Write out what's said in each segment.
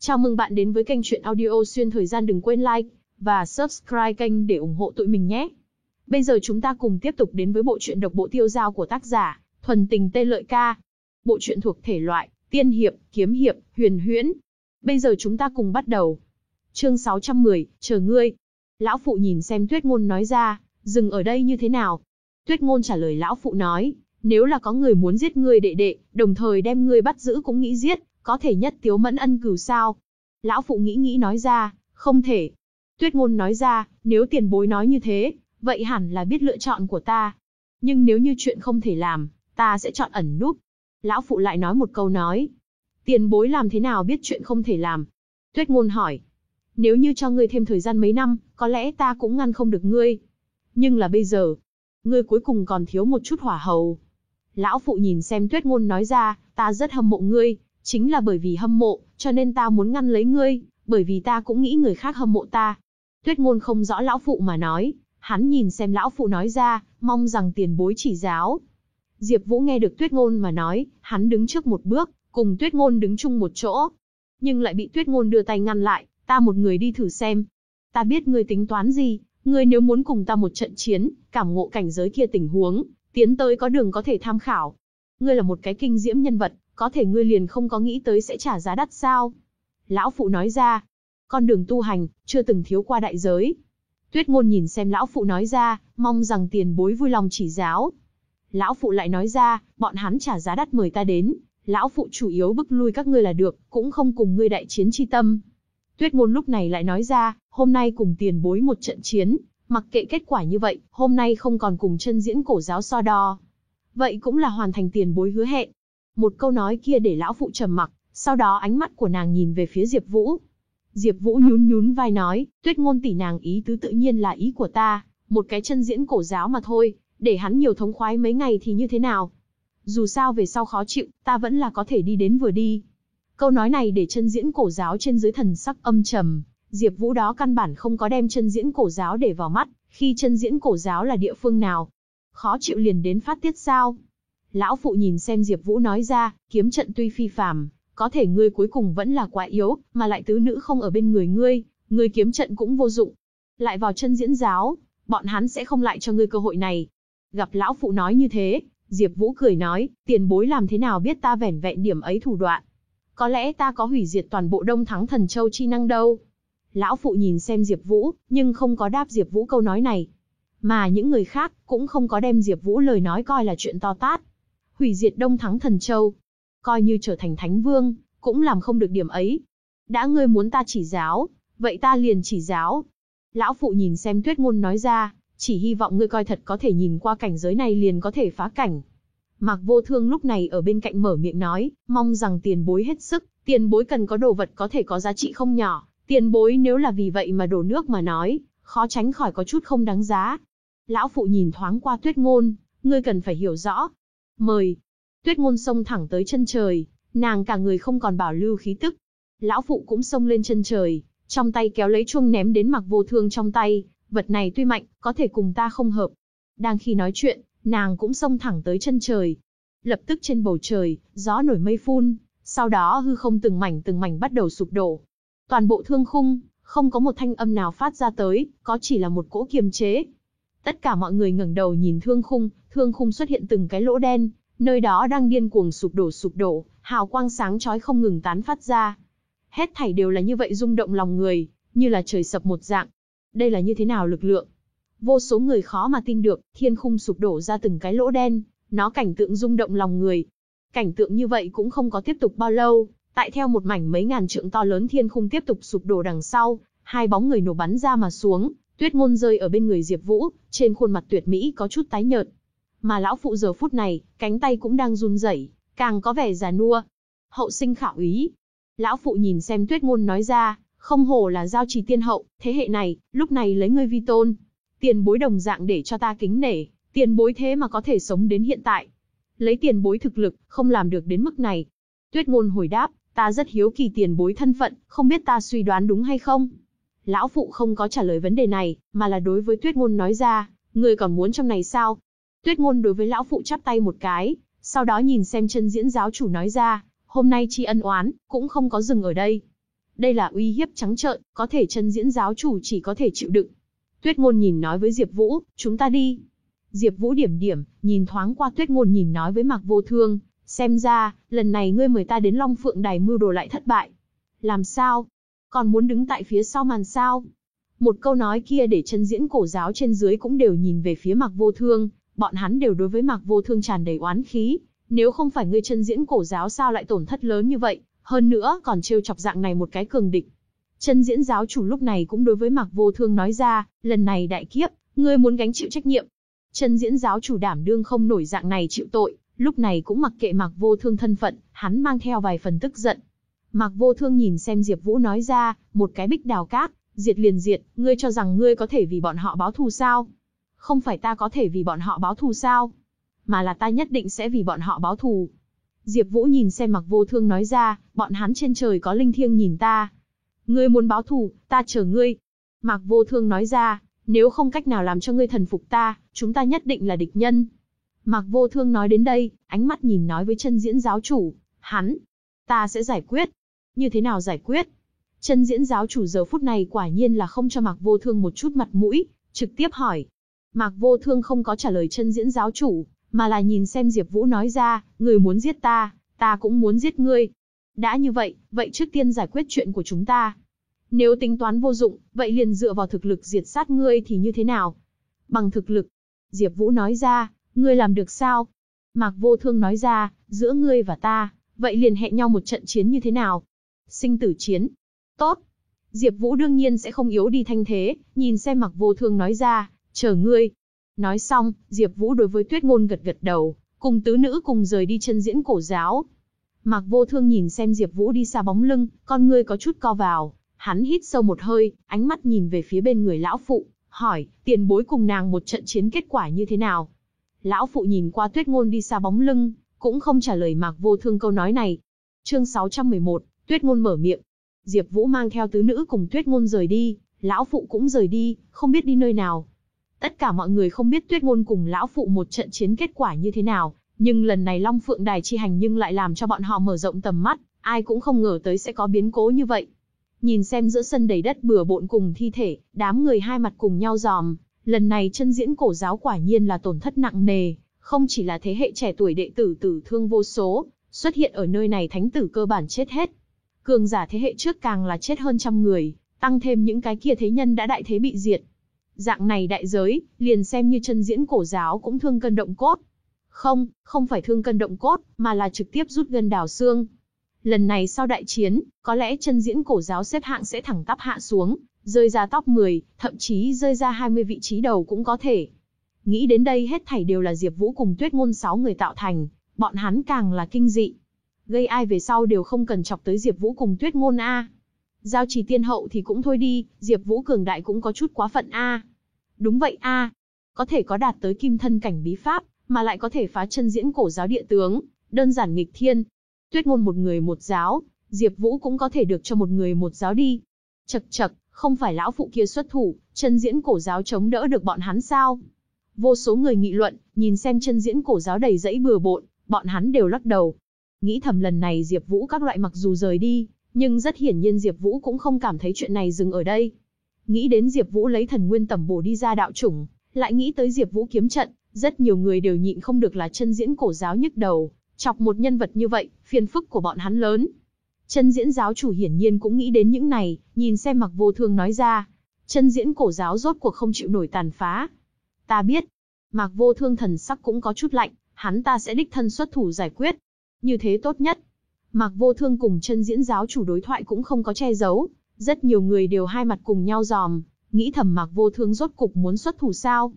Chào mừng bạn đến với kênh truyện audio xuyên thời gian đừng quên like và subscribe kênh để ủng hộ tụi mình nhé. Bây giờ chúng ta cùng tiếp tục đến với bộ truyện độc bộ tiêu giao của tác giả Thuần Tình Tê Lợi Ca. Bộ truyện thuộc thể loại tiên hiệp, kiếm hiệp, huyền huyễn. Bây giờ chúng ta cùng bắt đầu. Chương 610, chờ ngươi. Lão phụ nhìn xem Tuyết Ngôn nói ra, dừng ở đây như thế nào? Tuyết Ngôn trả lời lão phụ nói, nếu là có người muốn giết ngươi đệ đệ, đồng thời đem ngươi bắt giữ cũng nghĩ giết, có thể nhất tiếu mẫn ân cửu sao? Lão phụ nghĩ nghĩ nói ra, không thể. Tuyết ngôn nói ra, nếu tiền bối nói như thế, vậy hẳn là biết lựa chọn của ta. Nhưng nếu như chuyện không thể làm, ta sẽ chọn ẩn núp. Lão phụ lại nói một câu nói. Tiền bối làm thế nào biết chuyện không thể làm? Tuyết ngôn hỏi. Nếu như cho ngươi thêm thời gian mấy năm, có lẽ ta cũng ngăn không được ngươi. Nhưng là bây giờ, ngươi cuối cùng còn thiếu một chút hỏa hầu. Lão phụ nhìn xem tuyết ngôn nói ra, ta rất hâm mộ ngươi, chính là bởi vì hâm mộ, cho nên ta muốn ngăn lấy ngươi, bởi vì ta cũng nghĩ người khác hâm mộ ta. Tuyết ngôn không rõ lão phụ mà nói, hắn nhìn xem lão phụ nói ra, mong rằng tiền bối chỉ giáo. Diệp Vũ nghe được tuyết ngôn mà nói, hắn đứng trước một bước, cùng tuyết ngôn đứng chung một chỗ. Nhưng lại bị tuyết ngôn đưa tay ngăn lại, ta một người đi thử xem. Ta biết ngươi tính toán gì, ngươi nếu muốn cùng ta một trận chiến, cảm ngộ cảnh giới kia tình huống, tiến tới có đường có thể tham khảo. Ngươi là một cái kinh diễm nhân vật, có thể ngươi liền không có nghĩ tới sẽ trả giá đắt sao? Lão phụ nói ra, con đường tu hành, chưa từng thiếu qua đại giới. Tuyết ngôn nhìn xem lão phụ nói ra, mong rằng tiền bối vui lòng chỉ giáo. Lão phụ lại nói ra, bọn hắn trả giá đắt mời ta đến, lão phụ chủ yếu bức lui các ngươi là được, cũng không cùng ngươi đại chiến chi tâm. Tuyết ngôn lúc này lại nói ra, hôm nay cùng tiền bối một trận chiến, Mặc kệ kết quả như vậy, hôm nay không còn cùng chân diễn cổ giáo so đo. Vậy cũng là hoàn thành tiền bối hứa hẹn. Một câu nói kia để lão phụ trầm mặc, sau đó ánh mắt của nàng nhìn về phía Diệp Vũ. Diệp Vũ nhún nhún vai nói, tuyết ngôn tỷ nàng ý tứ tự nhiên là ý của ta, một cái chân diễn cổ giáo mà thôi, để hắn nhiều thống khoái mấy ngày thì như thế nào. Dù sao về sau khó chịu, ta vẫn là có thể đi đến vừa đi. Câu nói này để chân diễn cổ giáo trên dưới thần sắc âm trầm, Diệp Vũ đó căn bản không có đem chân diễn cổ giáo để vào mắt, khi chân diễn cổ giáo là địa phương nào. Khó chịu liền đến phát tiết sao. Lão phụ nhìn xem Diệp Vũ nói ra, kiếm trận tuy phi phàm, có thể ngươi cuối cùng vẫn là quá yếu, mà lại tứ nữ không ở bên người ngươi, ngươi kiếm trận cũng vô dụng. Lại vào chân diễn giáo, bọn hắn sẽ không lại cho ngươi cơ hội này. Gặp lão phụ nói như thế, Diệp Vũ cười nói, tiền bối làm thế nào biết ta vẻn vẹn điểm ấy thủ đoạn? Có lẽ ta có hủy diệt toàn bộ Đông Thắng Thần Châu chi năng đâu. Lão phụ nhìn xem Diệp Vũ, nhưng không có đáp Diệp Vũ câu nói này. Mà những người khác cũng không có đem Diệp Vũ lời nói coi là chuyện to tát. Hủy diệt Đông Thắng Thần Châu, coi như trở thành thánh vương, cũng làm không được điểm ấy. Đã ngươi muốn ta chỉ giáo, vậy ta liền chỉ giáo. Lão phụ nhìn xem Tuyết Ngôn nói ra, chỉ hy vọng ngươi coi thật có thể nhìn qua cảnh giới này liền có thể phá cảnh. Mạc Vô Thương lúc này ở bên cạnh mở miệng nói, mong rằng tiền bối hết sức, tiền bối cần có đồ vật có thể có giá trị không nhỏ, Tiền bối nếu là vì vậy mà đổ nước mà nói, khó tránh khỏi có chút không đáng giá. Lão phụ nhìn thoáng qua tuyết ngôn, ngươi cần phải hiểu rõ. Mời. Tuyết ngôn xông thẳng tới chân trời, nàng cả người không còn bảo lưu khí tức. Lão phụ cũng xông lên chân trời, trong tay kéo lấy chuông ném đến mặc vô thương trong tay, vật này tuy mạnh, có thể cùng ta không hợp. Đang khi nói chuyện, nàng cũng xông thẳng tới chân trời. Lập tức trên bầu trời, gió nổi mây phun, sau đó hư không từng mảnh từng mảnh bắt đầu sụp đổ. Toàn bộ thương khung, không có một thanh âm nào phát ra tới, có chỉ là một cỗ kiềm chế. Tất cả mọi người ngẩng đầu nhìn thương khung, thương khung xuất hiện từng cái lỗ đen, nơi đó đang điên cuồng sụp đổ sụp đổ, hào quang sáng chói không ngừng tán phát ra. Hết thảy đều là như vậy rung động lòng người, như là trời sập một dạng. Đây là như thế nào lực lượng? Vô số người khó mà tin được, thiên khung sụp đổ ra từng cái lỗ đen, nó cảnh tượng rung động lòng người. Cảnh tượng như vậy cũng không có tiếp tục bao lâu, Tại theo một mảnh mấy ngàn trượng to lớn thiên khung tiếp tục sụp đổ đằng sau, hai bóng người nổ bắn ra mà xuống, tuyết ngôn rơi ở bên người Diệp Vũ, trên khuôn mặt tuyệt mỹ có chút tái nhợt. Mà lão phụ giờ phút này, cánh tay cũng đang run rẩy, càng có vẻ già nua. Hậu sinh khảo ý. Lão phụ nhìn xem tuyết ngôn nói ra, không hổ là giao trì tiên hậu, thế hệ này, lúc này lấy ngươi vi tôn. Tiền bối đồng dạng để cho ta kính nể, tiền bối thế mà có thể sống đến hiện tại. Lấy tiền bối thực lực, không làm được đến mức này. Tuyết ngôn hồi đáp, Ta rất hiếu kỳ tiền bối thân phận, không biết ta suy đoán đúng hay không? Lão phụ không có trả lời vấn đề này, mà là đối với Tuyết Ngôn nói ra, người còn muốn trong này sao? Tuyết Ngôn đối với lão phụ chắp tay một cái, sau đó nhìn xem chân diễn giáo chủ nói ra, hôm nay chi ân oán, cũng không có dừng ở đây. Đây là uy hiếp trắng trợn, có thể chân diễn giáo chủ chỉ có thể chịu đựng. Tuyết ngôn nhìn nói với Diệp Vũ, chúng ta đi. Diệp Vũ điểm điểm, nhìn thoáng qua Tuyết ngôn nhìn nói với Mạc Vô Thương, xem ra, lần này ngươi mời ta đến Long Phượng Đài mưu đồ lại thất bại. Làm sao? Còn muốn đứng tại phía sau màn sao? Một câu nói kia để chân diễn cổ giáo trên dưới cũng đều nhìn về phía Mạc Vô Thương, bọn hắn đều đối với Mạc Vô Thương tràn đầy oán khí, nếu không phải ngươi chân diễn cổ giáo sao lại tổn thất lớn như vậy, hơn nữa còn trêu chọc dạng này một cái cường địch. Chân diễn giáo chủ lúc này cũng đối với Mạc Vô Thương nói ra, lần này đại kiếp, ngươi muốn gánh chịu trách nhiệm. Chân diễn giáo chủ đảm đương không nổi dạng này chịu tội, lúc này cũng mặc kệ Mạc Vô Thương thân phận, hắn mang theo vài phần tức giận. Mạc Vô Thương nhìn xem Diệp Vũ nói ra, một cái bích đào cát, diệt liền diệt, ngươi cho rằng ngươi có thể vì bọn họ báo thù sao? Không phải ta có thể vì bọn họ báo thù sao? Mà là ta nhất định sẽ vì bọn họ báo thù. Diệp Vũ nhìn xem Mạc Vô Thương nói ra, bọn hắn trên trời có linh thiêng nhìn ta. Ngươi muốn báo thù, ta chờ ngươi. Mạc Vô Thương nói ra, nếu không cách nào làm cho ngươi thần phục ta, chúng ta nhất định là địch nhân. Mạc Vô Thương nói đến đây, ánh mắt nhìn nói với chân diễn giáo chủ, hắn, ta sẽ giải quyết. Như thế nào giải quyết? Chân diễn giáo chủ giờ phút này quả nhiên là không cho Mạc Vô Thương một chút mặt mũi, trực tiếp hỏi. Mạc Vô Thương không có trả lời chân diễn giáo chủ, mà là nhìn xem Diệp Vũ nói ra, người muốn giết ta, ta cũng muốn giết ngươi. Đã như vậy, vậy trước tiên giải quyết chuyện của chúng ta. Nếu tính toán vô dụng, vậy liền dựa vào thực lực diệt sát ngươi thì như thế nào? Bằng thực lực. Diệp Vũ nói ra, ngươi làm được sao? Mạc Vô Thương nói ra, giữa ngươi và ta, vậy liền hẹn nhau một trận chiến như thế nào? Sinh tử chiến. Tốt. Diệp Vũ đương nhiên sẽ không yếu đi thanh thế, nhìn xem Mạc Vô Thương nói ra, chờ ngươi. Nói xong, Diệp Vũ đối với Tuyết Ngôn gật gật đầu, cùng tứ nữ cùng rời đi chân diễn cổ giáo. Mạc Vô Thương nhìn xem Diệp Vũ đi xa bóng lưng, con ngươi có chút co vào, hắn hít sâu một hơi, ánh mắt nhìn về phía bên người lão phụ, hỏi, tiền bối cùng nàng một trận chiến kết quả như thế nào? Lão phụ nhìn qua Tuyết Ngôn đi xa bóng lưng, cũng không trả lời Mạc Vô Thương câu nói này. Chương 611, Tuyết Ngôn mở miệng. Diệp Vũ mang theo tứ nữ cùng Tuyết Ngôn rời đi, lão phụ cũng rời đi, không biết đi nơi nào. Tất cả mọi người không biết Tuyết Ngôn cùng lão phụ một trận chiến kết quả như thế nào, nhưng lần này Long Phượng Đài chi hành nhưng lại làm cho bọn họ mở rộng tầm mắt, ai cũng không ngờ tới sẽ có biến cố như vậy. Nhìn xem giữa sân đầy đất bừa bộn cùng thi thể, đám người hai mặt cùng nhau giòm, lần này chân diễn cổ giáo quả nhiên là tổn thất nặng nề, không chỉ là thế hệ trẻ tuổi đệ tử tử thương vô số, xuất hiện ở nơi này thánh tử cơ bản chết hết. Cường giả thế hệ trước càng là chết hơn trăm người, tăng thêm những cái kia thế nhân đã đại thế bị diệt. Dạng này đại giới, liền xem như chân diễn cổ giáo cũng thương cân động cốt. Không, không phải thương cân động cốt, mà là trực tiếp rút gân đào xương. Lần này sau đại chiến, có lẽ chân diễn cổ giáo xếp hạng sẽ thẳng tắp hạ xuống, rơi ra top 10, thậm chí rơi ra 20 vị trí đầu cũng có thể. Nghĩ đến đây hết thảy đều là Diệp Vũ cùng Tuyết Ngôn 6 người tạo thành, bọn hắn càng là kinh dị. Gây ai về sau đều không cần chọc tới Diệp Vũ cùng Tuyết Ngôn a. Giao chỉ tiên hậu thì cũng thôi đi, Diệp Vũ cường đại cũng có chút quá phận a. Đúng vậy a. Có thể có đạt tới kim thân cảnh bí pháp, mà lại có thể phá chân diễn cổ giáo địa tướng, đơn giản nghịch thiên. Tuyết ngôn một người một giáo, Diệp Vũ cũng có thể được cho một người một giáo đi. Chậc chậc, không phải lão phụ kia xuất thủ, chân diễn cổ giáo chống đỡ được bọn hắn sao? Vô số người nghị luận, nhìn xem chân diễn cổ giáo đầy rẫy bừa bộn, bọn hắn đều lắc đầu. Nghĩ thầm lần này Diệp Vũ các loại mặc dù rời đi, nhưng rất hiển nhiên Diệp Vũ cũng không cảm thấy chuyện này dừng ở đây. Nghĩ đến Diệp Vũ lấy thần nguyên tẩm bổ đi ra đạo chủng, lại nghĩ tới Diệp Vũ kiếm trận, rất nhiều người đều nhịn không được là chân diễn cổ giáo nhức đầu, chọc một nhân vật như vậy, phiền phức của bọn hắn lớn. Chân diễn giáo chủ hiển nhiên cũng nghĩ đến những này, nhìn xem Mặc Vô Thương nói ra, chân diễn cổ giáo rốt cuộc không chịu nổi tàn phá. Ta biết, Mạc Vô Thương thần sắc cũng có chút lạnh, hắn ta sẽ đích thân xuất thủ giải quyết. Như thế tốt nhất. Mạc Vô Thương cùng chân diễn giáo chủ đối thoại cũng không có che giấu, rất nhiều người đều hai mặt cùng nhau giòm, nghĩ thầm Mạc Vô Thương rốt cục muốn xuất thủ sao.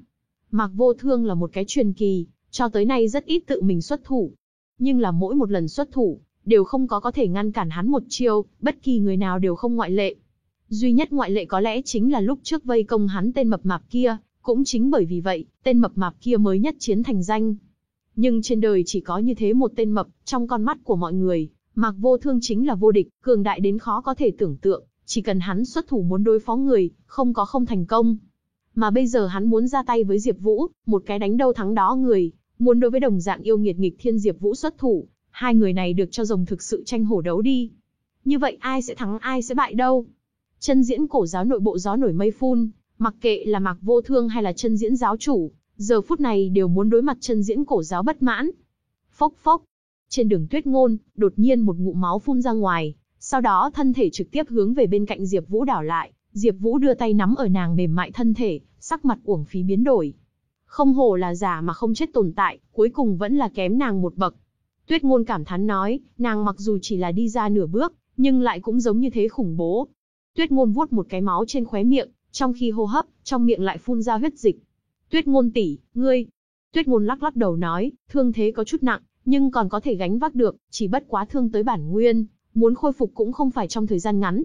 Mạc Vô Thương là một cái truyền kỳ, cho tới nay rất ít tự mình xuất thủ. Nhưng là mỗi một lần xuất thủ, đều không có có thể ngăn cản hắn một chiêu, bất kỳ người nào đều không ngoại lệ. Duy nhất ngoại lệ có lẽ chính là lúc trước vây công hắn tên mập mạp kia, cũng chính bởi vì vậy, tên mập mạp kia mới nhất chiến thành danh. Nhưng trên đời chỉ có như thế một tên mập, trong con mắt của mọi người, Mạc Vô Thương chính là vô địch, cường đại đến khó có thể tưởng tượng, chỉ cần hắn xuất thủ muốn đối phó người, không có không thành công. Mà bây giờ hắn muốn ra tay với Diệp Vũ, một cái đánh đâu thắng đó người, muốn đối với đồng dạng yêu nghiệt nghịch thiên Diệp Vũ xuất thủ, hai người này được cho rồng thực sự tranh hổ đấu đi. như vậy ai sẽ thắng ai sẽ bại đâu. Chân diễn cổ giáo nội bộ gió nổi mây phun, mặc kệ là Mạc Vô Thương hay là chân diễn giáo chủ, giờ phút này đều muốn đối mặt chân diễn cổ giáo bất mãn. Phốc phốc, trên đường tuyết ngôn, đột nhiên một ngụm máu phun ra ngoài, sau đó thân thể trực tiếp hướng về bên cạnh Diệp Vũ đảo lại, Diệp Vũ đưa tay nắm ở nàng mềm mại thân thể, sắc mặt uổng phí biến đổi. Không hổ là giả mà không chết tồn tại, cuối cùng vẫn là kém nàng một bậc. Tuyết ngôn cảm thán nói, nàng mặc dù chỉ là đi ra nửa bước, nhưng lại cũng giống như thế khủng bố. Tuyết ngôn vuốt một cái máu trên khóe miệng, trong khi hô hấp, trong miệng lại phun ra huyết dịch. Tuyết ngôn tỷ, ngươi. Tuyết ngôn lắc lắc đầu nói, thương thế có chút nặng, nhưng còn có thể gánh vác được, chỉ bất quá thương tới bản nguyên, muốn khôi phục cũng không phải trong thời gian ngắn.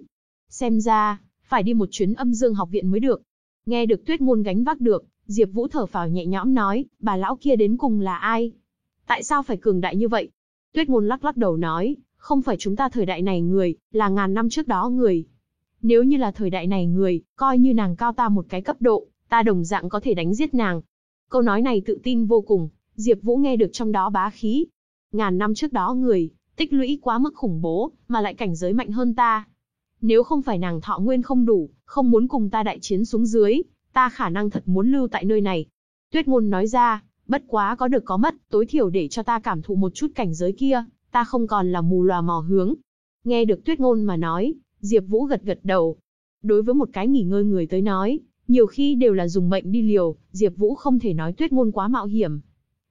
Xem ra, phải đi một chuyến âm dương học viện mới được. Nghe được tuyết ngôn gánh vác được, Diệp Vũ thở phào nhẹ nhõm nói, bà lão kia đến cùng là ai? Tại sao phải cường đại như vậy? Tuyết ngôn lắc lắc đầu nói, không phải chúng ta thời đại này người, là ngàn năm trước đó người. Nếu như là thời đại này người, coi như nàng cao ta một cái cấp độ, ta đồng dạng có thể đánh giết nàng. Câu nói này tự tin vô cùng, Diệp Vũ nghe được trong đó bá khí. Ngàn năm trước đó người, tích lũy quá mức khủng bố, mà lại cảnh giới mạnh hơn ta. Nếu không phải nàng thọ nguyên không đủ, không muốn cùng ta đại chiến xuống dưới, ta khả năng thật muốn lưu tại nơi này. Tuyết ngôn nói ra, bất quá có được có mất, tối thiểu để cho ta cảm thụ một chút cảnh giới kia, ta không còn là mù lòa mò hướng. Nghe được tuyết ngôn mà nói, Diệp Vũ gật gật đầu. Đối với một cái nghỉ ngơi người tới nói, nhiều khi đều là dùng mệnh đi liều, Diệp Vũ không thể nói tuyết ngôn quá mạo hiểm.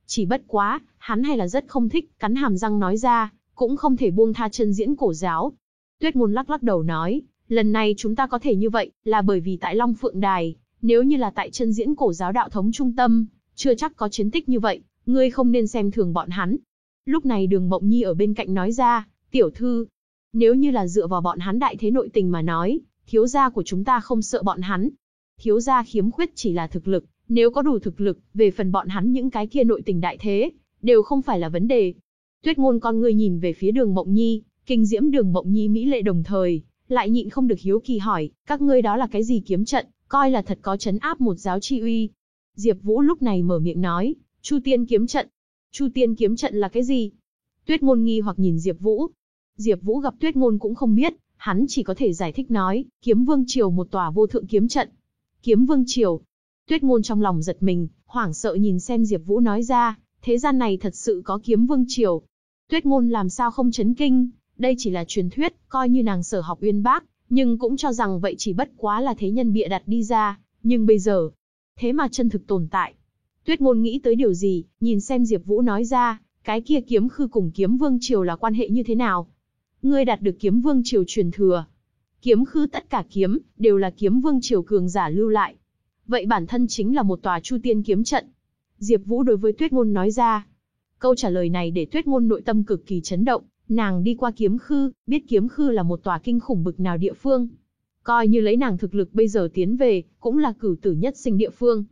Chỉ bất quá, hắn hay là rất không thích, cắn hàm răng nói ra, cũng không thể buông tha chân diễn cổ giáo. Tuyết ngôn lắc lắc đầu nói, lần này chúng ta có thể như vậy, là bởi vì tại Long Phượng Đài, nếu như là tại chân diễn cổ giáo đạo thống trung tâm, chưa chắc có chiến tích như vậy, ngươi không nên xem thường bọn hắn. Lúc này đường Mộng Nhi ở bên cạnh nói ra, tiểu thư, nếu như là dựa vào bọn hắn đại thế nội tình mà nói, thiếu gia của chúng ta không sợ bọn hắn. Thiếu gia khiếm khuyết chỉ là thực lực, nếu có đủ thực lực, về phần bọn hắn những cái kia nội tình đại thế, đều không phải là vấn đề. Tuyết ngôn con ngươi nhìn về phía đường Mộng Nhi, kinh diễm đường Mộng Nhi mỹ lệ đồng thời, lại nhịn không được hiếu kỳ hỏi, các ngươi đó là cái gì kiếm trận, coi là thật có chấn áp một giáo chi uy. Diệp Vũ lúc này mở miệng nói, Chu Tiên kiếm trận. Chu Tiên kiếm trận là cái gì? Tuyết ngôn nghi hoặc nhìn Diệp Vũ. Diệp Vũ gặp Tuyết ngôn cũng không biết, hắn chỉ có thể giải thích nói, Kiếm Vương Triều một tòa vô thượng kiếm trận. Kiếm Vương Triều. Tuyết ngôn trong lòng giật mình, hoảng sợ nhìn xem Diệp Vũ nói ra, thế gian này thật sự có Kiếm Vương Triều. Tuyết ngôn làm sao không chấn kinh, đây chỉ là truyền thuyết, coi như nàng sở học uyên bác, nhưng cũng cho rằng vậy chỉ bất quá là thế nhân bịa đặt đi ra, nhưng bây giờ, thế mà chân thực tồn tại. Tuyết ngôn nghĩ tới điều gì, nhìn xem Diệp Vũ nói ra, cái kia kiếm khư cùng kiếm vương triều là quan hệ như thế nào? Ngươi đạt được kiếm vương triều truyền thừa. Kiếm khư tất cả kiếm, đều là kiếm vương triều cường giả lưu lại. Vậy bản thân chính là một tòa chu tiên kiếm trận. Diệp Vũ đối với Tuyết ngôn nói ra. Câu trả lời này để Tuyết ngôn nội tâm cực kỳ chấn động, Nàng đi qua kiếm khư, biết kiếm khư là một tòa kinh khủng bực nào địa phương. Coi như lấy nàng thực lực bây giờ tiến về, cũng là cử tử nhất sinh địa phương.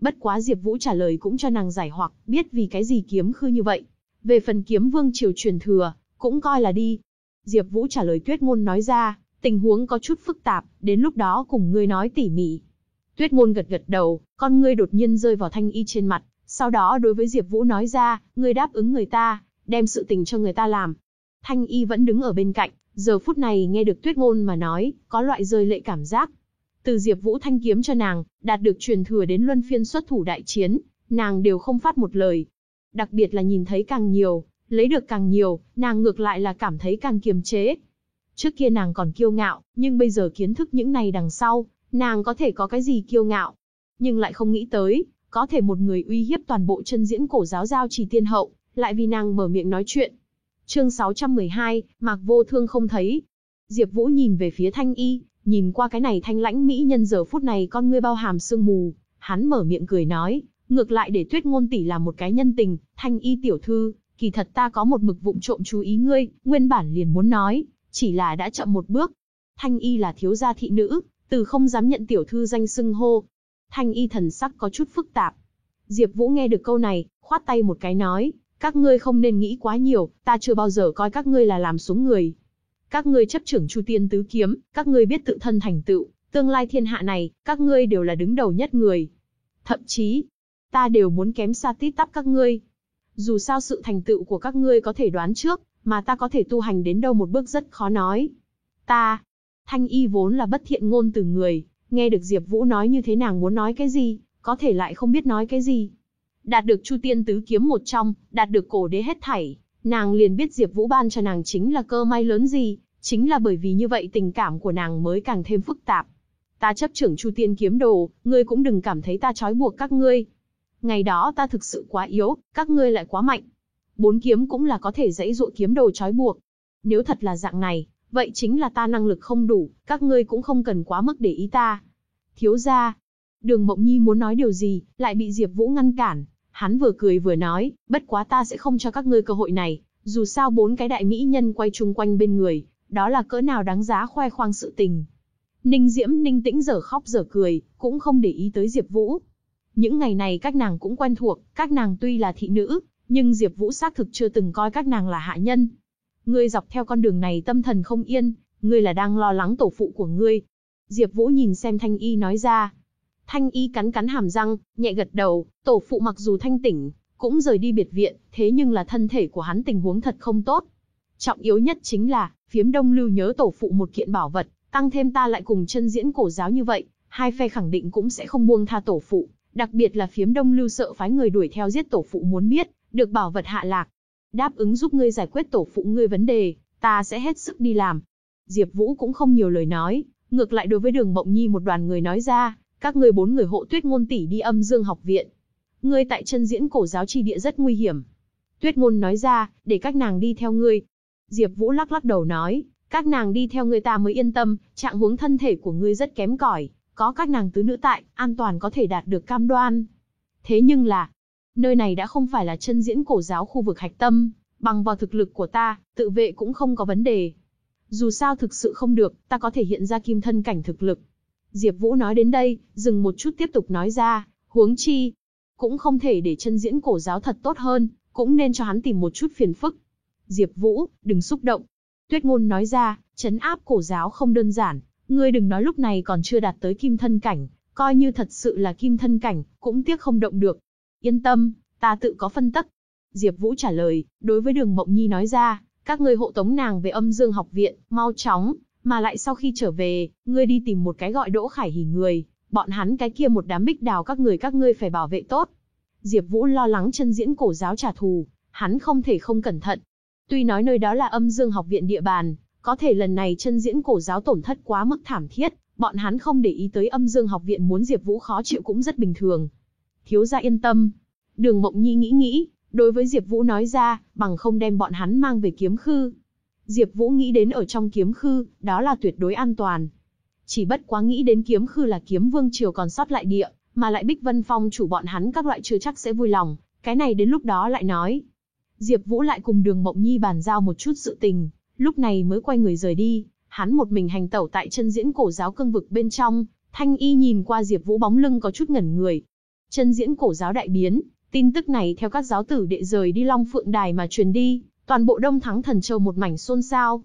Bất quá Diệp Vũ trả lời cũng cho nàng giải hoặc, biết vì cái gì kiếm khư như vậy. Về phần kiếm vương triều truyền thừa, cũng coi là đi. Diệp Vũ trả lời Tuyết Ngôn nói ra, tình huống có chút phức tạp, đến lúc đó cùng ngươi nói tỉ mỉ. Tuyết Ngôn gật gật đầu, con ngươi đột nhiên rơi vào thanh y trên mặt, sau đó đối với Diệp Vũ nói ra, ngươi đáp ứng người ta, đem sự tình cho người ta làm, Thanh Y vẫn đứng ở bên cạnh, giờ phút này nghe được Tuyết Ngôn mà nói, có loại rơi lệ cảm giác. Từ Diệp Vũ thanh kiếm cho nàng, đạt được truyền thừa đến luân phiên xuất thủ đại chiến, nàng đều không phát một lời. Đặc biệt là nhìn thấy càng nhiều, lấy được càng nhiều, nàng ngược lại là cảm thấy càng kiềm chế. Trước kia nàng còn kiêu ngạo, nhưng bây giờ kiến thức những này đằng sau, nàng có thể có cái gì kiêu ngạo. Nhưng lại không nghĩ tới, có thể một người uy hiếp toàn bộ chân diễn cổ giáo giao trì tiên hậu, lại vì nàng mở miệng nói chuyện, Chương 612, Mạc Vô Thương không thấy. Diệp Vũ nhìn về phía Thanh Y, nhìn qua cái này thanh lãnh mỹ nhân giờ phút này con ngươi bao hàm sương mù, hắn mở miệng cười nói, ngược lại để Tuyết ngôn tỷ làm một cái nhân tình, Thanh Y tiểu thư, kỳ thật ta có một mực vụng trộm chú ý ngươi, nguyên bản liền muốn nói, chỉ là đã chậm một bước. Thanh Y là thiếu gia thị nữ, từ không dám nhận tiểu thư danh xưng hô. Thanh Y thần sắc có chút phức tạp. Diệp Vũ nghe được câu này, khoát tay một cái nói, các ngươi không nên nghĩ quá nhiều, ta chưa bao giờ coi các ngươi là làm xuống người. Các ngươi chấp trưởng Chu Tiên Tứ Kiếm, các ngươi biết tự thân thành tựu, tương lai thiên hạ này, các ngươi đều là đứng đầu nhất người. Thậm chí, ta đều muốn kém xa tít tắp các ngươi. Dù sao sự thành tựu của các ngươi có thể đoán trước, mà ta có thể tu hành đến đâu một bước rất khó nói. Ta, Thanh Y vốn là bất thiện ngôn từ người, nghe được Diệp Vũ nói như thế nàng muốn nói cái gì, có thể lại không biết nói cái gì. Đạt được Chu Tiên tứ kiếm một trong, đạt được cổ đế hết thảy, nàng liền biết Diệp Vũ ban cho nàng chính là cơ may lớn gì, chính là bởi vì như vậy tình cảm của nàng mới càng thêm phức tạp. Ta chấp trưởng Chu Tiên kiếm đồ, ngươi cũng đừng cảm thấy ta trói buộc các ngươi. Ngày đó ta thực sự quá yếu, các ngươi lại quá mạnh. Bốn kiếm cũng là có thể dãy dụ kiếm đồ trói buộc. Nếu thật là dạng này, vậy chính là ta năng lực không đủ, các ngươi cũng không cần quá mức để ý ta. Thiếu gia, Đường Mộng Nhi muốn nói điều gì, lại bị Diệp Vũ ngăn cản. Hắn vừa cười vừa nói, bất quá ta sẽ không cho các ngươi cơ hội này, dù sao bốn cái đại mỹ nhân quay chung quanh bên người, đó là cỡ nào đáng giá khoe khoang sự tình. Ninh Diễm Ninh Tĩnh giờ khóc giờ cười, cũng không để ý tới Diệp Vũ. Những ngày này các nàng cũng quen thuộc, các nàng tuy là thị nữ, nhưng Diệp Vũ xác thực chưa từng coi các nàng là hạ nhân. Ngươi dọc theo con đường này tâm thần không yên, ngươi là đang lo lắng tổ phụ của ngươi. Diệp Vũ nhìn xem Thanh Y nói ra. Thanh Y cắn cắn hàm răng, nhẹ gật đầu, tổ phụ mặc dù thanh tỉnh, cũng rời đi biệt viện, thế nhưng là thân thể của hắn tình huống thật không tốt. Trọng yếu nhất chính là, phiếm đông lưu nhớ tổ phụ một kiện bảo vật, tăng thêm ta lại cùng chân diễn cổ giáo như vậy, hai phe khẳng định cũng sẽ không buông tha tổ phụ, đặc biệt là phiếm đông lưu sợ phái người đuổi theo giết tổ phụ muốn biết, được bảo vật hạ lạc. Đáp ứng giúp ngươi giải quyết tổ phụ ngươi vấn đề, ta sẽ hết sức đi làm. Diệp Vũ cũng không nhiều lời nói, ngược lại đối với đường Mộng Nhi một đoàn người nói ra, các ngươi bốn người hộ tuyết ngôn tỷ đi âm dương học viện. Ngươi tại chân diễn cổ giáo chi địa rất nguy hiểm. Tuyết ngôn nói ra, để các nàng đi theo ngươi. Diệp Vũ lắc lắc đầu nói, các nàng đi theo ngươi ta mới yên tâm, trạng huống thân thể của ngươi rất kém cỏi, có các nàng tứ nữ tại, an toàn có thể đạt được cam đoan. Thế nhưng là, nơi này đã không phải là chân diễn cổ giáo khu vực hạch tâm, bằng vào thực lực của ta, tự vệ cũng không có vấn đề. Dù sao thực sự không được, ta có thể hiện ra kim thân cảnh thực lực. Diệp Vũ nói đến đây, dừng một chút tiếp tục nói ra, huống chi, cũng không thể để chân diễn cổ giáo thật tốt hơn, cũng nên cho hắn tìm một chút phiền phức. Diệp Vũ, đừng xúc động. Tuyết ngôn nói ra, chấn áp cổ giáo không đơn giản, ngươi đừng nói lúc này còn chưa đạt tới kim thân cảnh, coi như thật sự là kim thân cảnh, cũng tiếc không động được. Yên tâm, ta tự có phân tắc. Diệp Vũ trả lời, đối với Đường Mộng Nhi nói ra, các ngươi hộ tống nàng về Âm Dương học viện, mau chóng, mà lại sau khi trở về, ngươi đi tìm một cái gọi Đỗ Khải Hỉ người, bọn hắn cái kia một đám bích đào các người các ngươi phải bảo vệ tốt. Diệp Vũ lo lắng chân diễn cổ giáo trả thù, hắn không thể không cẩn thận. Tuy nói nơi đó là Âm Dương học viện địa bàn, có thể lần này chân diễn cổ giáo tổn thất quá mức thảm thiết, bọn hắn không để ý tới Âm Dương học viện muốn Diệp Vũ khó chịu cũng rất bình thường. Thiếu gia yên tâm. Đường Mộng Nhi nghĩ nghĩ, đối với Diệp Vũ nói ra, bằng không đem bọn hắn mang về kiếm khư. Diệp Vũ nghĩ đến ở trong kiếm khư, đó là tuyệt đối an toàn. Chỉ bất quá nghĩ đến kiếm khư là kiếm vương triều còn sót lại địa, mà lại Bích Vân Phong chủ bọn hắn các loại chưa chắc sẽ vui lòng, cái này đến lúc đó lại nói. Diệp Vũ lại cùng Đường Mộng Nhi bàn giao một chút sự tình, lúc này mới quay người rời đi, hắn một mình hành tẩu tại chân diễn cổ giáo cương vực bên trong, Thanh Y nhìn qua Diệp Vũ bóng lưng có chút ngẩn người. Chân diễn cổ giáo đại biến, tin tức này theo các giáo tử đệ rời đi Long Phượng Đài mà truyền đi, toàn bộ Đông Thắng Thần Châu một mảnh xôn xao.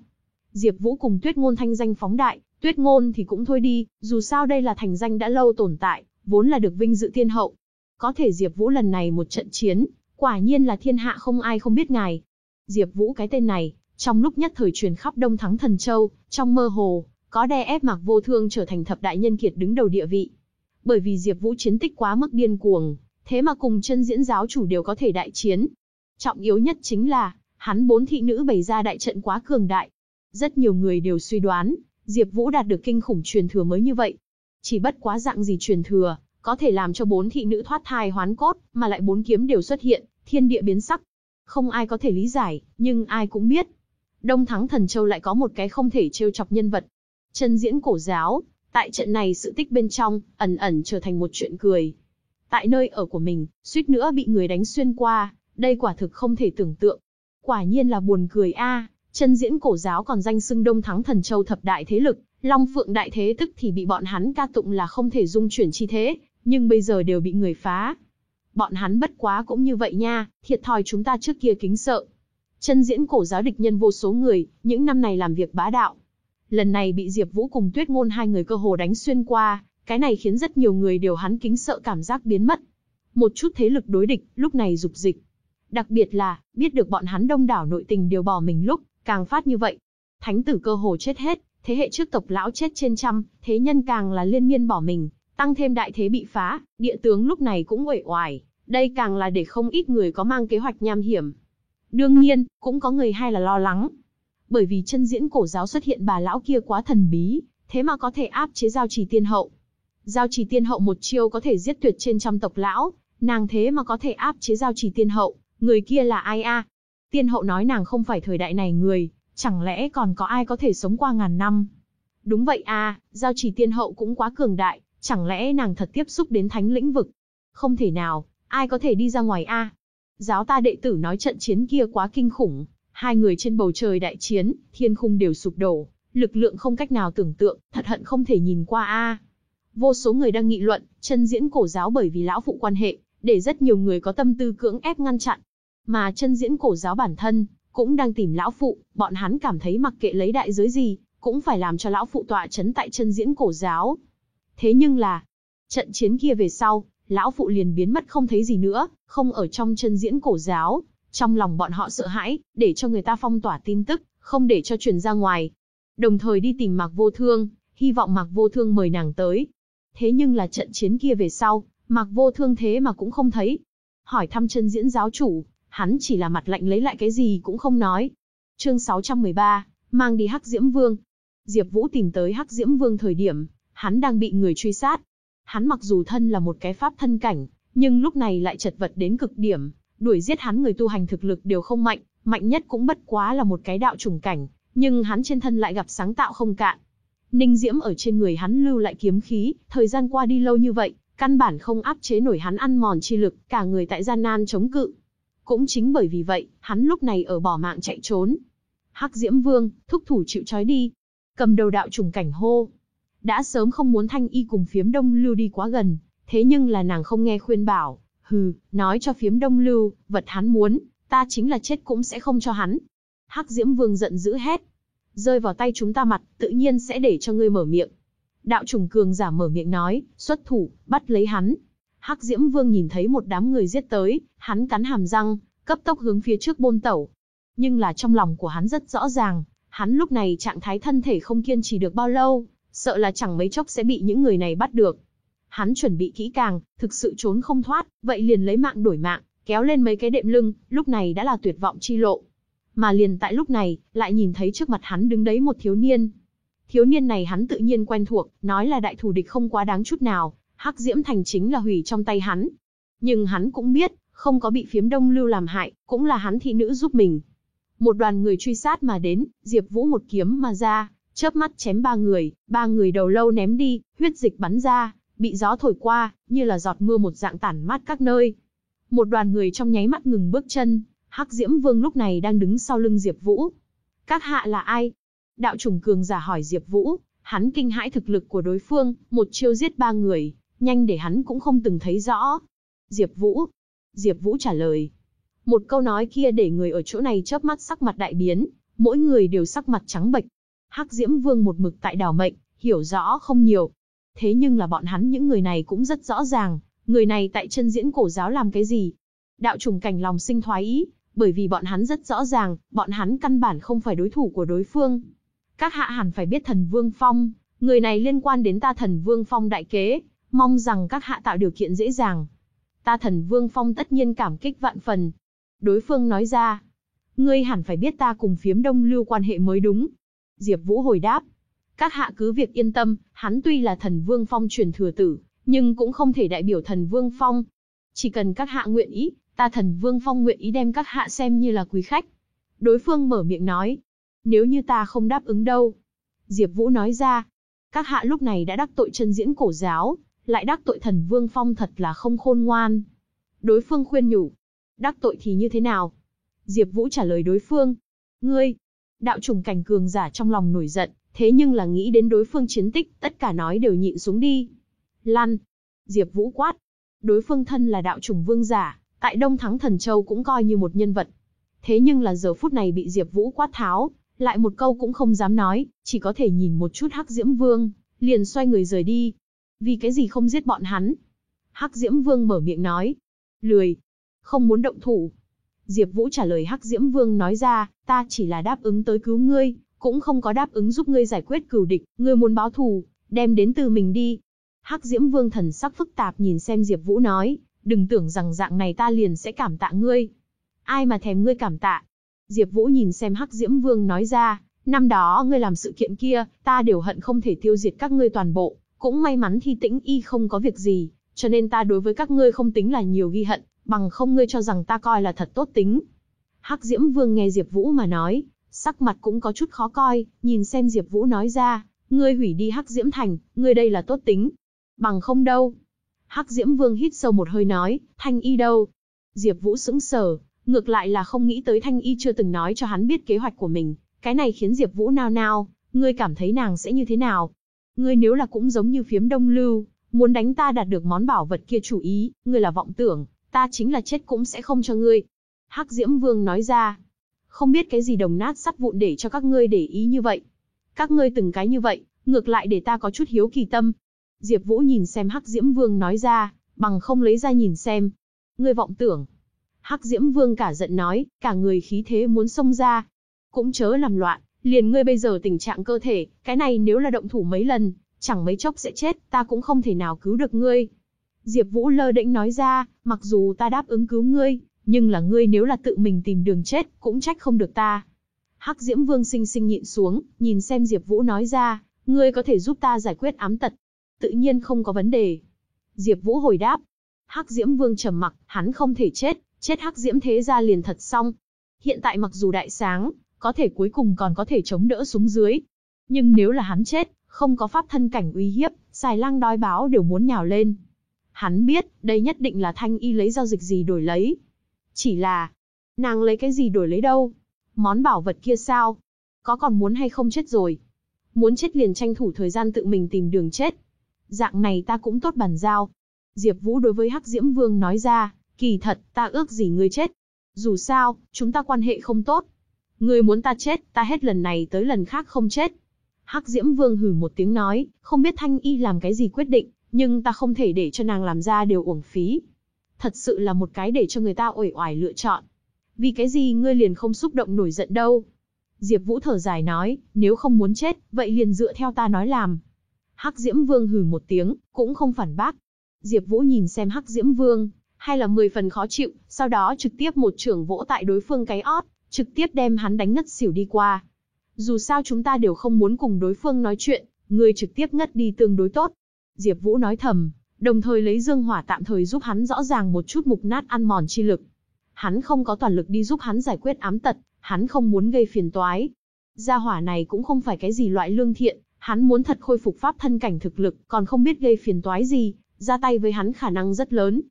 Diệp Vũ cùng Tuyết Ngôn thanh danh phóng đại, Tuyết Ngôn thì cũng thôi đi, dù sao đây là thành danh đã lâu tồn tại, vốn là được vinh dự thiên hậu. Có thể Diệp Vũ lần này một trận chiến, quả nhiên là thiên hạ không ai không biết ngài. Diệp Vũ cái tên này, trong lúc nhất thời truyền khắp Đông Thắng Thần Châu, trong mơ hồ, có đè ép Mạc Vô Thương trở thành thập đại nhân kiệt đứng đầu địa vị. Bởi vì Diệp Vũ chiến tích quá mức điên cuồng, thế mà cùng chân diễn giáo chủ đều có thể đại chiến. Trọng yếu nhất chính là, hắn bốn thị nữ bày ra đại trận quá cường đại. Rất nhiều người đều suy đoán, Diệp Vũ đạt được kinh khủng truyền thừa mới như vậy. Chỉ bất quá dạng gì truyền thừa, có thể làm cho bốn thị nữ thoát thai hoán cốt, mà lại bốn kiếm đều xuất hiện, thiên địa biến sắc. Không ai có thể lý giải, nhưng ai cũng biết. Đông Thắng Thần Châu lại có một cái không thể trêu chọc nhân vật. Chân diễn cổ giáo, tại trận này sự tích bên trong, ẩn ẩn trở thành một chuyện cười. Tại nơi ở của mình, suýt nữa bị người đánh xuyên qua, đây quả thực không thể tưởng tượng. Quả nhiên là buồn cười a, chân diễn cổ giáo còn danh xưng Đông Thắng Thần Châu thập đại thế lực, Long Phượng đại thế tức thì bị bọn hắn ca tụng là không thể dung chuyển chi thế, nhưng bây giờ đều bị người phá. Bọn hắn bất quá cũng như vậy nha, thiệt thòi chúng ta trước kia kính sợ. Chân diễn cổ giáo địch nhân vô số người, những năm này làm việc bá đạo. Lần này bị Diệp Vũ cùng Tuyết Ngôn hai người cơ hồ đánh xuyên qua, cái này khiến rất nhiều người đều hắn kính sợ cảm giác biến mất. Một chút thế lực đối địch, lúc này dục dịch. Đặc biệt là, biết được bọn hắn đông đảo nội tình đều bỏ mình lúc, càng phát như vậy. Thánh tử cơ hồ chết hết, thế hệ trước tộc lão chết trên trăm, thế nhân càng là liên miên bỏ mình, tăng thêm đại thế bị phá, địa tướng lúc này cũng uể oải, đây càng là để không ít người có mang kế hoạch nham hiểm. Đương nhiên, cũng có người hay là lo lắng. Bởi vì chân diễn cổ giáo xuất hiện bà lão kia quá thần bí, thế mà có thể áp chế giao trì tiên hậu. Giao trì tiên hậu một chiêu có thể giết tuyệt trên trăm tộc lão, nàng thế mà có thể áp chế giao trì tiên hậu, người kia là ai a? Tiên hậu nói nàng không phải thời đại này người, chẳng lẽ còn có ai có thể sống qua ngàn năm? Đúng vậy a, giao trì tiên hậu cũng quá cường đại, chẳng lẽ nàng thật tiếp xúc đến thánh lĩnh vực? Không thể nào, ai có thể đi ra ngoài a? Giáo ta đệ tử nói trận chiến kia quá kinh khủng, hai người trên bầu trời đại chiến, thiên khung đều sụp đổ, lực lượng không cách nào tưởng tượng, thật hận không thể nhìn qua a. Vô số người đang nghị luận, chân diễn cổ giáo bởi vì lão phụ quan hệ, để rất nhiều người có tâm tư cưỡng ép ngăn chặn. Mà chân diễn cổ giáo bản thân, cũng đang tìm lão phụ, bọn hắn cảm thấy mặc kệ lấy đại giới gì, cũng phải làm cho lão phụ tọa chấn tại chân diễn cổ giáo. Thế nhưng là, trận chiến kia về sau, lão phụ liền biến mất không thấy gì nữa, không ở trong chân diễn cổ giáo. Trong lòng bọn họ sợ hãi, để cho người ta phong tỏa tin tức, không để cho truyền ra ngoài. Đồng thời đi tìm Mạc Vô Thương, hy vọng Mạc Vô Thương mời nàng tới. Thế nhưng là trận chiến kia về sau, Mạc Vô Thương thế mà cũng không thấy. Hỏi thăm chân diễn giáo chủ, hắn chỉ là mặt lạnh lấy lại cái gì cũng không nói. Chương 613, mang đi Hắc Diễm Vương. Diệp Vũ tìm tới Hắc Diễm Vương thời điểm, hắn đang bị người truy sát. Hắn mặc dù thân là một cái pháp thân cảnh, nhưng lúc này lại chật vật đến cực điểm, đuổi giết hắn người tu hành thực lực đều không mạnh, mạnh nhất cũng bất quá là một cái đạo trùng cảnh, nhưng hắn trên thân lại gặp sáng tạo không cạn. Ninh Diễm ở trên người hắn lưu lại kiếm khí, thời gian qua đi lâu như vậy, căn bản không áp chế nổi hắn ăn mòn chi lực, cả người tại gian nan chống cự. Cũng chính bởi vì vậy, hắn lúc này ở bỏ mạng chạy trốn. Hắc Diễm Vương, thúc thủ chịu trói đi. Cầm đầu đạo trùng cảnh hô. Đã sớm không muốn thanh y cùng phiếm đông lưu đi quá gần, thế nhưng là nàng không nghe khuyên bảo. Hừ, nói cho phiếm đông lưu, vật hắn muốn, ta chính là chết cũng sẽ không cho hắn. Hắc Diễm Vương giận dữ hét. Rơi vào tay chúng ta mặt, tự nhiên sẽ để cho ngươi mở miệng. Đạo trùng cường giả mở miệng nói, xuất thủ, bắt lấy hắn. Hắc Diễm Vương nhìn thấy một đám người giết tới, hắn cắn hàm răng, cấp tốc hướng phía trước bôn tẩu. Nhưng là trong lòng của hắn rất rõ ràng, hắn lúc này trạng thái thân thể không kiên trì được bao lâu, sợ là chẳng mấy chốc sẽ bị những người này bắt được. Hắn chuẩn bị kỹ càng, thực sự trốn không thoát, vậy liền lấy mạng đổi mạng, kéo lên mấy cái đệm lưng, lúc này đã là tuyệt vọng chi lộ. Mà liền tại lúc này, lại nhìn thấy trước mặt hắn đứng đấy một thiếu niên. Thiếu niên này hắn tự nhiên quen thuộc, nói là đại thù địch không quá đáng chút nào, Hắc Diễm Thành chính là hủy trong tay hắn. Nhưng hắn cũng biết, không có bị phiếm đông lưu làm hại, cũng là hắn thị nữ giúp mình. Một đoàn người truy sát mà đến, Diệp Vũ một kiếm mà ra, chớp mắt chém ba người, ba người đầu lâu ném đi, huyết dịch bắn ra, bị gió thổi qua, như là giọt mưa một dạng tản mát các nơi. Một đoàn người trong nháy mắt ngừng bước chân, Hắc Diễm Vương lúc này đang đứng sau lưng Diệp Vũ. Các hạ là ai? Đạo trùng cường giả hỏi Diệp Vũ, hắn kinh hãi thực lực của đối phương, một chiêu giết ba người, nhanh để hắn cũng không từng thấy rõ. Diệp Vũ. Diệp Vũ trả lời. Một câu nói kia để người ở chỗ này chớp mắt sắc mặt đại biến, mỗi người đều sắc mặt trắng bệch. Hắc Diễm Vương một mực tại đảo mệnh, hiểu rõ không nhiều. Thế nhưng là bọn hắn những người này cũng rất rõ ràng, người này tại chân diễn cổ giáo làm cái gì. Đạo trùng cảnh lòng sinh thoái ý, bởi vì bọn hắn rất rõ ràng, bọn hắn căn bản không phải đối thủ của đối phương. Các hạ hẳn phải biết thần Vương Phong, người này liên quan đến ta thần Vương Phong đại kế, mong rằng các hạ tạo điều kiện dễ dàng. Ta thần Vương Phong tất nhiên cảm kích vạn phần. Đối phương nói ra, ngươi hẳn phải biết ta cùng phiếm đông lưu quan hệ mới đúng. Diệp Vũ hồi đáp, các hạ cứ việc yên tâm, hắn tuy là thần Vương Phong truyền thừa tử, nhưng cũng không thể đại biểu thần Vương Phong. Chỉ cần các hạ nguyện ý, ta thần Vương Phong nguyện ý đem các hạ xem như là quý khách. Đối phương mở miệng nói, nếu như ta không đáp ứng đâu. Diệp Vũ nói ra, các hạ lúc này đã đắc tội chân diễn cổ giáo, lại đắc tội thần Vương Phong thật là không khôn ngoan. Đối phương khuyên nhủ, đắc tội thì như thế nào? Diệp Vũ trả lời đối phương, ngươi, đạo trùng cảnh cường giả trong lòng nổi giận, thế nhưng là nghĩ đến đối phương chiến tích, tất cả nói đều nhịn xuống đi. Lăn! Diệp Vũ quát. Đối phương thân là đạo trùng vương giả, tại Đông Thắng Thần Châu cũng coi như một nhân vật. Thế nhưng là giờ phút này bị Diệp Vũ quát tháo, lại một câu cũng không dám nói, chỉ có thể nhìn một chút Hắc Diễm Vương, liền xoay người rời đi. Vì cái gì không giết bọn hắn? Hắc Diễm Vương mở miệng nói. Lười. Không muốn động thủ. Diệp Vũ trả lời Hắc Diễm Vương nói ra, ta chỉ là đáp ứng tới cứu ngươi, cũng không có đáp ứng giúp ngươi giải quyết cừu địch, ngươi muốn báo thù, đem đến từ mình đi. Hắc Diễm Vương thần sắc phức tạp nhìn xem Diệp Vũ nói, đừng tưởng rằng dạng này ta liền sẽ cảm tạ ngươi. Ai mà thèm ngươi cảm tạ? Diệp Vũ nhìn xem Hắc Diễm Vương nói ra, năm đó ngươi làm sự kiện kia, ta đều hận không thể tiêu diệt các ngươi toàn bộ, cũng may mắn Thi Tĩnh Y không có việc gì, cho nên ta đối với các ngươi không tính là nhiều ghi hận, bằng không ngươi cho rằng ta coi là thật tốt tính. Hắc Diễm Vương nghe Diệp Vũ mà nói, sắc mặt cũng có chút khó coi, nhìn xem Diệp Vũ nói ra, ngươi hủy đi Hắc Diễm Thành, ngươi đây là tốt tính. Bằng không đâu. Hắc Diễm Vương hít sâu một hơi nói, Thanh Y đâu? Diệp Vũ sững sờ, ngược lại là không nghĩ tới Thanh Y chưa từng nói cho hắn biết kế hoạch của mình, cái này khiến Diệp Vũ nao nao, ngươi cảm thấy nàng sẽ như thế nào? Ngươi nếu là cũng giống như phiếm Đông Lưu, muốn đánh ta đạt được món bảo vật kia chủ ý, ngươi là vọng tưởng, ta chính là chết cũng sẽ không cho ngươi. Hắc Diễm Vương nói ra, không biết cái gì đồng nát sắt vụn để cho các ngươi để ý như vậy. Các ngươi từng cái như vậy, ngược lại để ta có chút hiếu kỳ tâm. Diệp Vũ nhìn xem Hắc Diễm Vương nói ra, bằng không lấy ra nhìn xem. Ngươi vọng tưởng. Hắc Diễm Vương cả giận nói, cả người khí thế muốn xông ra. Cũng chớ làm loạn, liền ngươi bây giờ tình trạng cơ thể, cái này nếu là động thủ mấy lần, chẳng mấy chốc sẽ chết, ta cũng không thể nào cứu được ngươi. Diệp Vũ lơ đễnh nói ra, mặc dù ta đáp ứng cứu ngươi, nhưng là ngươi nếu là tự mình tìm đường chết, cũng trách không được ta. Hắc Diễm Vương sinh sinh nhịn xuống, nhìn xem Diệp Vũ nói ra, ngươi có thể giúp ta giải quyết ám tật. Tự nhiên không có vấn đề. Diệp Vũ hồi đáp. Hắc Diễm Vương trầm mặc, hắn không thể chết, chết Hắc Diễm thế gia liền thật xong. Hiện tại mặc dù đại sáng, có thể cuối cùng còn có thể chống đỡ xuống dưới. Nhưng nếu là hắn chết, không có pháp thân cảnh uy hiếp, xài lang đói báo đều muốn nhào lên. Hắn biết, đây nhất định là thanh y lấy giao dịch gì đổi lấy. Chỉ là, nàng lấy cái gì đổi lấy đâu? Món bảo vật kia sao? Có còn muốn hay không chết rồi? Muốn chết liền tranh thủ thời gian tự mình tìm đường chết. Dạng này ta cũng tốt bàn giao. Diệp Vũ đối với Hắc Diễm Vương nói ra, kỳ thật, ta ước gì ngươi chết. Dù sao, chúng ta quan hệ không tốt. Ngươi muốn ta chết, ta hết lần này tới lần khác không chết. Hắc Diễm Vương hừ một tiếng nói, không biết Thanh Y làm cái gì quyết định, nhưng ta không thể để cho nàng làm ra điều uổng phí. Thật sự là một cái để cho người ta uể oải lựa chọn. Vì cái gì ngươi liền không xúc động nổi giận đâu? Diệp Vũ thở dài nói, nếu không muốn chết, vậy liền dựa theo ta nói làm. Hắc Diễm Vương hừ một tiếng, cũng không phản bác. Diệp Vũ nhìn xem Hắc Diễm Vương, hay là mười phần khó chịu, sau đó trực tiếp một trưởng vỗ tại đối phương cái ót, trực tiếp đem hắn đánh ngất xỉu đi qua. Dù sao chúng ta đều không muốn cùng đối phương nói chuyện, ngươi trực tiếp ngất đi tương đối tốt. Diệp Vũ nói thầm, đồng thời lấy dương hỏa tạm thời giúp hắn rõ ràng một chút mục nát ăn mòn chi lực. Hắn không có toàn lực đi giúp hắn giải quyết ám tật, hắn không muốn gây phiền toái. Gia hỏa này cũng không phải cái gì loại lương thiện, hắn muốn thật khôi phục pháp thân cảnh thực lực, còn không biết gây phiền toái gì, ra tay với hắn khả năng rất lớn.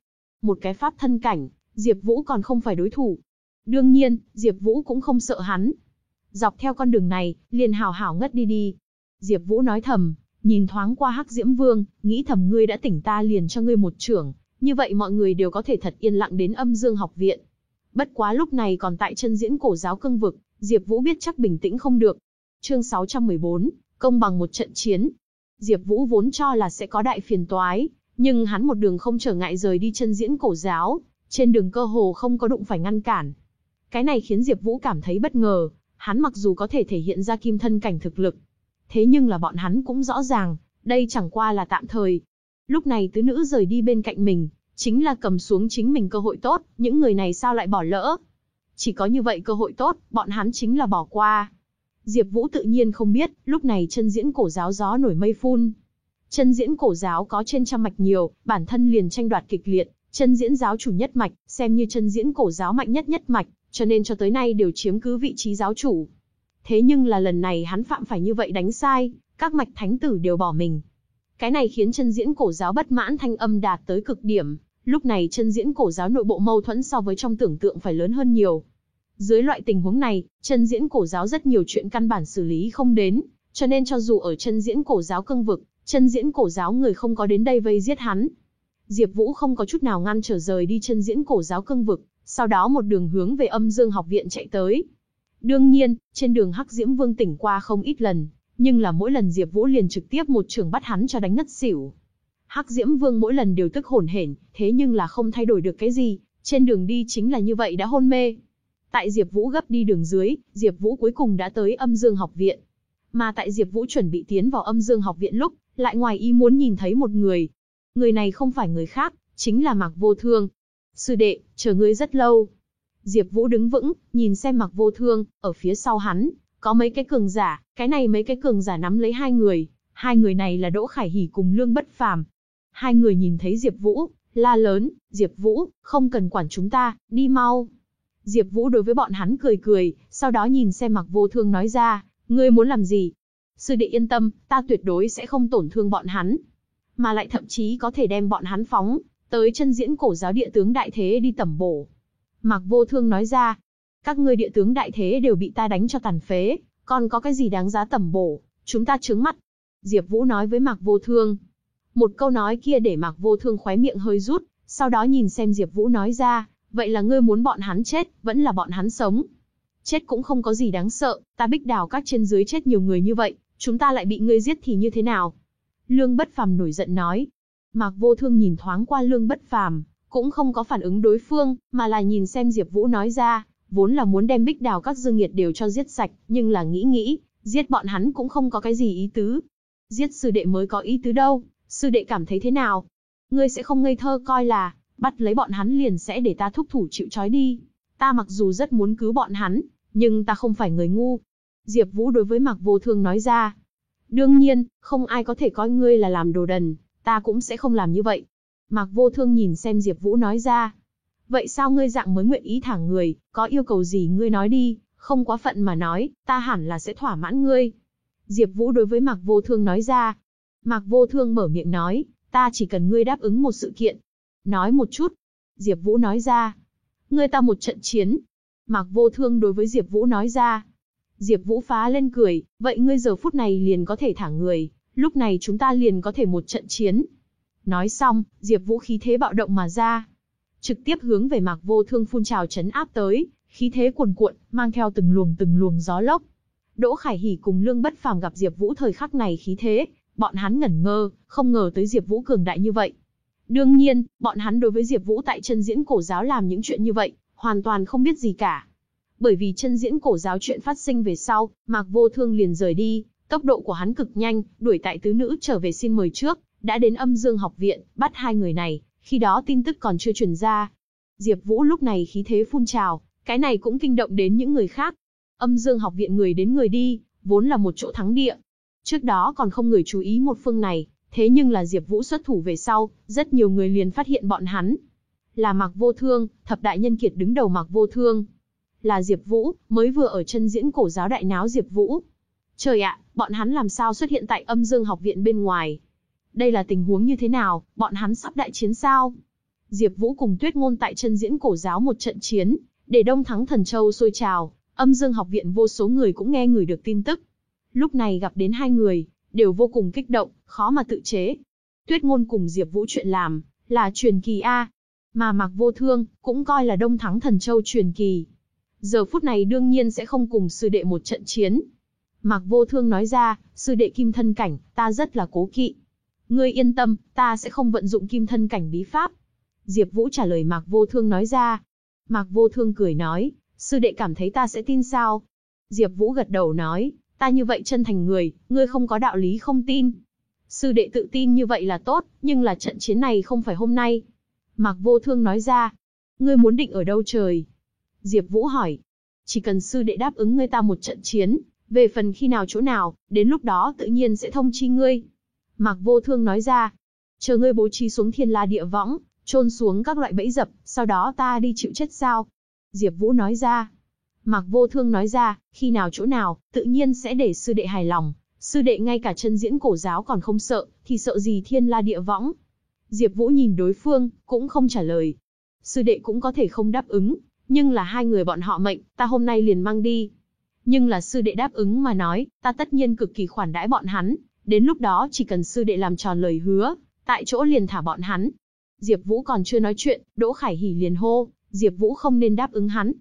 Một cái pháp thân cảnh, Diệp Vũ còn không phải đối thủ. Đương nhiên, Diệp Vũ cũng không sợ hắn. Dọc theo con đường này, liền hào hảo ngất đi đi. Diệp Vũ nói thầm, nhìn thoáng qua Hắc Diễm Vương, nghĩ thầm ngươi đã tỉnh ta liền cho ngươi một trưởng, như vậy mọi người đều có thể thật yên lặng đến Âm Dương học viện. Bất quá lúc này còn tại chân diễn cổ giáo cương vực, Diệp Vũ biết chắc bình tĩnh không được. Chương 614, công bằng một trận chiến. Diệp Vũ vốn cho là sẽ có đại phiền toái, nhưng hắn một đường không trở ngại rời đi chân diễn cổ giáo, trên đường cơ hồ không có đụng phải ngăn cản. Cái này khiến Diệp Vũ cảm thấy bất ngờ, hắn mặc dù có thể thể hiện ra kim thân cảnh thực lực, thế nhưng là bọn hắn cũng rõ ràng, đây chẳng qua là tạm thời. Lúc này tứ nữ rời đi bên cạnh mình, chính là cầm xuống chính mình cơ hội tốt, những người này sao lại bỏ lỡ? Chỉ có như vậy cơ hội tốt, bọn hắn chính là bỏ qua. Diệp Vũ tự nhiên không biết, lúc này chân diễn cổ giáo gió nổi mây phun. Chân diễn cổ giáo có trên trăm mạch nhiều, bản thân liền tranh đoạt kịch liệt, chân diễn giáo chủ nhất mạch, xem như chân diễn cổ giáo mạnh nhất nhất mạch, cho nên cho tới nay đều chiếm cứ vị trí giáo chủ. Thế nhưng là lần này hắn phạm phải như vậy đánh sai, các mạch thánh tử đều bỏ mình. Cái này khiến chân diễn cổ giáo bất mãn thanh âm đạt tới cực điểm, lúc này chân diễn cổ giáo nội bộ mâu thuẫn so với trong tưởng tượng phải lớn hơn nhiều. Dưới loại tình huống này, chân diễn cổ giáo rất nhiều chuyện căn bản xử lý không đến, cho nên cho dù ở chân diễn cổ giáo cương vực, chân diễn cổ giáo người không có đến đây vây giết hắn. Diệp Vũ không có chút nào ngăn trở rời đi chân diễn cổ giáo cương vực, sau đó một đường hướng về âm dương học viện chạy tới. Đương nhiên, trên đường Hắc Diễm Vương tỉnh qua không ít lần, nhưng là mỗi lần Diệp Vũ liền trực tiếp một trường bắt hắn cho đánh ngất xỉu. Hắc Diễm Vương mỗi lần đều tức hổn hển, thế nhưng là không thay đổi được cái gì, trên đường đi chính là như vậy đã hôn mê. Tại Diệp Vũ gấp đi đường dưới, Diệp Vũ cuối cùng đã tới Âm Dương học viện. Mà tại Diệp Vũ chuẩn bị tiến vào Âm Dương học viện lúc, lại ngoài ý muốn nhìn thấy một người. Người này không phải người khác, chính là Mạc Vô Thương. "Sư đệ, chờ ngươi rất lâu." Diệp Vũ đứng vững, nhìn xem Mạc Vô Thương, ở phía sau hắn có mấy cái cường giả, cái này mấy cái cường giả nắm lấy hai người, hai người này là Đỗ Khải Hỉ cùng Lương Bất Phàm. Hai người nhìn thấy Diệp Vũ, la lớn, "Diệp Vũ, không cần quản chúng ta, đi mau." Diệp Vũ đối với bọn hắn cười cười, sau đó nhìn xem Mạc Vô Thương nói ra, "Ngươi muốn làm gì?" "Sư đệ yên tâm, ta tuyệt đối sẽ không tổn thương bọn hắn, mà lại thậm chí có thể đem bọn hắn phóng tới chân diễn cổ giáo địa tướng đại thế đi tẩm bổ." Mạc Vô Thương nói ra, "Các ngươi địa tướng đại thế đều bị ta đánh cho tàn phế, còn có cái gì đáng giá tẩm bổ, chúng ta trướng mắt." Diệp Vũ nói với Mạc Vô Thương. Một câu nói kia để Mạc Vô Thương khóe miệng hơi rút, sau đó nhìn xem Diệp Vũ nói ra, vậy là ngươi muốn bọn hắn chết, vẫn là bọn hắn sống. Chết cũng không có gì đáng sợ, ta bích đào các trên dưới chết nhiều người như vậy, chúng ta lại bị ngươi giết thì như thế nào? Lương Bất Phàm nổi giận nói. Mạc Vô Thương nhìn thoáng qua Lương Bất Phàm, cũng không có phản ứng đối phương, mà là nhìn xem Diệp Vũ nói ra, vốn là muốn đem bích đào các dương nghiệt đều cho giết sạch, nhưng là nghĩ nghĩ, giết bọn hắn cũng không có cái gì ý tứ. Giết sư đệ mới có ý tứ đâu, sư đệ cảm thấy thế nào? Ngươi sẽ không ngây thơ coi là, bắt lấy bọn hắn liền sẽ để ta thúc thủ chịu trói đi. Ta mặc dù rất muốn cứu bọn hắn, nhưng ta không phải người ngu. Diệp Vũ đối với Mạc Vô Thương nói ra. Đương nhiên, không ai có thể coi ngươi là làm đồ đần, ta cũng sẽ không làm như vậy. Mạc Vô Thương nhìn xem Diệp Vũ nói ra. Vậy sao ngươi dạng mới nguyện ý thả người, có yêu cầu gì ngươi nói đi, không quá phận mà nói, ta hẳn là sẽ thỏa mãn ngươi. Diệp Vũ đối với Mạc Vô Thương nói ra. Mạc Vô Thương mở miệng nói, ta chỉ cần ngươi đáp ứng một sự kiện, Nói một chút. Diệp Vũ nói ra. Ngươi ta một trận chiến. Mạc Vô Thương đối với Diệp Vũ nói ra. Diệp Vũ phá lên cười, vậy ngươi giờ phút này liền có thể thả người, lúc này chúng ta liền có thể một trận chiến. Nói xong, Diệp Vũ khí thế bạo động mà ra. Trực tiếp hướng về Mạc Vô Thương phun trào chấn áp tới, khí thế cuồn cuộn, mang theo từng luồng từng luồng gió lốc. Đỗ Khải Hỉ cùng Lương Bất Phàm gặp Diệp Vũ thời khắc này khí thế, bọn hắn ngẩn ngơ, không ngờ tới Diệp Vũ cường đại như vậy. Đương nhiên, bọn hắn đối với Diệp Vũ tại chân diễn cổ giáo làm những chuyện như vậy, hoàn toàn không biết gì cả. Bởi vì chân diễn cổ giáo chuyện phát sinh về sau, Mạc Vô Thương liền rời đi, tốc độ của hắn cực nhanh, đuổi tại tứ nữ trở về xin mời trước, đã đến Âm Dương học viện, bắt hai người này, khi đó tin tức còn chưa truyền ra. Diệp Vũ lúc này khí thế phun trào, cái này cũng kinh động đến những người khác. Âm Dương học viện người đến người đi, vốn là một chỗ thắng địa. Trước đó còn không người chú ý một phương này, Thế nhưng là Diệp Vũ xuất thủ về sau, rất nhiều người liền phát hiện bọn hắn. Là Mạc Vô Thương, thập đại nhân kiệt đứng đầu Mạc Vô Thương. Là Diệp Vũ, mới vừa ở chân diễn cổ giáo đại náo Diệp Vũ. Trời ạ, bọn hắn làm sao xuất hiện tại Âm Dương học viện bên ngoài? Đây là tình huống như thế nào, bọn hắn sắp đại chiến sao? Diệp Vũ cùng Tuyết Ngôn tại chân diễn cổ giáo một trận chiến, để Đông Thắng Thần Châu sôi trào, Âm Dương học viện vô số người cũng nghe người được tin tức. Lúc này gặp đến hai người, đều vô cùng kích động, khó mà tự chế. Tuyết ngôn cùng Diệp Vũ chuyện làm, là truyền kỳ A. Mà Mạc Vô Thương, cũng coi là đông thắng thần châu truyền kỳ. Giờ phút này đương nhiên sẽ không cùng sư đệ một trận chiến. Mạc Vô Thương nói ra, sư đệ kim thân cảnh, ta rất là cố kỵ. Ngươi yên tâm, ta sẽ không vận dụng kim thân cảnh bí pháp. Diệp Vũ trả lời Mạc Vô Thương nói ra. Mạc Vô Thương cười nói, sư đệ cảm thấy ta sẽ tin sao? Diệp Vũ gật đầu nói, Ta như vậy chân thành người, ngươi không có đạo lý không tin. Sư đệ tự tin như vậy là tốt, nhưng là trận chiến này không phải hôm nay. Mạc Vô Thương nói ra. Ngươi muốn định ở đâu trời? Diệp Vũ hỏi. Chỉ cần sư đệ đáp ứng ngươi ta một trận chiến, về phần khi nào chỗ nào, đến lúc đó tự nhiên sẽ thông chi ngươi. Mạc Vô Thương nói ra. Chờ ngươi bố trí xuống thiên la địa võng, trôn xuống các loại bẫy dập, sau đó ta đi chịu chết sao? Diệp Vũ nói ra. Mạc Vô Thương nói ra, khi nào chỗ nào, tự nhiên sẽ để sư đệ hài lòng. Sư đệ ngay cả chân diễn cổ giáo còn không sợ, thì sợ gì thiên la địa võng. Diệp Vũ nhìn đối phương, cũng không trả lời. Sư đệ cũng có thể không đáp ứng, nhưng là hai người bọn họ mệnh, ta hôm nay liền mang đi. Nhưng là sư đệ đáp ứng mà nói, ta tất nhiên cực kỳ khoản đãi bọn hắn, đến lúc đó chỉ cần sư đệ làm tròn lời hứa, tại chỗ liền thả bọn hắn. Diệp Vũ còn chưa nói chuyện, Đỗ Khải Hỉ liền hô, Diệp Vũ không nên đáp ứng hắn.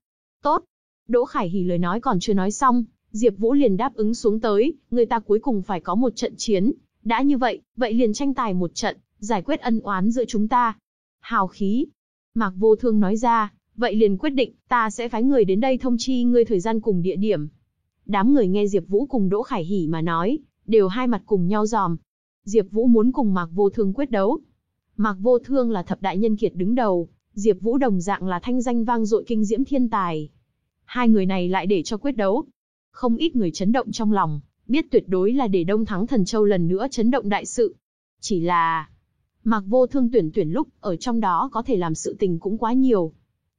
Tốt, Đỗ Khải Hỉ lời nói còn chưa nói xong, Diệp Vũ liền đáp ứng xuống tới, người ta cuối cùng phải có một trận chiến, đã như vậy, vậy liền tranh tài một trận, giải quyết ân oán giữa chúng ta. Hào khí. Mạc Vô Thương nói ra, vậy liền quyết định, ta sẽ phái người đến đây thông chi ngươi thời gian cùng địa điểm. Đám người nghe Diệp Vũ cùng Đỗ Khải Hỉ mà nói, đều hai mặt cùng nhau giòm. Diệp Vũ muốn cùng Mạc Vô Thương quyết đấu. Mạc Vô Thương là thập đại nhân kiệt đứng đầu, Diệp Vũ đồng dạng là thanh danh vang dội kinh diễm thiên tài. Hai người này lại để cho quyết đấu. Không ít người chấn động trong lòng, biết tuyệt đối là để Đông Thắng Thần Châu lần nữa chấn động đại sự. Chỉ là Mạc Vô Thương tuyển tuyển lúc, ở trong đó có thể làm sự tình cũng quá nhiều.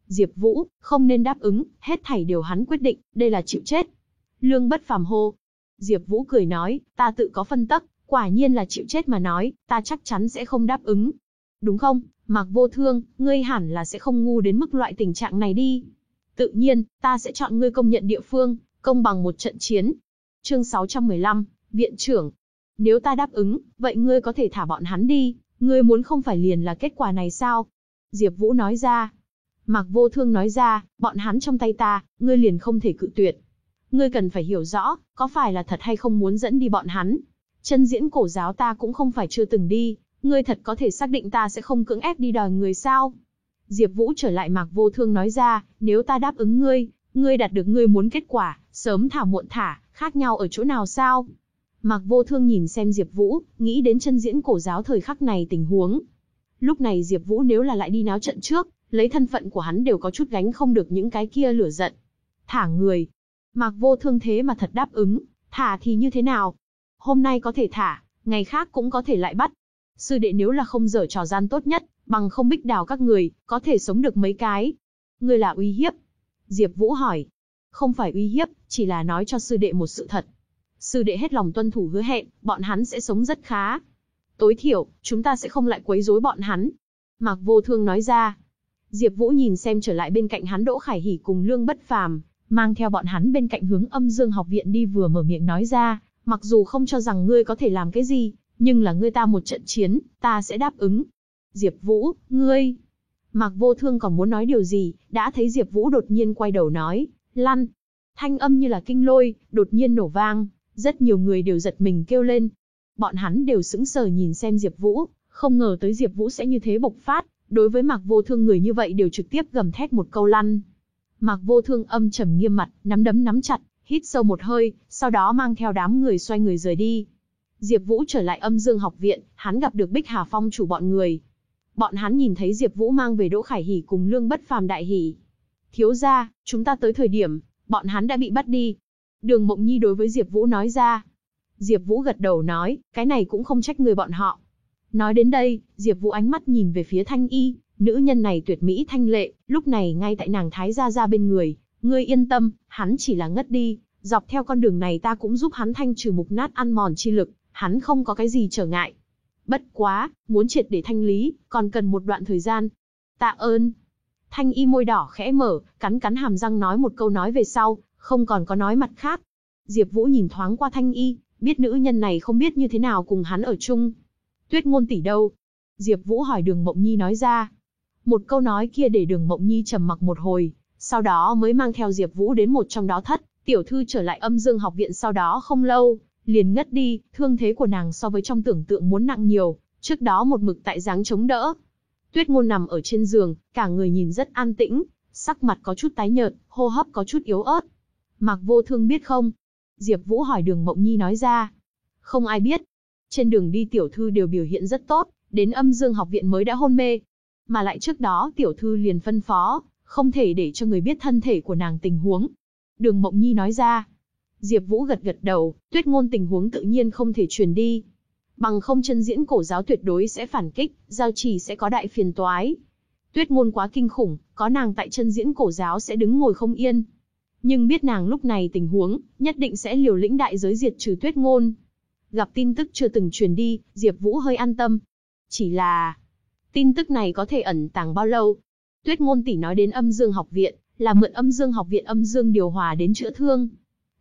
Diệp Vũ, không nên đáp ứng, hết thảy đều hắn quyết định, đây là chịu chết. Lương Bất Phàm hô. Diệp Vũ cười nói, ta tự có phân tắc, quả nhiên là chịu chết mà nói, ta chắc chắn sẽ không đáp ứng. Đúng không, Mạc Vô Thương, ngươi hẳn là sẽ không ngu đến mức loại tình trạng này đi. Tự nhiên, ta sẽ chọn ngươi công nhận địa phương, công bằng một trận chiến. Chương 615, Viện trưởng. Nếu ta đáp ứng, vậy ngươi có thể thả bọn hắn đi, ngươi muốn không phải liền là kết quả này sao? Diệp Vũ nói ra. Mạc Vô Thương nói ra, bọn hắn trong tay ta, ngươi liền không thể cự tuyệt. Ngươi cần phải hiểu rõ, có phải là thật hay không muốn dẫn đi bọn hắn. Chân diễn cổ giáo ta cũng không phải chưa từng đi, ngươi thật có thể xác định ta sẽ không cưỡng ép đi đòi người sao? Diệp Vũ trở lại Mạc Vô Thương nói ra, nếu ta đáp ứng ngươi, ngươi đạt được ngươi muốn kết quả, sớm thả muộn thả, khác nhau ở chỗ nào sao? Mạc Vô Thương nhìn xem Diệp Vũ, nghĩ đến chân diễn cổ giáo thời khắc này tình huống. Lúc này Diệp Vũ nếu là lại đi náo trận trước, lấy thân phận của hắn đều có chút gánh không được những cái kia lửa giận. Thả người. Mạc Vô Thương thế mà thật đáp ứng, thả thì như thế nào? Hôm nay có thể thả, ngày khác cũng có thể lại bắt. Sư đệ nếu là không dở trò gian tốt nhất, bằng không bích đào các người, có thể sống được mấy cái. Ngươi là uy hiếp. Diệp Vũ hỏi. Không phải uy hiếp, chỉ là nói cho sư đệ một sự thật. Sư đệ hết lòng tuân thủ hứa hẹn, bọn hắn sẽ sống rất khá. Tối thiểu, chúng ta sẽ không lại quấy rối bọn hắn. Mạc Vô Thương nói ra. Diệp Vũ nhìn xem trở lại bên cạnh hắn Đỗ Khải Hỉ cùng Lương Bất Phàm, mang theo bọn hắn bên cạnh hướng Âm Dương học viện đi vừa mở miệng nói ra, mặc dù không cho rằng ngươi có thể làm cái gì, nhưng là ngươi ta một trận chiến, ta sẽ đáp ứng. Diệp Vũ, ngươi... Mạc Vô Thương còn muốn nói điều gì, đã thấy Diệp Vũ đột nhiên quay đầu nói, lăn. Thanh âm như là kinh lôi, đột nhiên nổ vang, rất nhiều người đều giật mình kêu lên. Bọn hắn đều sững sờ nhìn xem Diệp Vũ, không ngờ tới Diệp Vũ sẽ như thế bộc phát, đối với Mạc Vô Thương người như vậy đều trực tiếp gầm thét một câu lăn. Mạc Vô Thương âm trầm nghiêm mặt, nắm đấm nắm chặt, hít sâu một hơi, sau đó mang theo đám người xoay người rời đi. Diệp Vũ trở lại Âm Dương học viện, hắn gặp được Bích Hà Phong chủ bọn người. Bọn hắn nhìn thấy Diệp Vũ mang về Đỗ Khải Hỉ cùng Lương Bất Phàm đại hỉ. "Thiếu gia, chúng ta tới thời điểm, bọn hắn đã bị bắt đi." Đường Mộng Nhi đối với Diệp Vũ nói ra. Diệp Vũ gật đầu nói, cái này cũng không trách người bọn họ. Nói đến đây, Diệp Vũ ánh mắt nhìn về phía Thanh Y, nữ nhân này tuyệt mỹ thanh lệ, lúc này ngay tại nàng thái gia gia bên người, ngươi yên tâm, hắn chỉ là ngất đi, dọc theo con đường này ta cũng giúp hắn thanh trừ mục nát ăn mòn chi lực, hắn không có cái gì trở ngại. Bất quá, muốn triệt để thanh lý, còn cần một đoạn thời gian. Tạ ơn. Thanh y môi đỏ khẽ mở, cắn cắn hàm răng nói một câu nói về sau, không còn có nói mặt khác. Diệp Vũ nhìn thoáng qua Thanh y, biết nữ nhân này không biết như thế nào cùng hắn ở chung. Tuyết ngôn tỷ đâu? Diệp Vũ hỏi Đường Mộng Nhi nói ra. Một câu nói kia để Đường Mộng Nhi trầm mặc một hồi, sau đó mới mang theo Diệp Vũ đến một trong đó thất, tiểu thư trở lại Âm Dương học viện sau đó không lâu, liền ngất đi, thương thế của nàng so với trong tưởng tượng muốn nặng nhiều, trước đó một mực tại dáng chống đỡ. Tuyết Ngôn nằm ở trên giường, cả người nhìn rất an tĩnh, sắc mặt có chút tái nhợt, hô hấp có chút yếu ớt. Mạc Vô Thương biết không? Diệp Vũ hỏi Đường Mộng Nhi nói ra. Không ai biết. Trên đường đi tiểu thư đều biểu hiện rất tốt, đến Âm Dương học viện mới đã hôn mê. Mà lại trước đó tiểu thư liền phân phó, không thể để cho người biết thân thể của nàng tình huống. Đường Mộng Nhi nói ra. Diệp Vũ gật gật đầu, tuyết ngôn tình huống tự nhiên không thể truyền đi. Bằng không chân diễn cổ giáo tuyệt đối sẽ phản kích, giao trì sẽ có đại phiền toái. Tuyết ngôn quá kinh khủng, có nàng tại chân diễn cổ giáo sẽ đứng ngồi không yên. Nhưng biết nàng lúc này tình huống, nhất định sẽ liều lĩnh đại giới diệt trừ tuyết ngôn. Gặp tin tức chưa từng truyền đi, Diệp Vũ hơi an tâm. Chỉ là, tin tức này có thể ẩn tàng bao lâu? Tuyết ngôn tỷ nói đến âm dương học viện, là mượn âm dương học viện âm dương điều hòa đến chữa thương.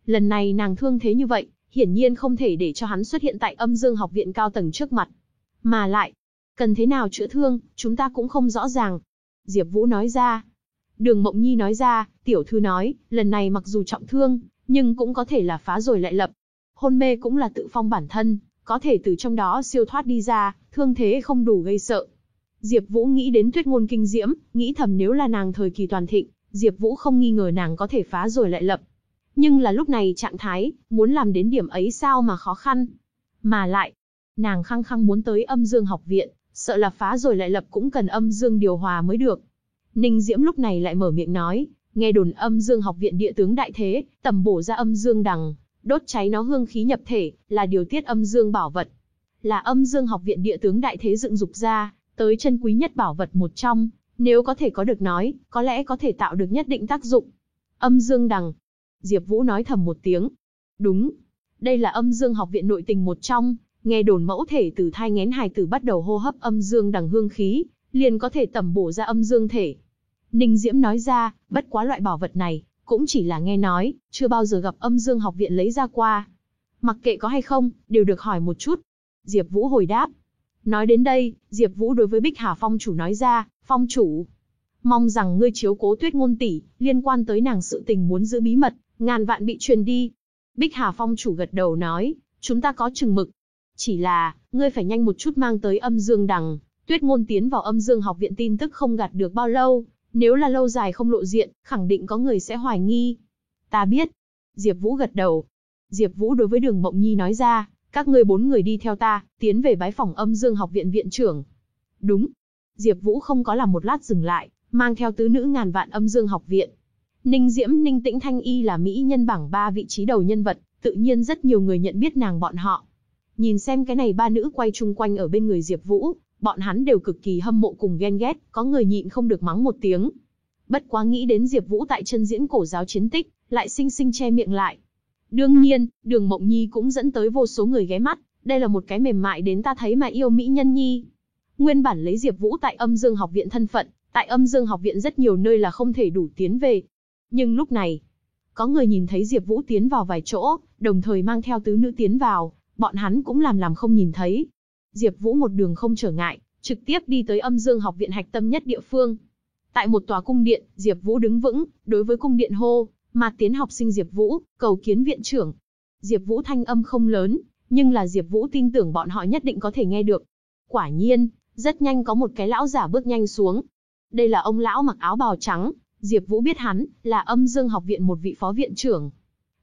Lần này nàng thương thế như vậy, hiển nhiên không thể để cho hắn xuất hiện tại âm dương học viện cao tầng trước mặt. Mà lại, cần thế nào chữa thương, chúng ta cũng không rõ ràng. Diệp Vũ nói ra. Đường Mộng Nhi nói ra, tiểu thư nói, lần này mặc dù trọng thương, nhưng cũng có thể là phá rồi lại lập. Hôn mê cũng là tự phong bản thân, có thể từ trong đó siêu thoát đi ra, thương thế không đủ gây sợ. Diệp Vũ nghĩ đến Tuyết Ngôn kinh diễm, nghĩ thầm nếu là nàng thời kỳ toàn thịnh, Diệp Vũ không nghi ngờ nàng có thể phá rồi lại lập. Nhưng là lúc này trạng thái, muốn làm đến điểm ấy sao mà khó khăn. Mà lại, nàng khăng khăng muốn tới Âm Dương học viện, sợ là phá rồi lại lập cũng cần Âm Dương điều hòa mới được. Ninh Diễm lúc này lại mở miệng nói, nghe đồn Âm Dương học viện địa tướng đại thế, tầm bổ ra Âm Dương đằng, đốt cháy nó hương khí nhập thể, là điều tiết Âm Dương bảo vật. Là Âm Dương học viện địa tướng đại thế dựng dục ra, tới chân quý nhất bảo vật một trong, nếu có thể có được nói, có lẽ có thể tạo được nhất định tác dụng. Âm Dương đằng. Diệp Vũ nói thầm một tiếng. Đúng. Đây là âm dương học viện nội tình một trong, nghe đồn mẫu thể từ thai nghén hài tử bắt đầu hô hấp âm dương đằng hương khí, liền có thể tẩm bổ ra âm dương thể. Ninh Diễm nói ra, bất quá loại bảo vật này, cũng chỉ là nghe nói, chưa bao giờ gặp âm dương học viện lấy ra qua. Mặc kệ có hay không, đều được hỏi một chút. Diệp Vũ hồi đáp. Nói đến đây, Diệp Vũ đối với Bích Hà Phong chủ nói ra, Phong chủ, mong rằng ngươi chiếu cố Tuyết ngôn tỷ, liên quan tới nàng sự tình muốn giữ bí mật, ngàn vạn bị truyền đi. Bích Hà Phong chủ gật đầu nói, chúng ta có chừng mực. Chỉ là, ngươi phải nhanh một chút mang tới âm dương đằng, Tuyết ngôn tiến vào âm dương học viện tin tức không gạt được bao lâu, nếu là lâu dài không lộ diện, khẳng định có người sẽ hoài nghi. Ta biết. Diệp Vũ gật đầu. Diệp Vũ đối với Đường Mộng Nhi nói ra, các ngươi bốn người đi theo ta, tiến về bái phòng âm dương học viện viện trưởng. Đúng. Diệp Vũ không có làm một lát dừng lại, mang theo tứ nữ ngàn vạn âm dương học viện. Ninh Diễm Ninh Tĩnh Thanh Y là mỹ nhân bảng ba vị trí đầu nhân vật, tự nhiên rất nhiều người nhận biết nàng bọn họ. Nhìn xem cái này ba nữ quay chung quanh ở bên người Diệp Vũ, bọn hắn đều cực kỳ hâm mộ cùng ghen ghét, có người nhịn không được mắng một tiếng. Bất quá nghĩ đến Diệp Vũ tại chân diễn cổ giáo chiến tích, lại sinh sinh che miệng lại. Đương nhiên, Đường Mộng Nhi cũng dẫn tới vô số người ghé mắt, đây là một cái mềm mại đến ta thấy mà yêu mỹ nhân nhi. Nguyên bản lấy Diệp Vũ tại Âm Dương học viện thân phận, tại Âm Dương học viện rất nhiều nơi là không thể đủ tiến về. Nhưng lúc này, có người nhìn thấy Diệp Vũ tiến vào vài chỗ, đồng thời mang theo tứ nữ tiến vào, bọn hắn cũng làm làm không nhìn thấy. Diệp Vũ một đường không trở ngại, trực tiếp đi tới Âm Dương học viện hạch tâm nhất địa phương. Tại một tòa cung điện, Diệp Vũ đứng vững, đối với cung điện hô, Mạc tiến học sinh Diệp Vũ, cầu kiến viện trưởng." Diệp Vũ thanh âm không lớn, nhưng là Diệp Vũ tin tưởng bọn họ nhất định có thể nghe được. Quả nhiên, rất nhanh có một cái lão giả bước nhanh xuống. Đây là ông lão mặc áo bào trắng, Diệp Vũ biết hắn là Âm Dương học viện một vị phó viện trưởng.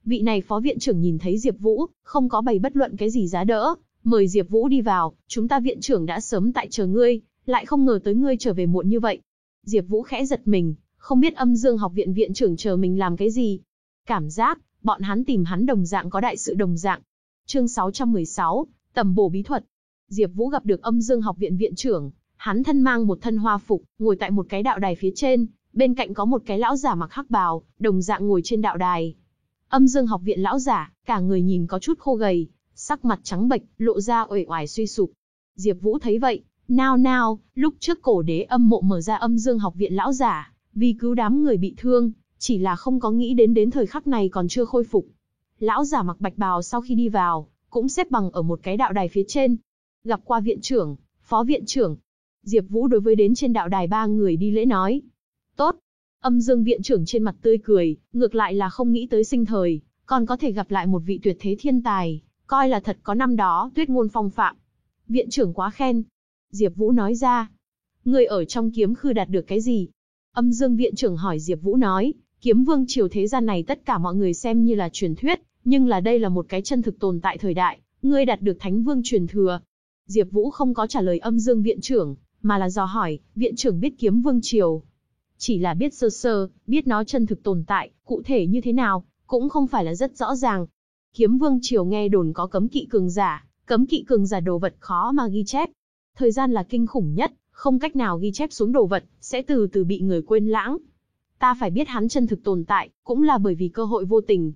Vị này phó viện trưởng nhìn thấy Diệp Vũ, không có bày bất luận cái gì giá đỡ, mời Diệp Vũ đi vào, chúng ta viện trưởng đã sớm tại chờ ngươi, lại không ngờ tới ngươi trở về muộn như vậy. Diệp Vũ khẽ giật mình, không biết Âm Dương học viện viện trưởng chờ mình làm cái gì. Cảm giác, bọn hắn tìm hắn đồng dạng có đại sự đồng dạng. Chương 616, tầm bổ bí thuật. Diệp Vũ gặp được Âm Dương học viện viện trưởng, hắn thân mang một thân hoa phục, ngồi tại một cái đạo đài phía trên, bên cạnh có một cái lão giả mặc hắc bào, đồng dạng ngồi trên đạo đài. Âm Dương học viện lão giả, cả người nhìn có chút khô gầy, sắc mặt trắng bệch, lộ ra uể oải suy sụp. Diệp Vũ thấy vậy, nao nao, lúc trước cổ đế âm mộ mở ra Âm Dương học viện lão giả, vì cứu đám người bị thương, chỉ là không có nghĩ đến đến thời khắc này còn chưa khôi phục. Lão giả mặc bạch bào sau khi đi vào, cũng xếp bằng ở một cái đạo đài phía trên. Gặp qua viện trưởng, phó viện trưởng. Diệp Vũ đối với đến trên đạo đài ba người đi lễ nói. Tốt. Âm Dương viện trưởng trên mặt tươi cười, ngược lại là không nghĩ tới sinh thời, còn có thể gặp lại một vị tuyệt thế thiên tài, coi là thật có năm đó tuyết ngôn phong phạm. Viện trưởng quá khen. Diệp Vũ nói ra. Người ở trong kiếm khư đạt được cái gì? Âm Dương viện trưởng hỏi Diệp Vũ nói, kiếm vương triều thế gian này tất cả mọi người xem như là truyền thuyết, nhưng là đây là một cái chân thực tồn tại thời đại, ngươi đạt được thánh vương truyền thừa. Diệp Vũ không có trả lời Âm Dương viện trưởng, mà là dò hỏi, viện trưởng biết kiếm vương triều. Chỉ là biết sơ sơ, biết nó chân thực tồn tại, cụ thể như thế nào, cũng không phải là rất rõ ràng. Kiếm vương triều nghe đồn có cấm kỵ cường giả, cấm kỵ cường giả đồ vật khó mà ghi chép. Thời gian là kinh khủng nhất, không cách nào ghi chép xuống đồ vật, sẽ từ từ bị người quên lãng. Ta phải biết hắn chân thực tồn tại, cũng là bởi vì cơ hội vô tình.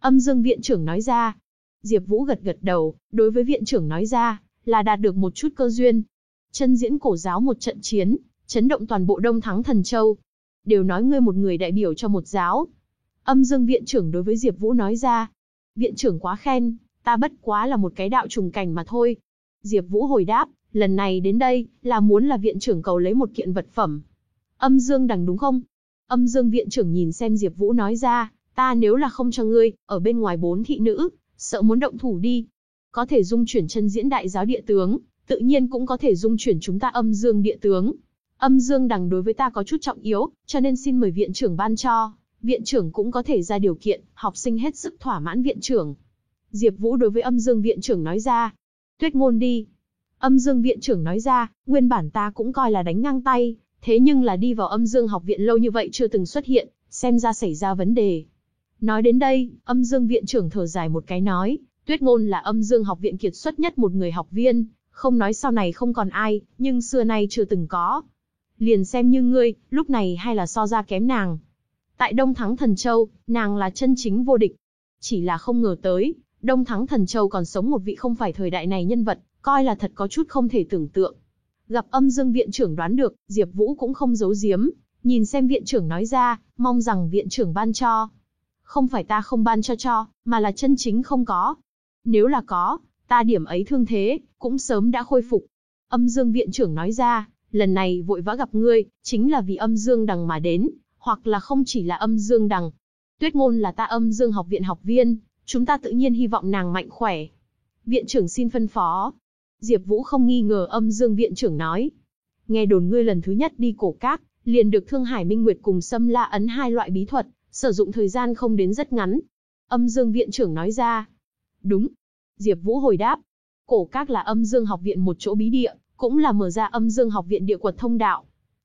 Âm Dương viện trưởng nói ra. Diệp Vũ gật gật đầu, đối với viện trưởng nói ra, là đạt được một chút cơ duyên. Chân diễn cổ giáo một trận chiến, chấn động toàn bộ Đông Thắng Thần Châu. Đều nói ngươi một người đại biểu cho một giáo. Âm Dương viện trưởng đối với Diệp Vũ nói ra. Viện trưởng quá khen, ta bất quá là một cái đạo trùng cảnh mà thôi. Diệp Vũ hồi đáp, lần này đến đây, là muốn là viện trưởng cầu lấy một kiện vật phẩm. Âm Dương đằng đúng không? Âm Dương viện trưởng nhìn xem Diệp Vũ nói ra, ta nếu là không cho ngươi, ở bên ngoài bốn thị nữ, sợ muốn động thủ đi. Có thể dung chuyển chân diễn đại giáo địa tướng, tự nhiên cũng có thể dung chuyển chúng ta âm dương địa tướng. Âm dương đằng đối với ta có chút trọng yếu, cho nên xin mời viện trưởng ban cho. Viện trưởng cũng có thể ra điều kiện, học sinh hết sức thỏa mãn viện trưởng. Diệp Vũ đối với âm dương viện trưởng nói ra. Tuyết ngôn đi. Âm dương viện trưởng nói ra, nguyên bản ta cũng coi là đánh ngang tay, thế nhưng là đi vào âm dương học viện lâu như vậy chưa từng xuất hiện, xem ra xảy ra vấn đề. Nói đến đây, âm dương viện trưởng thở dài một cái nói, tuyết ngôn là âm dương học viện kiệt xuất nhất một người học viên, không nói sau này không còn ai, nhưng xưa nay chưa từng có. Liền xem như ngươi, lúc này hay là so ra kém nàng. Tại Đông Thắng Thần Châu, nàng là chân chính vô địch. Chỉ là không ngờ tới, Đông Thắng Thần Châu còn sống một vị không phải thời đại này nhân vật, coi là thật có chút không thể tưởng tượng. Gặp âm dương viện trưởng đoán được, Diệp Vũ cũng không giấu giếm, nhìn xem viện trưởng nói ra, mong rằng viện trưởng ban cho. Không phải ta không ban cho cho, mà là chân chính không có. Nếu là có, ta điểm ấy thương thế, cũng sớm đã khôi phục. Âm dương viện trưởng nói ra, lần này vội vã gặp ngươi, chính là vì âm dương đằng mà đến, hoặc là không chỉ là âm dương đằng. Tuyết ngôn là ta âm dương học viện học viên, chúng ta tự nhiên hy vọng nàng mạnh khỏe. Viện trưởng xin phân phó. Diệp Vũ không nghi ngờ âm dương viện trưởng nói. Nghe đồn ngươi lần thứ nhất đi cổ các, liền được Thương Hải Minh Nguyệt cùng Sâm La ấn hai loại bí thuật, sử dụng thời gian không đến rất ngắn. Âm Dương viện trưởng nói ra. Đúng. Diệp Vũ hồi đáp. Cổ Các là Âm Dương học viện một chỗ bí địa, cũng là mở ra Âm Dương học viện địa quật thông đạo.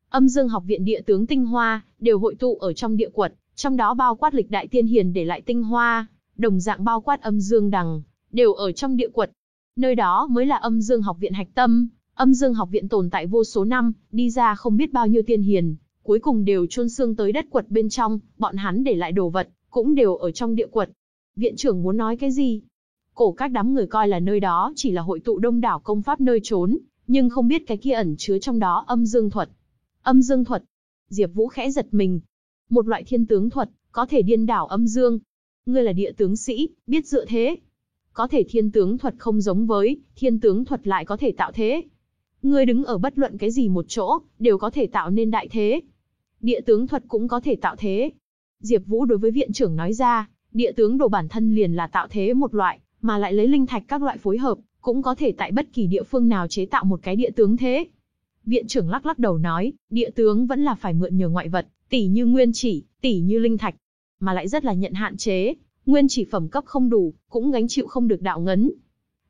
Âm Dương học viện địa tướng tinh hoa đều hội tụ ở trong địa quật, trong đó bao quát lịch đại tiên hiền để lại tinh hoa, đồng dạng bao quát Âm Dương đằng, đều ở trong địa quật. Nơi đó mới là Âm Dương học viện hạch tâm, Âm Dương học viện tồn tại vô số năm, đi ra không biết bao nhiêu tiên hiền, cuối cùng đều chôn xương tới đất quật bên trong, bọn hắn để lại đồ vật, cũng đều ở trong địa quật. Viện trưởng muốn nói cái gì? Cổ các đám người coi là nơi đó chỉ là hội tụ đông đảo công pháp nơi trốn, nhưng không biết cái kia ẩn chứa trong đó âm dương thuật. Âm dương thuật. Diệp Vũ khẽ giật mình. Một loại thiên tướng thuật, có thể điên đảo âm dương. Ngươi là địa tướng sĩ, biết dựa thế. Có thể thiên tướng thuật không giống với, thiên tướng thuật lại có thể tạo thế. Ngươi đứng ở bất luận cái gì một chỗ, đều có thể tạo nên đại thế. Địa tướng thuật cũng có thể tạo thế. Diệp Vũ đối với viện trưởng nói ra, địa tướng đồ bản thân liền là tạo thế một loại, mà lại lấy linh thạch các loại phối hợp, cũng có thể tại bất kỳ địa phương nào chế tạo một cái địa tướng thế. Viện trưởng lắc lắc đầu nói, địa tướng vẫn là phải mượn nhờ ngoại vật, tỷ như nguyên chỉ, tỷ như linh thạch, mà lại rất là nhận hạn chế, nguyên chỉ phẩm cấp không đủ, cũng gánh chịu không được đạo ngấn.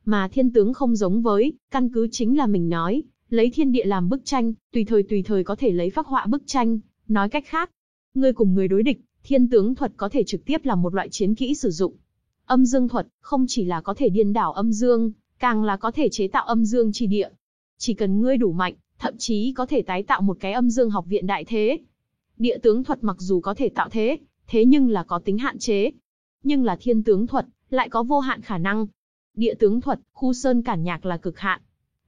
Mà thiên tướng không giống với, căn cứ chính là mình nói, lấy thiên địa làm bức tranh, tùy thời tùy thời có thể lấy phác họa bức tranh, nói cách khác, ngươi cùng người đối địch, thiên tướng thuật có thể trực tiếp là một loại chiến kỹ sử dụng. Âm dương thuật không chỉ là có thể điên đảo âm dương, càng là có thể chế tạo âm dương chi địa. Chỉ cần ngươi đủ mạnh, thậm chí có thể tái tạo một cái âm dương học viện đại thế. Địa tướng thuật mặc dù có thể tạo thế, thế nhưng là có tính hạn chế. Nhưng là thiên tướng thuật, lại có vô hạn khả năng. Địa tướng thuật, khu sơn cản nhạc là cực hạn.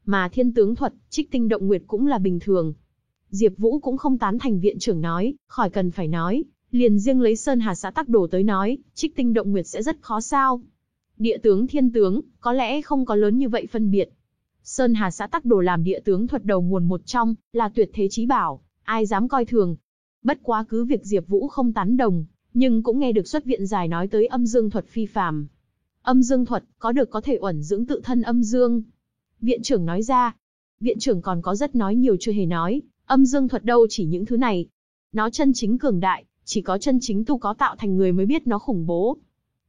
Mà thiên tướng thuật, trích tinh động nguyệt cũng là bình thường. Diệp Vũ cũng không tán thành viện trưởng nói, khỏi cần phải nói, liền riêng lấy Sơn Hà xã tắc đồ tới nói, trích tinh động nguyệt sẽ rất khó sao. Địa tướng thiên tướng, có lẽ không có lớn như vậy phân biệt. Sơn Hà xã tắc đồ làm địa tướng thuật đầu nguồn một trong, là tuyệt thế chí bảo, ai dám coi thường. Bất quá cứ việc Diệp Vũ không tán đồng, nhưng cũng nghe được xuất viện giải nói tới âm dương thuật phi phàm. Âm dương thuật, có được có thể ẩn dưỡng tự thân âm dương. Viện trưởng nói ra, viện trưởng còn có rất nói nhiều chưa hề nói, âm dương thuật đâu chỉ những thứ này. Nó chân chính cường đại, chỉ có chân chính tu có tạo thành người mới biết nó khủng bố.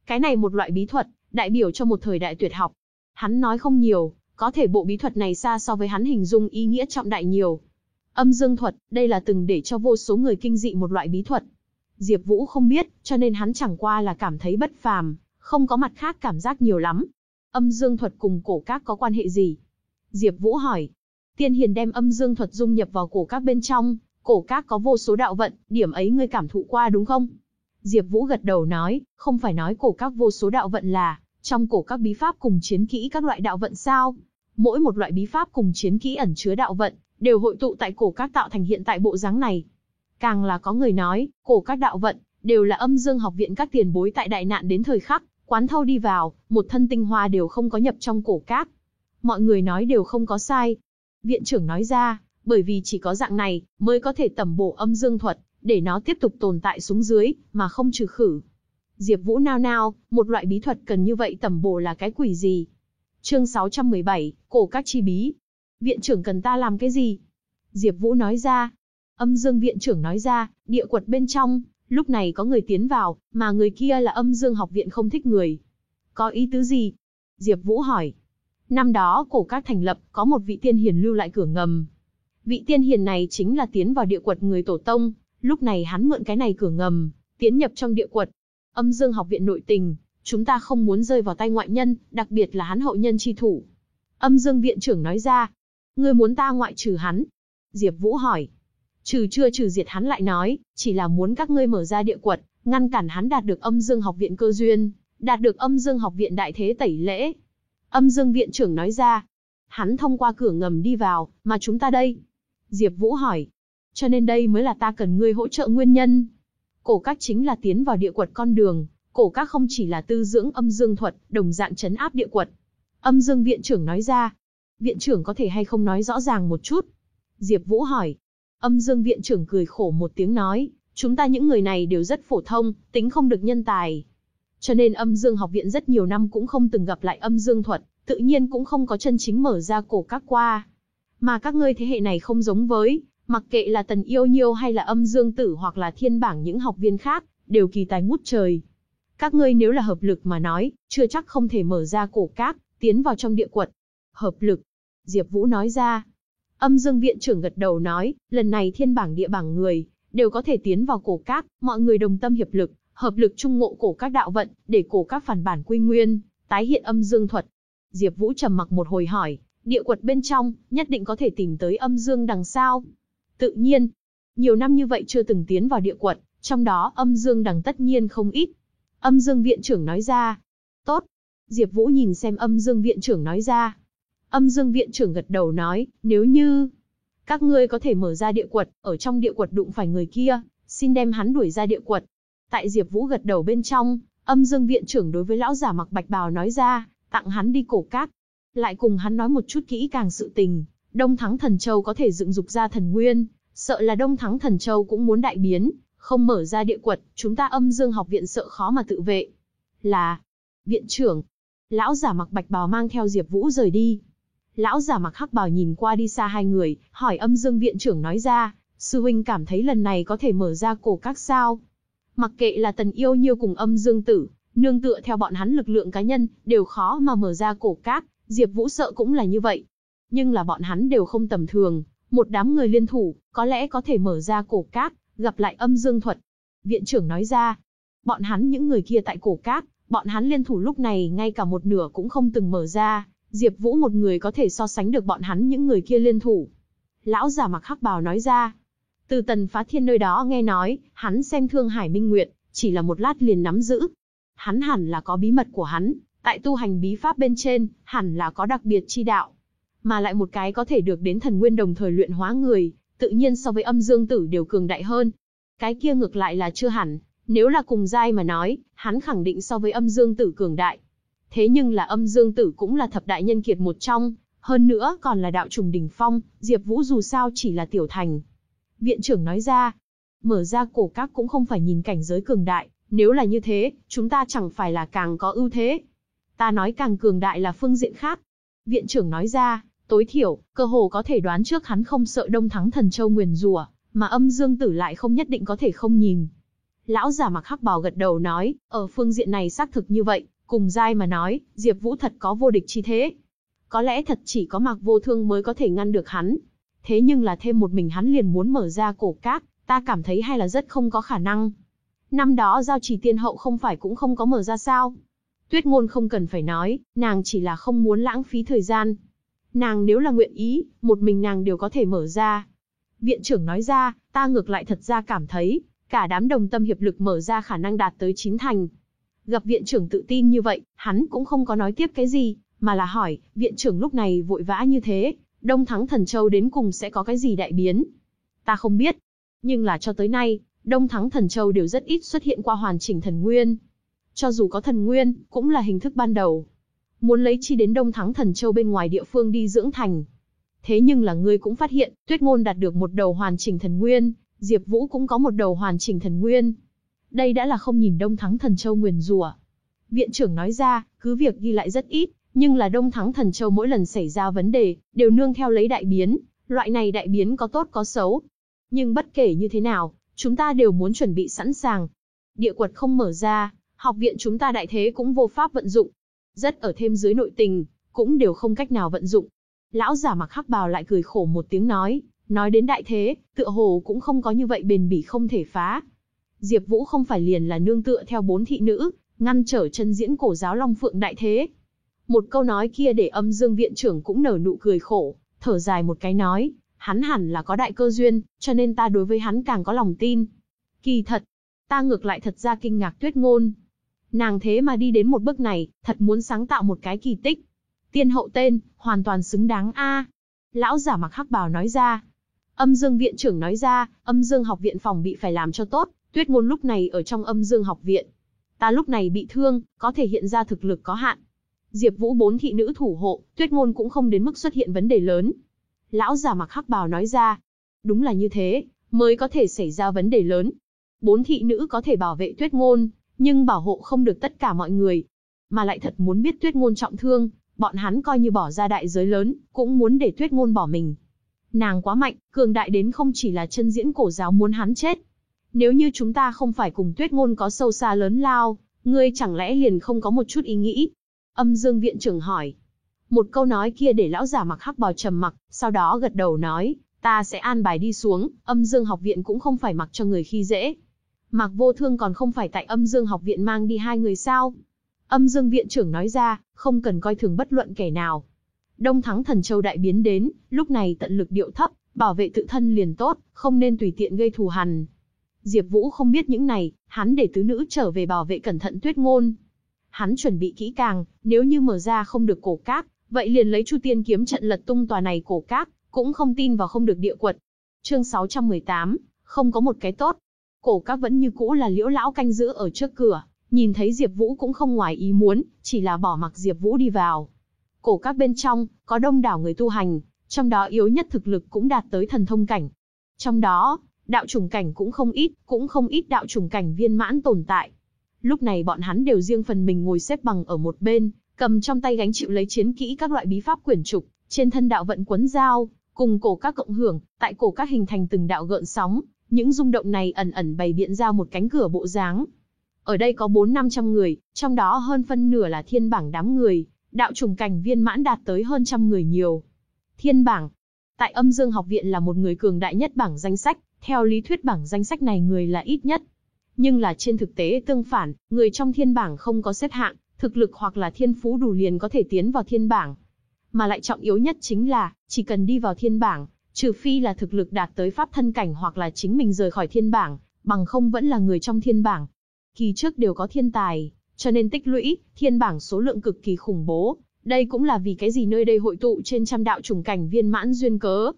Cái này một loại bí thuật, đại biểu cho một thời đại tuyệt học. Hắn nói không nhiều, có thể bộ bí thuật này xa so với hắn hình dung ý nghĩa trọng đại nhiều. Âm dương thuật, đây là từng để cho vô số người kinh dị một loại bí thuật. Diệp Vũ không biết, cho nên hắn chẳng qua là cảm thấy bất phàm, không có mặt khác cảm giác nhiều lắm. Âm dương thuật cùng cổ các có quan hệ gì? Diệp Vũ hỏi. Tiên hiền đem âm dương thuật dung nhập vào cổ các bên trong, cổ các có vô số đạo vận, điểm ấy ngươi cảm thụ qua đúng không? Diệp Vũ gật đầu nói, không phải nói cổ các vô số đạo vận là, trong cổ các bí pháp cùng chiến kỹ các loại đạo vận sao? Mỗi một loại bí pháp cùng chiến kỹ ẩn chứa đạo vận, đều hội tụ tại cổ các tạo thành hiện tại bộ dáng này. Càng là có người nói, cổ các đạo vận, đều là âm dương học viện các tiền bối tại đại nạn đến thời khắc, quán thâu đi vào, một thân tinh hoa đều không có nhập trong cổ các. Mọi người nói đều không có sai. Viện trưởng nói ra, bởi vì chỉ có dạng này, mới có thể tẩm bổ âm dương thuật, để nó tiếp tục tồn tại xuống dưới, mà không trừ khử. Diệp Vũ nao nao, một loại bí thuật cần như vậy tẩm bổ là cái quỷ gì? Chương 617, cổ các chi bí. Viện trưởng cần ta làm cái gì? Diệp Vũ nói ra. Âm Dương viện trưởng nói ra, địa quật bên trong, lúc này có người tiến vào, mà người kia là Âm Dương học viện không thích người. Có ý tứ gì? Diệp Vũ hỏi. Năm đó cổ các thành lập, có một vị tiên hiền lưu lại cửa ngầm. Vị tiên hiền này chính là tiến vào địa quật người tổ tông, lúc này hắn mượn cái này cửa ngầm, tiến nhập trong địa quật. Âm Dương học viện nội tình, chúng ta không muốn rơi vào tay ngoại nhân, đặc biệt là hắn hậu nhân chi thủ. Âm Dương viện trưởng nói ra, ngươi muốn ta ngoại trừ hắn? Diệp Vũ hỏi. Trừ chưa trừ diệt hắn lại nói, chỉ là muốn các ngươi mở ra địa quật, ngăn cản hắn đạt được Âm Dương học viện cơ duyên, đạt được Âm Dương học viện đại thế tẩy lễ. Âm Dương viện trưởng nói ra, hắn thông qua cửa ngầm đi vào, mà chúng ta đây. Diệp Vũ hỏi, cho nên đây mới là ta cần ngươi hỗ trợ nguyên nhân. Cổ các chính là tiến vào địa quật con đường, cổ các không chỉ là tư dưỡng âm dương thuật, đồng dạng chấn áp địa quật. Âm Dương viện trưởng nói ra, viện trưởng có thể hay không nói rõ ràng một chút? Diệp Vũ hỏi. Âm Dương viện trưởng cười khổ một tiếng nói, chúng ta những người này đều rất phổ thông, tính không được nhân tài. Cho nên Âm Dương học viện rất nhiều năm cũng không từng gặp lại âm dương thuật, tự nhiên cũng không có chân chính mở ra cổ các qua. Mà các ngươi thế hệ này không giống với, mặc kệ là Tần Yêu Nhiêu hay là Âm Dương Tử hoặc là Thiên Bảng những học viên khác, đều kỳ tài ngút trời. Các ngươi nếu là hợp lực mà nói, chưa chắc không thể mở ra cổ các, tiến vào trong địa quật. Hợp lực. Diệp Vũ nói ra. Âm Dương viện trưởng gật đầu nói, lần này thiên bảng địa bảng người, đều có thể tiến vào cổ các, mọi người đồng tâm hiệp lực, hợp lực trung ngộ cổ các đạo vận, để cổ các phản bản quy nguyên, tái hiện âm dương thuật. Diệp Vũ trầm mặc một hồi hỏi, địa quật bên trong, nhất định có thể tìm tới âm dương đằng sao? Tự nhiên, nhiều năm như vậy chưa từng tiến vào địa quật, trong đó âm dương đằng tất nhiên không ít. Âm dương viện trưởng nói ra. Tốt. Diệp Vũ nhìn xem âm dương viện trưởng nói ra. Âm dương viện trưởng gật đầu nói, nếu như các ngươi có thể mở ra địa quật, ở trong địa quật đụng phải người kia, xin đem hắn đuổi ra địa quật. Tại Diệp Vũ gật đầu bên trong, âm dương viện trưởng đối với lão giả mặc bạch bào nói ra, tặng hắn đi cổ cát. Lại cùng hắn nói một chút kỹ càng sự tình, Đông Thắng Thần Châu có thể dựng dục ra thần nguyên, sợ là Đông Thắng Thần Châu cũng muốn đại biến, không mở ra địa quật, chúng ta âm dương học viện sợ khó mà tự vệ. Là, viện trưởng, lão giả mặc bạch bào mang theo Diệp Vũ rời đi. Lão giả mặc hắc bào nhìn qua đi xa hai người, hỏi âm dương viện trưởng nói ra, sư huynh cảm thấy lần này có thể mở ra cổ các sao. Mặc kệ là tần yêu nhiêu cùng âm dương tử, nương tựa theo bọn hắn lực lượng cá nhân, đều khó mà mở ra cổ các, Diệp Vũ sợ cũng là như vậy. Nhưng là bọn hắn đều không tầm thường, một đám người liên thủ, có lẽ có thể mở ra cổ các, gặp lại âm dương thuật. Viện trưởng nói ra, bọn hắn những người kia tại cổ các, bọn hắn liên thủ lúc này ngay cả một nửa cũng không từng mở ra, Diệp Vũ một người có thể so sánh được bọn hắn những người kia liên thủ. Lão giả mặc hắc bào nói ra, từ tần phá thiên nơi đó nghe nói, hắn xem thương Hải Minh Nguyệt, chỉ là một lát liền nắm giữ. Hắn hẳn là có bí mật của hắn, tại tu hành bí pháp bên trên, hẳn là có đặc biệt chi đạo. Mà lại một cái có thể được đến thần nguyên đồng thời luyện hóa người, tự nhiên so với âm dương tử đều cường đại hơn. Cái kia ngược lại là chưa hẳn, nếu là cùng giai mà nói, hắn khẳng định so với âm dương tử cường đại. Thế nhưng là âm dương tử cũng là thập đại nhân kiệt một trong, hơn nữa còn là đạo trùng đỉnh phong, Diệp Vũ dù sao chỉ là tiểu thành. Viện trưởng nói ra, mở ra cổ các cũng không phải nhìn cảnh giới cường đại, nếu là như thế, chúng ta chẳng phải là càng có ưu thế. Ta nói càng cường đại là phương diện khác. Viện trưởng nói ra, tối thiểu, cơ hồ có thể đoán trước hắn không sợ Đông Thắng Thần Châu nguyền rủa, mà âm dương tử lại không nhất định có thể không nhìn. Lão giả mặc hắc bào gật đầu nói, ở phương diện này xác thực như vậy, cùng giai mà nói, Diệp Vũ thật có vô địch chi thế. Có lẽ thật chỉ có Mạc Vô Thương mới có thể ngăn được hắn. Thế nhưng là thêm một mình hắn liền muốn mở ra cổ các, ta cảm thấy hay là rất không có khả năng. Năm đó giao trì tiên hậu không phải cũng không có mở ra sao? Tuyết ngôn không cần phải nói, nàng chỉ là không muốn lãng phí thời gian. Nàng nếu là nguyện ý, một mình nàng đều có thể mở ra. Viện trưởng nói ra, ta ngược lại thật ra cảm thấy, cả đám đồng tâm hiệp lực mở ra khả năng đạt tới chín thành. Gặp viện trưởng tự tin như vậy, hắn cũng không có nói tiếp cái gì, mà là hỏi, viện trưởng lúc này vội vã như thế, Đông Thắng Thần Châu đến cùng sẽ có cái gì đại biến? Ta không biết. Nhưng là cho tới nay, Đông Thắng Thần Châu đều rất ít xuất hiện qua hoàn chỉnh thần nguyên. Cho dù có thần nguyên, cũng là hình thức ban đầu. Muốn lấy chi đến Đông Thắng Thần Châu bên ngoài địa phương đi dưỡng thành. Thế nhưng là ngươi cũng phát hiện, Tuyết Ngôn đạt được một đầu hoàn chỉnh thần nguyên, Diệp Vũ cũng có một đầu hoàn chỉnh thần nguyên. Đây đã là không nhìn Đông Thắng Thần Châu nguyền rủa. Viện trưởng nói ra, cứ việc ghi lại rất ít, Nhưng là Đông Thắng Thần Châu mỗi lần xảy ra vấn đề, đều nương theo lấy đại biến, loại này đại biến có tốt có xấu. Nhưng bất kể như thế nào, chúng ta đều muốn chuẩn bị sẵn sàng. Địa quật không mở ra, học viện chúng ta đại thế cũng vô pháp vận dụng. Rất ở thêm dưới nội tình, cũng đều không cách nào vận dụng. Lão giả mặc hắc bào lại cười khổ một tiếng nói, nói đến đại thế, tựa hồ cũng không có như vậy bền bỉ không thể phá. Diệp Vũ không phải liền là nương tựa theo bốn thị nữ, ngăn trở chân diễn cổ giáo Long Phượng đại thế. Một câu nói kia để âm dương viện trưởng cũng nở nụ cười khổ, thở dài một cái nói, hắn hẳn là có đại cơ duyên, cho nên ta đối với hắn càng có lòng tin. Kỳ thật, ta ngược lại thật ra kinh ngạc tuyết ngôn. Nàng thế mà đi đến một bước này, thật muốn sáng tạo một cái kỳ tích. Tiên hậu tên, hoàn toàn xứng đáng a. Lão giả mặc hắc bào nói ra. Âm dương viện trưởng nói ra, âm dương học viện phòng bị phải làm cho tốt, tuyết ngôn lúc này ở trong âm dương học viện. Ta lúc này bị thương, có thể hiện ra thực lực có hạn. Diệp Vũ bốn thị nữ thủ hộ, tuyết ngôn cũng không đến mức xuất hiện vấn đề lớn. Lão giả mặc hắc bào nói ra. Đúng là như thế, mới có thể xảy ra vấn đề lớn. Bốn thị nữ có thể bảo vệ tuyết ngôn, nhưng bảo hộ không được tất cả mọi người. Mà lại thật muốn biết tuyết ngôn trọng thương, bọn hắn coi như bỏ ra đại giới lớn, cũng muốn để tuyết ngôn bỏ mình. Nàng quá mạnh, cường đại đến không chỉ là chân diễn cổ giáo muốn hắn chết. Nếu như chúng ta không phải cùng tuyết ngôn có sâu xa lớn lao, ngươi chẳng lẽ liền không có một chút ý nghĩ? Âm dương viện trưởng hỏi. Một câu nói kia để lão giả mặc hắc bào trầm mặc, sau đó gật đầu nói, ta sẽ an bài đi xuống, âm dương học viện cũng không phải mặc cho người khi dễ. Mạc vô thương còn không phải tại âm dương học viện mang đi hai người sao? Âm dương viện trưởng nói ra, không cần coi thường bất luận kẻ nào. Đông thắng thần châu đại biến đến, lúc này tận lực điệu thấp, bảo vệ tự thân liền tốt, không nên tùy tiện gây thù hằn. Diệp Vũ không biết những này, hắn để tứ nữ trở về bảo vệ cẩn thận tuyết ngôn. Hắn chuẩn bị kỹ càng, nếu như mở ra không được cổ cát, vậy liền lấy Chu Tiên kiếm trận lật tung tòa này cổ cát, cũng không tin vào không được địa quật. Chương 618, không có một cái tốt. Cổ cát vẫn như cũ là Liễu lão canh giữ ở trước cửa, nhìn thấy Diệp Vũ cũng không ngoài ý muốn, chỉ là bỏ mặc Diệp Vũ đi vào. Cổ các bên trong, có đông đảo người tu hành, trong đó yếu nhất thực lực cũng đạt tới thần thông cảnh. Trong đó, đạo trùng cảnh cũng không ít, cũng không ít đạo trùng cảnh viên mãn tồn tại. Lúc này bọn hắn đều riêng phần mình ngồi xếp bằng ở một bên, cầm trong tay gánh chịu lấy chiến kỹ các loại bí pháp quyển trục, trên thân đạo vận quấn dao, cùng cổ các cộng hưởng, tại cổ các hình thành từng đạo gợn sóng, những rung động này ẩn ẩn bày biện ra một cánh cửa bộ dáng. Ở đây có bốn năm trăm người, trong đó hơn phân nửa là thiên bảng đám người, đạo trùng cảnh viên mãn đạt tới hơn trăm người nhiều. Thiên bảng, tại âm dương học viện là một người cường đại nhất bảng danh sách, theo lý thuyết bảng danh sách này người là ít nhất. Nhưng là trên thực tế tương phản, người trong thiên bảng không có xếp hạng, thực lực hoặc là thiên phú đủ liền có thể tiến vào thiên bảng. Mà lại trọng yếu nhất chính là, chỉ cần đi vào thiên bảng, trừ phi là thực lực đạt tới pháp thân cảnh hoặc là chính mình rời khỏi thiên bảng, bằng không vẫn là người trong thiên bảng. Kỳ trước đều có thiên tài, cho nên tích lũy, thiên bảng số lượng cực kỳ khủng bố. Đây cũng là vì cái gì nơi đây hội tụ trên trăm đạo trùng cảnh viên mãn duyên cớ.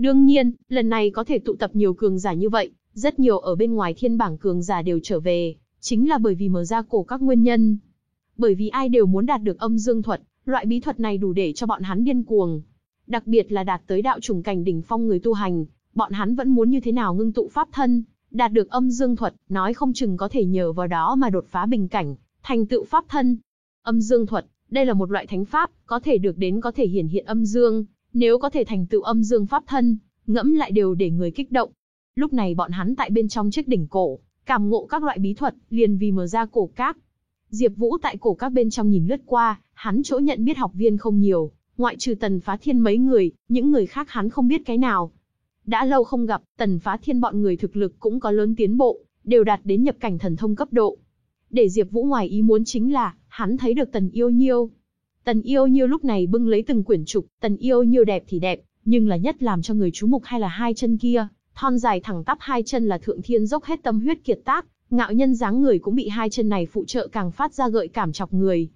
Đương nhiên, lần này có thể tụ tập nhiều cường giả như vậy, rất nhiều ở bên ngoài thiên bảng cường giả đều trở về, chính là bởi vì mở ra cổ các nguyên nhân. Bởi vì ai đều muốn đạt được âm dương thuật, loại bí thuật này đủ để cho bọn hắn điên cuồng. Đặc biệt là đạt tới đạo trùng cảnh đỉnh phong người tu hành, bọn hắn vẫn muốn như thế nào ngưng tụ pháp thân, đạt được âm dương thuật, nói không chừng có thể nhờ vào đó mà đột phá bình cảnh, thành tựu pháp thân. Âm dương thuật, đây là một loại thánh pháp, có thể được đến có thể hiển hiện âm dương, nếu có thể thành tựu âm dương pháp thân, ngẫm lại đều để người kích động. Lúc này bọn hắn tại bên trong chiếc đỉnh cổ, cảm ngộ các loại bí thuật, liền vì mở ra cổ các. Diệp Vũ tại cổ các bên trong nhìn lướt qua, hắn chỗ nhận biết học viên không nhiều, ngoại trừ Tần Phá Thiên mấy người, những người khác hắn không biết cái nào. Đã lâu không gặp, Tần Phá Thiên bọn người thực lực cũng có lớn tiến bộ, đều đạt đến nhập cảnh thần thông cấp độ. Để Diệp Vũ ngoài ý muốn chính là, hắn thấy được Tần Yêu Nhiêu. Tần Yêu Nhiêu lúc này bưng lấy từng quyển trục, Tần Yêu Nhiêu đẹp thì đẹp, nhưng là nhất làm cho người chú mục hay là hai chân kia, thon dài thẳng tắp hai chân là thượng thiên dốc hết tâm huyết kiệt tác, ngạo nhân dáng người cũng bị hai chân này phụ trợ càng phát ra gợi cảm chọc người.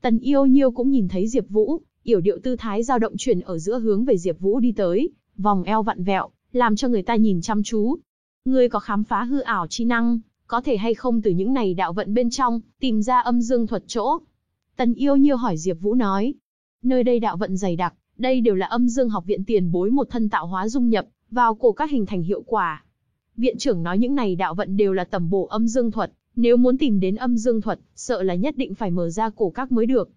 Tần Yêu Nhiêu cũng nhìn thấy Diệp Vũ, yểu điệu tư thái dao động chuyển ở giữa hướng về Diệp Vũ đi tới, vòng eo vặn vẹo, làm cho người ta nhìn chăm chú. Ngươi có khám phá hư ảo chi năng, có thể hay không từ những này đạo vận bên trong, tìm ra âm dương thuật chỗ? Tần yêu nhiêu hỏi Diệp Vũ nói. Nơi đây đạo vận dày đặc, đây đều là âm dương học viện tiền bối một thân tạo hóa dung nhập, vào cổ các hình thành hiệu quả. Viện trưởng nói những này đạo vận đều là tầm bổ âm dương thuật, nếu muốn tìm đến âm dương thuật, sợ là nhất định phải mở ra cổ các mới được.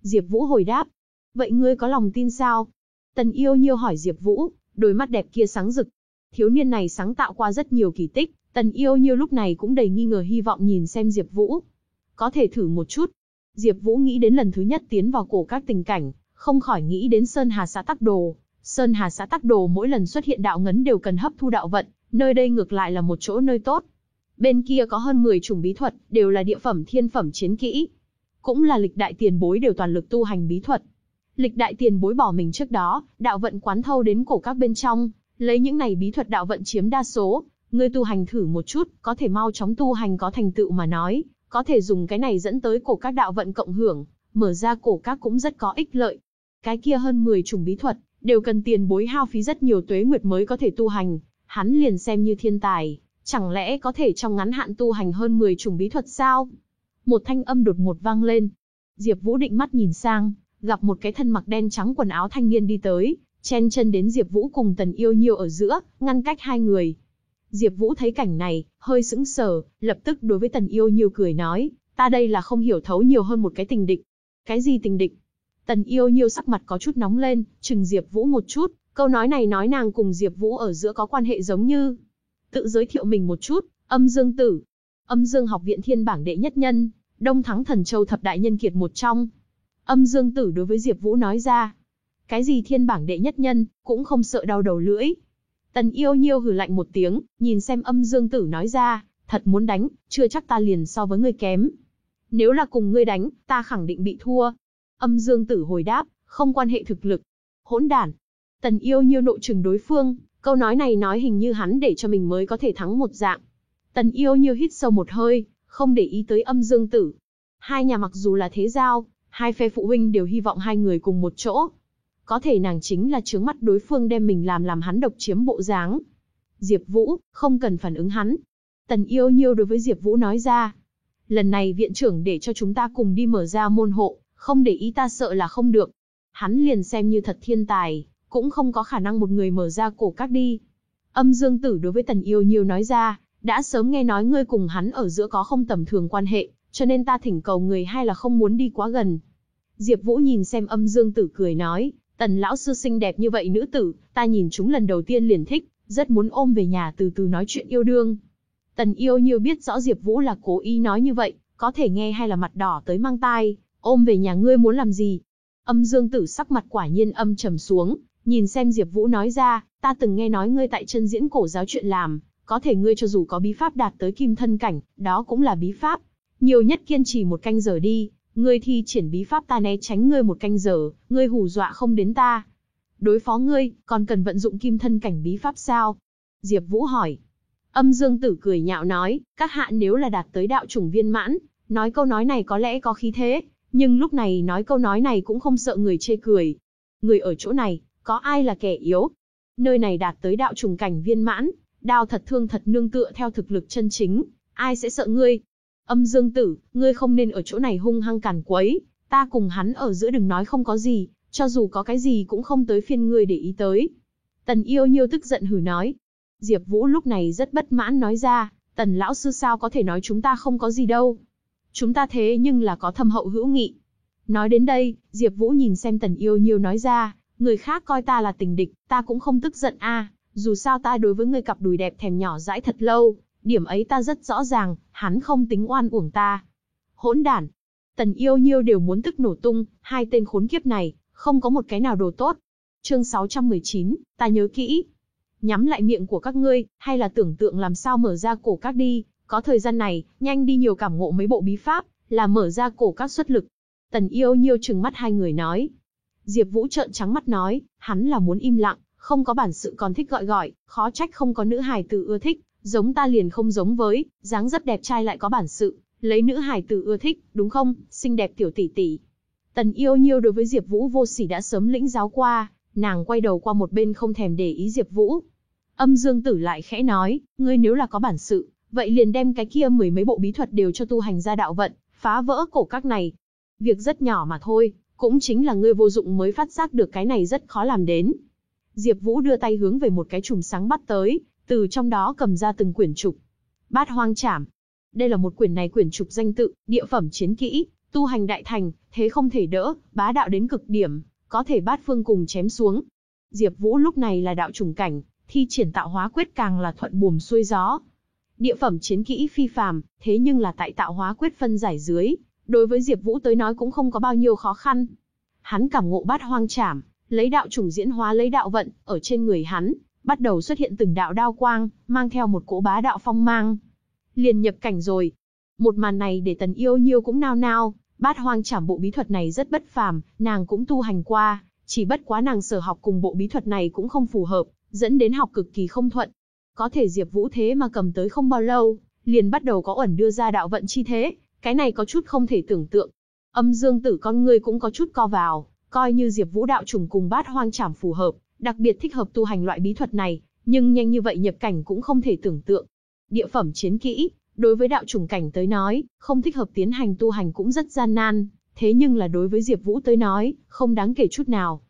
Diệp Vũ hồi đáp. Vậy ngươi có lòng tin sao? Tần yêu nhiêu hỏi Diệp Vũ, đôi mắt đẹp kia sáng rực. Thiếu niên này sáng tạo qua rất nhiều kỳ tích, tần yêu nhiêu lúc này cũng đầy nghi ngờ hy vọng nhìn xem Diệp Vũ. Có thể thử một chút. Diệp Vũ nghĩ đến lần thứ nhất tiến vào cổ các tình cảnh, không khỏi nghĩ đến Sơn Hà xã Tắc Đồ. Sơn Hà xã Tắc Đồ mỗi lần xuất hiện đạo ngấn đều cần hấp thu đạo vận, nơi đây ngược lại là một chỗ nơi tốt. Bên kia có hơn 10 chủng bí thuật, đều là địa phẩm thiên phẩm chiến kỹ. Cũng là lịch đại tiền bối đều toàn lực tu hành bí thuật. Lịch đại tiền bối bỏ mình trước đó, đạo vận quán thâu đến cổ các bên trong, lấy những này bí thuật đạo vận chiếm đa số, ngươi tu hành thử một chút, có thể mau chóng tu hành có thành tựu mà nói, có thể dùng cái này dẫn tới cổ các đạo vận cộng hưởng, mở ra cổ các cũng rất có ích lợi. Cái kia hơn 10 chủng bí thuật, đều cần tiền bối hao phí rất nhiều tuế nguyệt mới có thể tu hành, hắn liền xem như thiên tài, chẳng lẽ có thể trong ngắn hạn tu hành hơn 10 chủng bí thuật sao? Một thanh âm đột ngột vang lên. Diệp Vũ định mắt nhìn sang, gặp một cái thân mặc đen trắng quần áo thanh niên đi tới, chen chân đến Diệp Vũ cùng Tần Yêu Nhiêu ở giữa, ngăn cách hai người. Diệp Vũ thấy cảnh này, hơi sững sờ, lập tức đối với Tần Yêu Nhiêu cười nói, ta đây là không hiểu thấu nhiều hơn một cái tình địch. Cái gì tình địch? Tần Yêu Nhiêu sắc mặt có chút nóng lên, chừng Diệp Vũ một chút, câu nói này nói nàng cùng Diệp Vũ ở giữa có quan hệ giống như. Tự giới thiệu mình một chút, Âm Dương Tử. Âm Dương học viện thiên bảng đệ nhất nhân, Đông Thắng Thần Châu thập đại nhân kiệt một trong. Âm Dương Tử đối với Diệp Vũ nói ra, cái gì thiên bảng đệ nhất nhân, cũng không sợ đau đầu lưỡi. Tần Yêu Nhiêu hừ lạnh một tiếng, nhìn xem Âm Dương Tử nói ra, thật muốn đánh, chưa chắc ta liền so với ngươi kém. Nếu là cùng ngươi đánh, ta khẳng định bị thua. Âm Dương Tử hồi đáp, không quan hệ thực lực. Hỗn đản. Tần Yêu Nhiêu nội trừng đối phương, câu nói này nói hình như hắn để cho mình mới có thể thắng một dạng. Tần Yêu Nhiêu hít sâu một hơi, không để ý tới Âm Dương Tử. Hai nhà mặc dù là thế giao, hai phe phụ huynh đều hy vọng hai người cùng một chỗ. Có thể nàng chính là chướng mắt đối phương đem mình làm làm hắn độc chiếm bộ dáng. Diệp Vũ, không cần phản ứng hắn. Tần yêu nhiêu đối với Diệp Vũ nói ra. Lần này viện trưởng để cho chúng ta cùng đi mở ra môn hộ, không để ý ta sợ là không được. Hắn liền xem như thật thiên tài, cũng không có khả năng một người mở ra cổ các đi. Âm Dương Tử đối với Tần Yêu Nhiêu nói ra, đã sớm nghe nói ngươi cùng hắn ở giữa có không tầm thường quan hệ, cho nên ta thỉnh cầu người hay là không muốn đi quá gần. Diệp Vũ nhìn xem âm dương tử cười nói, tần lão sư xinh đẹp như vậy nữ tử, ta nhìn chúng lần đầu tiên liền thích, rất muốn ôm về nhà từ từ nói chuyện yêu đương. Tần yêu nhiều biết rõ Diệp Vũ là cố ý nói như vậy, có thể nghe hay là mặt đỏ tới mang tai, ôm về nhà ngươi muốn làm gì? Âm dương tử sắc mặt quả nhiên âm trầm xuống, nhìn xem Diệp Vũ nói ra, ta từng nghe nói ngươi tại chân diễn cổ giáo chuyện làm, có thể ngươi cho dù có bí pháp đạt tới kim thân cảnh, đó cũng là bí pháp, nhiều nhất kiên trì một canh giờ đi, ngươi thi triển bí pháp ta né tránh ngươi một canh giờ, ngươi hù dọa không đến ta. Đối phó ngươi, còn cần vận dụng kim thân cảnh bí pháp sao? Diệp Vũ hỏi. Âm Dương Tử cười nhạo nói, các hạ nếu là đạt tới đạo chủng viên mãn, nói câu nói này có lẽ có khí thế, nhưng lúc này nói câu nói này cũng không sợ người chê cười. Người ở chỗ này, có ai là kẻ yếu? Nơi này đạt tới đạo trùng cảnh viên mãn, đao thật thương thật nương tựa theo thực lực chân chính, ai sẽ sợ ngươi? Âm Dương Tử, ngươi không nên ở chỗ này hung hăng cản quấy, ta cùng hắn ở giữa đừng nói không có gì, cho dù có cái gì cũng không tới phiên ngươi để ý tới. Tần yêu nhiêu tức giận hử nói. Diệp Vũ lúc này rất bất mãn nói ra, tần lão sư sao có thể nói chúng ta không có gì đâu. Chúng ta thế nhưng là có thâm hậu hữu nghị. Nói đến đây, Diệp Vũ nhìn xem tần yêu nhiêu nói ra, người khác coi ta là tình địch, ta cũng không tức giận a, dù sao ta đối với ngươi cặp đùi đẹp thèm nhỏ dãi thật lâu, Điểm ấy ta rất rõ ràng, hắn không tính oan uổng ta. Hỗn đản. Tần yêu nhiêu đều muốn tức nổ tung, hai tên khốn kiếp này, không có một cái nào đồ tốt. Chương 619, ta nhớ kỹ. Nhắm lại miệng của các ngươi, hay là tưởng tượng làm sao mở ra cổ các đi, có thời gian này, nhanh đi nhiều cảm ngộ mấy bộ bí pháp, là mở ra cổ các xuất lực. Tần yêu nhiêu trừng mắt hai người nói. Diệp Vũ trợn trắng mắt nói, hắn là muốn im lặng, không có bản sự còn thích gọi gọi, khó trách không có nữ hài tử ưa thích. Giống ta liền không giống với, dáng rất đẹp trai lại có bản sự, lấy nữ hải tử ưa thích, đúng không, xinh đẹp tiểu tỷ tỷ. Tần yêu nhiêu đối với Diệp Vũ vô sỉ đã sớm lĩnh giáo qua, nàng quay đầu qua một bên không thèm để ý Diệp Vũ. Âm Dương Tử lại khẽ nói, ngươi nếu là có bản sự, vậy liền đem cái kia mười mấy bộ bí thuật đều cho tu hành ra đạo vận, phá vỡ cổ các này. Việc rất nhỏ mà thôi, cũng chính là ngươi vô dụng mới phát giác được cái này rất khó làm đến. Diệp Vũ đưa tay hướng về một cái chùm sáng bắt tới, từ trong đó cầm ra từng quyển trục. Bát Hoang Trảm. Đây là một quyển này quyển trục danh tự, địa phẩm chiến kỹ, Tu hành đại thành, thế không thể đỡ, bá đạo đến cực điểm, có thể bát phương cùng chém xuống. Diệp Vũ lúc này là đạo trùng cảnh, thi triển tạo hóa quyết càng là thuận buồm xuôi gió. Địa phẩm chiến kỹ phi phàm, thế nhưng là tại tạo hóa quyết phân giải dưới, đối với Diệp Vũ tới nói cũng không có bao nhiêu khó khăn. Hắn cảm ngộ bát hoang trảm, lấy đạo trùng diễn hóa lấy đạo vận, ở trên người hắn, bắt đầu xuất hiện từng đạo đao quang, mang theo một cỗ bá đạo phong mang. Liền nhập cảnh rồi. Một màn này để Tần Yêu Nhiêu cũng nao nao, bát hoang trảm bộ bí thuật này rất bất phàm, nàng cũng tu hành qua, chỉ bất quá nàng sở học cùng bộ bí thuật này cũng không phù hợp, dẫn đến học cực kỳ không thuận. Có thể Diệp Vũ thế mà cầm tới không bao lâu, liền bắt đầu có ẩn đưa ra đạo vận chi thế, cái này có chút không thể tưởng tượng. Âm Dương Tử con ngươi cũng có chút co vào, coi như Diệp Vũ đạo trùng cùng bát hoang trảm phù hợp, đặc biệt thích hợp tu hành loại bí thuật này, nhưng nhanh như vậy nhập cảnh cũng không thể tưởng tượng. Địa phẩm chiến kỹ, đối với đạo trùng cảnh tới nói, không thích hợp tiến hành tu hành cũng rất gian nan, thế nhưng là đối với Diệp Vũ tới nói, không đáng kể chút nào.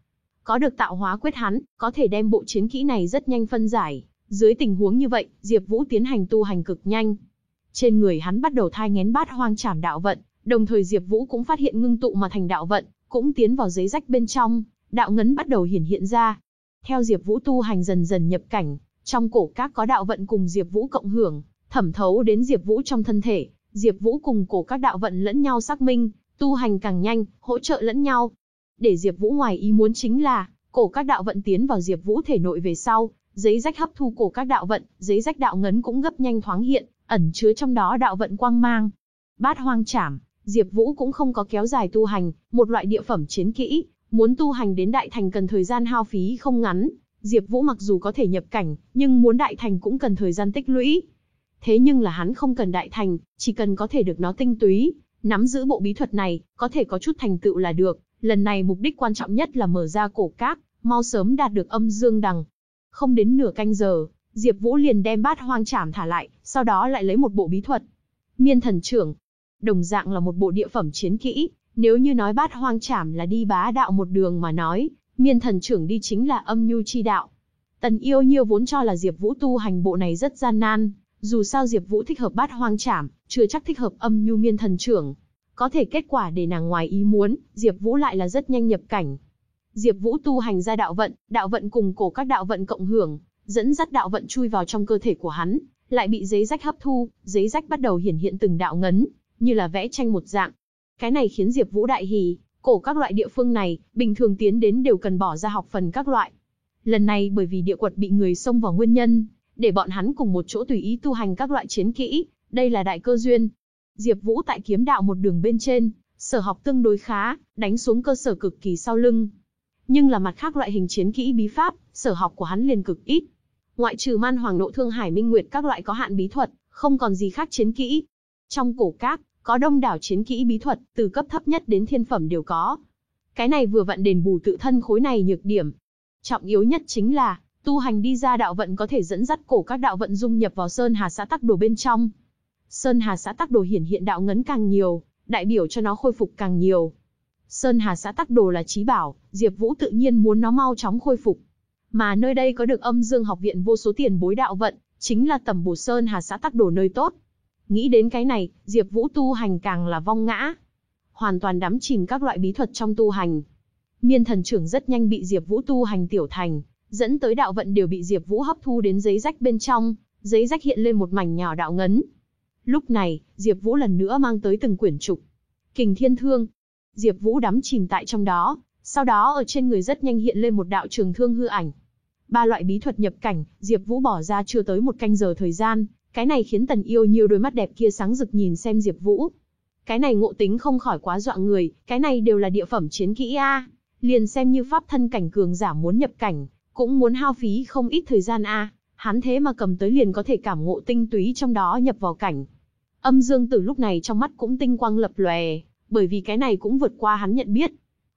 Có được tạo hóa quyết hắn, có thể đem bộ chiến kỹ này rất nhanh phân giải, dưới tình huống như vậy, Diệp Vũ tiến hành tu hành cực nhanh. Trên người hắn bắt đầu thai nghén bát hoang trảm đạo vận, đồng thời Diệp Vũ cũng phát hiện ngưng tụ mà thành đạo vận, cũng tiến vào giấy rách bên trong, đạo ngấn bắt đầu hiển hiện ra. Theo Diệp Vũ tu hành dần dần nhập cảnh, trong cổ các có đạo vận cùng Diệp Vũ cộng hưởng, thẩm thấu đến Diệp Vũ trong thân thể, Diệp Vũ cùng cổ các đạo vận lẫn nhau xác minh, tu hành càng nhanh, hỗ trợ lẫn nhau. Để Diệp Vũ ngoài ý muốn chính là, cổ các đạo vận tiến vào Diệp Vũ thể nội về sau, giấy rách hấp thu cổ các đạo vận, giấy rách đạo ngấn cũng gấp nhanh thoáng hiện, ẩn chứa trong đó đạo vận quang mang. Bát Hoang Trảm, Diệp Vũ cũng không có kéo dài tu hành, một loại địa phẩm chiến kỹ, muốn tu hành đến đại thành cần thời gian hao phí không ngắn. Diệp Vũ mặc dù có thể nhập cảnh, nhưng muốn đại thành cũng cần thời gian tích lũy. Thế nhưng là hắn không cần đại thành, chỉ cần có thể được nó tinh túy, nắm giữ bộ bí thuật này, có thể có chút thành tựu là được. Lần này mục đích quan trọng nhất là mở ra cổ các, mau sớm đạt được âm dương đằng. Không đến nửa canh giờ, Diệp Vũ liền đem bát hoang trảm thả lại, sau đó lại lấy một bộ bí thuật. Miên thần trưởng, đồng dạng là một bộ địa phẩm chiến kỹ, nếu như nói bát hoang trảm là đi bá đạo một đường mà nói, miên thần trưởng đi chính là âm nhu chi đạo. Tần yêu nhiêu vốn cho là Diệp Vũ tu hành bộ này rất gian nan, dù sao Diệp Vũ thích hợp bát hoang trảm, chưa chắc thích hợp âm nhu miên thần trưởng. Có thể kết quả để nàng ngoài ý muốn, Diệp Vũ lại là rất nhanh nhập cảnh. Diệp Vũ tu hành ra đạo vận, đạo vận cùng cổ các đạo vận cộng hưởng, dẫn dắt đạo vận chui vào trong cơ thể của hắn, lại bị giấy rách hấp thu, giấy rách bắt đầu hiển hiện từng đạo ngấn, như là vẽ tranh một dạng. Cái này khiến Diệp Vũ đại hỉ, cổ các loại địa phương này, bình thường tiến đến đều cần bỏ ra học phần các loại. Lần này bởi vì địa quật bị người xông vào nguyên nhân, để bọn hắn cùng một chỗ tùy ý tu hành các loại chiến kỹ, đây là đại cơ duyên. Diệp Vũ tại kiếm đạo một đường bên trên, sở học tương đối khá, đánh xuống cơ sở cực kỳ sau lưng. Nhưng là mặt khác loại hình chiến kỹ bí pháp, sở học của hắn liền cực ít. Ngoại trừ Man Hoàng Nộ Thương Hải Minh Nguyệt các loại có hạn bí thuật, không còn gì khác chiến kỹ. Trong cổ các, có đông đảo chiến kỹ bí thuật, từ cấp thấp nhất đến thiên phẩm đều có. Cái này vừa vặn đền bù tự thân khối này nhược điểm. Trọng yếu nhất chính là, tu hành đi ra đạo vận có thể dẫn dắt cổ các đạo vận dung nhập vào Sơn Hà xã tắc đồ bên trong. Sơn Hà xã tắc đồ hiển hiện đạo ngấn càng nhiều, đại biểu cho nó khôi phục càng nhiều. Sơn Hà xã tắc đồ là trí bảo, Diệp Vũ tự nhiên muốn nó mau chóng khôi phục. Mà nơi đây có được âm dương học viện vô số tiền bối đạo vận, chính là tầm bổ Sơn Hà xã tắc đồ nơi tốt. Nghĩ đến cái này, Diệp Vũ tu hành càng là vong ngã. Hoàn toàn đắm chìm các loại bí thuật trong tu hành. Miên thần trưởng rất nhanh bị Diệp Vũ tu hành tiểu thành, dẫn tới đạo vận đều bị Diệp Vũ hấp thu đến giấy rách bên trong, giấy rách hiện lên một mảnh nhỏ đạo ngấn. Lúc này, Diệp Vũ lần nữa mang tới từng quyển trục. Kình Thiên Thương. Diệp Vũ đắm chìm tại trong đó, sau đó ở trên người rất nhanh hiện lên một đạo trường thương hư ảnh. Ba loại bí thuật nhập cảnh, Diệp Vũ bỏ ra chưa tới một canh giờ thời gian, cái này khiến Tần Yêu nhiều đôi mắt đẹp kia sáng rực nhìn xem Diệp Vũ. Cái này ngộ tính không khỏi quá dọa người, cái này đều là địa phẩm chiến kỹ a. Liền xem như pháp thân cảnh cường giả muốn nhập cảnh, cũng muốn hao phí không ít thời gian a. Hắn thế mà cầm tới liền có thể cảm ngộ tinh túy trong đó nhập vào cảnh. Âm Dương Tử lúc này trong mắt cũng tinh quang lập lòe, bởi vì cái này cũng vượt qua hắn nhận biết.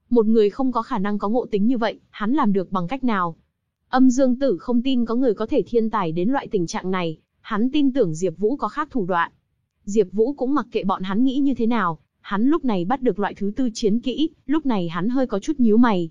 Một người không có khả năng có ngộ tính như vậy, hắn làm được bằng cách nào? Âm Dương Tử không tin có người có thể thiên tài đến loại tình trạng này, Hắn tin tưởng Diệp Vũ có khác thủ đoạn. Diệp Vũ cũng mặc kệ bọn hắn nghĩ như thế nào, hắn lúc này bắt được loại thứ tư chiến kỹ, lúc này hắn hơi có chút nhíu mày.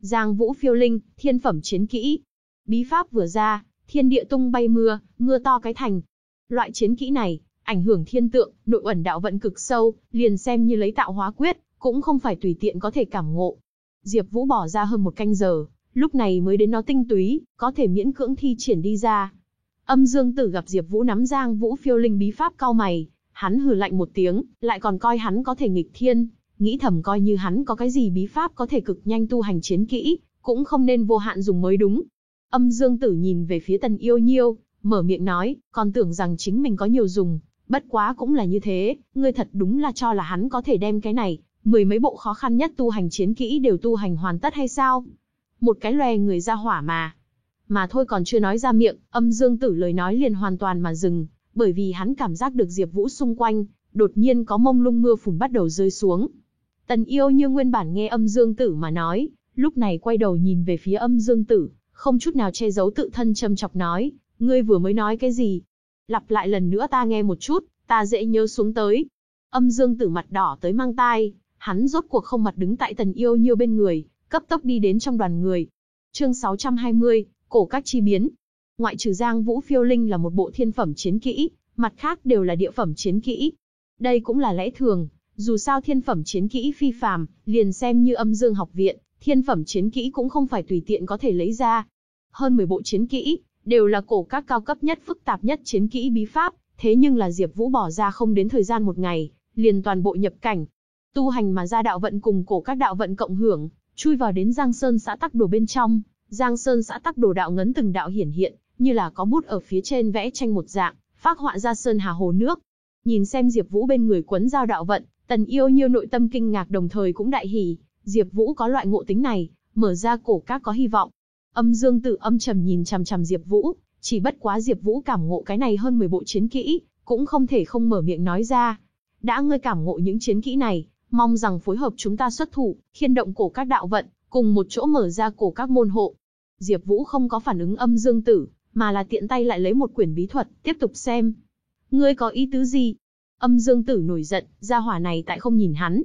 Giang Vũ Phiêu Linh, thiên phẩm chiến kỹ. Bí pháp vừa ra, thiên địa tung bay mưa, mưa to cái thành. Loại chiến kỹ này, ảnh hưởng thiên tượng, nội ẩn đạo vận cực sâu, liền xem như lấy tạo hóa quyết, cũng không phải tùy tiện có thể cảm ngộ. Diệp Vũ bỏ ra hơn một canh giờ, lúc này mới đến nó tinh túy, có thể miễn cưỡng thi triển đi ra. Âm Dương Tử gặp Diệp Vũ nắm Giang Vũ Phiêu Linh bí pháp cao mày, hắn hừ lạnh một tiếng, lại còn coi hắn có thể nghịch thiên, nghĩ thầm coi như hắn có cái gì bí pháp có thể cực nhanh tu hành chiến kỹ, cũng không nên vô hạn dùng mới đúng. Âm Dương Tử nhìn về phía Tần Yêu Nhiêu, mở miệng nói, còn tưởng rằng chính mình có nhiều dùng, bất quá cũng là như thế, ngươi thật đúng là cho là hắn có thể đem cái này, mười mấy bộ khó khăn nhất tu hành chiến kỹ đều tu hành hoàn tất hay sao? Một cái lòe người ra hỏa mà. Mà thôi còn chưa nói ra miệng, âm dương tử lời nói liền hoàn toàn mà dừng, bởi vì hắn cảm giác được Diệp Vũ xung quanh, đột nhiên có mông lung mưa phùn bắt đầu rơi xuống. Tần yêu như nguyên bản nghe âm dương tử mà nói, lúc này quay đầu nhìn về phía âm dương tử, không chút nào che giấu tự thân châm chọc nói, ngươi vừa mới nói cái gì? Lặp lại lần nữa ta nghe một chút, ta dễ nhớ xuống tới. Âm dương tử mặt đỏ tới mang tai, hắn rốt cuộc không mặt đứng tại tần yêu nhiêu bên người, cấp tốc đi đến trong đoàn người. Chương 620, cổ các chi biến. Ngoại trừ Giang Vũ Phiêu Linh là một bộ thiên phẩm chiến kỹ, mặt khác đều là địa phẩm chiến kỹ. Đây cũng là lẽ thường, dù sao thiên phẩm chiến kỹ phi phàm, liền xem như âm dương học viện, thiên phẩm chiến kỹ cũng không phải tùy tiện có thể lấy ra. Hơn 10 bộ chiến kỹ, đều là cổ các cao cấp nhất phức tạp nhất chiến kỹ bí pháp, thế nhưng là Diệp Vũ bỏ ra không đến thời gian một ngày, liền toàn bộ nhập cảnh. Tu hành mà ra đạo vận cùng cổ các đạo vận cộng hưởng, chui vào đến Giang Sơn xã Tắc Đồ bên trong, Giang Sơn xã Tắc Đồ đạo ngấn từng đạo hiển hiện, như là có bút ở phía trên vẽ tranh một dạng, phác họa ra sơn hà hồ nước. Nhìn xem Diệp Vũ bên người quấn giao đạo vận, Tần Yêu Nhiêu nội tâm kinh ngạc đồng thời cũng đại hỉ, Diệp Vũ có loại ngộ tính này, mở ra cổ các có hy vọng. Âm Dương tự âm trầm nhìn chằm chằm Diệp Vũ, chỉ bất quá Diệp Vũ cảm ngộ cái này hơn 10 bộ chiến kỹ, cũng không thể không mở miệng nói ra. Đã ngươi cảm ngộ những chiến kỹ này, mong rằng phối hợp chúng ta xuất thủ, khiên động cổ các đạo vận, cùng một chỗ mở ra cổ các môn hộ. Diệp Vũ không có phản ứng âm dương tử, mà là tiện tay lại lấy một quyển bí thuật, tiếp tục xem. Ngươi có ý tứ gì? Âm dương tử nổi giận, gia hỏa này tại không nhìn hắn.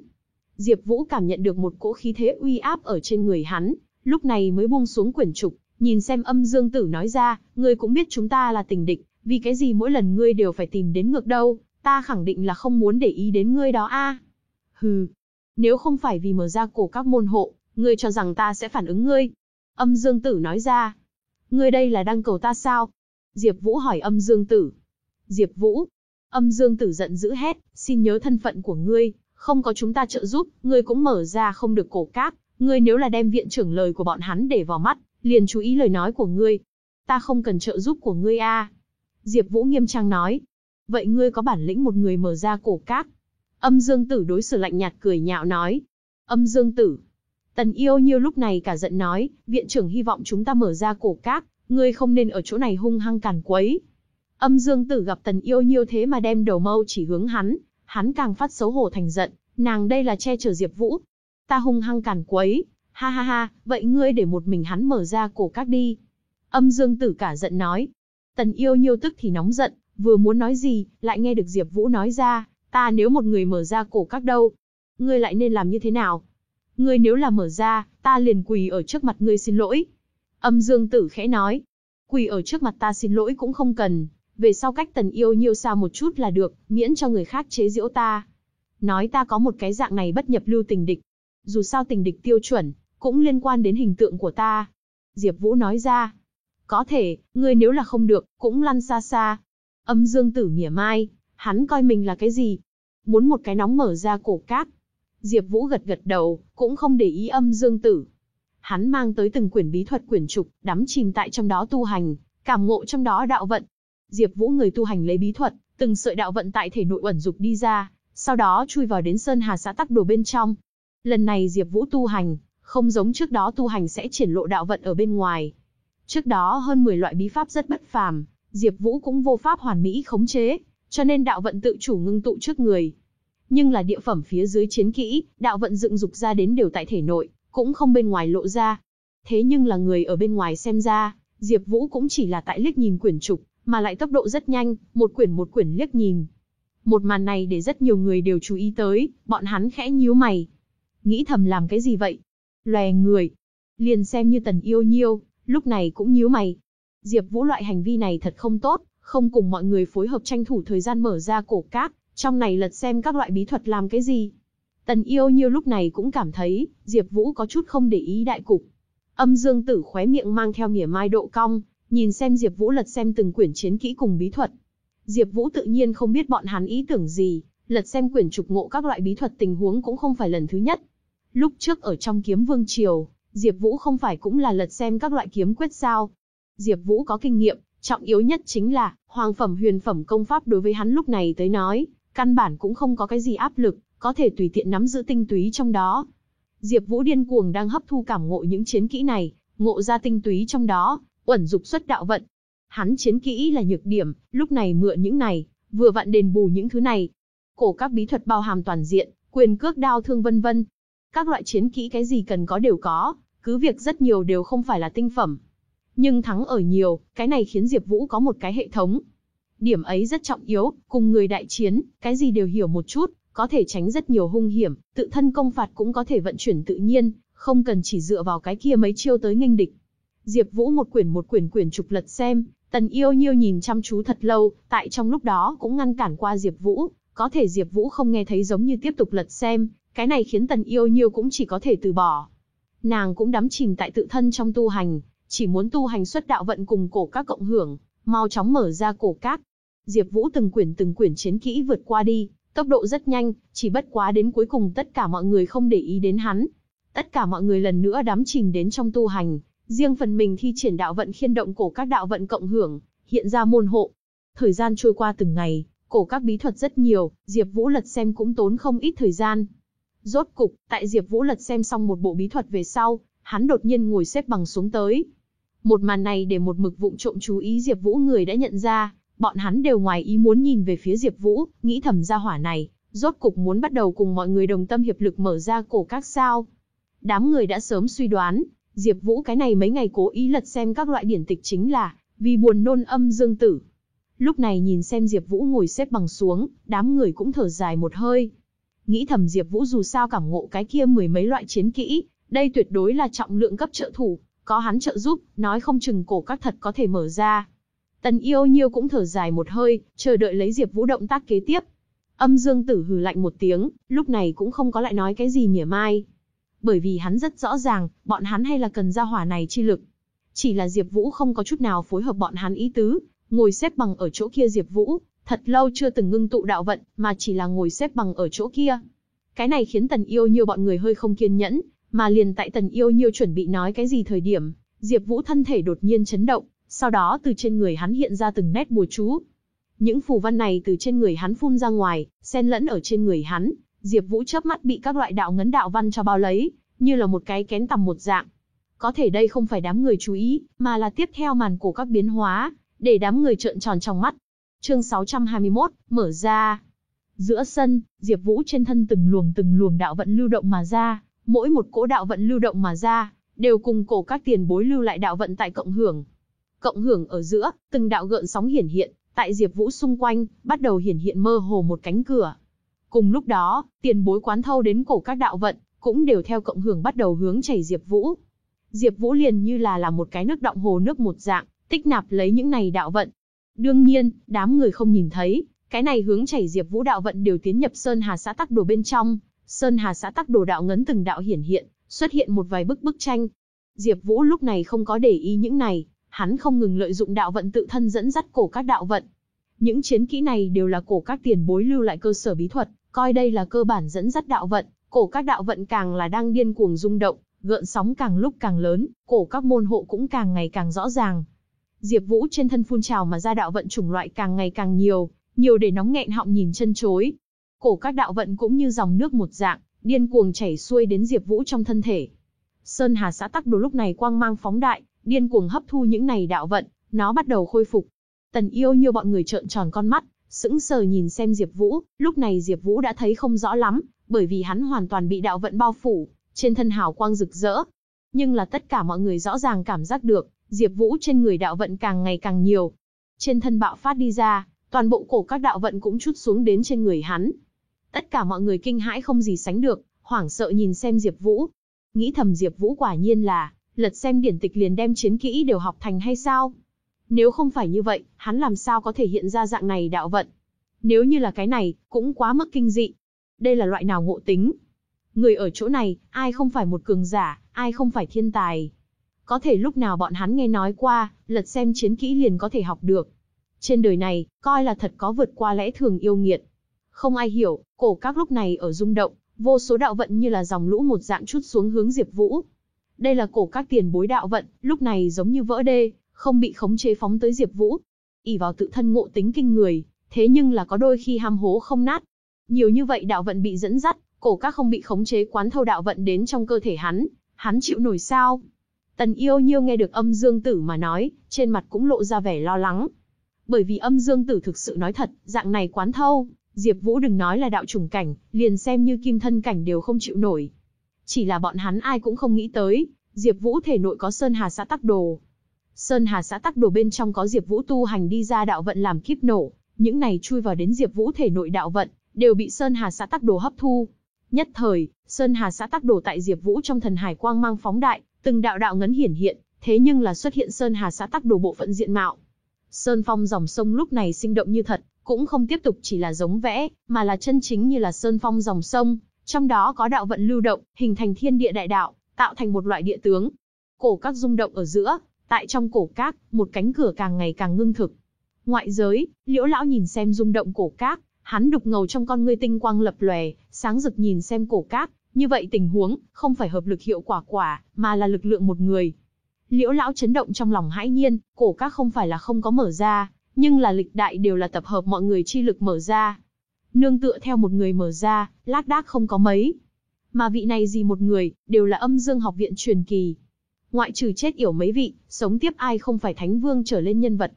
Diệp Vũ cảm nhận được một cỗ khí thế uy áp ở trên người hắn, lúc này mới buông xuống quyển trục, nhìn xem âm dương tử nói ra, ngươi cũng biết chúng ta là tình địch, vì cái gì mỗi lần ngươi đều phải tìm đến ngược đâu, ta khẳng định là không muốn để ý đến ngươi đó a. Hừ, nếu không phải vì mở ra cổ các môn hộ, ngươi cho rằng ta sẽ phản ứng ngươi. Âm dương tử nói ra, ngươi đây là đang cầu ta sao? Diệp Vũ hỏi âm dương tử. Diệp Vũ, âm dương tử giận dữ hét, xin nhớ thân phận của ngươi, không có chúng ta trợ giúp, ngươi cũng mở ra không được cổ cáp, ngươi nếu là đem viện trưởng lời của bọn hắn để vào mắt, liền chú ý lời nói của ngươi. Ta không cần trợ giúp của ngươi a. Diệp Vũ nghiêm trang nói. Vậy ngươi có bản lĩnh một người mở ra cổ cáp?" Âm Dương Tử đối xử lạnh nhạt cười nhạo nói. Âm Dương Tử. Tần Yêu Nhiêu lúc này cả giận nói, viện trưởng hy vọng chúng ta mở ra cổ các, ngươi không nên ở chỗ này hung hăng càn quấy. Âm Dương Tử gặp Tần Yêu Nhiêu thế mà đem đầu mâu chỉ hướng hắn, hắn càng phát xấu hổ thành giận, nàng đây là che chở Diệp Vũ. Ta hung hăng càn quấy, ha ha ha, vậy ngươi để một mình hắn mở ra cổ các đi. Âm Dương Tử cả giận nói. Tần Yêu Nhiêu tức thì nóng giận, vừa muốn nói gì, lại nghe được Diệp Vũ nói ra, ta nếu một người mở ra cổ các đâu, ngươi lại nên làm như thế nào? Ngươi nếu là mở ra, ta liền quỳ ở trước mặt ngươi xin lỗi. Âm Dương Tử khẽ nói, quỳ ở trước mặt ta xin lỗi cũng không cần, về sau cách Tần Yêu Nhiêu xa một chút là được, miễn cho người khác chế giễu ta. Nói ta có một cái dạng này bất nhập lưu tình địch. Dù sao tình địch tiêu chuẩn, cũng liên quan đến hình tượng của ta. Diệp Vũ nói ra, có thể, ngươi nếu là không được, cũng lăn xa xa. Âm Dương Tử mỉa mai, hắn coi mình là cái gì? Muốn một cái nóng mở ra cổ cát. Diệp Vũ gật gật đầu, cũng không để ý Âm Dương Tử. Hắn mang tới từng quyển bí thuật quyển trục, đắm chìm tại trong đó tu hành, cảm ngộ trong đó đạo vận. Diệp Vũ người tu hành lấy bí thuật, từng sợi đạo vận tại thể nội ẩn dục đi ra, sau đó chui vào đến sơn hà xã tắc đồ bên trong. Lần này Diệp Vũ tu hành, không giống trước đó tu hành sẽ triển lộ đạo vận ở bên ngoài. Trước đó hơn 10 loại bí pháp rất bất phàm, Diệp Vũ cũng vô pháp hoàn mỹ khống chế, cho nên đạo vận tự chủ ngưng tụ trước người. Nhưng là địa phẩm phía dưới chiến kỹ, đạo vận dựng dục ra đến đều tại thể nội, cũng không bên ngoài lộ ra. Thế nhưng là người ở bên ngoài xem ra, Diệp Vũ cũng chỉ là tại liếc nhìn quyển trục, mà lại tốc độ rất nhanh, một quyển một quyển liếc nhìn. Một màn này để rất nhiều người đều chú ý tới, bọn hắn khẽ nhíu mày. Nghĩ thầm làm cái gì vậy? Lòe người. Liền xem như tần yêu nhiêu, lúc này cũng nhíu mày. Diệp Vũ loại hành vi này thật không tốt, không cùng mọi người phối hợp tranh thủ thời gian mở ra cổ các, trong này lật xem các loại bí thuật làm cái gì. Tần yêu nhiêu lúc này cũng cảm thấy, Diệp Vũ có chút không để ý đại cục. Âm dương tử khóe miệng mang theo mỉa mai độ cong, nhìn xem Diệp Vũ lật xem từng quyển chiến kỹ cùng bí thuật. Diệp Vũ tự nhiên không biết bọn hắn ý tưởng gì, lật xem quyển trục ngộ các loại bí thuật tình huống cũng không phải lần thứ nhất. Lúc trước ở trong kiếm vương triều, Diệp Vũ không phải cũng là lật xem các loại kiếm quyết sao? Diệp Vũ có kinh nghiệm, trọng yếu nhất chính là hoàng phẩm huyền phẩm công pháp đối với hắn lúc này tới nói, căn bản cũng không có cái gì áp lực, có thể tùy tiện nắm giữ tinh túy trong đó. Diệp Vũ điên cuồng đang hấp thu cảm ngộ những chiến kỹ này, ngộ ra tinh túy trong đó, uẩn dục xuất đạo vận. Hắn chiến kỹ là nhược điểm, lúc này mượn những này, vừa vặn đền bù những thứ này. Cổ các bí thuật bao hàm toàn diện, quyền cước đao thương vân vân. Các loại chiến kỹ cái gì cần có đều có, cứ việc rất nhiều đều không phải là tinh phẩm. Nhưng thắng ở nhiều, cái này khiến Diệp Vũ có một cái hệ thống. Điểm ấy rất trọng yếu, cùng người đại chiến, cái gì đều hiểu một chút, có thể tránh rất nhiều hung hiểm, tự thân công phạt cũng có thể vận chuyển tự nhiên, không cần chỉ dựa vào cái kia mấy chiêu tới nghênh địch. Diệp Vũ một quyển một quyển quyển trục lật xem, Tần Yêu Nhiêu nhìn chăm chú thật lâu, tại trong lúc đó cũng ngăn cản qua Diệp Vũ, có thể Diệp Vũ không nghe thấy giống như tiếp tục lật xem, cái này khiến Tần Yêu Nhiêu cũng chỉ có thể từ bỏ. Nàng cũng đắm chìm tại tự thân trong tu hành, chỉ muốn tu hành xuất đạo vận cùng cổ các cộng hưởng, mau chóng mở ra cổ các. Diệp Vũ từng quyển từng quyển chiến kỹ vượt qua đi, tốc độ rất nhanh, chỉ bất quá đến cuối cùng tất cả mọi người không để ý đến hắn. Tất cả mọi người lần nữa đắm chìm đến trong tu hành, riêng phần mình thi triển đạo vận khiên động cổ các đạo vận cộng hưởng, hiện ra môn hộ. Thời gian trôi qua từng ngày, cổ các bí thuật rất nhiều, Diệp Vũ lật xem cũng tốn không ít thời gian. Rốt cục, tại Diệp Vũ lật xem xong một bộ bí thuật về sau, hắn đột nhiên ngồi xếp bằng xuống tới. Một màn này để một mực vụng trộm chú ý Diệp Vũ người đã nhận ra, bọn hắn đều ngoài ý muốn nhìn về phía Diệp Vũ, nghĩ thầm ra hỏa này, rốt cục muốn bắt đầu cùng mọi người đồng tâm hiệp lực mở ra cổ các sao. Đám người đã sớm suy đoán, Diệp Vũ cái này mấy ngày cố ý lật xem các loại điển tịch chính là vì buồn nôn âm dương tử. Lúc này nhìn xem Diệp Vũ ngồi xếp bằng xuống, đám người cũng thở dài một hơi. Nghĩ thầm Diệp Vũ dù sao cảm ngộ cái kia mười mấy loại chiến kỹ, đây tuyệt đối là trọng lượng cấp trợ thủ, có hắn trợ giúp, nói không chừng cổ các thật có thể mở ra. Tần Yêu Nhiêu cũng thở dài một hơi, chờ đợi lấy Diệp Vũ động tác kế tiếp. Âm Dương Tử hừ lạnh một tiếng, lúc này cũng không có lại nói cái gì mỉa mai. Bởi vì hắn rất rõ ràng, bọn hắn hay là cần ra hỏa này chi lực. Chỉ là Diệp Vũ không có chút nào phối hợp bọn hắn ý tứ, ngồi xếp bằng ở chỗ kia Diệp Vũ, thật lâu chưa từng ngưng tụ đạo vận, mà chỉ là ngồi xếp bằng ở chỗ kia. Cái này khiến Tần Yêu Nhiêu bọn người hơi không kiên nhẫn, mà liền tại Tần Yêu Nhiêu chuẩn bị nói cái gì thời điểm, Diệp Vũ thân thể đột nhiên chấn động, sau đó từ trên người hắn hiện ra từng nét bùa chú. Những phù văn này từ trên người hắn phun ra ngoài, xen lẫn ở trên người hắn, Diệp Vũ chớp mắt bị các loại đạo ngấn đạo văn cho bao lấy, như là một cái kén tầm một dạng. Có thể đây không phải đám người chú ý, mà là tiếp theo màn cổ các biến hóa, để đám người trợn tròn trong mắt. Chương 621, mở ra. Giữa sân, Diệp Vũ trên thân từng luồng từng luồng đạo vận lưu động mà ra, mỗi một cỗ đạo vận lưu động mà ra, đều cùng cổ các tiền bối lưu lại đạo vận tại cộng hưởng. Cộng hưởng ở giữa, từng đạo gợn sóng hiển hiện, tại Diệp Vũ xung quanh, bắt đầu hiển hiện mơ hồ một cánh cửa. Cùng lúc đó, tiền bối quán thâu đến cổ các đạo vận, cũng đều theo cộng hưởng bắt đầu hướng chảy Diệp Vũ. Diệp Vũ liền như là là một cái nước động hồ nước một dạng, tích nạp lấy những này đạo vận. Đương nhiên, đám người không nhìn thấy, cái này hướng chảy Diệp Vũ đạo vận đều tiến nhập Sơn Hà xã tắc đồ bên trong, Sơn Hà xã tắc đồ đạo ngấn từng đạo hiển hiện, xuất hiện một vài bức bức tranh. Diệp Vũ lúc này không có để ý những này, hắn không ngừng lợi dụng đạo vận tự thân dẫn dắt cổ các đạo vận. Những chiến kỹ này đều là cổ các tiền bối lưu lại cơ sở bí thuật, coi đây là cơ bản dẫn dắt đạo vận, cổ các đạo vận càng là đang điên cuồng rung động, gợn sóng càng lúc càng lớn, cổ các môn hộ cũng càng ngày càng rõ ràng. Diệp Vũ trên thân phun trào mà ra đạo vận chủng loại càng ngày càng nhiều, nhiều để nóng nghẹn họng nhìn chân chối. Cổ các đạo vận cũng như dòng nước một dạng, điên cuồng chảy xuôi đến Diệp Vũ trong thân thể. Sơn Hà xã tắc đồ lúc này quang mang phóng đại, điên cuồng hấp thu những này đạo vận, nó bắt đầu khôi phục. Tần Yêu như bọn người trợn tròn con mắt, sững sờ nhìn xem Diệp Vũ, lúc này Diệp Vũ đã thấy không rõ lắm, bởi vì hắn hoàn toàn bị đạo vận bao phủ, trên thân hào quang rực rỡ. Nhưng là tất cả mọi người rõ ràng cảm giác được, Diệp Vũ trên người đạo vận càng ngày càng nhiều. Trên thân bạo phát đi ra, toàn bộ cổ các đạo vận cũng chút xuống đến trên người hắn. Tất cả mọi người kinh hãi không gì sánh được, hoảng sợ nhìn xem Diệp Vũ. Nghĩ thầm Diệp Vũ quả nhiên là, lật xem điển tịch liền đem chiến kỹ đều học thành hay sao? Nếu không phải như vậy, hắn làm sao có thể hiện ra dạng này đạo vận? Nếu như là cái này, cũng quá mức kinh dị. Đây là loại nào ngộ tính? Người ở chỗ này, ai không phải một cường giả, ai không phải thiên tài. Có thể lúc nào bọn hắn nghe nói qua, lật xem chiến kỹ liền có thể học được. Trên đời này, coi là thật có vượt qua lẽ thường yêu nghiệt. Không ai hiểu, cổ các lúc này ở rung động, vô số đạo vận như là dòng lũ một dạng chút xuống hướng Diệp Vũ. Đây là cổ các tiền bối đạo vận, lúc này giống như vỡ đê, không bị khống chế phóng tới Diệp Vũ. ỷ vào tự thân ngộ tính kinh người, thế nhưng là có đôi khi ham hố không nát. Nhiều như vậy đạo vận bị dẫn dắt, cổ các không bị khống chế quán thâu đạo vận đến trong cơ thể hắn, hắn chịu nổi sao? Tần Yêu Nhiêu nghe được Âm Dương Tử mà nói, trên mặt cũng lộ ra vẻ lo lắng. Bởi vì Âm Dương Tử thực sự nói thật, dạng này quán thâu, Diệp Vũ đừng nói là đạo trùng cảnh, liền xem như kim thân cảnh đều không chịu nổi. Chỉ là bọn hắn ai cũng không nghĩ tới, Diệp Vũ thể nội có Sơn Hà xã tắc đồ. Sơn Hà xã tắc đồ bên trong có Diệp Vũ tu hành đi ra đạo vận làm kiếp nổ, những này chui vào đến Diệp Vũ thể nội đạo vận, đều bị Sơn Hà xã tắc đồ hấp thu. Nhất thời, Sơn Hà xã tắc đồ tại Diệp Vũ trong thần hải quang mang phóng đại, từng đạo đạo ngấn hiển hiện, thế nhưng là xuất hiện Sơn Hà xã tắc đồ bộ phận diện mạo. Sơn phong dòng sông lúc này sinh động như thật, cũng không tiếp tục chỉ là giống vẽ, mà là chân chính như là sơn phong dòng sông, trong đó có đạo vận lưu động, hình thành thiên địa đại đạo, tạo thành một loại địa tướng. Cổ các rung động ở giữa, tại trong cổ các, một cánh cửa càng ngày càng ngưng thực. Ngoại giới, Liễu lão nhìn xem rung động cổ các, hắn đục ngầu trong con ngươi tinh quang lập lòe, sáng rực nhìn xem cổ các, như vậy tình huống, không phải hợp lực hiệu quả quả, mà là lực lượng một người. Liễu lão chấn động trong lòng hãi nhiên, cổ các không phải là không có mở ra, nhưng là lịch đại đều là tập hợp mọi người chi lực mở ra. Nương tựa theo một người mở ra, lác đác không có mấy. Mà vị này gì một người, đều là âm dương học viện truyền kỳ. Ngoại trừ chết yểu mấy vị, sống tiếp ai không phải thánh vương trở lên nhân vật.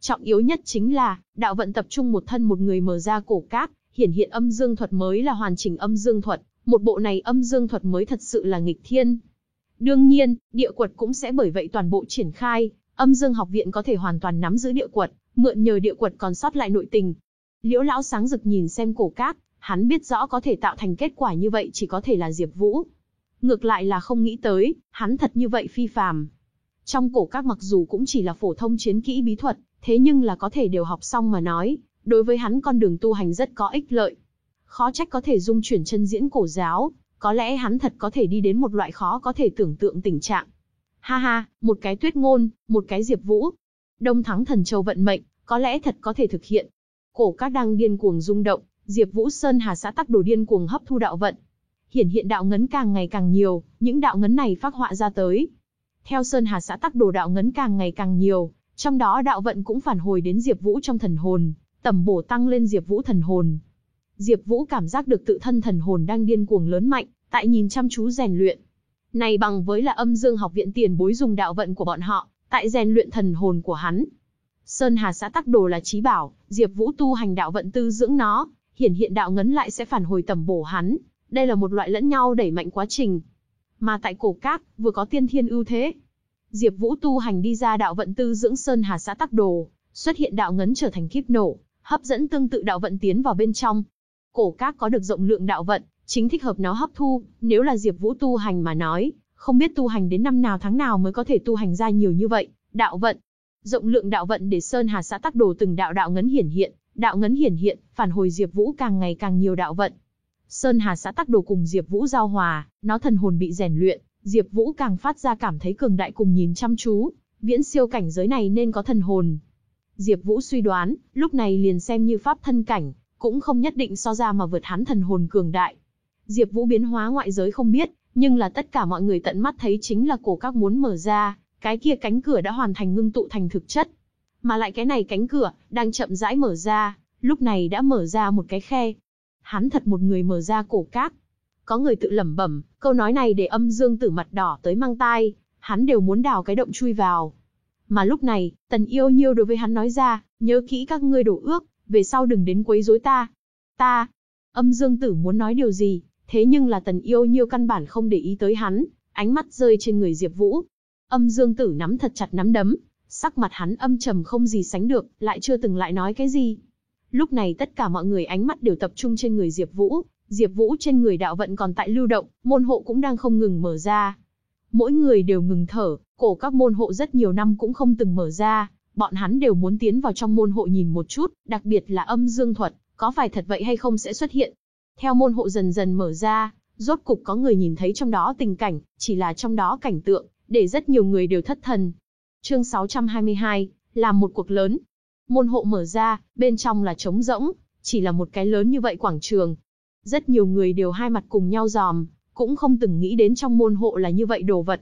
Trọng yếu nhất chính là, đạo vận tập trung một thân một người mở ra cổ cát, hiển hiện âm dương thuật mới là hoàn chỉnh âm dương thuật, một bộ này âm dương thuật mới thật sự là nghịch thiên. Đương nhiên, địa quật cũng sẽ bởi vậy toàn bộ triển khai, âm dương học viện có thể hoàn toàn nắm giữ địa quật, mượn nhờ địa quật còn sót lại nội tình. Liễu lão sáng rực nhìn xem cổ cát, hắn biết rõ có thể tạo thành kết quả như vậy chỉ có thể là Diệp Vũ. Ngược lại là không nghĩ tới, hắn thật như vậy phi phàm. Trong cổ các mặc dù cũng chỉ là phổ thông chiến kỹ bí thuật, thế nhưng là có thể đều học xong mà nói, đối với hắn con đường tu hành rất có ích lợi. Khó trách có thể dung chuyển chân diễn cổ giáo, có lẽ hắn thật có thể đi đến một loại khó có thể tưởng tượng tình trạng. Ha ha, một cái tuyết ngôn, một cái diệp vũ. Đông thắng thần châu vận mệnh, có lẽ thật có thể thực hiện. Cổ các đang điên cuồng rung động, Diệp Vũ Sơn Hà xã tắc đồ điên cuồng hấp thu đạo vận. Hiển hiện đạo ngấn càng ngày càng nhiều, những đạo ngấn này phát họa ra tới. Theo Sơn Hà xã tắc đồ đạo ngấn càng ngày càng nhiều, trong đó đạo vận cũng phản hồi đến Diệp Vũ trong thần hồn, tầm bổ tăng lên Diệp Vũ thần hồn. Diệp Vũ cảm giác được tự thân thần hồn đang điên cuồng lớn mạnh, tại nhìn chăm chú rèn luyện. Này bằng với là Âm Dương học viện tiền bối dùng đạo vận của bọn họ, tại rèn luyện thần hồn của hắn. Sơn Hà xã tắc đồ là trí bảo, Diệp Vũ tu hành đạo vận tư dưỡng nó, hiển hiện đạo ngấn lại sẽ phản hồi tầm bổ hắn, đây là một loại lẫn nhau đẩy mạnh quá trình. Mà tại cổ các, vừa có tiên thiên ưu thế. Diệp Vũ tu hành đi ra đạo vận tư dưỡng Sơn Hà xã tắc đồ, xuất hiện đạo ngấn trở thành kiếp nổ, hấp dẫn tương tự đạo vận tiến vào bên trong. Cổ các có được rộng lượng đạo vận, chính thích hợp nó hấp thu, nếu là Diệp Vũ tu hành mà nói, không biết tu hành đến năm nào tháng nào mới có thể tu hành ra nhiều như vậy, đạo vận. Rộng lượng đạo vận để Sơn Hà xã tắc đồ từng đạo đạo ngấn hiển hiện, đạo ngấn hiển hiện, phản hồi Diệp Vũ càng ngày càng nhiều đạo vận. Sơn Hà xã tắc đồ cùng Diệp Vũ giao hòa, nó thần hồn bị rèn luyện, Diệp Vũ càng phát ra cảm thấy cường đại cùng nhìn chăm chú, viễn siêu cảnh giới này nên có thần hồn. Diệp Vũ suy đoán, lúc này liền xem như pháp thân cảnh, cũng không nhất định so ra mà vượt hắn thần hồn cường đại. Diệp Vũ biến hóa ngoại giới không biết, nhưng là tất cả mọi người tận mắt thấy chính là cổ các muốn mở ra, cái kia cánh cửa đã hoàn thành ngưng tụ thành thực chất. Mà lại cái này cánh cửa, đang chậm rãi mở ra, lúc này đã mở ra một cái khe. Hắn thật một người mở ra cổ các. Có người tự lẩm bẩm, câu nói này để âm dương tử mặt đỏ tới mang tai, hắn đều muốn đào cái động chui vào. Mà lúc này, tần yêu nhiêu đối với hắn nói ra, nhớ kỹ các ngươi đổ ước, về sau đừng đến quấy rối ta. Ta, âm dương tử muốn nói điều gì, thế nhưng là tần yêu nhiêu căn bản không để ý tới hắn, ánh mắt rơi trên người Diệp Vũ. Âm dương tử nắm thật chặt nắm đấm, sắc mặt hắn âm trầm không gì sánh được, lại chưa từng lại nói cái gì. Lúc này tất cả mọi người ánh mắt đều tập trung trên người Diệp Vũ, Diệp Vũ trên người đạo vận còn tại lưu động, môn hộ cũng đang không ngừng mở ra. Mỗi người đều ngừng thở, cổ các môn hộ rất nhiều năm cũng không từng mở ra, bọn hắn đều muốn tiến vào trong môn hộ nhìn một chút, đặc biệt là âm dương thuật, có phải thật vậy hay không sẽ xuất hiện. Theo môn hộ dần dần mở ra, rốt cục có người nhìn thấy trong đó tình cảnh, chỉ là trong đó cảnh tượng, để rất nhiều người đều thất thần. Chương 622, làm một cuộc lớn. Môn hộ mở ra, bên trong là trống rỗng, chỉ là một cái lớn như vậy quảng trường. Rất nhiều người đều hai mặt cùng nhau giòm, cũng không từng nghĩ đến trong môn hộ là như vậy đồ vật.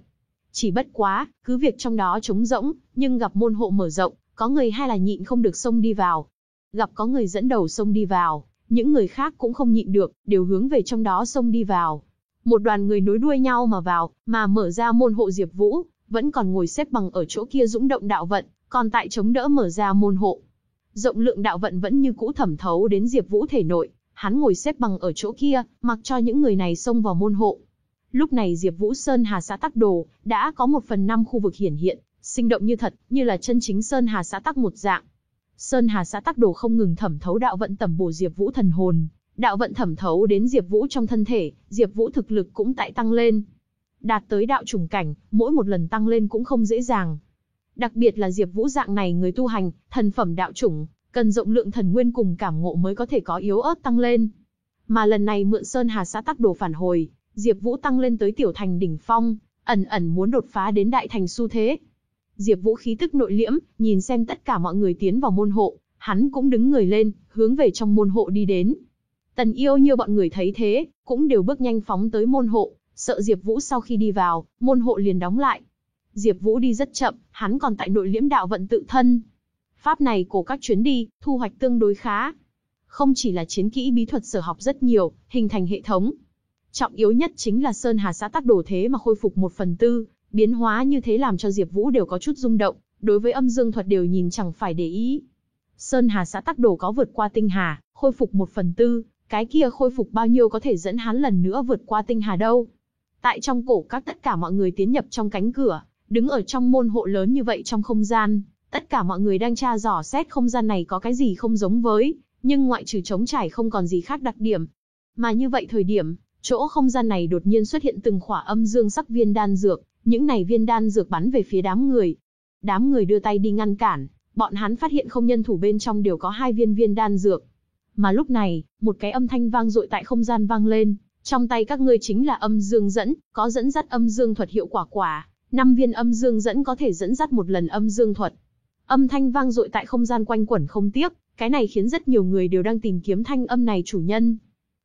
Chỉ bất quá, cứ việc trong đó trống rỗng, nhưng gặp môn hộ mở rộng, có người hay là nhịn không được xông đi vào. Gặp có người dẫn đầu xông đi vào, những người khác cũng không nhịn được, đều hướng về trong đó xông đi vào. Một đoàn người nối đuôi nhau mà vào, mà mở ra môn hộ Diệp Vũ, vẫn còn ngồi xếp bằng ở chỗ kia dũng động đạo vận, còn tại chống đỡ mở ra môn hộ. Rộng lượng đạo vận vẫn như cũ thẩm thấu đến Diệp Vũ thể nội, hắn ngồi xếp bằng ở chỗ kia, mặc cho những người này xông vào môn hộ. Lúc này Diệp Vũ Sơn Hà xã Tắc Đồ đã có một phần năm khu vực hiển hiện, sinh động như thật, như là chân chính Sơn Hà xã Tắc một dạng. Sơn Hà xã Tắc Đồ không ngừng thẩm thấu đạo vận tầm bổ Diệp Vũ thần hồn, đạo vận thẩm thấu đến Diệp Vũ trong thân thể, Diệp Vũ thực lực cũng tại tăng lên. Đạt tới đạo trùng cảnh, mỗi một lần tăng lên cũng không dễ dàng. Đặc biệt là Diệp Vũ dạng này người tu hành, thần phẩm đạo chủng, cần rộng lượng thần nguyên cùng cảm ngộ mới có thể có yếu ớt tăng lên. Mà lần này mượn Sơn Hà xã Tắc Đồ phản hồi, Diệp Vũ tăng lên tới tiểu thành đỉnh phong, ẩn ẩn muốn đột phá đến đại thành xu thế. Diệp Vũ khí tức nội liễm, nhìn xem tất cả mọi người tiến vào môn hộ, hắn cũng đứng người lên, hướng về trong môn hộ đi đến. Tần Yêu như bọn người thấy thế, cũng đều bước nhanh phóng tới môn hộ, sợ Diệp Vũ sau khi đi vào, môn hộ liền đóng lại. Diệp Vũ đi rất chậm, hắn còn tại nội liễm đạo vận tự thân. Pháp này của các chuyến đi, thu hoạch tương đối khá. Không chỉ là chiến kỹ bí thuật sở học rất nhiều, hình thành hệ thống, Trọng yếu nhất chính là Sơn Hà xã tắc đổ thế mà khôi phục một phần tư, biến hóa như thế làm cho Diệp Vũ đều có chút rung động, đối với âm dương thuật đều nhìn chẳng phải để ý. Sơn Hà xã tắc đổ có vượt qua tinh hà, khôi phục một phần tư, cái kia khôi phục bao nhiêu có thể dẫn hắn lần nữa vượt qua tinh hà đâu. Tại trong cổ các tất cả mọi người tiến nhập trong cánh cửa, đứng ở trong môn hộ lớn như vậy trong không gian, tất cả mọi người đang tra dò xét không gian này có cái gì không giống với, nhưng ngoại trừ trống trải không còn gì khác đặc điểm. Mà như vậy thời điểm, Chỗ không gian này đột nhiên xuất hiện từng khỏa âm dương sắc viên đan dược, những này viên đan dược bắn về phía đám người. Đám người đưa tay đi ngăn cản, bọn hắn phát hiện không nhân thủ bên trong đều có hai viên viên đan dược. Mà lúc này, một cái âm thanh vang dội tại không gian vang lên, trong tay các ngươi chính là âm dương dẫn, có dẫn dắt âm dương thuật hiệu quả quả, năm viên âm dương dẫn có thể dẫn dắt một lần âm dương thuật. Âm thanh vang dội tại không gian quanh quẩn không tiếc, cái này khiến rất nhiều người đều đang tìm kiếm thanh âm này chủ nhân.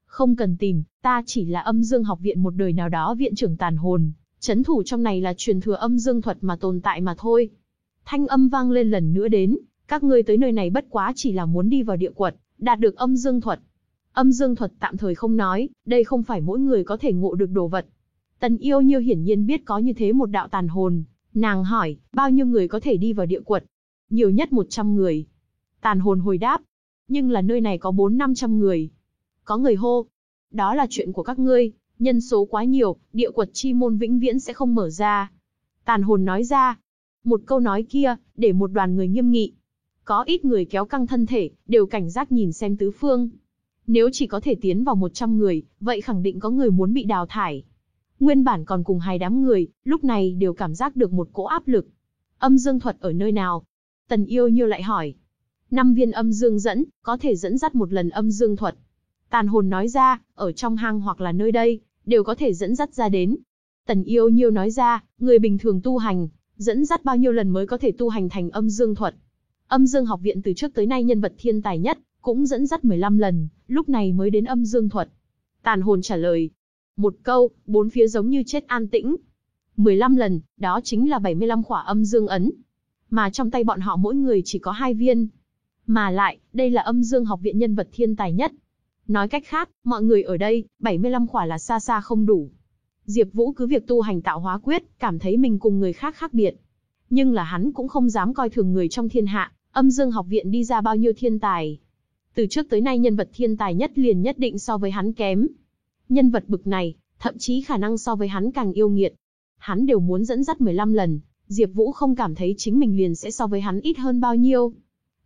Không cần tìm, ta chỉ là âm dương học viện một đời nào đó viện trưởng tàn hồn, chấn thủ trong này là truyền thừa âm dương thuật mà tồn tại mà thôi. Thanh âm vang lên lần nữa đến, các ngươi tới nơi này bất quá chỉ là muốn đi vào địa quật, đạt được âm dương thuật. Âm dương thuật tạm thời không nói, đây không phải mỗi người có thể ngộ được đồ vật. Tần yêu nhiêu hiển nhiên biết có như thế một đạo tàn hồn, nàng hỏi, bao nhiêu người có thể đi vào địa quật? Nhiều nhất 100 người. Tàn hồn hồi đáp, nhưng là nơi này có 4-500 người. Có người hô, đó là chuyện của các ngươi, nhân số quá nhiều, địa quật chi môn vĩnh viễn sẽ không mở ra. Tàn hồn nói ra, một câu nói kia, để một đoàn người nghiêm nghị. Có ít người kéo căng thân thể, đều cảnh giác nhìn xem tứ phương. Nếu chỉ có thể tiến vào 100 người, vậy khẳng định có người muốn bị đào thải. Nguyên bản còn cùng hai đám người, lúc này đều cảm giác được một cỗ áp lực. Âm dương thuật ở nơi nào? Tần yêu như lại hỏi. Năm viên âm dương dẫn, có thể dẫn dắt một lần âm dương thuật. Tàn hồn nói ra, ở trong hang hoặc là nơi đây, đều có thể dẫn dắt ra đến. Tần yêu nhiêu nói ra, người bình thường tu hành, dẫn dắt bao nhiêu lần mới có thể tu hành thành âm dương thuật. Âm dương học viện từ trước tới nay nhân vật thiên tài nhất, cũng dẫn dắt 15 lần, lúc này mới đến âm dương thuật. Tàn hồn trả lời. Một câu, bốn phía giống như chết an tĩnh. 15 lần, đó chính là 75 khỏa âm dương ấn. Mà trong tay bọn họ mỗi người chỉ có hai viên. Mà lại, đây là âm dương học viện nhân vật thiên tài nhất, Nói cách khác, mọi người ở đây, 75 khỏa là xa xa không đủ. Diệp Vũ cứ việc tu hành tạo hóa quyết, cảm thấy mình cùng người khác khác biệt. Nhưng là hắn cũng không dám coi thường người trong thiên hạ, âm dương học viện đi ra bao nhiêu thiên tài. Từ trước tới nay nhân vật thiên tài nhất liền nhất định so với hắn kém. Nhân vật bực này, thậm chí khả năng so với hắn càng yêu nghiệt. Hắn đều muốn dẫn dắt 15 lần, Diệp Vũ không cảm thấy chính mình liền sẽ so với hắn ít hơn bao nhiêu.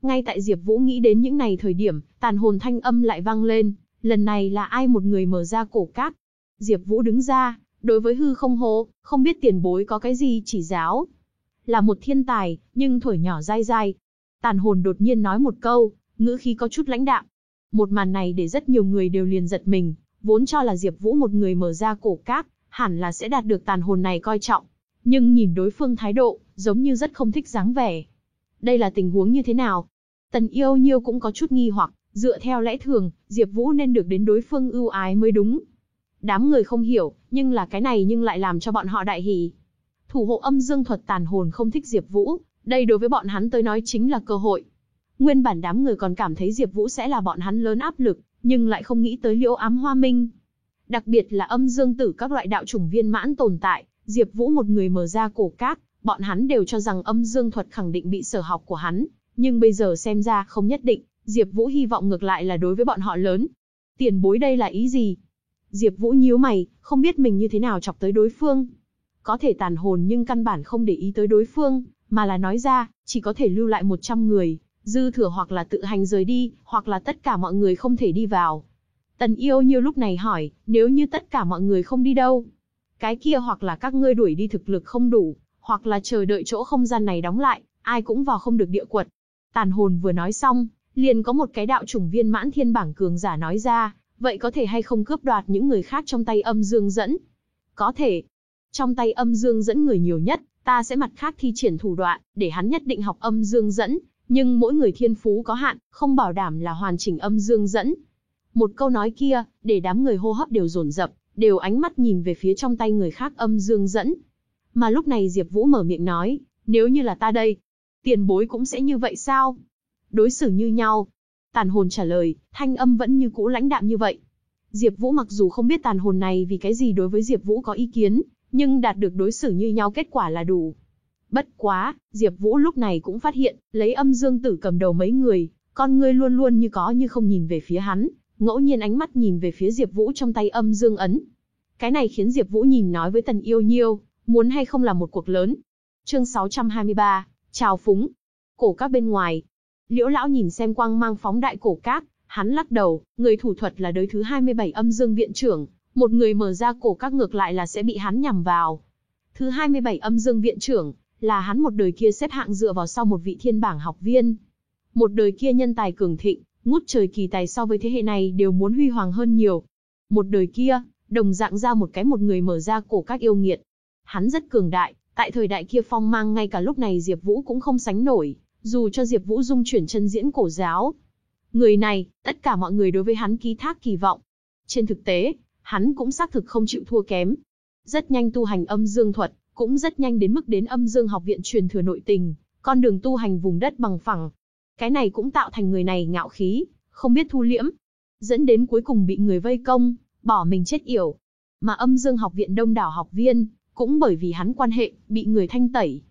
Ngay tại Diệp Vũ nghĩ đến những này thời điểm, tàn hồn thanh âm lại vang lên, lần này là ai một người mở ra cổ cát. Diệp Vũ đứng ra, đối với hư không hô, không biết tiền bối có cái gì chỉ giáo. là một thiên tài, nhưng thổi nhỏ dai dai. Tàn hồn đột nhiên nói một câu, ngữ khí có chút lãnh đạm. Một màn này để rất nhiều người đều liền giật mình, vốn cho là Diệp Vũ một người mở ra cổ các, hẳn là sẽ đạt được tàn hồn này coi trọng. Nhưng nhìn đối phương thái độ, giống như rất không thích dáng vẻ. Đây là tình huống như thế nào? Tần yêu nhiêu cũng có chút nghi hoặc, dựa theo lẽ thường, Diệp Vũ nên được đến đối phương ưu ái mới đúng. Đám người không hiểu, nhưng là cái này nhưng lại làm cho bọn họ đại hỉ. Thủ hộ âm dương thuật tàn hồn không thích Diệp Vũ, đây đối với bọn hắn tới nói chính là cơ hội. Nguyên bản đám người còn cảm thấy Diệp Vũ sẽ là bọn hắn lớn áp lực, nhưng lại không nghĩ tới Liễu Ám Hoa Minh. Đặc biệt là âm dương tử các loại đạo chủng viên mãn tồn tại, Diệp Vũ một người mở ra cổ các, bọn hắn đều cho rằng âm dương thuật khẳng định bị sở học của hắn, nhưng bây giờ xem ra không nhất định, Diệp Vũ hy vọng ngược lại là đối với bọn họ lớn. Tiền bối đây là ý gì? Diệp Vũ nhíu mày, không biết mình như thế nào chọc tới đối phương. Có thể tàn hồn nhưng căn bản không để ý tới đối phương, mà là nói ra, chỉ có thể lưu lại 100 người, dư thừa hoặc là tự hành rời đi, hoặc là tất cả mọi người không thể đi vào. Tần yêu như lúc này hỏi, nếu như tất cả mọi người không đi đâu? Cái kia hoặc là các ngươi đuổi đi thực lực không đủ, hoặc là chờ đợi chỗ không gian này đóng lại, ai cũng vào không được địa quật. Tàn hồn vừa nói xong, liền có một cái đạo chủng viên mãn thiên bảng cường giả nói ra, vậy có thể hay không cướp đoạt những người khác trong tay âm dương dẫn? Có thể. Trong tay âm dương dẫn người nhiều nhất, ta sẽ mặt khác thi triển thủ đoạn, để hắn nhất định học âm dương dẫn, nhưng mỗi người thiên phú có hạn, không bảo đảm là hoàn chỉnh âm dương dẫn. Một câu nói kia, để đám người hô hấp đều dồn dập, đều ánh mắt nhìn về phía trong tay người khác âm dương dẫn. Mà lúc này Diệp Vũ mở miệng nói, nếu như là ta đây, tiền bối cũng sẽ như vậy sao? Đối xử như nhau. Tàn hồn trả lời, thanh âm vẫn như cũ lãnh đạm như vậy. Diệp Vũ mặc dù không biết tàn hồn này vì cái gì đối với Diệp Vũ có ý kiến, nhưng đạt được đối xử như nhau kết quả là đủ. Bất quá, Diệp Vũ lúc này cũng phát hiện, lấy âm dương tử cầm đầu mấy người, con ngươi luôn luôn như có như không nhìn về phía hắn, ngẫu nhiên ánh mắt nhìn về phía Diệp Vũ trong tay âm dương ấn. Cái này khiến Diệp Vũ nhìn nói với Tần Yêu Nhiêu, muốn hay không là một cuộc lớn. Chương 623, chào phúng. Cổ các bên ngoài. Liễu lão nhìn xem quang mang phóng đại cổ các, hắn lắc đầu, người thủ thuật là đối thứ 27 âm dương viện trưởng, một người mở ra cổ các ngược lại là sẽ bị hắn nhằm vào. Thứ 27 âm dương viện trưởng, là hắn một đời kia xếp hạng dựa vào sau một vị thiên bảng học viên. Một đời kia nhân tài cường thịnh, ngút trời kỳ tài so với thế hệ này đều muốn huy hoàng hơn nhiều. Một đời kia, đồng dạng ra một cái một người mở ra cổ các yêu nghiệt. Hắn rất cường đại, tại thời đại kia phong mang ngay cả lúc này Diệp Vũ cũng không sánh nổi, dù cho Diệp Vũ dung chuyển chân diễn cổ giáo. Người này, tất cả mọi người đối với hắn ký thác kỳ vọng. Trên thực tế, hắn cũng xác thực không chịu thua kém. Rất nhanh tu hành âm dương thuật, cũng rất nhanh đến mức đến âm dương học viện truyền thừa nội tình, con đường tu hành vùng đất bằng phẳng. Cái này cũng tạo thành người này ngạo khí, không biết thu liễm, dẫn đến cuối cùng bị người vây công, bỏ mình chết yểu. Mà âm dương học viện đông đảo học viên, cũng bởi vì hắn quan hệ, bị người thanh tẩy.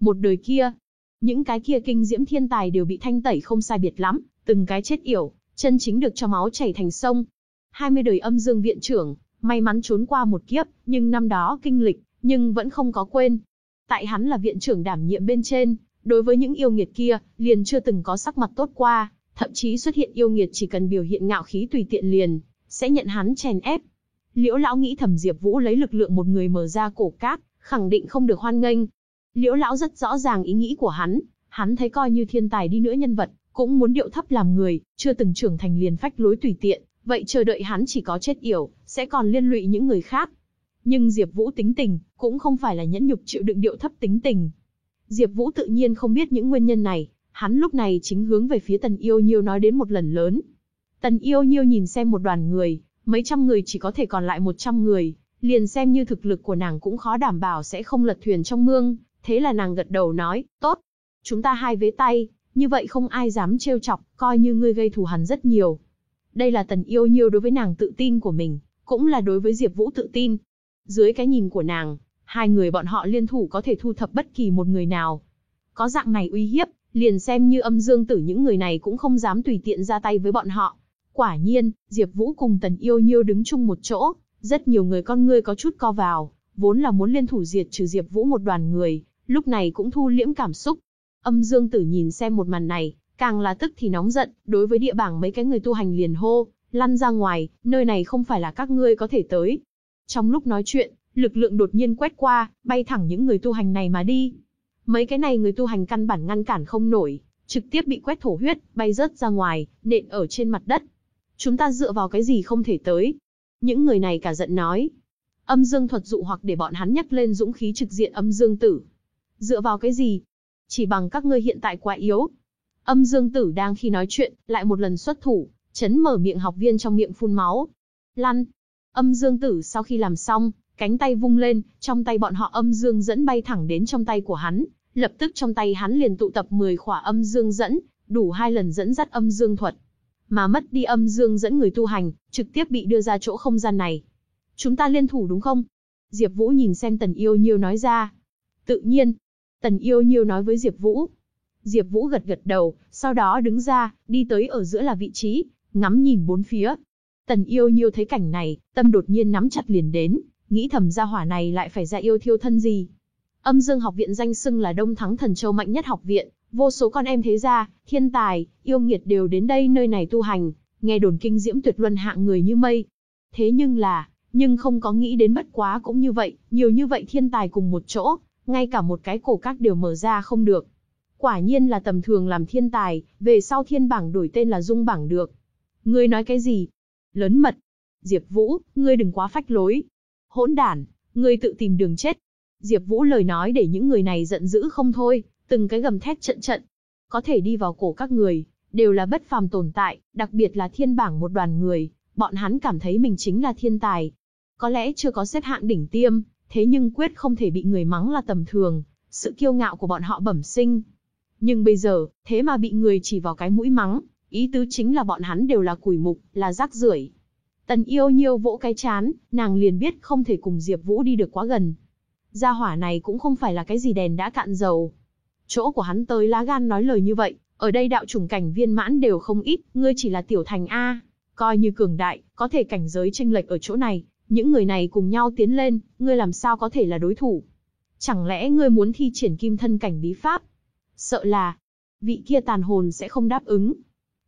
Một đời kia, những cái kia kinh diễm thiên tài đều bị thanh tẩy không sai biệt lắm, từng cái chết yểu, chân chính được cho máu chảy thành sông. 20 đời âm dương viện trưởng, may mắn trốn qua một kiếp, nhưng năm đó kinh lịch, nhưng vẫn không có quên. Tại hắn là viện trưởng đảm nhiệm bên trên, đối với những yêu nghiệt kia, liền chưa từng có sắc mặt tốt qua, thậm chí xuất hiện yêu nghiệt chỉ cần biểu hiện ngạo khí tùy tiện liền, sẽ nhận hắn chèn ép. Liễu lão nghĩ thầm Diệp Vũ lấy lực lượng một người mở ra cổ cát, khẳng định không được hoan nghênh. Liễu lão rất rõ ràng ý nghĩ của hắn, hắn thấy coi như thiên tài đi nữa nhân vật, cũng muốn điệu thấp làm người, chưa từng trưởng thành liền phách lối tùy tiện, vậy chờ đợi hắn chỉ có chết yểu, sẽ còn liên lụy những người khác. Nhưng Diệp Vũ tính tình, cũng không phải là nhẫn nhục chịu đựng điệu thấp tính tình. Diệp Vũ tự nhiên không biết những nguyên nhân này, hắn lúc này chính hướng về phía Tần Yêu Nhiêu nói đến một lần lớn. Tần Yêu Nhiêu nhìn xem một đoàn người, mấy trăm người chỉ có thể còn lại 100 người, liền xem như thực lực của nàng cũng khó đảm bảo sẽ không lật thuyền trong mương, thế là nàng gật đầu nói, tốt, chúng ta hai vế tay, như vậy không ai dám trêu chọc, coi như ngươi gây thù hằn rất nhiều. Đây là Tần Yêu Nhiêu đối với nàng tự tin của mình, cũng là đối với Diệp Vũ tự tin, dưới cái nhìn của nàng, hai người bọn họ liên thủ có thể thu thập bất kỳ một người nào. Có dạng này uy hiếp, liền xem như âm dương tử những người này cũng không dám tùy tiện ra tay với bọn họ. Quả nhiên, Diệp Vũ cùng Tần Yêu Nhiêu đứng chung một chỗ, rất nhiều người con ngươi có chút co vào, vốn là muốn liên thủ diệt trừ Diệp Vũ một đoàn người, lúc này cũng thu liễm cảm xúc. Âm Dương Tử nhìn xem một màn này, càng là tức thì nóng giận, đối với địa bảng mấy cái người tu hành liền hô, lăn ra ngoài, nơi này không phải là các ngươi có thể tới. Trong lúc nói chuyện, lực lượng đột nhiên quét qua, bay thẳng những người tu hành này mà đi. Mấy cái này người tu hành căn bản ngăn cản không nổi, trực tiếp bị quét thổ huyết, bay rớt ra ngoài, nện ở trên mặt đất. Chúng ta dựa vào cái gì không thể tới? Những người này cả giận nói. Âm dương thuật dụ hoặc để bọn hắn nhắc lên dũng khí trực diện âm dương tử. Dựa vào cái gì? Chỉ bằng các ngươi hiện tại quá yếu. Âm dương tử đang khi nói chuyện, lại một lần xuất thủ, chấn mở miệng học viên trong miệng phun máu. Lăn. Âm dương tử sau khi làm xong, cánh tay vung lên, trong tay bọn họ âm dương dẫn bay thẳng đến trong tay của hắn, lập tức trong tay hắn liền tụ tập 10 khỏa âm dương dẫn, đủ hai lần dẫn dắt âm dương thuật. Mà mất đi âm dương dẫn người tu hành, trực tiếp bị đưa ra chỗ không gian này. Chúng ta liên thủ đúng không? Diệp Vũ nhìn xem Tần Yêu Nhiêu nói ra. Tự nhiên. Tần Yêu Nhiêu nói với Diệp Vũ. Diệp Vũ gật gật đầu, sau đó đứng ra, đi tới ở giữa là vị trí, ngắm nhìn bốn phía. Tần Yêu Nhiêu thấy cảnh này, tâm đột nhiên nắm chặt liền đến, nghĩ thầm gia hỏa này lại phải ra yêu thiêu thân gì. Âm Dương học viện danh xưng là Đông Thắng Thần Châu mạnh nhất học viện, vô số con em thế gia, thiên tài, yêu nghiệt đều đến đây nơi này tu hành, nghe đồn kinh diễm tuyệt luân hạng người như mây. Thế nhưng là, nhưng không có nghĩ đến bất quá cũng như vậy, nhiều như vậy thiên tài cùng một chỗ, ngay cả một cái cổ các đều mở ra không được. Quả nhiên là tầm thường làm thiên tài, về sau thiên bảng đổi tên là dung bảng được. Ngươi nói cái gì? Lớn mật. Diệp Vũ, ngươi đừng quá phách lối. Hỗn đản, ngươi tự tìm đường chết. Diệp Vũ lời nói để những người này giận dữ không thôi, từng cái gầm thét trận trận. Có thể đi vào cổ các người, đều là bất phàm tồn tại, đặc biệt là thiên bảng một đoàn người, bọn hắn cảm thấy mình chính là thiên tài. Có lẽ chưa có xếp hạng đỉnh tiêm, thế nhưng quyết không thể bị người mắng là tầm thường, sự kiêu ngạo của bọn họ bẩm sinh. Nhưng bây giờ, thế mà bị người chỉ vào cái mũi mắng, ý tứ chính là bọn hắn đều là củi mục, là rác rưởi. Tần yêu nhiêu vỗ cái chán, nàng liền biết không thể cùng Diệp Vũ đi được quá gần. Gia hỏa này cũng không phải là cái gì đèn đã cạn dầu. Chỗ của hắn tới lá gan nói lời như vậy, ở đây đạo chủng cảnh viên mãn đều không ít, ngươi chỉ là tiểu thành A. Coi như cường đại, có thể cảnh giới chênh lệch ở chỗ này, những người này cùng nhau tiến lên, ngươi làm sao có thể là đối thủ? Chẳng lẽ ngươi muốn thi triển kim thân cảnh bí pháp? Sợ là, vị kia tàn hồn sẽ không đáp ứng.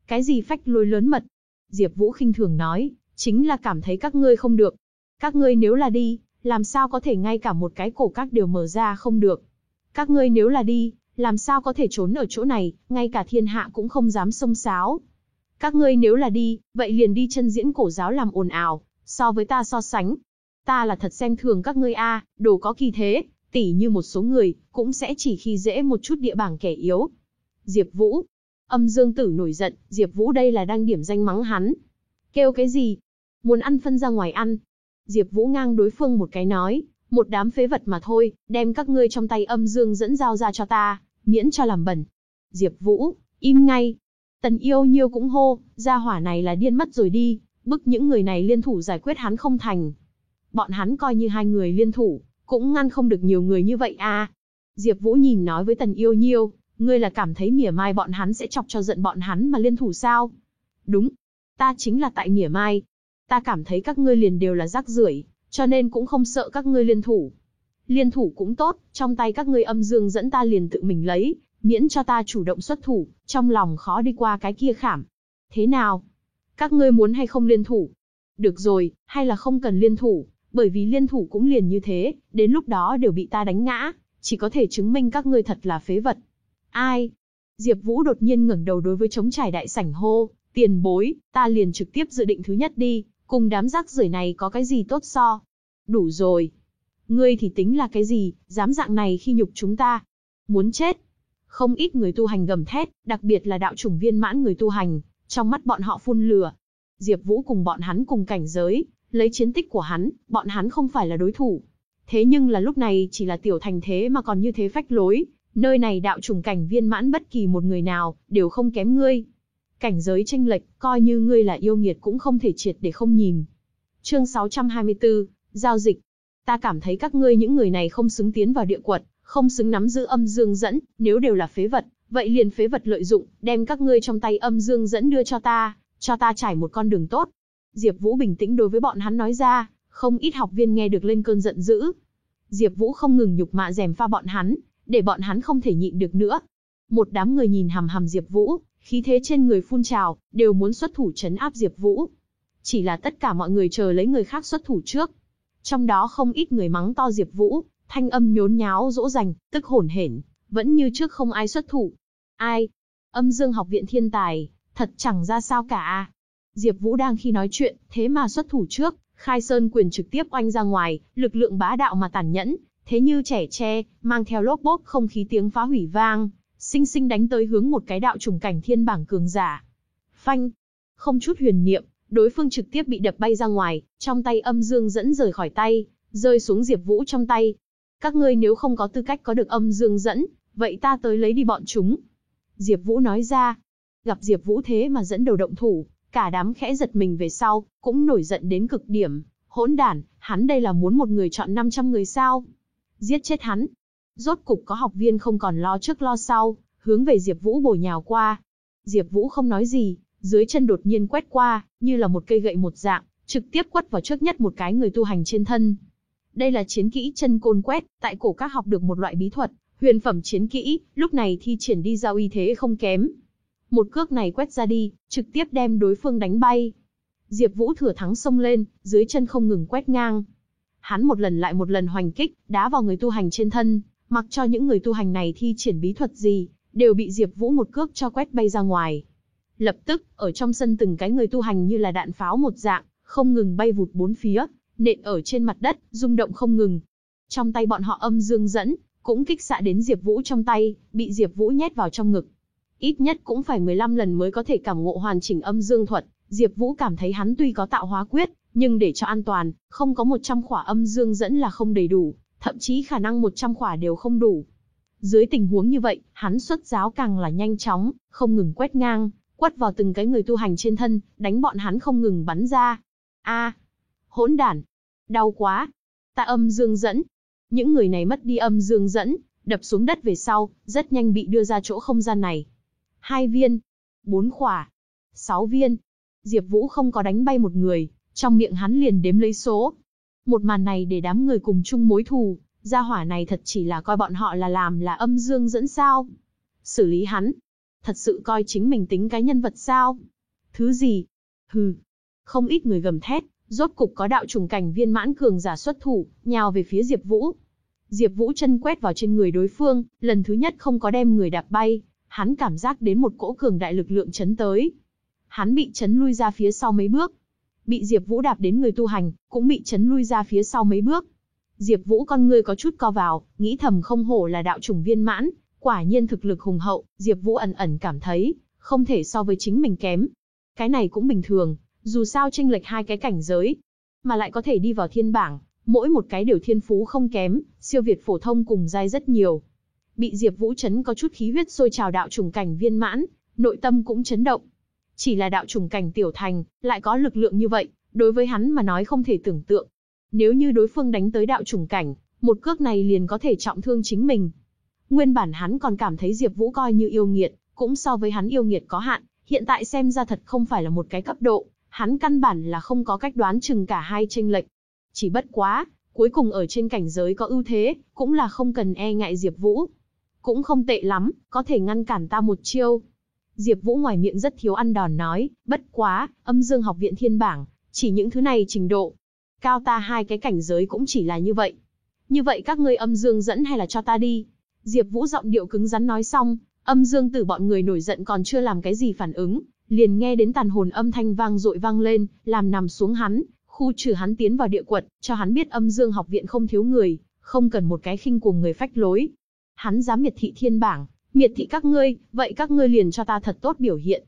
Cái gì phách lối lớn mật? Diệp Vũ khinh thường nói, chính là cảm thấy các ngươi không được. Các ngươi nếu là đi, làm sao có thể ngay cả một cái cổ các đều mở ra không được. Các ngươi nếu là đi, làm sao có thể trốn ở chỗ này, ngay cả thiên hạ cũng không dám xông xáo. Các ngươi nếu là đi, vậy liền đi chân diễn cổ giáo làm ồn ào, so với ta so sánh. Ta là thật xem thường các ngươi a, đồ có kỳ thế, tỉ như một số người, cũng sẽ chỉ khi dễ một chút địa bảng kẻ yếu. Diệp Vũ. Âm Dương Tử nổi giận, Diệp Vũ đây là đang điểm danh mắng hắn. Kêu cái gì? Muốn ăn phân ra ngoài ăn. Diệp Vũ ngang đối phương một cái nói, một đám phế vật mà thôi, đem các ngươi trong tay âm dương dẫn giao ra cho ta, miễn cho làm bẩn. Diệp Vũ, im ngay. Tần Yêu Nhiêu cũng hô, gia hỏa này là điên mất rồi đi, bức những người này liên thủ giải quyết hắn không thành. Bọn hắn coi như hai người liên thủ, cũng ngăn không được nhiều người như vậy à. Diệp Vũ nhìn nói với Tần Yêu Nhiêu, ngươi là cảm thấy mỉa mai bọn hắn sẽ chọc cho giận bọn hắn mà liên thủ sao? Đúng, ta chính là tại mỉa mai. Ta cảm thấy các ngươi liền đều là rác rưởi, cho nên cũng không sợ các ngươi liên thủ. Liên thủ cũng tốt, trong tay các ngươi âm dương dẫn ta liền tự mình lấy, miễn cho ta chủ động xuất thủ, trong lòng khó đi qua cái kia khảm. Thế nào? Các ngươi muốn hay không liên thủ? Được rồi, hay là không cần liên thủ, bởi vì liên thủ cũng liền như thế, đến lúc đó đều bị ta đánh ngã, chỉ có thể chứng minh các ngươi thật là phế vật. Ai? Diệp Vũ đột nhiên ngẩng đầu đối với chống trải đại sảnh hô, tiền bối, ta liền trực tiếp dự định thứ nhất đi, cùng đám rác rưởi này có cái gì tốt so. Đủ rồi. Ngươi thì tính là cái gì, dám dạng này khi nhục chúng ta. Muốn chết. Không ít người tu hành gầm thét, đặc biệt là đạo chủng viên mãn người tu hành, trong mắt bọn họ phun lửa. Diệp Vũ cùng bọn hắn cùng cảnh giới, lấy chiến tích của hắn, bọn hắn không phải là đối thủ. Thế nhưng là lúc này chỉ là tiểu thành thế mà còn như thế phách lối, nơi này đạo trùng cảnh viên mãn bất kỳ một người nào, đều không kém ngươi. Cảnh giới tranh lệch, coi như ngươi là yêu nghiệt cũng không thể triệt để không nhìn. Chương 624, Giao dịch. Ta cảm thấy các ngươi những người này không xứng tiến vào địa quật, không xứng nắm giữ âm dương dẫn, nếu đều là phế vật, vậy liền phế vật lợi dụng, đem các ngươi trong tay âm dương dẫn đưa cho ta, cho ta trải một con đường tốt. Diệp Vũ bình tĩnh đối với bọn hắn nói ra, không ít học viên nghe được lên cơn giận dữ. Diệp Vũ không ngừng nhục mạ rèm pha bọn hắn, để bọn hắn không thể nhịn được nữa. Một đám người nhìn hằm hằm Diệp Vũ, khí thế trên người phun trào, đều muốn xuất thủ trấn áp Diệp Vũ. Chỉ là tất cả mọi người chờ lấy người khác xuất thủ trước. Trong đó không ít người mắng to Diệp Vũ, thanh âm nhốn nháo dỗ dành, tức hổn hển, vẫn như trước không ai xuất thủ. Ai? Âm Dương học viện thiên tài, thật chẳng ra sao cả. Diệp Vũ đang khi nói chuyện, thế mà xuất thủ trước, khai sơn quyền trực tiếp oanh ra ngoài, lực lượng bá đạo mà tàn nhẫn, thế như trẻ tre, mang theo lốp bốp không khí tiếng phá hủy vang, sinh sinh đánh tới hướng một cái đạo trùng cảnh thiên bảng cường giả. Phanh, không chút huyền niệm, đối phương trực tiếp bị đập bay ra ngoài, trong tay âm dương dẫn rời khỏi tay, rơi xuống Diệp Vũ trong tay. Các ngươi nếu không có tư cách có được âm dương dẫn, vậy ta tới lấy đi bọn chúng. Diệp Vũ nói ra. Gặp Diệp Vũ thế mà dẫn đầu động thủ, cả đám khẽ giật mình về sau, cũng nổi giận đến cực điểm. Hỗn đản, hắn đây là muốn một người chọn 500 người sao? Giết chết hắn. Rốt cục có học viên không còn lo trước lo sau, hướng về Diệp Vũ bổ nhào qua. Diệp Vũ không nói gì, dưới chân đột nhiên quét qua, như là một cây gậy một dạng, trực tiếp quất vào trước nhất một cái người tu hành trên thân. Đây là chiến kỹ chân côn quét, tại cổ các học được một loại bí thuật, huyền phẩm chiến kỹ, lúc này thi triển đi ra uy thế không kém. Một cước này quét ra đi, trực tiếp đem đối phương đánh bay. Diệp Vũ thừa thắng xông lên, dưới chân không ngừng quét ngang. Hắn một lần lại một lần hoành kích, đá vào người tu hành trên thân, mặc cho những người tu hành này thi triển bí thuật gì, đều bị Diệp Vũ một cước cho quét bay ra ngoài. Lập tức, ở trong sân từng cái người tu hành như là đạn pháo một dạng, không ngừng bay vụt bốn phía, nện ở trên mặt đất, rung động không ngừng. Trong tay bọn họ âm dương dẫn, cũng kích xạ đến Diệp Vũ trong tay, bị Diệp Vũ nhét vào trong ngực. Ít nhất cũng phải 15 lần mới có thể cảm ngộ hoàn chỉnh âm dương thuật, Diệp Vũ cảm thấy hắn tuy có tạo hóa quyết, nhưng để cho an toàn, không có 100 khỏa âm dương dẫn là không đầy đủ, thậm chí khả năng 100 khỏa đều không đủ. Dưới tình huống như vậy, hắn xuất giáo càng là nhanh chóng, không ngừng quét ngang, quất vào từng cái người tu hành trên thân, đánh bọn hắn không ngừng bắn ra. A, hỗn đản, đau quá. Ta âm dương dẫn. Những người này mất đi âm dương dẫn, đập xuống đất về sau, rất nhanh bị đưa ra chỗ không gian này. Hai viên, bốn khỏa, sáu viên. Diệp Vũ không có đánh bay một người, trong miệng hắn liền đếm lấy số. Một màn này để đám người cùng chung mối thù, gia hỏa này thật chỉ là coi bọn họ là làm là âm dương dẫn sao. Xử lý hắn, thật sự coi chính mình tính cái nhân vật sao? Thứ gì? Hừ. Không ít người gầm thét, rốt cục có đạo trùng cảnh viên mãn cường giả xuất thủ, nhào về phía Diệp Vũ. Diệp Vũ chân quét vào trên người đối phương, lần thứ nhất không có đem người đạp bay, hắn cảm giác đến một cỗ cường đại lực lượng chấn tới. Hắn bị chấn lui ra phía sau mấy bước. Bị Diệp Vũ đạp đến người tu hành, cũng bị chấn lui ra phía sau mấy bước. Diệp Vũ con ngươi có chút co vào, nghĩ thầm không hổ là đạo trùng viên mãn, Quả nhiên thực lực hùng hậu, Diệp Vũ ẩn ẩn cảm thấy, không thể so với chính mình kém. Cái này cũng bình thường, dù sao chênh lệch hai cái cảnh giới, mà lại có thể đi vào thiên bảng, mỗi một cái đều thiên phú không kém, siêu việt phổ thông cùng giai rất nhiều. Bị Diệp Vũ chấn có chút khí huyết sôi trào đạo trùng cảnh viên mãn, nội tâm cũng chấn động. Chỉ là đạo trùng cảnh tiểu thành, lại có lực lượng như vậy, đối với hắn mà nói không thể tưởng tượng. Nếu như đối phương đánh tới đạo trùng cảnh, một cước này liền có thể trọng thương chính mình, Nguyên bản hắn còn cảm thấy Diệp Vũ coi như yêu nghiệt, cũng so với hắn yêu nghiệt có hạn, hiện tại xem ra thật không phải là một cái cấp độ, hắn căn bản là không có cách đoán chừng cả hai chênh lệch. Chỉ bất quá, cuối cùng ở trên cảnh giới có ưu thế, cũng là không cần e ngại Diệp Vũ. Cũng không tệ lắm, có thể ngăn cản ta một chiêu. Diệp Vũ ngoài miệng rất thiếu ăn đòn nói, bất quá, âm dương học viện thiên bảng, chỉ những thứ này trình độ. Cao ta hai cái cảnh giới cũng chỉ là như vậy. Như vậy các ngươi âm dương dẫn hay là cho ta đi? Diệp Vũ giọng điệu cứng rắn nói xong, âm dương tử bọn người nổi giận còn chưa làm cái gì phản ứng, liền nghe đến tàn hồn âm thanh vang dội vang lên, làm nằm xuống hắn, khu trừ hắn tiến vào địa quật, cho hắn biết âm dương học viện không thiếu người, không cần một cái khinh cuồng người phách lối. Hắn dám miệt thị thiên bảng, miệt thị các ngươi, vậy các ngươi liền cho ta thật tốt biểu hiện.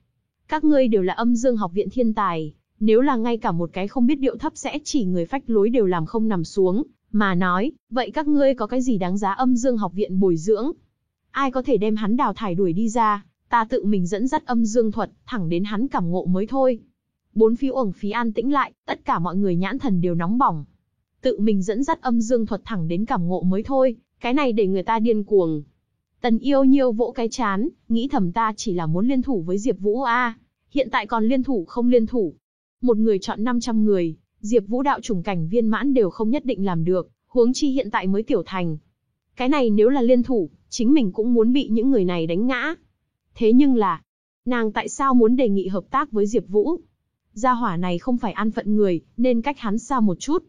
Các ngươi đều là âm dương học viện thiên tài, nếu là ngay cả một cái không biết điệu thấp sẽ chỉ người phách lối đều làm không nằm xuống, mà nói, vậy các ngươi có cái gì đáng giá âm dương học viện bồi dưỡng? Ai có thể đem hắn đào thải đuổi đi ra, ta tự mình dẫn dắt âm dương thuật, thẳng đến hắn cảm ngộ mới thôi. Bốn phía uổng phí an tĩnh lại, tất cả mọi người nhãn thần đều nóng bỏng. Tự mình dẫn dắt âm dương thuật thẳng đến cảm ngộ mới thôi, cái này để người ta điên cuồng. Tần yêu nhiêu vỗ cái chán, nghĩ thầm ta chỉ là muốn liên thủ với Diệp Vũ A. Hiện tại còn liên thủ không liên thủ. Một người chọn 500 người, Diệp Vũ đạo trùng cảnh viên mãn đều không nhất định làm được, huống chi hiện tại mới tiểu thành. Cái này nếu là liên thủ, chính mình cũng muốn bị những người này đánh ngã. Thế nhưng là, nàng tại sao muốn đề nghị hợp tác với Diệp Vũ? Gia hỏa này không phải an phận người, nên cách hắn xa một chút.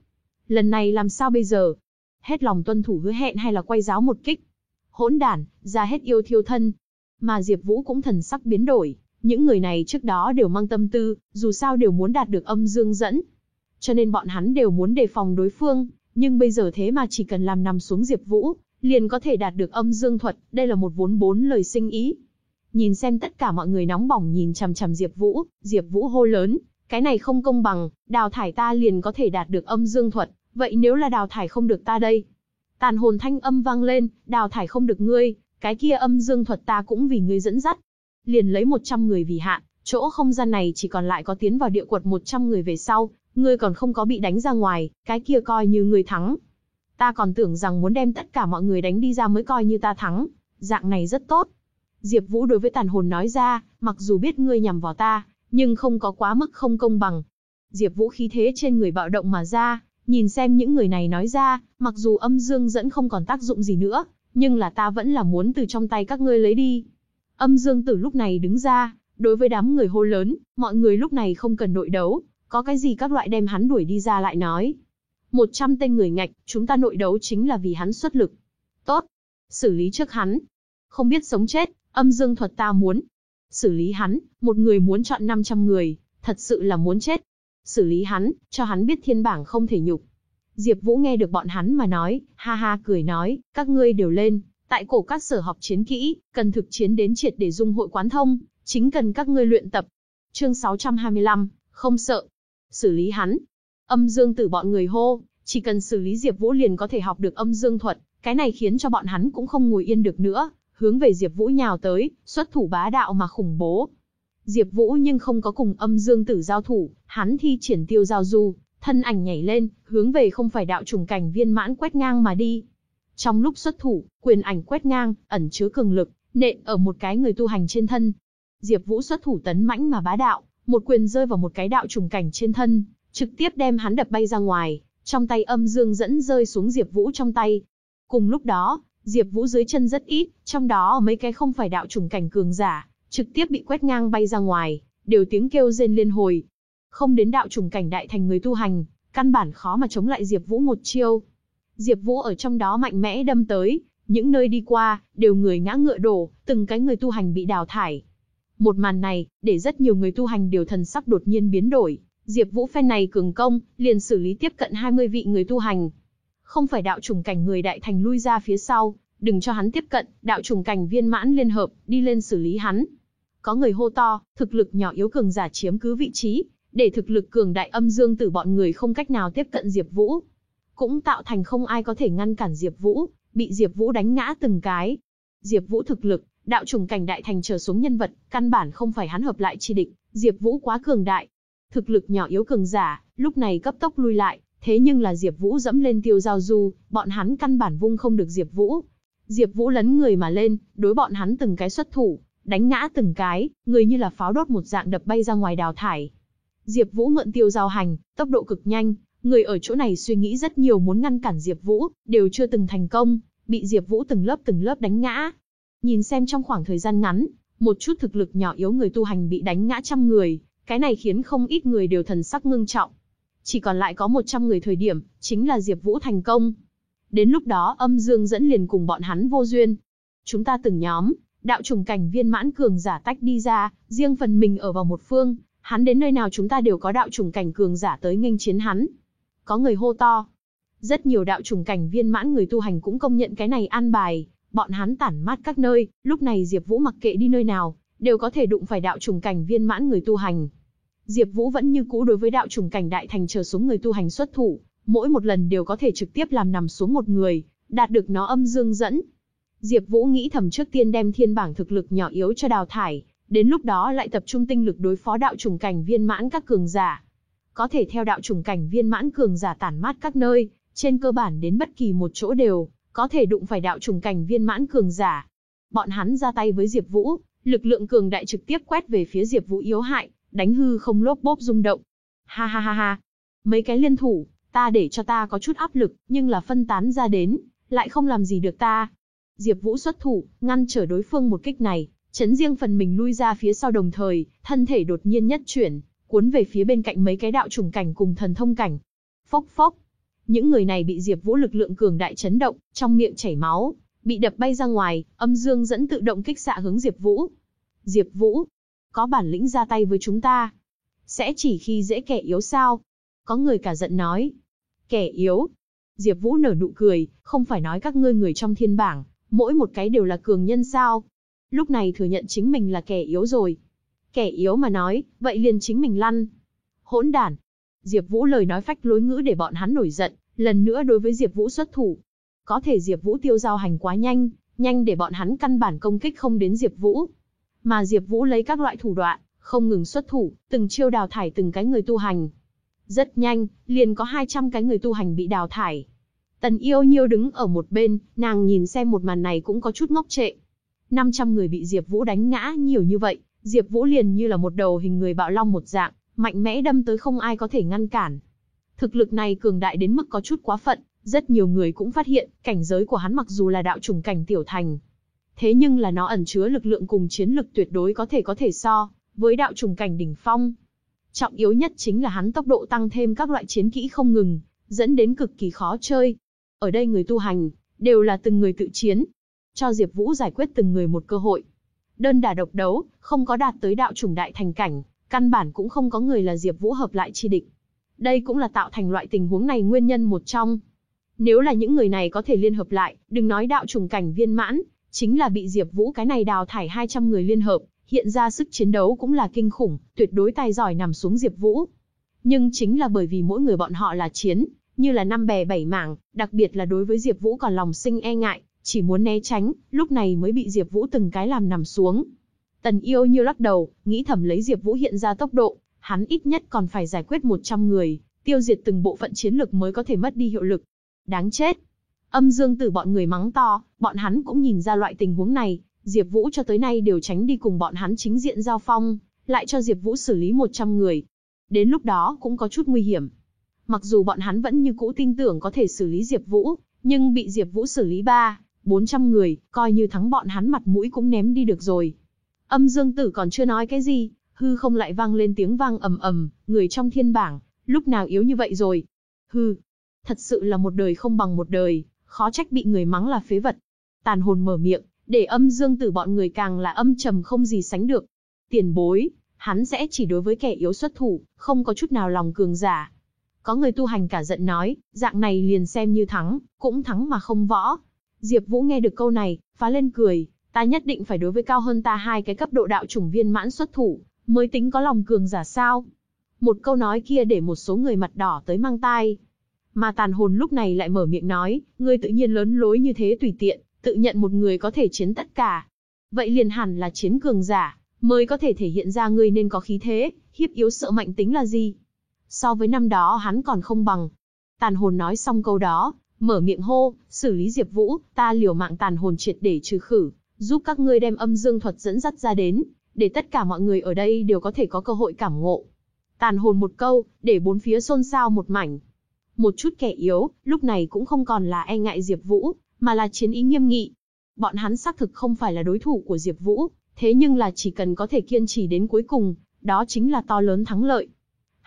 Lần này làm sao bây giờ? Hết lòng tuân thủ hứa hẹn hay là quay giáo một kích? hỗn đản, ra hết yêu thiêu thân. Mà Diệp Vũ cũng thần sắc biến đổi, những người này trước đó đều mang tâm tư, dù sao đều muốn đạt được âm dương dẫn. Cho nên bọn hắn đều muốn đề phòng đối phương, nhưng bây giờ thế mà chỉ cần làm nằm xuống Diệp Vũ, liền có thể đạt được âm dương thuật, đây là một vốn bốn lời sinh ý. Nhìn xem tất cả mọi người nóng bỏng nhìn chằm chằm Diệp Vũ, Diệp Vũ hô lớn, cái này không công bằng, đào thải ta liền có thể đạt được âm dương thuật, vậy nếu là đào thải không được ta đây? Tàn hồn thanh âm vang lên, đào thải không được ngươi, cái kia âm dương thuật ta cũng vì ngươi dẫn dắt. Liền lấy 100 người vì hạn, chỗ không gian này chỉ còn lại có tiến vào địa quật 100 người về sau, ngươi còn không có bị đánh ra ngoài, cái kia coi như ngươi thắng. Ta còn tưởng rằng muốn đem tất cả mọi người đánh đi ra mới coi như ta thắng, dạng này rất tốt. Diệp Vũ đối với tàn hồn nói ra, mặc dù biết ngươi nhằm vào ta, nhưng không có quá mức không công bằng. Diệp Vũ khí thế trên người bạo động mà ra, nhìn xem những người này nói ra, mặc dù âm dương dẫn không còn tác dụng gì nữa, nhưng là ta vẫn là muốn từ trong tay các ngươi lấy đi. Âm dương tử lúc này đứng ra, đối với đám người hô lớn, mọi người lúc này không cần nội đấu, có cái gì các loại đem hắn đuổi đi ra lại nói. 100 tên người ngạch, chúng ta nội đấu chính là vì hắn xuất lực. Tốt, xử lý trước hắn. Không biết sống chết, âm dương thuật ta muốn. Xử lý hắn, một người muốn chọn 500 người, thật sự là muốn chết. Xử lý hắn, cho hắn biết thiên bảng không thể nhục. Diệp Vũ nghe được bọn hắn mà nói, ha ha cười nói, các ngươi đều lên, tại cổ các sở học chiến kỹ, cần thực chiến đến triệt để dung hội quán thông, chính cần các ngươi luyện tập. Chương 625, không sợ. Xử lý hắn. Âm Dương Tử bọn người hô, chỉ cần xử lý Diệp Vũ liền có thể học được âm dương thuật, cái này khiến cho bọn hắn cũng không ngồi yên được nữa, hướng về Diệp Vũ nhào tới, xuất thủ bá đạo mà khủng bố. Diệp Vũ nhưng không có cùng âm dương tử giao thủ, hắn thi triển tiêu giao du, thân ảnh nhảy lên, hướng về không phải đạo trùng cảnh viên mãn quét ngang mà đi. Trong lúc xuất thủ, quyền ảnh quét ngang, ẩn chứa cường lực, nện ở một cái người tu hành trên thân. Diệp Vũ xuất thủ tấn mãnh mà bá đạo, một quyền rơi vào một cái đạo trùng cảnh trên thân, trực tiếp đem hắn đập bay ra ngoài, trong tay âm dương dẫn rơi xuống Diệp Vũ trong tay. Cùng lúc đó, Diệp Vũ dưới chân rất ít, trong đó mấy cái không phải đạo trùng cảnh cường giả, trực tiếp bị quét ngang bay ra ngoài, đều tiếng kêu rên liên hồi. Không đến đạo trùng cảnh đại thành người tu hành, căn bản khó mà chống lại Diệp Vũ một chiêu. Diệp Vũ ở trong đó mạnh mẽ đâm tới, những nơi đi qua, đều người ngã ngựa đổ, từng cái người tu hành bị đào thải. Một màn này, để rất nhiều người tu hành đều thần sắc đột nhiên biến đổi, Diệp Vũ phen này cường công, liền xử lý tiếp cận 20 vị người tu hành. Không phải đạo trùng cảnh người đại thành lui ra phía sau, đừng cho hắn tiếp cận, đạo trùng cảnh viên mãn liên hợp, đi lên xử lý hắn. Có người hô to, thực lực nhỏ yếu cường giả chiếm cứ vị trí, để thực lực cường đại âm dương tử bọn người không cách nào tiếp cận Diệp Vũ. Cũng tạo thành không ai có thể ngăn cản Diệp Vũ, bị Diệp Vũ đánh ngã từng cái. Diệp Vũ thực lực, đạo trùng cảnh đại thành trở xuống nhân vật, căn bản không phải hắn hợp lại chi địch, Diệp Vũ quá cường đại. Thực lực nhỏ yếu cường giả, lúc này cấp tốc lui lại, thế nhưng là Diệp Vũ dẫm lên tiêu giao du, bọn hắn căn bản vung không được Diệp Vũ. Diệp Vũ lấn người mà lên, đối bọn hắn từng cái xuất thủ, đánh ngã từng cái, người như là pháo đốt một dạng đập bay ra ngoài đào thải. Diệp Vũ mượn tiêu giao hành, tốc độ cực nhanh, người ở chỗ này suy nghĩ rất nhiều muốn ngăn cản Diệp Vũ, đều chưa từng thành công, bị Diệp Vũ từng lớp từng lớp đánh ngã. Nhìn xem trong khoảng thời gian ngắn, một chút thực lực nhỏ yếu người tu hành bị đánh ngã trăm người, cái này khiến không ít người đều thần sắc ngưng trọng. Chỉ còn lại có 100 người thời điểm, chính là Diệp Vũ thành công. Đến lúc đó âm dương dẫn liền cùng bọn hắn vô duyên. Chúng ta từng nhóm, đạo trùng cảnh viên mãn cường giả tách đi ra, riêng phần mình ở vào một phương, hắn đến nơi nào chúng ta đều có đạo trùng cảnh cường giả tới nghênh chiến hắn. Có người hô to. Rất nhiều đạo trùng cảnh viên mãn người tu hành cũng công nhận cái này an bài, bọn hắn tản mát các nơi, lúc này Diệp Vũ mặc kệ đi nơi nào, đều có thể đụng phải đạo trùng cảnh viên mãn người tu hành. Diệp Vũ vẫn như cũ đối với đạo trùng cảnh đại thành chờ xuống người tu hành xuất thủ, mỗi một lần đều có thể trực tiếp làm nằm xuống một người, đạt được nó âm dương dẫn. Diệp Vũ nghĩ thầm trước tiên đem thiên bảng thực lực nhỏ yếu cho đào thải, đến lúc đó lại tập trung tinh lực đối phó đạo trùng cảnh viên mãn các cường giả. Có thể theo đạo trùng cảnh viên mãn cường giả tản mát các nơi, trên cơ bản đến bất kỳ một chỗ đều có thể đụng phải đạo trùng cảnh viên mãn cường giả. Bọn hắn ra tay với Diệp Vũ, lực lượng cường đại trực tiếp quét về phía Diệp Vũ yếu hại, đánh hư không lốp bốp rung động. Ha ha ha ha, mấy cái liên thủ, ta để cho ta có chút áp lực, nhưng là phân tán ra đến, lại không làm gì được ta. Diệp Vũ xuất thủ, ngăn trở đối phương một kích này, chấn riêng phần mình lui ra phía sau đồng thời, thân thể đột nhiên nhất chuyển, cuốn về phía bên cạnh mấy cái đạo trùng cảnh cùng thần thông cảnh. Phốc phốc. Những người này bị Diệp Vũ lực lượng cường đại chấn động, trong miệng chảy máu, bị đập bay ra ngoài, âm dương dẫn tự động kích xạ hướng Diệp Vũ. Diệp Vũ, có bản lĩnh ra tay với chúng ta. Sẽ chỉ khi dễ kẻ yếu sao? Có người cả giận nói. Kẻ yếu? Diệp Vũ nở nụ cười, không phải nói các ngươi người trong thiên bảng, mỗi một cái đều là cường nhân sao? Lúc này thừa nhận chính mình là kẻ yếu rồi. Kẻ yếu mà nói, vậy liền chính mình lăn. Hỗn đản. Diệp Vũ lời nói phách lối ngữ để bọn hắn nổi giận, lần nữa đối với Diệp Vũ xuất thủ. Có thể Diệp Vũ tiêu giao hành quá nhanh, nhanh để bọn hắn căn bản công kích không đến Diệp Vũ. Mà Diệp Vũ lấy các loại thủ đoạn, không ngừng xuất thủ, từng chiêu đào thải từng cái người tu hành. Rất nhanh, liền có 200 cái người tu hành bị đào thải. Tần Yêu Nhiêu đứng ở một bên, nàng nhìn xem một màn này cũng có chút ngốc trệ. 500 người bị Diệp Vũ đánh ngã nhiều như vậy, Diệp Vũ liền như là một đầu hình người bạo long một dạng, mạnh mẽ đâm tới không ai có thể ngăn cản. Thực lực này cường đại đến mức có chút quá phận, rất nhiều người cũng phát hiện, cảnh giới của hắn mặc dù là đạo trùng cảnh tiểu thành, thế nhưng là nó ẩn chứa lực lượng cùng chiến lực tuyệt đối có thể có thể so với đạo trùng cảnh đỉnh phong. Trọng yếu nhất chính là hắn tốc độ tăng thêm các loại chiến kỹ không ngừng, dẫn đến cực kỳ khó chơi. Ở đây người tu hành đều là từng người tự chiến, cho Diệp Vũ giải quyết từng người một cơ hội. Đơn đả độc đấu, không có đạt tới đạo trùng đại thành cảnh, căn bản cũng không có người là Diệp Vũ hợp lại chi địch. Đây cũng là tạo thành loại tình huống này nguyên nhân một trong. Nếu là những người này có thể liên hợp lại, đừng nói đạo trùng cảnh viên mãn, chính là bị Diệp Vũ cái này đào thải 200 người liên hợp, hiện ra sức chiến đấu cũng là kinh khủng, tuyệt đối tài giỏi nằm xuống Diệp Vũ. Nhưng chính là bởi vì mỗi người bọn họ là chiến, như là năm bè bảy mảng, đặc biệt là đối với Diệp Vũ còn lòng sinh e ngại, chỉ muốn né tránh, lúc này mới bị Diệp Vũ từng cái làm nằm xuống. Tần Yêu Như lắc đầu, nghĩ thầm lấy Diệp Vũ hiện ra tốc độ, hắn ít nhất còn phải giải quyết 100 người, tiêu diệt từng bộ phận chiến lực mới có thể mất đi hiệu lực. Đáng chết. Âm Dương Tử bọn người mắng to, bọn hắn cũng nhìn ra loại tình huống này, Diệp Vũ cho tới nay đều tránh đi cùng bọn hắn chính diện giao phong, lại cho Diệp Vũ xử lý 100 người. Đến lúc đó cũng có chút nguy hiểm. Mặc dù bọn hắn vẫn như cũ tin tưởng có thể xử lý Diệp Vũ, nhưng bị Diệp Vũ xử lý 3, 400 người, coi như thắng bọn hắn mặt mũi cũng ném đi được rồi. Âm Dương Tử còn chưa nói cái gì, hư không lại vang lên tiếng vang ầm ầm, người trong thiên bảng, lúc nào yếu như vậy rồi? Hư, thật sự là một đời không bằng một đời, khó trách bị người mắng là phế vật. Tàn hồn mở miệng, để âm dương tử bọn người càng là âm trầm không gì sánh được. Tiền bối, hắn sẽ chỉ đối với kẻ yếu xuất thủ, không có chút nào lòng cường giả. Có người tu hành cả giận nói, dạng này liền xem như thắng, cũng thắng mà không võ. Diệp Vũ nghe được câu này, phá lên cười, ta nhất định phải đối với cao hơn ta hai cái cấp độ đạo chủng viên mãn xuất thủ, mới tính có lòng cường giả sao. Một câu nói kia để một số người mặt đỏ tới mang tai. Mà tàn hồn lúc này lại mở miệng nói, ngươi tự nhiên lớn lối như thế tùy tiện, tự nhận một người có thể chiến tất cả. Vậy liền hẳn là chiến cường giả, mới có thể thể hiện ra ngươi nên có khí thế, hiếp yếu sợ mạnh tính là gì. So với năm đó hắn còn không bằng. Tàn hồn nói xong câu đó, mở miệng hô, xử lý Diệp Vũ, ta liều mạng tàn hồn triệt để trừ khử, giúp các ngươi đem âm dương thuật dẫn dắt ra đến, để tất cả mọi người ở đây đều có thể có cơ hội cảm ngộ. Tàn hồn một câu, để bốn phía xôn xao một mảnh. Một chút kẻ yếu, lúc này cũng không còn là e ngại Diệp Vũ, mà là chiến ý nghiêm nghị. Bọn hắn xác thực không phải là đối thủ của Diệp Vũ, thế nhưng là chỉ cần có thể kiên trì đến cuối cùng, đó chính là to lớn thắng lợi.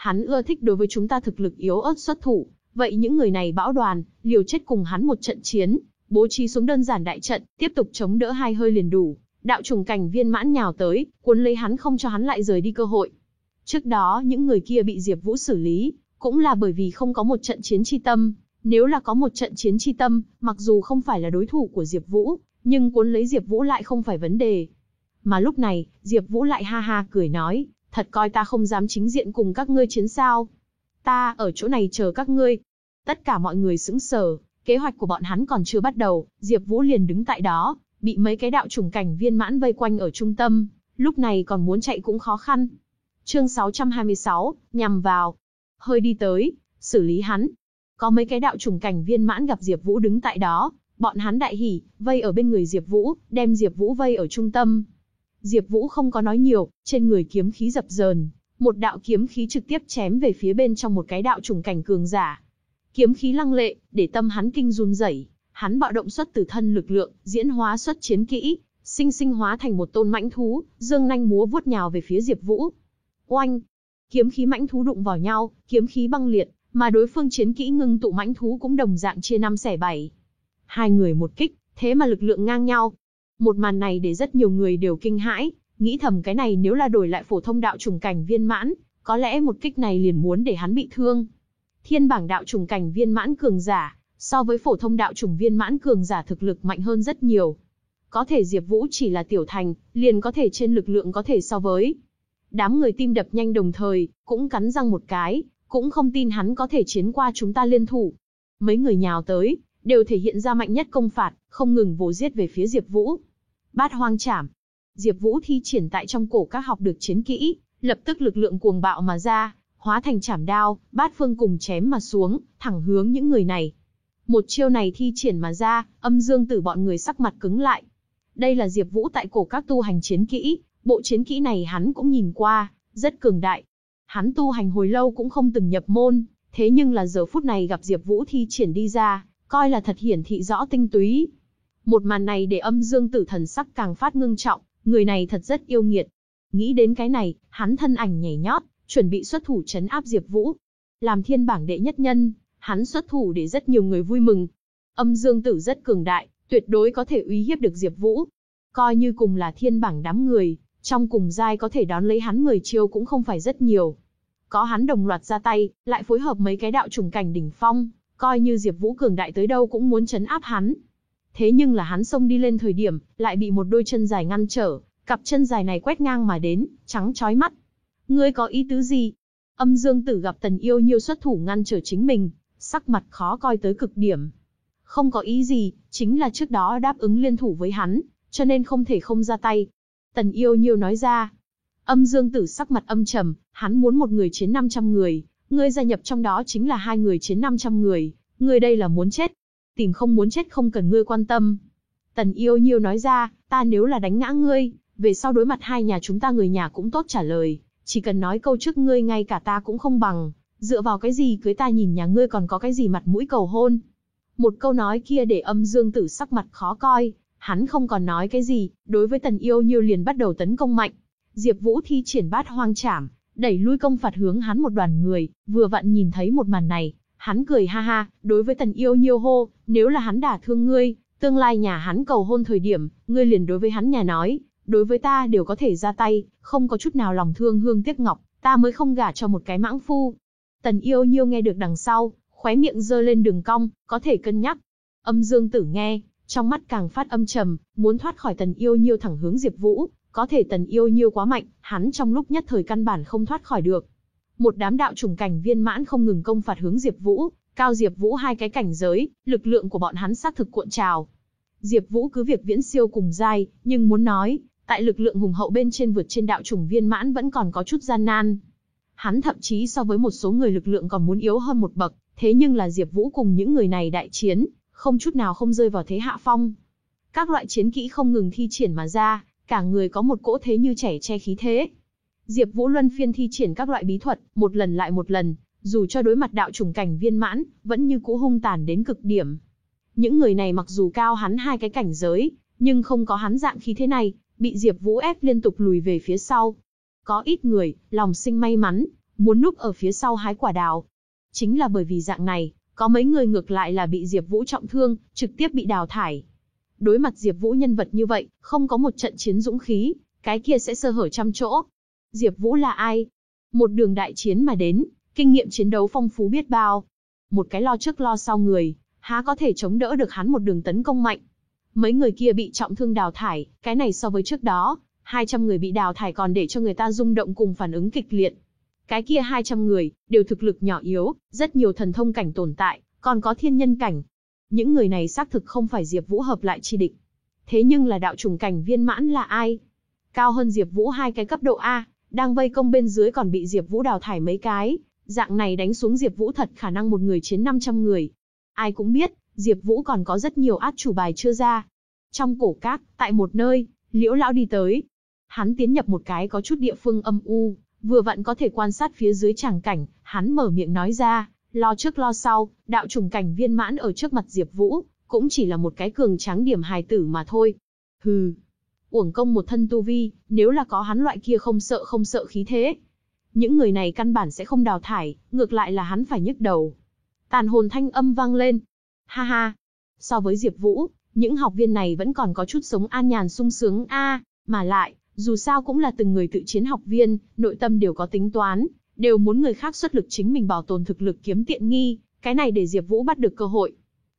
Hắn ưa thích đối với chúng ta thực lực yếu ớt xuất thủ, vậy những người này bão đoàn, liều chết cùng hắn một trận chiến, bố trí xuống đơn giản đại trận, tiếp tục chống đỡ hai hơi liền đủ. Đạo trùng cảnh viên mãn nhào tới, cuốn lấy hắn không cho hắn lại rời đi cơ hội. Trước đó những người kia bị Diệp Vũ xử lý, cũng là bởi vì không có một trận chiến chi tâm, nếu là có một trận chiến chi tâm, mặc dù không phải là đối thủ của Diệp Vũ, nhưng cuốn lấy Diệp Vũ lại không phải vấn đề. Mà lúc này, Diệp Vũ lại ha ha cười nói, thật coi ta không dám chính diện cùng các ngươi chiến sao? Ta ở chỗ này chờ các ngươi. Tất cả mọi người sững sờ, kế hoạch của bọn hắn còn chưa bắt đầu, Diệp Vũ liền đứng tại đó, bị mấy cái đạo trùng cảnh viên mãn vây quanh ở trung tâm, lúc này còn muốn chạy cũng khó khăn. Chương 626, nhằm vào. Hơi đi tới, xử lý hắn, có mấy cái đạo trùng cảnh viên mãn gặp Diệp Vũ đứng tại đó, bọn hắn đại hỉ, vây ở bên người Diệp Vũ, đem Diệp Vũ vây ở trung tâm. Diệp Vũ không có nói nhiều, trên người kiếm khí dập dờn, một đạo kiếm khí trực tiếp chém về phía bên trong một cái đạo trùng cảnh cường giả. Kiếm khí lăng lệ, để tâm hắn kinh run rẩy, hắn bạo động xuất từ thân lực lượng, diễn hóa xuất chiến kỹ, sinh sinh hóa thành một tôn mãnh thú, dương nhanh múa vuốt nhào về phía Diệp Vũ. Oanh! Kiếm khí mãnh thú đụng vào nhau, kiếm khí băng liệt, mà đối phương chiến kỹ ngưng tụ mãnh thú cũng đồng dạng chia năm xẻ bảy. Hai người một kích, Thế mà lực lượng ngang nhau. Một màn này để rất nhiều người đều kinh hãi, nghĩ thầm cái này nếu là đổi lại phổ thông đạo trùng cảnh viên mãn, có lẽ một kích này liền muốn để hắn bị thương. Thiên bảng đạo trùng cảnh viên mãn cường giả, so với phổ thông đạo trùng viên mãn cường giả thực lực mạnh hơn rất nhiều. Có thể Diệp Vũ chỉ là tiểu thành, liền có thể trên lực lượng có thể so với. Đám người tim đập nhanh đồng thời, cũng cắn răng một cái, cũng không tin hắn có thể chiến qua chúng ta liên thủ. Mấy người nhào tới, đều thể hiện ra mạnh nhất công phạt, không ngừng vồ giết về phía Diệp Vũ. Bát Hoang Trảm. Diệp Vũ thi triển tại trong cổ các học được chiến kỹ, lập tức lực lượng cuồng bạo mà ra, hóa thành chảm đao, bát phương cùng chém mà xuống, thẳng hướng những người này. Một chiêu này thi triển mà ra, âm dương tử bọn người sắc mặt cứng lại. Đây là Diệp Vũ tại cổ các tu hành chiến kỹ, bộ chiến kỹ này hắn cũng nhìn qua, rất cường đại. Hắn tu hành hồi lâu cũng không từng nhập môn, thế nhưng là giờ phút này gặp Diệp Vũ thi triển đi ra, coi là thật hiển thị rõ tinh túy. Một màn này để âm dương tử thần sắc càng phát ngưng trọng, người này thật rất yêu nghiệt. Nghĩ đến cái này, hắn thân ảnh nhảy nhót, chuẩn bị xuất thủ chấn áp Diệp Vũ. Làm thiên bảng đệ nhất nhân, hắn xuất thủ để rất nhiều người vui mừng. Âm Dương Tử rất cường đại, tuyệt đối có thể uy hiếp được Diệp Vũ. Coi như cùng là thiên bảng đám người, trong cùng giai có thể đón lấy hắn 10 chiêu cũng không phải rất nhiều. Có hắn đồng loạt ra tay, lại phối hợp mấy cái đạo trùng cảnh đỉnh phong, coi như Diệp Vũ cường đại tới đâu cũng muốn chấn áp hắn. Thế nhưng là hắn xông đi lên thời điểm, lại bị một đôi chân dài ngăn trở, cặp chân dài này quét ngang mà đến, trắng chói mắt. Ngươi có ý tứ gì? Âm Dương Tử gặp Tần Yêu Nhiêu xuất thủ ngăn trở chính mình, sắc mặt khó coi tới cực điểm. Không có ý gì, chính là trước đó đáp ứng liên thủ với hắn, cho nên không thể không ra tay. Tần Yêu Nhiêu nói ra. Âm Dương Tử sắc mặt âm trầm, hắn muốn một người chiến 500 người, ngươi gia nhập trong đó chính là hai người chiến 500 người, ngươi đây là muốn chết. Tìm không muốn chết không cần ngươi quan tâm. Tần Yêu Nhiêu nói ra, ta nếu là đánh ngã ngươi, về sau đối mặt hai nhà chúng ta người nhà cũng tốt trả lời, chỉ cần nói câu trước ngươi ngay cả ta cũng không bằng, dựa vào cái gì cưới ta nhìn nhà ngươi còn có cái gì mặt mũi cầu hôn. Một câu nói kia để âm dương tử sắc mặt khó coi, hắn không còn nói cái gì, đối với tần yêu nhiêu liền bắt đầu tấn công mạnh. Diệp Vũ thi triển bát hoang trảm, đẩy lui công phạt hướng hắn một đoàn người, vừa vặn nhìn thấy một màn này, hắn cười ha ha, đối với tần yêu nhiêu hô, nếu là hắn đả thương ngươi, tương lai nhà hắn cầu hôn thời điểm, ngươi liền đối với hắn nhà nói, đối với ta đều có thể ra tay, không có chút nào lòng thương hương tiếc ngọc, ta mới không gả cho một cái mãng phu. Tần yêu nhiêu nghe được đằng sau, khóe miệng dơ lên đường cong, có thể cân nhắc. Âm dương tử nghe, trong mắt càng phát âm trầm, muốn thoát khỏi tần yêu nhiêu thẳng hướng Diệp Vũ, có thể tần yêu nhiêu quá mạnh, hắn trong lúc nhất thời căn bản không thoát khỏi được. Một đám đạo trùng cảnh viên mãn không ngừng công phạt hướng Diệp Vũ, cao Diệp Vũ hai cái cảnh giới, lực lượng của bọn hắn xác thực cuộn trào. Diệp Vũ cứ việc viễn siêu cùng giai, nhưng muốn nói, tại lực lượng hùng hậu bên trên vượt trên đạo trùng viên mãn vẫn còn có chút gian nan. Hắn thậm chí so với một số người lực lượng còn muốn yếu hơn một bậc, thế nhưng là Diệp Vũ cùng những người này đại chiến, không chút nào không rơi vào thế hạ phong. Các loại chiến kỹ không ngừng thi triển mà ra, cả người có một cỗ thế như trẻ che khí thế. Diệp Vũ luân phiên thi triển các loại bí thuật, một lần lại một lần, dù cho đối mặt đạo trùng cảnh viên mãn, vẫn như cũ hung tàn đến cực điểm. Những người này mặc dù cao hắn hai cái cảnh giới, nhưng không có hắn dạng khí thế này, bị Diệp Vũ ép liên tục lùi về phía sau. Có ít người, lòng sinh may mắn, muốn núp ở phía sau hái quả đào. Chính là bởi vì dạng này, có mấy người ngược lại là bị Diệp Vũ trọng thương, trực tiếp bị đào thải. Đối mặt Diệp Vũ nhân vật như vậy, không có một trận chiến dũng khí, cái kia sẽ sơ hở trăm chỗ. Diệp Vũ là ai? Một đường đại chiến mà đến, kinh nghiệm chiến đấu phong phú biết bao. Một cái lo trước lo sau người, há có thể chống đỡ được hắn một đường tấn công mạnh. Mấy người kia bị trọng thương đào thải, cái này so với trước đó, 200 người bị đào thải còn để cho người ta rung động cùng phản ứng kịch liệt. Cái kia 200 người, đều thực lực nhỏ yếu, rất nhiều thần thông cảnh tồn tại, còn có thiên nhân cảnh. Những người này xác thực không phải Diệp Vũ hợp lại chi địch. Thế nhưng là đạo trùng cảnh viên mãn là ai? Cao hơn Diệp Vũ hai cái cấp độ A, đang vây công bên dưới còn bị Diệp Vũ đào thải mấy cái, dạng này đánh xuống Diệp Vũ thật khả năng một người chiến 500 người. Ai cũng biết, Diệp Vũ còn có rất nhiều át chủ bài chưa ra. Trong cổ các, tại một nơi, Liễu lão đi tới. Hắn tiến nhập một cái có chút địa phương âm u, vừa vặn có thể quan sát phía dưới tràng cảnh, hắn mở miệng nói ra, lo trước lo sau, đạo trùng cảnh viên mãn ở trước mặt Diệp Vũ, cũng chỉ là một cái cường tráng điểm hài tử mà thôi. Hừ, uổng công một thân tu vi, nếu là có hắn loại kia không sợ không sợ khí thế, những người này căn bản sẽ không đào thải, ngược lại là hắn phải nhức đầu. Tàn hồn thanh âm vang lên. Ha ha, so với Diệp Vũ, Những học viên này vẫn còn có chút sống an nhàn sung sướng a, à, mà lại, dù sao cũng là từng người tự chiến học viên, nội tâm đều có tính toán, đều muốn người khác xuất lực chính mình bảo tồn thực lực kiếm tiện nghi, cái này để Diệp Vũ bắt được cơ hội.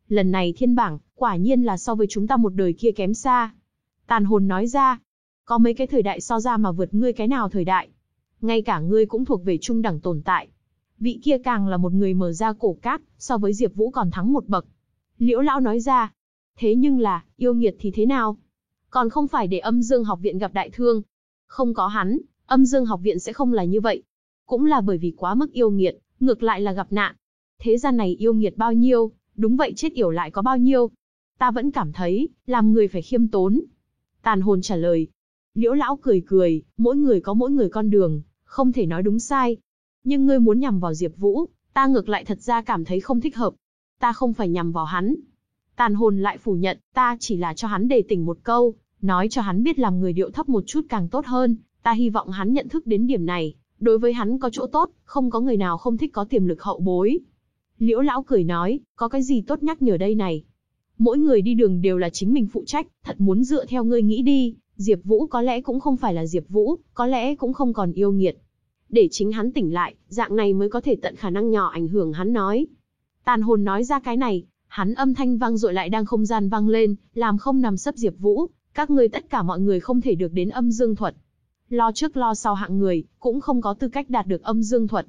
Lần này thiên bảng, quả nhiên là so với chúng ta một đời kia kém xa. Tàn hồn nói ra, có mấy cái thời đại so ra mà vượt ngươi cái nào thời đại. Ngay cả ngươi cũng thuộc về trung đẳng tồn tại. Vị kia càng là một người mở ra cổ cát, so với Diệp Vũ còn thắng một bậc. Liễu lão nói ra, thế nhưng là, yêu nghiệt thì thế nào? Còn không phải để âm dương học viện gặp đại thương. Không có hắn, âm dương học viện sẽ không là như vậy. Cũng là bởi vì quá mức yêu nghiệt, ngược lại là gặp nạn. Thế gian này yêu nghiệt bao nhiêu, đúng vậy chết yểu lại có bao nhiêu. Ta vẫn cảm thấy, làm người phải khiêm tốn. Tàn hồn trả lời. Liễu lão cười cười, mỗi người có mỗi người con đường, không thể nói đúng sai. Nhưng ngươi muốn nhằm vào Diệp Vũ, ta ngược lại thật ra cảm thấy không thích hợp. Ta không phải nhằm vào hắn. Tàn hồn lại phủ nhận, ta chỉ là cho hắn đề tỉnh một câu, nói cho hắn biết làm người điệu thấp một chút càng tốt hơn, ta hy vọng hắn nhận thức đến điểm này, đối với hắn có chỗ tốt, không có người nào không thích có tiềm lực hậu bối. Liễu lão cười nói, có cái gì tốt nhắc nhở đây này? Mỗi người đi đường đều là chính mình phụ trách, thật muốn dựa theo ngươi nghĩ đi, Diệp Vũ có lẽ cũng không phải là Diệp Vũ, có lẽ cũng không còn yêu nghiệt. Để chính hắn tỉnh lại, dạng này mới có thể tận khả năng nhỏ ảnh hưởng hắn nói. Tàn hồn nói ra cái này, hắn âm thanh vang dội lại đang không gian vang lên, làm không nằm sấp Diệp Vũ, các ngươi tất cả mọi người không thể được đến âm dương thuật. Lo trước lo sau hạng người, cũng không có tư cách đạt được âm dương thuật.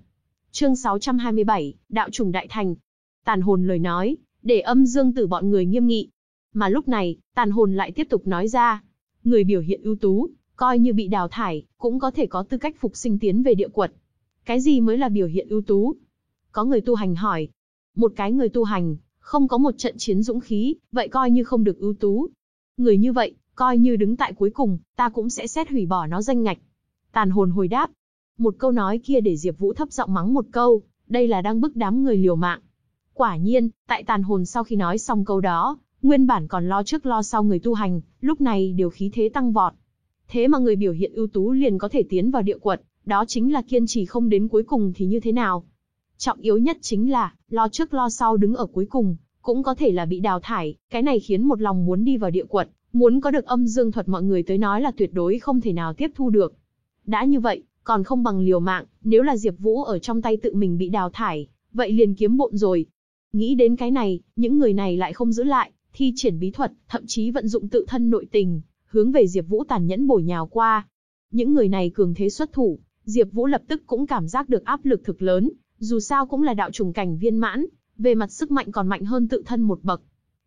Chương 627, Đạo trùng đại thành. Tàn hồn lời nói, để âm dương tử bọn người nghiêm nghị. Mà lúc này, tàn hồn lại tiếp tục nói ra, người biểu hiện ưu tú, coi như bị đào thải, cũng có thể có tư cách phục sinh tiến về địa quật. Cái gì mới là biểu hiện ưu tú? Có người tu hành hỏi. Một cái người tu hành, không có một trận chiến dũng khí, vậy coi như không được ưu tú. Người như vậy, coi như đứng tại cuối cùng, ta cũng sẽ xét hủy bỏ nó danh ngạch. Tàn hồn hồi đáp. Một câu nói kia để Diệp Vũ thấp giọng mắng một câu, đây là đang bức đám người liều mạng. Quả nhiên, tại tàn hồn sau khi nói xong câu đó, nguyên bản còn lo trước lo sau người tu hành, lúc này đều khí thế tăng vọt. Thế mà người biểu hiện ưu tú liền có thể tiến vào địa quật, đó chính là kiên trì không đến cuối cùng thì như thế nào? Trọng yếu nhất chính là, lo trước lo sau đứng ở cuối cùng, cũng có thể là bị đào thải, cái này khiến một lòng muốn đi vào địa quật, muốn có được âm dương thuật mọi người tới nói là tuyệt đối không thể nào tiếp thu được. Đã như vậy, còn không bằng liều mạng, nếu là Diệp Vũ ở trong tay tự mình bị đào thải, vậy liền kiếm bộn rồi. Nghĩ đến cái này, những người này lại không giữ lại, thi triển bí thuật, thậm chí vận dụng tự thân nội tình, hướng về Diệp Vũ tàn nhẫn bổ nhào qua. Những người này cường thế xuất thủ, Diệp Vũ lập tức cũng cảm giác được áp lực thực lớn, dù sao cũng là đạo trùng cảnh viên mãn, về mặt sức mạnh còn mạnh hơn tự thân một bậc.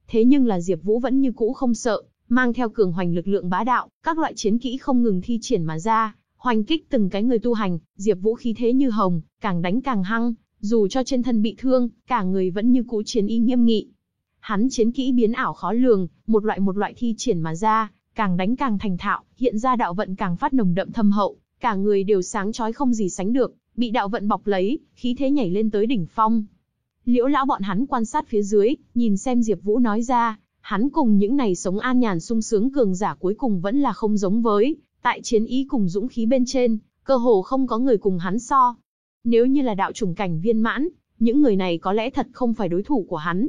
Thế nhưng là Diệp Vũ vẫn như cũ không sợ, mang theo cường hoành lực lượng bá đạo, các loại chiến kỹ không ngừng thi triển mà ra, hoành kích từng cái người tu hành, Diệp Vũ khí thế như hồng, càng đánh càng hăng, dù cho trên thân bị thương, cả người vẫn như cũ chiến y nghiêm nghị. Hắn chiến kỹ biến ảo khó lường, một loại một loại thi triển mà ra, càng đánh càng thành thạo, hiện ra đạo vận càng phát nồng đậm thâm hậu, cả người đều sáng chói không gì sánh được, bị đạo vận bọc lấy, khí thế nhảy lên tới đỉnh phong. Liễu lão bọn hắn quan sát phía dưới, nhìn xem Diệp Vũ nói ra, hắn cùng những này sống an nhàn sung sướng cường giả cuối cùng vẫn là không giống với, tại chiến ý cùng dũng khí bên trên, cơ hồ không có người cùng hắn so. Nếu như là đạo chủng cảnh viên mãn, những người này có lẽ thật không phải đối thủ của hắn.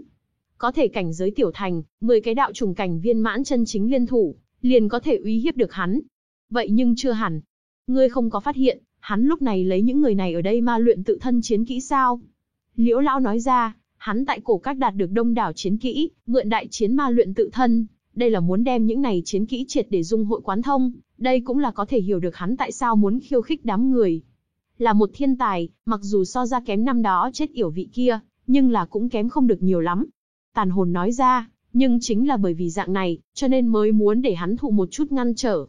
Có thể cảnh giới tiểu thành, 10 cái đạo chủng cảnh viên mãn chân chính liên thủ, liền có thể uy hiếp được hắn. Vậy nhưng chưa hẳn. Ngươi không có phát hiện, hắn lúc này lấy những người này ở đây ma luyện tự thân chiến kỹ sao? Liễu lão nói ra, hắn tại cổ các đạt được đông đảo chiến kỹ, mượn đại chiến ma luyện tự thân, đây là muốn đem những này chiến kỹ triệt để dung hội quán thông, đây cũng là có thể hiểu được hắn tại sao muốn khiêu khích đám người. Là một thiên tài, mặc dù so ra kém năm đó chết yểu vị kia, nhưng là cũng kém không được nhiều lắm. Tàn hồn nói ra, nhưng chính là bởi vì dạng này, cho nên mới muốn để hắn thụ một chút ngăn trở.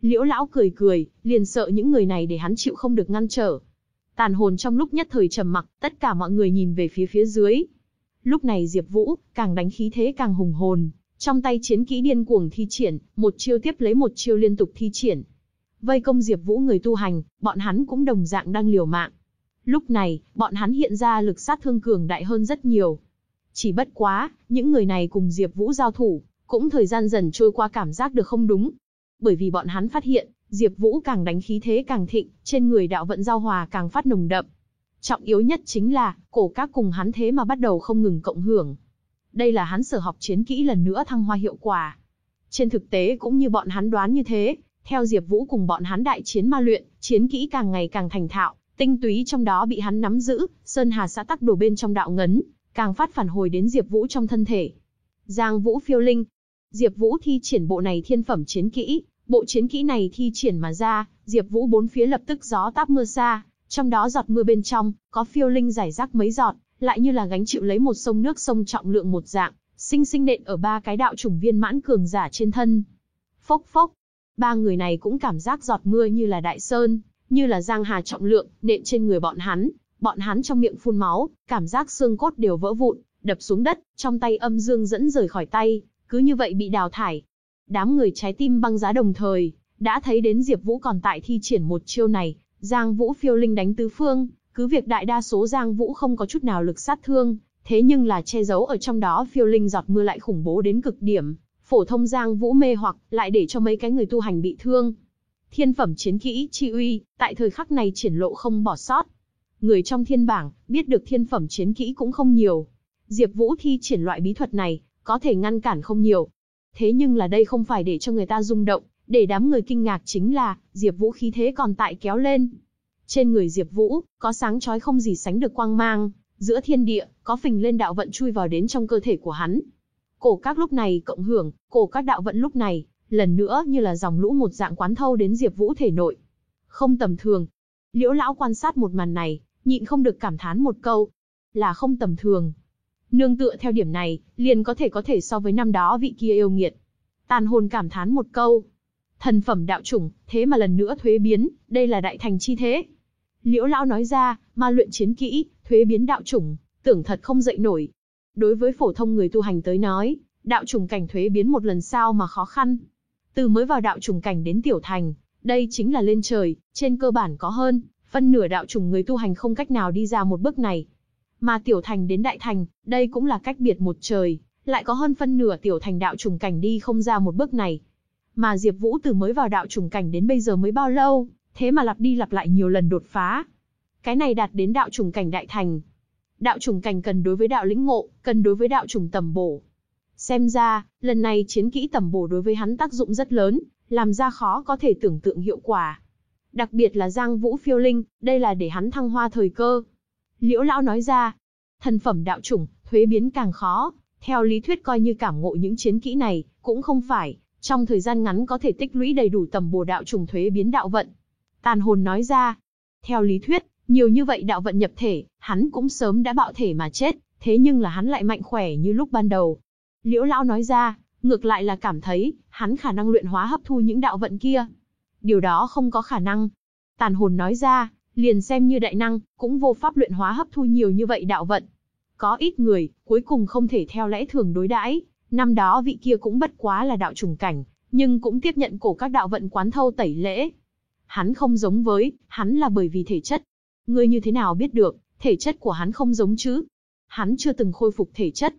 Liễu lão cười cười, liền sợ những người này để hắn chịu không được ngăn trở. Tàn hồn trong lúc nhất thời trầm mặc, tất cả mọi người nhìn về phía phía dưới. Lúc này Diệp Vũ, càng đánh khí thế càng hùng hồn, trong tay chiến kỹ điên cuồng thi triển, một chiêu tiếp lấy một chiêu liên tục thi triển. Vây công Diệp Vũ người tu hành, bọn hắn cũng đồng dạng đang liều mạng. Lúc này, bọn hắn hiện ra lực sát thương cường đại hơn rất nhiều. Chỉ bất quá, những người này cùng Diệp Vũ giao thủ, cũng thời gian dần trôi qua cảm giác được không đúng. Bởi vì bọn hắn phát hiện, Diệp Vũ càng đánh khí thế càng thịnh, trên người đạo vận giao hòa càng phát nồng đậm. Trọng yếu nhất chính là, cổ các cùng hắn thế mà bắt đầu không ngừng cộng hưởng. đây là hắn sở học chiến kỹ lần nữa thăng hoa hiệu quả. Trên thực tế cũng như bọn hắn đoán như thế, theo Diệp Vũ cùng bọn hắn đại chiến ma luyện, chiến kỹ càng ngày càng thành thạo, tinh túy trong đó bị hắn nắm giữ, sơn hà xã tắc đổ bên trong đạo ngấn, càng phát phản hồi đến Diệp Vũ trong thân thể. Giang Vũ phiêu linh. Diệp Vũ thi triển bộ này thiên phẩm chiến kỹ, bộ chiến kỹ này thi triển mà ra, Diệp Vũ bốn phía lập tức gió táp mưa xa, trong đó giọt mưa bên trong, có phiêu linh rải rác mấy giọt, lại như là gánh chịu lấy một sông nước sông trọng lượng một dạng, sinh sinh nện ở ba cái đạo trùng viên mãn cường giả trên thân. Phốc phốc, ba người này cũng cảm giác giọt mưa như là đại sơn, như là giang hà trọng lượng, nện trên người bọn hắn, bọn hắn trong miệng phun máu, cảm giác xương cốt đều vỡ vụn, đập xuống đất, trong tay âm dương dẫn rời khỏi tay, cứ như vậy bị đào thải. Đám người trái tim băng giá đồng thời, đã thấy đến Diệp Vũ còn tại thi triển một chiêu này, Giang Vũ phiêu linh đánh tứ phương, cứ việc đại đa số Giang Vũ không có chút nào lực sát thương, thế nhưng là che giấu ở trong đó phiêu linh giọt mưa lại khủng bố đến cực điểm, phổ thông Giang Vũ mê hoặc, lại để cho mấy cái người tu hành bị thương. Thiên phẩm chiến kỹ chi uy, tại thời khắc này triển lộ không bỏ sót. Người trong thiên bảng, biết được thiên phẩm chiến kỹ cũng không nhiều. Diệp Vũ thi triển loại bí thuật này, có thể ngăn cản không nhiều. Thế nhưng là đây không phải để cho người ta rung động, để đám người kinh ngạc chính là, Diệp Vũ khí thế còn tại kéo lên. Trên người Diệp Vũ, có sáng chói không gì sánh được quang mang, giữa thiên địa, có phình lên đạo vận chui vào đến trong cơ thể của hắn. Cổ các lúc này cộng hưởng, cổ các đạo vận lúc này, lần nữa như là dòng lũ một dạng quán thâu đến Diệp Vũ thể nội. Không tầm thường. Liễu lão quan sát một màn này, nhịn không được cảm thán một câu, là không tầm thường. Nương tựa theo điểm này, liền có thể có thể so với năm đó vị kia yêu nghiệt. Tàn hồn cảm thán một câu. Thần phẩm đạo chủng, thế mà lần nữa thuế biến, đây là đại thành chi thế. Liễu lão nói ra, ma luyện chiến kỹ, thuế biến đạo chủng, tưởng thật không dậy nổi. Đối với phổ thông người tu hành tới nói, đạo trùng cảnh thuế biến một lần sao mà khó khăn. Từ mới vào đạo trùng cảnh đến tiểu thành, đây chính là lên trời, trên cơ bản có hơn, phân nửa đạo trùng người tu hành không cách nào đi ra một bước này. Mà tiểu thành đến đại thành, đây cũng là cách biệt một trời, lại có hơn phân nửa tiểu thành đạo trùng cảnh đi không ra một bước này. Mà Diệp Vũ từ mới vào đạo trùng cảnh đến bây giờ mới bao lâu, thế mà lặp đi lặp lại nhiều lần đột phá. Cái này đạt đến đạo trùng cảnh đại thành. Đạo trùng cảnh cần đối với đạo lĩnh ngộ, cần đối với đạo trùng tầm bổ. Xem ra, lần này chiến kỹ tầm bổ đối với hắn tác dụng rất lớn, làm ra khó có thể tưởng tượng hiệu quả. Đặc biệt là Giang Vũ Phiêu Linh, đây là để hắn thăng hoa thời cơ. Liễu lão nói ra, thần phẩm đạo chủng, thuế biến càng khó, theo lý thuyết coi như cảm ngộ những chiến kỹ này, cũng không phải, trong thời gian ngắn có thể tích lũy đầy đủ tầm bổ đạo trùng thuế biến đạo vận. Tàn hồn nói ra, theo lý thuyết, nhiều như vậy đạo vận nhập thể, hắn cũng sớm đã bạo thể mà chết, thế nhưng là hắn lại mạnh khỏe như lúc ban đầu. Liễu lão nói ra, ngược lại là cảm thấy, hắn khả năng luyện hóa hấp thu những đạo vận kia. Điều đó không có khả năng. Tàn hồn nói ra, liền xem như đại năng, cũng vô pháp luyện hóa hấp thu nhiều như vậy đạo vận. Có ít người, cuối cùng không thể theo lẽ thường đối đãi, năm đó vị kia cũng bất quá là đạo trùng cảnh, nhưng cũng tiếp nhận cổ các đạo vận quán thâu tẩy lễ. Hắn không giống với, hắn là bởi vì thể chất. Ngươi như thế nào biết được, thể chất của hắn không giống chứ? Hắn chưa từng khôi phục thể chất.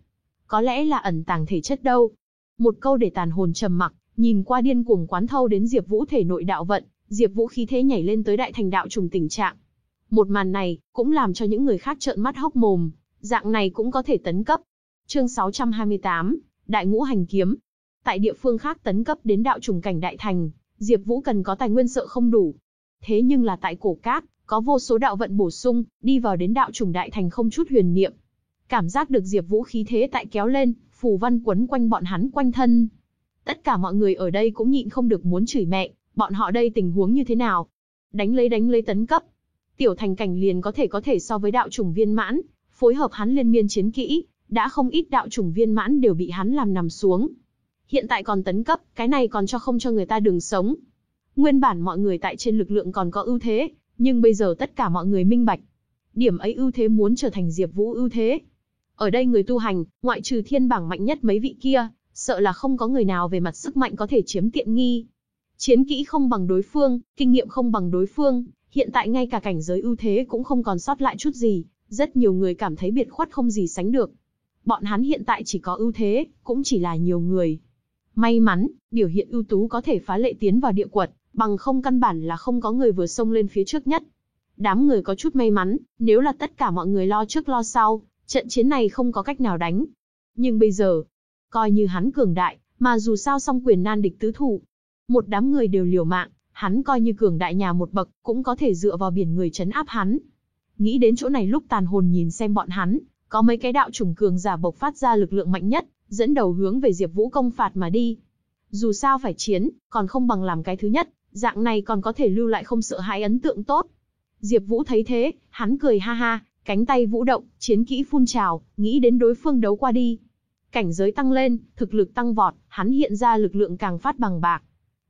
Có lẽ là ẩn tàng thể chất đâu. Một câu để tàn hồn trầm mặc, nhìn qua điên cuồng quán thâu đến Diệp Vũ thể nội đạo vận, Diệp Vũ khí thế nhảy lên tới đại thành đạo trùng tình trạng. Một màn này, cũng làm cho những người khác trợn mắt hốc mồm, dạng này cũng có thể tấn cấp. Chương 628, Đại Ngũ Hành Kiếm. Tại địa phương khác tấn cấp đến đạo trùng cảnh đại thành, Diệp Vũ cần có tài nguyên sợ không đủ. Thế nhưng là tại cổ cát, có vô số đạo vận bổ sung, đi vào đến đạo trùng đại thành không chút huyền niệm. Cảm giác được Diệp Vũ khí thế tại kéo lên, phù văn quấn quanh bọn hắn quanh thân. Tất cả mọi người ở đây cũng nhịn không được muốn chửi mẹ, Bọn họ đây tình huống như thế nào? Đánh lấy đánh lấy tấn cấp. Tiểu thành cảnh liền có thể có thể so với đạo trùng viên mãn, phối hợp hắn liên miên chiến kỹ, đã không ít đạo trùng viên mãn đều bị hắn làm nằm xuống. Hiện tại còn tấn cấp, cái này còn cho không cho người ta đường sống. Nguyên bản mọi người tại trên lực lượng còn có ưu thế, nhưng bây giờ tất cả mọi người minh bạch. Điểm ấy ưu thế muốn trở thành Diệp Vũ ưu thế. Ở đây người tu hành, ngoại trừ thiên bảng mạnh nhất mấy vị kia, sợ là không có người nào về mặt sức mạnh có thể chiếm tiện nghi. Chiến kỹ không bằng đối phương, kinh nghiệm không bằng đối phương, hiện tại ngay cả cảnh giới ưu thế cũng không còn sót lại chút gì, rất nhiều người cảm thấy biệt khuất không gì sánh được. Bọn hắn hiện tại chỉ có ưu thế, cũng chỉ là nhiều người. May mắn, biểu hiện ưu tú có thể phá lệ tiến vào địa quật, bằng không căn bản là không có người vừa xông lên phía trước nhất. Đám người có chút may mắn, nếu là tất cả mọi người lo trước lo sau, trận chiến này không có cách nào đánh. Nhưng bây giờ, coi như hắn cường đại, mà dù sao song quyền nan địch tứ thủ. Một đám người đều liều mạng, hắn coi như cường đại nhà một bậc, cũng có thể dựa vào biển người chấn áp hắn. Nghĩ đến chỗ này lúc tàn hồn nhìn xem bọn hắn, có mấy cái đạo trùng cường giả bộc phát ra lực lượng mạnh nhất, dẫn đầu hướng về Diệp Vũ công phạt mà đi. Dù sao phải chiến, còn không bằng làm cái thứ nhất, dạng này còn có thể lưu lại không sợ hãi ấn tượng tốt. Diệp Vũ thấy thế, hắn cười ha ha, cánh tay vũ động, chiến kỹ phun trào, nghĩ đến đối phương đấu qua đi. Cảnh giới tăng lên, thực lực tăng vọt, hắn hiện ra lực lượng càng phát bằng bạc.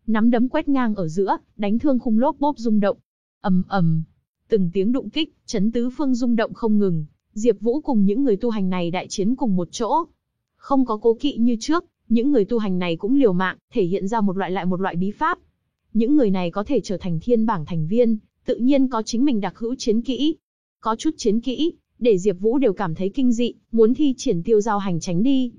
Nắm đấm quét ngang ở giữa, đánh thương khung lốp bốp rung động. Ầm ầm, từng tiếng đụng kích, chấn tứ phương rung động không ngừng. Diệp Vũ cùng những người tu hành này đại chiến cùng một chỗ. Không có cố kỵ như trước, những người tu hành này cũng liều mạng, thể hiện ra một loại lại một loại bí pháp. Những người này có thể trở thành thiên bảng thành viên, tự nhiên có chính mình đặc hữu chiến kỹ. Có chút chiến kỹ, để Diệp Vũ đều cảm thấy kinh dị, muốn thi triển tiêu giao hành tránh đi.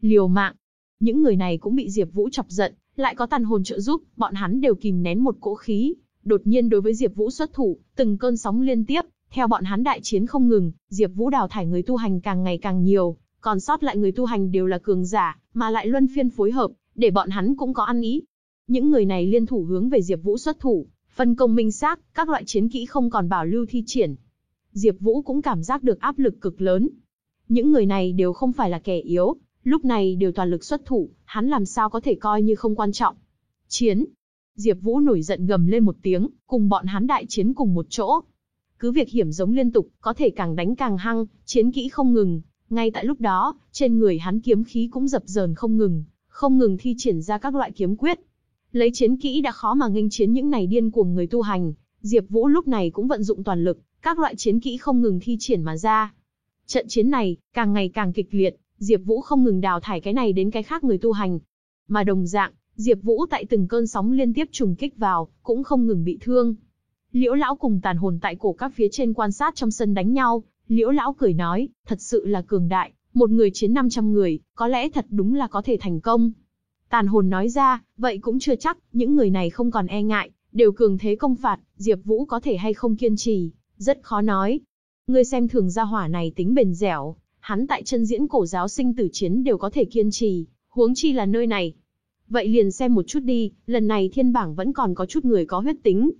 Liều mạng. Những người này cũng bị Diệp Vũ chọc giận, lại có tàn hồn trợ giúp, bọn hắn đều kìm nén một cỗ khí, đột nhiên đối với Diệp Vũ xuất thủ, từng cơn sóng liên tiếp, theo bọn hắn đại chiến không ngừng, Diệp Vũ đào thải người tu hành càng ngày càng nhiều, còn sót lại người tu hành đều là cường giả, mà lại luân phiên phối hợp, để bọn hắn cũng có ăn ý. Những người này liên thủ hướng về Diệp Vũ xuất thủ, phân công minh xác, các loại chiến kỹ không còn bảo lưu thi triển. Diệp Vũ cũng cảm giác được áp lực cực lớn. Những người này đều không phải là kẻ yếu, lúc này đều toàn lực xuất thủ, hắn làm sao có thể coi như không quan trọng. Chiến. Diệp Vũ nổi giận gầm lên một tiếng, cùng bọn hắn đại chiến cùng một chỗ. Cứ việc hiểm giống liên tục, có thể càng đánh càng hăng, chiến kỹ không ngừng, ngay tại lúc đó, trên người hắn kiếm khí cũng dập dờn không ngừng, không ngừng thi triển ra các loại kiếm quyết. Lấy chiến kỹ đã khó mà nghênh chiến những này điên cuồng người tu hành, Diệp Vũ lúc này cũng vận dụng toàn lực, các loại chiến kỹ không ngừng thi triển mà ra. Trận chiến này, càng ngày càng kịch liệt, Diệp Vũ không ngừng đào thải cái này đến cái khác người tu hành. Mà đồng dạng, Diệp Vũ tại từng cơn sóng liên tiếp trùng kích vào, cũng không ngừng bị thương. Liễu lão cùng tàn hồn tại cổ các phía trên quan sát trong sân đánh nhau, Liễu lão cười nói, thật sự là cường đại, một người chiến 500 người, có lẽ thật đúng là có thể thành công. Tàn hồn nói ra, vậy cũng chưa chắc, những người này không còn e ngại, đều cường thế công phạt, Diệp Vũ có thể hay không kiên trì, rất khó nói. Ngươi xem thường gia hỏa này tính bền dẻo, hắn tại chân diễn cổ giáo sinh tử chiến đều có thể kiên trì, huống chi là nơi này. Vậy liền xem một chút đi, lần này thiên bảng vẫn còn có chút người có huyết tính.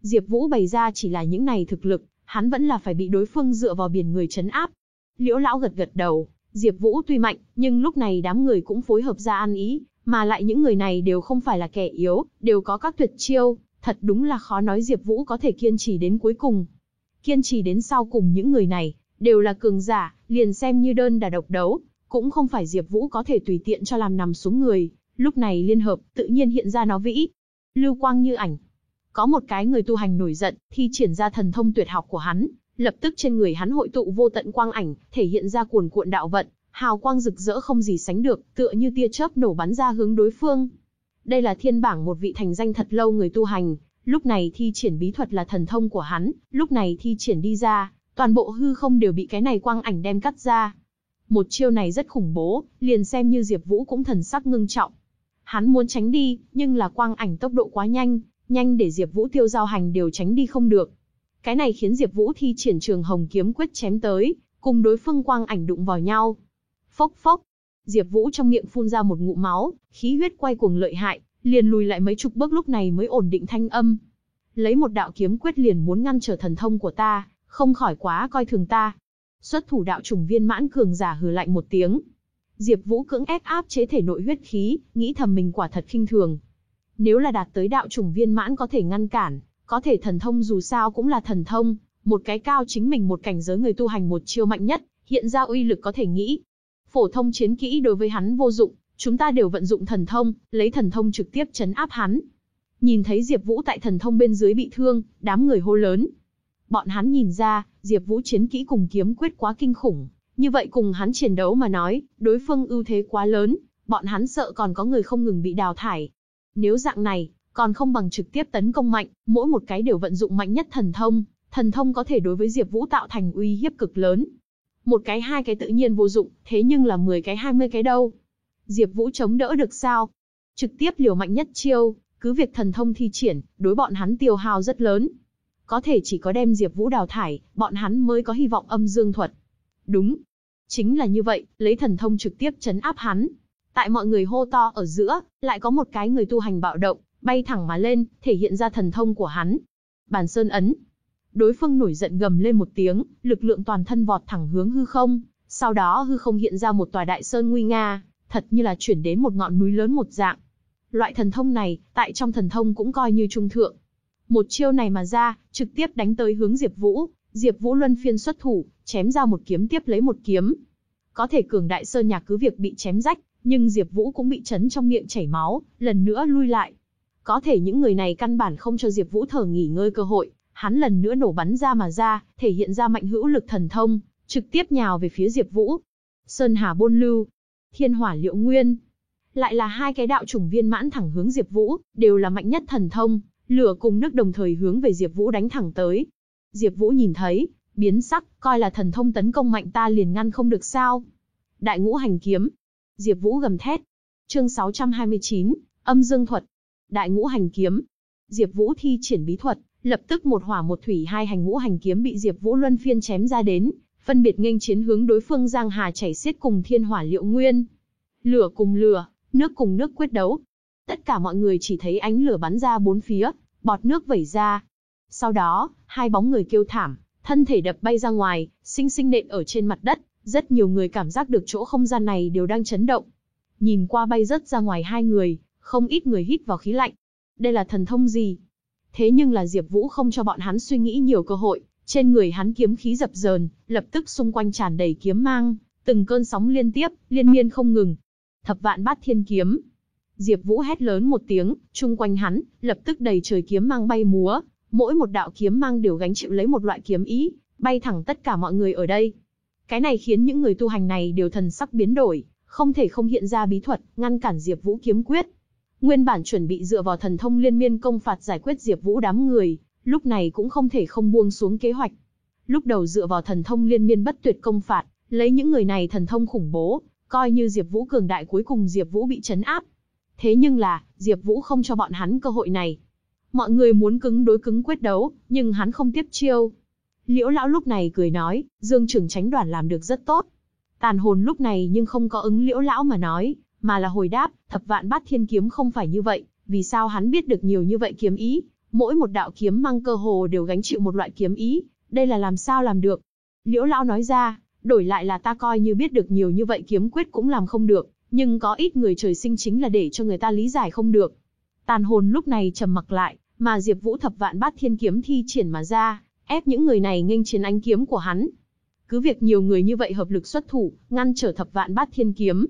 Diệp Vũ bày ra chỉ là những này thực lực, hắn vẫn là phải bị đối phương dựa vào biển người chấn áp. Liễu lão gật gật đầu, Diệp Vũ tuy mạnh, nhưng lúc này đám người cũng phối hợp ra ăn ý, mà lại những người này đều không phải là kẻ yếu, đều có các tuyệt chiêu, thật đúng là khó nói Diệp Vũ có thể kiên trì đến cuối cùng. Kiên trì đến sau cùng những người này, đều là cường giả, liền xem như đơn đả độc đấu, cũng không phải Diệp Vũ có thể tùy tiện cho làm nằm xuống người, lúc này liên hợp, tự nhiên hiện ra nó vĩ. Lưu quang như ảnh, có một cái người tu hành nổi giận, thi triển ra thần thông tuyệt học của hắn, lập tức trên người hắn hội tụ vô tận quang ảnh, thể hiện ra cuồn cuộn đạo vận, hào quang rực rỡ không gì sánh được, tựa như tia chớp nổ bắn ra hướng đối phương. Đây là thiên bảng một vị thành danh thật lâu người tu hành, lúc này thi triển bí thuật là thần thông của hắn, lúc này thi triển đi ra, toàn bộ hư không đều bị cái này quang ảnh đem cắt ra. Một chiêu này rất khủng bố, liền xem như Diệp Vũ cũng thần sắc ngưng trọng. Hắn muốn tránh đi, nhưng là quang ảnh tốc độ quá nhanh, nhanh để Diệp Vũ tiêu giao hành đều tránh đi không được. Cái này khiến Diệp Vũ thi triển Trường Hồng kiếm quyết chém tới, cùng đối phương quang ảnh đụng vào nhau. Phốc phốc, Diệp Vũ trong miệng phun ra một ngụm máu, khí huyết quay cuồng lợi hại, liền lùi lại mấy chục bước lúc này mới ổn định thanh âm. Lấy một đạo kiếm quyết liền muốn ngăn trở thần thông của ta, không khỏi quá coi thường ta. Xuất thủ đạo trùng viên mãn cường giả hừ lạnh một tiếng. Diệp Vũ cưỡng ép áp chế thể nội huyết khí, nghĩ thầm mình quả thật khinh thường, nếu là đạt tới đạo trùng viên mãn có thể ngăn cản, có thể thần thông dù sao cũng là thần thông, một cái cao chính mình một cảnh giới người tu hành một chiêu mạnh nhất, hiện ra uy lực có thể nghĩ. Phổ thông chiến kỹ đối với hắn vô dụng, chúng ta đều vận dụng thần thông, lấy thần thông trực tiếp chấn áp hắn. Nhìn thấy Diệp Vũ tại thần thông bên dưới bị thương, đám người hô lớn. Bọn hắn nhìn ra, Diệp Vũ chiến kỹ cùng kiếm quyết quá kinh khủng, như vậy cùng hắn chiến đấu mà nói, đối phương ưu thế quá lớn, bọn hắn sợ còn có người không ngừng bị đào thải. Nếu dạng này, còn không bằng trực tiếp tấn công mạnh, mỗi một cái đều vận dụng mạnh nhất thần thông, thần thông có thể đối với Diệp Vũ tạo thành uy hiếp cực lớn. Một cái hai cái tự nhiên vô dụng, thế nhưng là 10 cái 20 cái đâu. Diệp Vũ chống đỡ được sao? Trực tiếp liều mạnh nhất chiêu, cứ việc thần thông thi triển, đối bọn hắn tiêu hao rất lớn. Có thể chỉ có đem Diệp Vũ đào thải, bọn hắn mới có hy vọng âm dương thuật. Đúng. Chính là như vậy, lấy thần thông trực tiếp chấn áp hắn. Tại mọi người hô to ở giữa, lại có một cái người tu hành bạo động, bay thẳng mà lên, thể hiện ra thần thông của hắn. Bàn sơn ấn. Đối phương nổi giận gầm lên một tiếng, lực lượng toàn thân vọt thẳng hướng hư không, sau đó hư không hiện ra một tòa đại sơn nguy nga, thật như là chuyển đến một ngọn núi lớn một dạng. Loại thần thông này, tại trong thần thông cũng coi như trung thượng. Một chiêu này mà ra, trực tiếp đánh tới hướng Diệp Vũ, Diệp Vũ luân phiên xuất thủ, chém ra một kiếm tiếp lấy một kiếm. Có thể cường đại sơn nhạc cứ việc bị chém rách, nhưng Diệp Vũ cũng bị chấn trong miệng chảy máu, lần nữa lui lại. Có thể những người này căn bản không cho Diệp Vũ thở nghỉ ngơi cơ hội, hắn lần nữa nổ bắn ra mà ra, thể hiện ra mạnh hữu lực thần thông, trực tiếp nhào về phía Diệp Vũ. Sơn Hà Bôn Lưu, Thiên Hỏa Liệu Nguyên, lại là hai cái đạo chủng viên mãn thẳng hướng Diệp Vũ, đều là mạnh nhất thần thông, lửa cùng nước đồng thời hướng về Diệp Vũ đánh thẳng tới. Diệp Vũ nhìn thấy, biến sắc, coi là thần thông tấn công mạnh ta liền ngăn không được sao? Đại Ngũ Hành Kiếm. Diệp Vũ gầm thét. Chương 629, Âm Dương thuật. Đại Ngũ Hành Kiếm. Diệp Vũ thi triển bí thuật, lập tức một hỏa một thủy hai hành ngũ hành kiếm bị Diệp Vũ luân phiên chém ra đến, phân biệt nghênh chiến hướng đối phương Giang Hà chảy xiết cùng Thiên Hỏa Liệu Nguyên. Lửa cùng lửa, nước cùng nước quyết đấu. Tất cả mọi người chỉ thấy ánh lửa bắn ra bốn phía, bọt nước vẩy ra. Sau đó, hai bóng người kêu thảm, thân thể đập bay ra ngoài, sinh sinh nện ở trên mặt đất, rất nhiều người cảm giác được chỗ không gian này đều đang chấn động. Nhìn qua bay rất ra ngoài hai người, không ít người hít vào khí lạnh. Đây là thần thông gì? Thế nhưng là Diệp Vũ không cho bọn hắn suy nghĩ nhiều cơ hội, trên người hắn kiếm khí dập dờn, lập tức xung quanh tràn đầy kiếm mang, từng cơn sóng liên tiếp, liên miên không ngừng. Thập vạn bát thiên kiếm. Diệp Vũ hét lớn một tiếng, chung quanh hắn, lập tức đầy trời kiếm mang bay múa, mỗi một đạo kiếm mang đều gánh chịu lấy một loại kiếm ý, bay thẳng tất cả mọi người ở đây. Cái này khiến những người tu hành này đều thần sắc biến đổi, không thể không hiện ra bí thuật, ngăn cản Diệp Vũ kiếm quyết. Nguyên bản chuẩn bị dựa vào thần thông liên miên công phạt giải quyết Diệp Vũ đám người, lúc này cũng không thể không buông xuống kế hoạch. Lúc đầu dựa vào thần thông liên miên bất tuyệt công phạt, lấy những người này thần thông khủng bố, coi như Diệp Vũ cường đại cuối cùng Diệp Vũ bị trấn áp. Thế nhưng là, Diệp Vũ không cho bọn hắn cơ hội này. Mọi người muốn cứng đối cứng quyết đấu, nhưng hắn không tiếp chiêu. Liễu lão lúc này cười nói, Dương trưởng tránh đoàn làm được rất tốt. Tàn hồn lúc này nhưng không có ứng Liễu lão mà nói, mà là hồi đáp, thập vạn bát thiên kiếm không phải như vậy, vì sao hắn biết được nhiều như vậy kiếm ý, mỗi một đạo kiếm mang cơ hồ đều gánh chịu một loại kiếm ý, đây là làm sao làm được? Liễu lão nói ra, đổi lại là ta coi như biết được nhiều như vậy kiếm quyết cũng làm không được, nhưng có ít người trời sinh chính là để cho người ta lý giải không được. Tàn hồn lúc này trầm mặc lại, mà Diệp Vũ thập vạn bát thiên kiếm thi triển mà ra, ép những người này nghênh chiến ánh kiếm của hắn. Cứ việc nhiều người như vậy hợp lực xuất thủ, ngăn trở thập vạn bát thiên kiếm.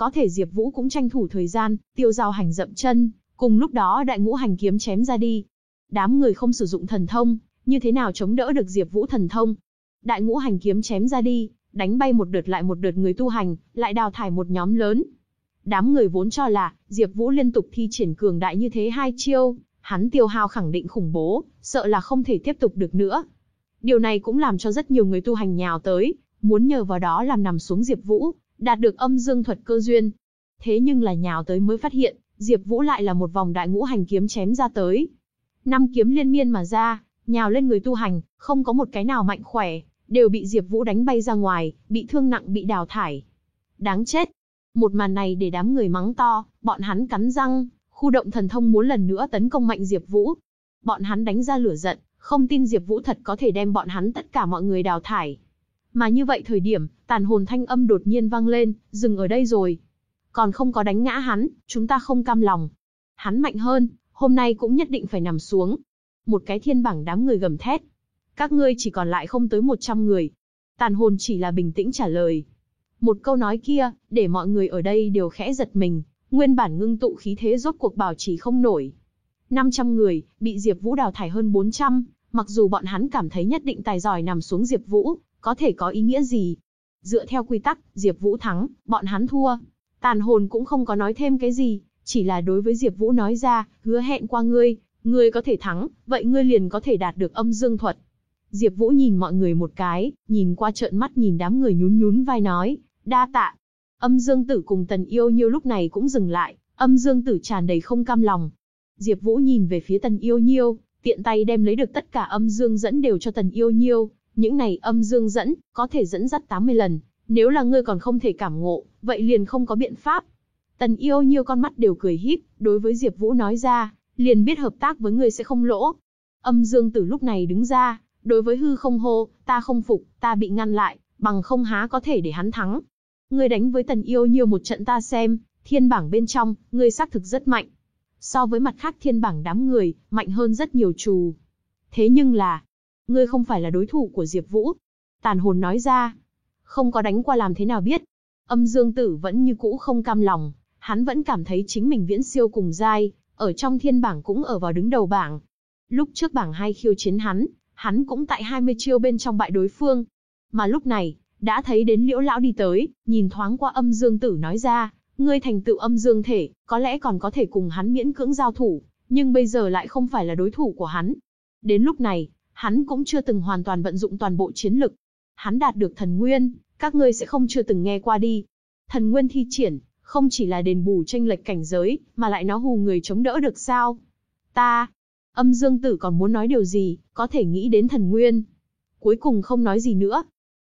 Có thể Diệp Vũ cũng tranh thủ thời gian, tiêu giao hành dậm chân, cùng lúc đó đại ngũ hành kiếm chém ra đi. Đám người không sử dụng thần thông, như thế nào chống đỡ được Diệp Vũ thần thông? Đại ngũ hành kiếm chém ra đi, đánh bay một đợt lại một đợt người tu hành, lại đào thải một nhóm lớn. Đám người vốn cho là, Diệp Vũ liên tục thi triển cường đại như thế hai chiêu, hắn tiêu hao khẳng định khủng bố, sợ là không thể tiếp tục được nữa. Điều này cũng làm cho rất nhiều người tu hành nhào tới, muốn nhờ vào đó làm nằm xuống Diệp Vũ, đạt được âm dương thuật cơ duyên. Thế nhưng là nhào tới mới phát hiện, Diệp Vũ lại là một vòng đại ngũ hành kiếm chém ra tới. Năm kiếm liên miên mà ra, nhào lên người tu hành, không có một cái nào mạnh khỏe, đều bị Diệp Vũ đánh bay ra ngoài, bị thương nặng bị đào thải. Đáng chết. Một màn này để đám người mắng to, bọn hắn cắn răng, khu động thần thông muốn lần nữa tấn công mạnh Diệp Vũ. Bọn hắn đánh ra lửa giận, không tin Diệp Vũ thật có thể đem bọn hắn tất cả mọi người đào thải. Mà như vậy thời điểm, tàn hồn thanh âm đột nhiên vang lên, dừng ở đây rồi. Còn không có đánh ngã hắn, chúng ta không cam lòng. Hắn mạnh hơn, hôm nay cũng nhất định phải nằm xuống. Một cái thiên bảng đám người gầm thét. Các ngươi chỉ còn lại không tới 100 người. Tàn hồn chỉ là bình tĩnh trả lời. Một câu nói kia, để mọi người ở đây đều khẽ giật mình, nguyên bản ngưng tụ khí thế rốt cuộc bảo trì không nổi. 500 người, bị Diệp Vũ đào thải hơn 400, mặc dù bọn hắn cảm thấy nhất định tài giỏi nằm xuống Diệp Vũ, có thể có ý nghĩa gì? Dựa theo quy tắc, Diệp Vũ thắng, bọn hắn thua. Tàn hồn cũng không có nói thêm cái gì, chỉ là đối với Diệp Vũ nói ra, hứa hẹn qua ngươi, ngươi có thể thắng, vậy ngươi liền có thể đạt được âm dương thuật. Diệp Vũ nhìn mọi người một cái, nhìn qua trợn mắt nhìn đám người nhún nhún vai nói, đa tạ. Âm Dương Tử cùng Tần Yêu Nhiêu lúc này cũng dừng lại, Âm Dương Tử tràn đầy không cam lòng. Diệp Vũ nhìn về phía Tần Yêu Nhiêu, tiện tay đem lấy được tất cả âm dương dẫn đều cho Tần Yêu Nhiêu, những này âm dương dẫn có thể dẫn dắt 80 lần, Nếu là ngươi còn không thể cảm ngộ, vậy liền không có biện pháp. Tần yêu nhiều con mắt đều cười híp, đối với Diệp Vũ nói ra, liền biết hợp tác với ngươi sẽ không lỗ. Âm Dương Tử lúc này đứng ra, đối với hư không hô, ta không phục, ta bị ngăn lại, bằng không há có thể để hắn thắng. Ngươi đánh với Tần yêu nhiều một trận ta xem, thiên bảng bên trong, ngươi xác thực rất mạnh. So với mặt khác thiên bảng đám người, mạnh hơn rất nhiều trù. Thế nhưng là, ngươi không phải là đối thủ của Diệp Vũ. Tàn hồn nói ra, không có đánh qua làm thế nào biết. Âm Dương Tử vẫn như cũ không cam lòng, hắn vẫn cảm thấy chính mình viễn siêu cùng giai, ở trong thiên bảng cũng ở vào đứng đầu bảng. Lúc trước bảng hai khiêu chiến hắn, hắn cũng tại 20 chiêu bên trong bại đối phương. Mà lúc này, đã thấy đến liễu lão đi tới, nhìn thoáng qua âm dương tử nói ra, ngươi thành tựu âm dương thể, có lẽ còn có thể cùng hắn miễn cưỡng giao thủ, nhưng bây giờ lại không phải là đối thủ của hắn. Đến lúc này, hắn cũng chưa từng hoàn toàn vận dụng toàn bộ chiến lực. Hắn đạt được thần nguyên, các ngươi sẽ không chưa từng nghe qua đi. Thần nguyên thi triển, không chỉ là đền bù tranh lệch cảnh giới, mà lại nó hù người chống đỡ được sao? Ta, âm dương tử còn muốn nói điều gì, có thể nghĩ đến thần nguyên. Cuối cùng không nói gì nữa.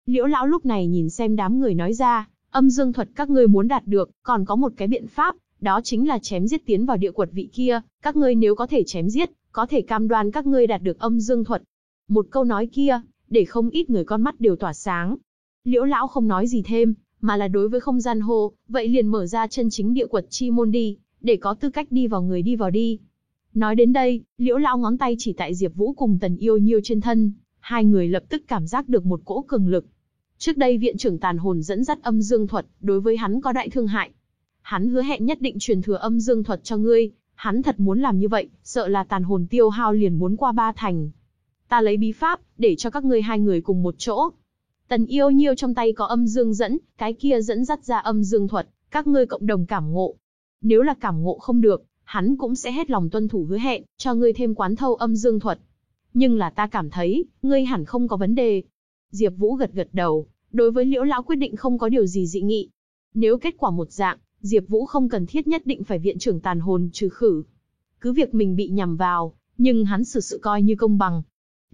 Liễu lão lúc này nhìn xem đám người nói ra, âm dương thuật các ngươi muốn đạt được, còn có một cái biện pháp, đó chính là chém giết tiến vào địa quật vị kia, các ngươi nếu có thể chém giết, có thể cam đoan các ngươi đạt được âm dương thuật. Một câu nói kia, để không ít người con mắt đều tỏa sáng. Liễu lão không nói gì thêm, mà là đối với không gian hô, vậy liền mở ra chân chính địa quật chi môn đi, để có tư cách đi vào người đi vào đi. Nói đến đây, liễu lão ngón tay chỉ tại Diệp Vũ cùng tần yêu nhiêu trên thân, hai người lập tức cảm giác được một cỗ cường lực. Trước đây viện trưởng tàn hồn dẫn dắt âm dương thuật, đối với hắn có đại thương hại. Hắn hứa hẹn nhất định truyền thừa âm dương thuật cho ngươi, hắn thật muốn làm như vậy, sợ là tàn hồn tiêu hao liền muốn qua ba thành. Ta lấy bí pháp, để cho các ngươi hai người cùng một chỗ, Tần yêu nhiêu trong tay có âm dương dẫn, cái kia dẫn dắt ra âm dương thuật, các ngươi cộng đồng cảm ngộ. Nếu là cảm ngộ không được, hắn cũng sẽ hết lòng tuân thủ hứa hẹn, cho ngươi thêm quán thâu âm dương thuật. Nhưng là ta cảm thấy, ngươi hẳn không có vấn đề. Diệp Vũ gật gật đầu, đối với liễu lão quyết định không có điều gì dị nghị. Nếu kết quả một dạng, Diệp Vũ không cần thiết nhất định phải viện trưởng tàn hồn trừ khử. Cứ việc mình bị nhầm vào, nhưng hắn xử sự coi như công bằng.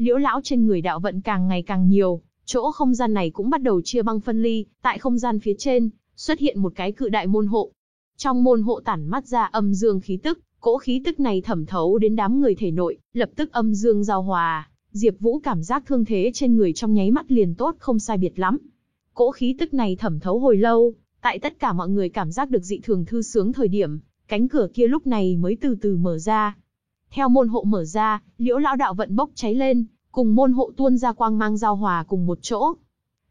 Liễu lão trên người đạo vận càng ngày càng nhiều, Chỗ không gian này cũng bắt đầu chia băng phân ly, tại không gian phía trên, xuất hiện một cái cự đại môn hộ. Trong môn hộ tản mắt ra âm dương khí tức, cỗ khí tức này thẩm thấu đến đám người thể nội, lập tức âm dương giao hòa, Diệp Vũ cảm giác thương thế trên người trong nháy mắt liền tốt không sai biệt lắm. Cỗ khí tức này thẩm thấu hồi lâu, tại tất cả mọi người cảm giác được dị thường thư sướng thời điểm, cánh cửa kia lúc này mới từ từ mở ra. Theo môn hộ mở ra, Liễu lão đạo vận bốc cháy lên, cùng môn hộ tuôn ra quang mang giao hòa cùng một chỗ.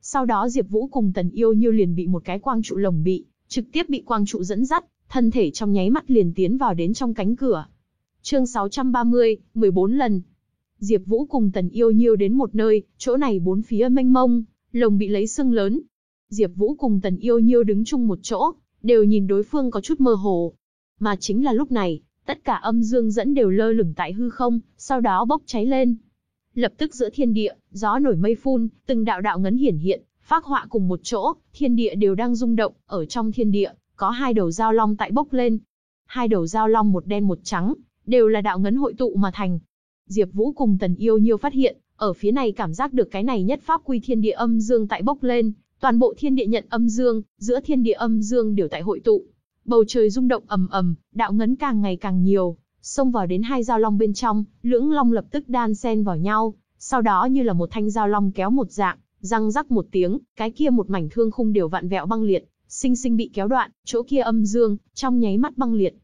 Sau đó Diệp Vũ cùng Tần Yêu Nhiêu liền bị một cái quang trụ lồng bị, trực tiếp bị quang trụ dẫn dắt, thân thể trong nháy mắt liền tiến vào đến trong cánh cửa. Chương 630, 14 lần. Diệp Vũ cùng Tần Yêu Nhiêu đến một nơi, chỗ này bốn phía mênh mông, lồng bị lấy sưng lớn. Diệp Vũ cùng Tần Yêu Nhiêu đứng chung một chỗ, đều nhìn đối phương có chút mơ hồ. Mà chính là lúc này, tất cả âm dương dẫn đều lơ lửng tại hư không, sau đó bốc cháy lên. Lập tức giữa thiên địa, gió nổi mây phun, từng đạo đạo ngấn hiển hiện, phác họa cùng một chỗ, thiên địa đều đang rung động, ở trong thiên địa, có hai đầu giao long tại bốc lên. Hai đầu giao long một đen một trắng, đều là đạo ngấn hội tụ mà thành. Diệp Vũ cùng Tần Yêu Nhiêu phát hiện, ở phía này cảm giác được cái này nhất pháp quy thiên địa âm dương tại bốc lên, toàn bộ thiên địa nhận âm dương, giữa thiên địa âm dương đều tại hội tụ. Bầu trời rung động ầm ầm, đạo ngấn càng ngày càng nhiều, xông vào đến hai dao long bên trong, lưỡng long lập tức đan xen vào nhau, sau đó như là một thanh dao long kéo một dạng, răng rắc một tiếng, cái kia một mảnh thương khung đều vặn vẹo băng liệt, sinh sinh bị kéo đoạn, chỗ kia âm dương, trong nháy mắt băng liệt.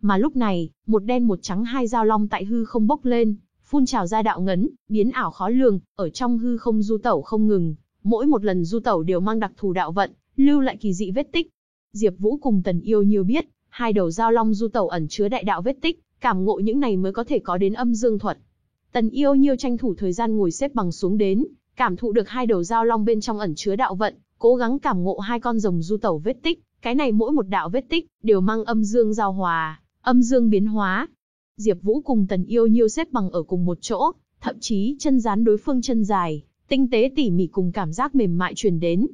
Mà lúc này, một đen một trắng hai dao long tại hư không bốc lên, phun trào ra đạo ngấn, biến ảo khó lường, ở trong hư không du tẩu không ngừng, mỗi một lần du tẩu đều mang đặc thù đạo vận, lưu lại kỳ dị vết tích. Diệp Vũ cùng Tần Yêu nhiều biết, hai đầu dao long du tẩu ẩn chứa đại đạo vết tích, Cảm ngộ những này mới có thể có đến âm dương thuật. Tần yêu nhiêu tranh thủ thời gian ngồi xếp bằng xuống đến, cảm thụ được hai đầu dao long bên trong ẩn chứa đạo vận, cố gắng cảm ngộ hai con rồng du tẩu vết tích, cái này mỗi một đạo vết tích đều mang âm dương giao hòa, âm dương biến hóa. Diệp Vũ cùng Tần Yêu Nhiêu xếp bằng ở cùng một chỗ, thậm chí chân dán đối phương chân dài, tinh tế tỉ mỉ cùng cảm giác mềm mại truyền đến.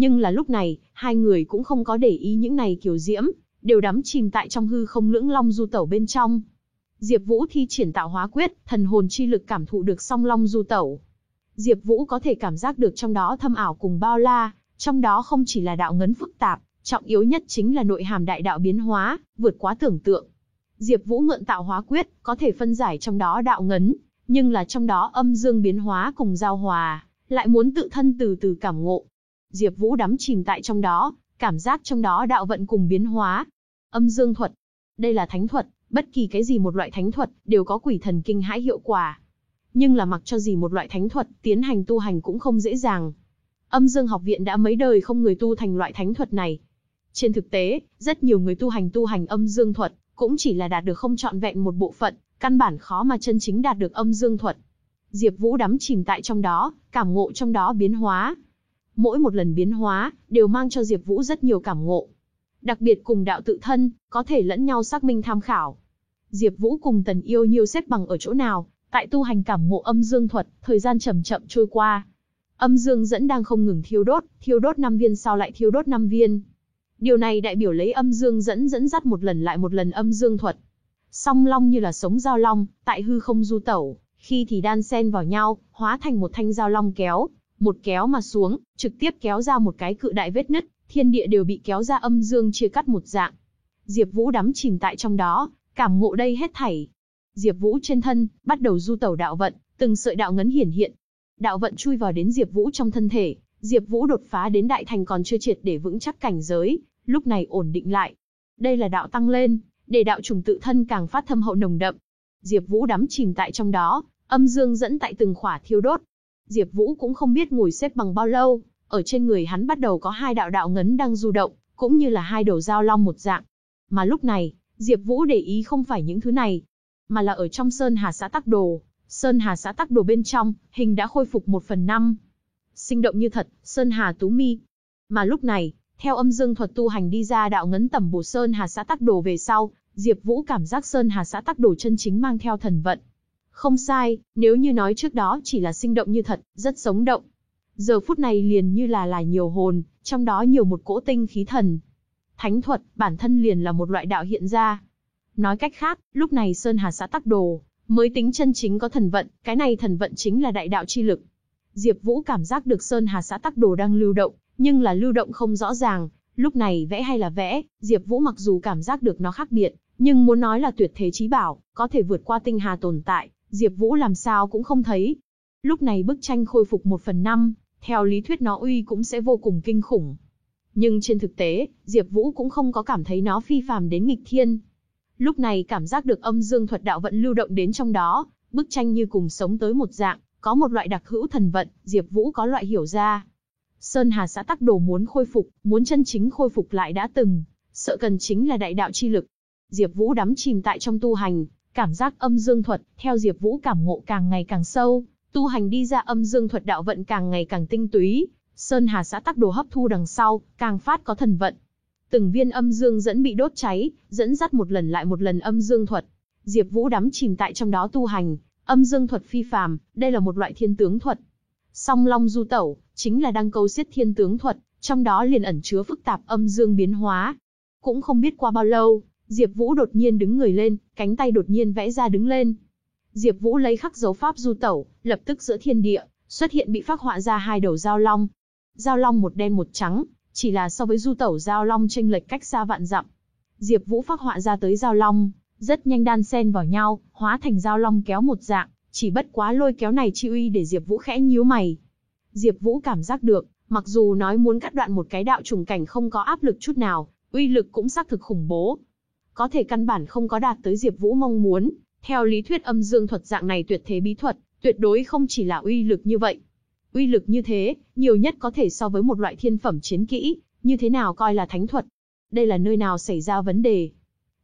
Nhưng là lúc này, hai người cũng không có để ý những này kiểu diễm, đều đắm chìm tại trong hư không lưỡng long du tẩu bên trong. Diệp Vũ thi triển tạo hóa quyết, thần hồn chi lực cảm thụ được song long du tẩu. Diệp Vũ có thể cảm giác được trong đó thâm ảo cùng bao la, Trong đó không chỉ là đạo ngấn phức tạp, trọng yếu nhất chính là nội hàm đại đạo biến hóa, vượt quá tưởng tượng. Diệp Vũ mượn tạo hóa quyết, có thể phân giải trong đó đạo ngấn, nhưng là trong đó âm dương biến hóa cùng giao hòa, lại muốn tự thân từ từ cảm ngộ. Diệp Vũ đắm chìm tại trong đó, cảm giác trong đó đạo vận cùng biến hóa. Âm dương thuật, đây là thánh thuật, bất kỳ cái gì một loại thánh thuật đều có quỷ thần kinh hãi hiệu quả. Nhưng là mặc cho gì một loại thánh thuật, tiến hành tu hành cũng không dễ dàng. Âm Dương học viện đã mấy đời không người tu thành loại thánh thuật này. Trên thực tế, rất nhiều người tu hành tu hành âm dương thuật, cũng chỉ là đạt được không trọn vẹn một bộ phận, căn bản khó mà chân chính đạt được âm dương thuật. Diệp Vũ đắm chìm tại trong đó, cảm ngộ trong đó biến hóa. Mỗi một lần biến hóa, đều mang cho Diệp Vũ rất nhiều cảm ngộ. Đặc biệt cùng đạo tự thân, có thể lẫn nhau xác minh tham khảo. Diệp Vũ cùng Tần Yêu Nhiêu xếp bằng ở chỗ nào, tại tu hành cảm ngộ âm dương thuật, thời gian chậm chậm trôi qua. Âm dương dẫn đang không ngừng thiêu đốt, thiêu đốt 5 viên sau lại thiêu đốt 5 viên. Điều này đại biểu lấy âm dương dẫn dẫn dắt một lần lại một lần âm dương thuật. Song long như là sống giao long, tại hư không du tẩu, khi thì đan xen vào nhau, hóa thành một thanh giao long kéo, một kéo mà xuống, trực tiếp kéo ra một cái cự đại vết nứt, thiên địa đều bị kéo ra âm dương chia cắt một dạng. Diệp Vũ đắm chìm tại trong đó, cảm ngộ đây hết thảy. Diệp Vũ trên thân, bắt đầu du tẩu đạo vận, từng sợi đạo ngấn hiển hiện. Đạo vận chui vào đến Diệp Vũ trong thân thể, Diệp Vũ đột phá đến đại thành còn chưa triệt để vững chắc cảnh giới, lúc này ổn định lại. Đây là đạo tăng lên, để đạo trùng tự thân càng phát thâm hậu nồng đậm. Diệp Vũ đắm chìm tại trong đó, âm dương dẫn tại từng khỏa thiêu đốt. Diệp Vũ cũng không biết ngồi xếp bằng bao lâu, ở trên người hắn bắt đầu có hai đạo đạo ngấn đang du động, cũng như là hai đầu dao long một dạng. Mà lúc này, Diệp Vũ để ý không phải những thứ này, mà là ở trong Sơn Hà xã Tắc Đồ. Sơn Hà xã Tắc Đồ bên trong, hình đã khôi phục một phần năm. Sinh động như thật, Sơn Hà Tú Mi. Mà lúc này, theo âm dương thuật tu hành đi ra đạo ngấn tầm bổ Sơn Hà xã Tắc Đồ về sau, Diệp Vũ cảm giác Sơn Hà xã Tắc Đồ chân chính mang theo thần vận. Không sai, nếu như nói trước đó chỉ là sinh động như thật, rất sống động. Giờ phút này liền như là là nhiều hồn, trong đó nhiều một cỗ tinh khí thần. Thánh thuật, bản thân liền là một loại đạo hiện ra. Nói cách khác, lúc này Sơn Hà xã Tắc Đồ, mới tính chân chính có thần vận, cái này thần vận chính là đại đạo chi lực. Diệp Vũ cảm giác được Sơn Hà xã Tắc Đồ đang lưu động, nhưng là lưu động không rõ ràng, lúc này vẽ hay là vẽ, Diệp Vũ mặc dù cảm giác được nó khác biệt, nhưng muốn nói là tuyệt thế chí bảo, có thể vượt qua tinh hà tồn tại, Diệp Vũ làm sao cũng không thấy. Lúc này bức tranh khôi phục 1 phần 5, theo lý thuyết nó uy cũng sẽ vô cùng kinh khủng. Nhưng trên thực tế, Diệp Vũ cũng không có cảm thấy nó phi phàm đến nghịch thiên. Lúc này cảm giác được âm dương thuật đạo vận lưu động đến trong đó, bức tranh như cùng sống tới một dạng, có một loại đặc hữu thần vận, Diệp Vũ có loại hiểu ra. Sơn Hà xã Tắc Đồ muốn khôi phục, muốn chân chính khôi phục lại đã từng, sợ cần chính là đại đạo chi lực. Diệp Vũ đắm chìm tại trong tu hành, cảm giác âm dương thuật, theo Diệp Vũ cảm ngộ càng ngày càng sâu, tu hành đi ra âm dương thuật đạo vận càng ngày càng tinh túy, Sơn Hà xã Tắc Đồ hấp thu đằng sau, càng phát có thần vận. Từng viên âm dương dẫn bị đốt cháy, dẫn dắt một lần lại một lần âm dương thuật. Diệp Vũ đắm chìm tại trong đó tu hành, âm dương thuật phi phàm, đây là một loại thiên tướng thuật. Song Long du tẩu, chính là đăng câu xiết thiên tướng thuật, trong đó liền ẩn chứa phức tạp âm dương biến hóa. Cũng không biết qua bao lâu, Diệp Vũ đột nhiên đứng người lên, cánh tay đột nhiên vẽ ra đứng lên. Diệp Vũ lấy khắc dấu pháp du tẩu, lập tức giữa thiên địa xuất hiện bị phác họa ra hai đầu giao long. Giao long một đen một trắng, chỉ là so với du tẩu giao long chênh lệch cách xa vạn dặm. Diệp Vũ phác họa ra tới giao long, rất nhanh đan xen vào nhau, hóa thành giao long kéo một dạng, chỉ bất quá lôi kéo này chi uy để Diệp Vũ khẽ nhíu mày. Diệp Vũ cảm giác được, mặc dù nói muốn cắt đoạn một cái đạo trùng cảnh không có áp lực chút nào, uy lực cũng xác thực khủng bố. Có thể căn bản không có đạt tới Diệp Vũ mong muốn, theo lý thuyết âm dương thuật dạng này tuyệt thế bí thuật, tuyệt đối không chỉ là uy lực như vậy. Uy lực như thế, nhiều nhất có thể so với một loại thiên phẩm chiến kỹ, như thế nào coi là thánh thuật? Đây là nơi nào xảy ra vấn đề?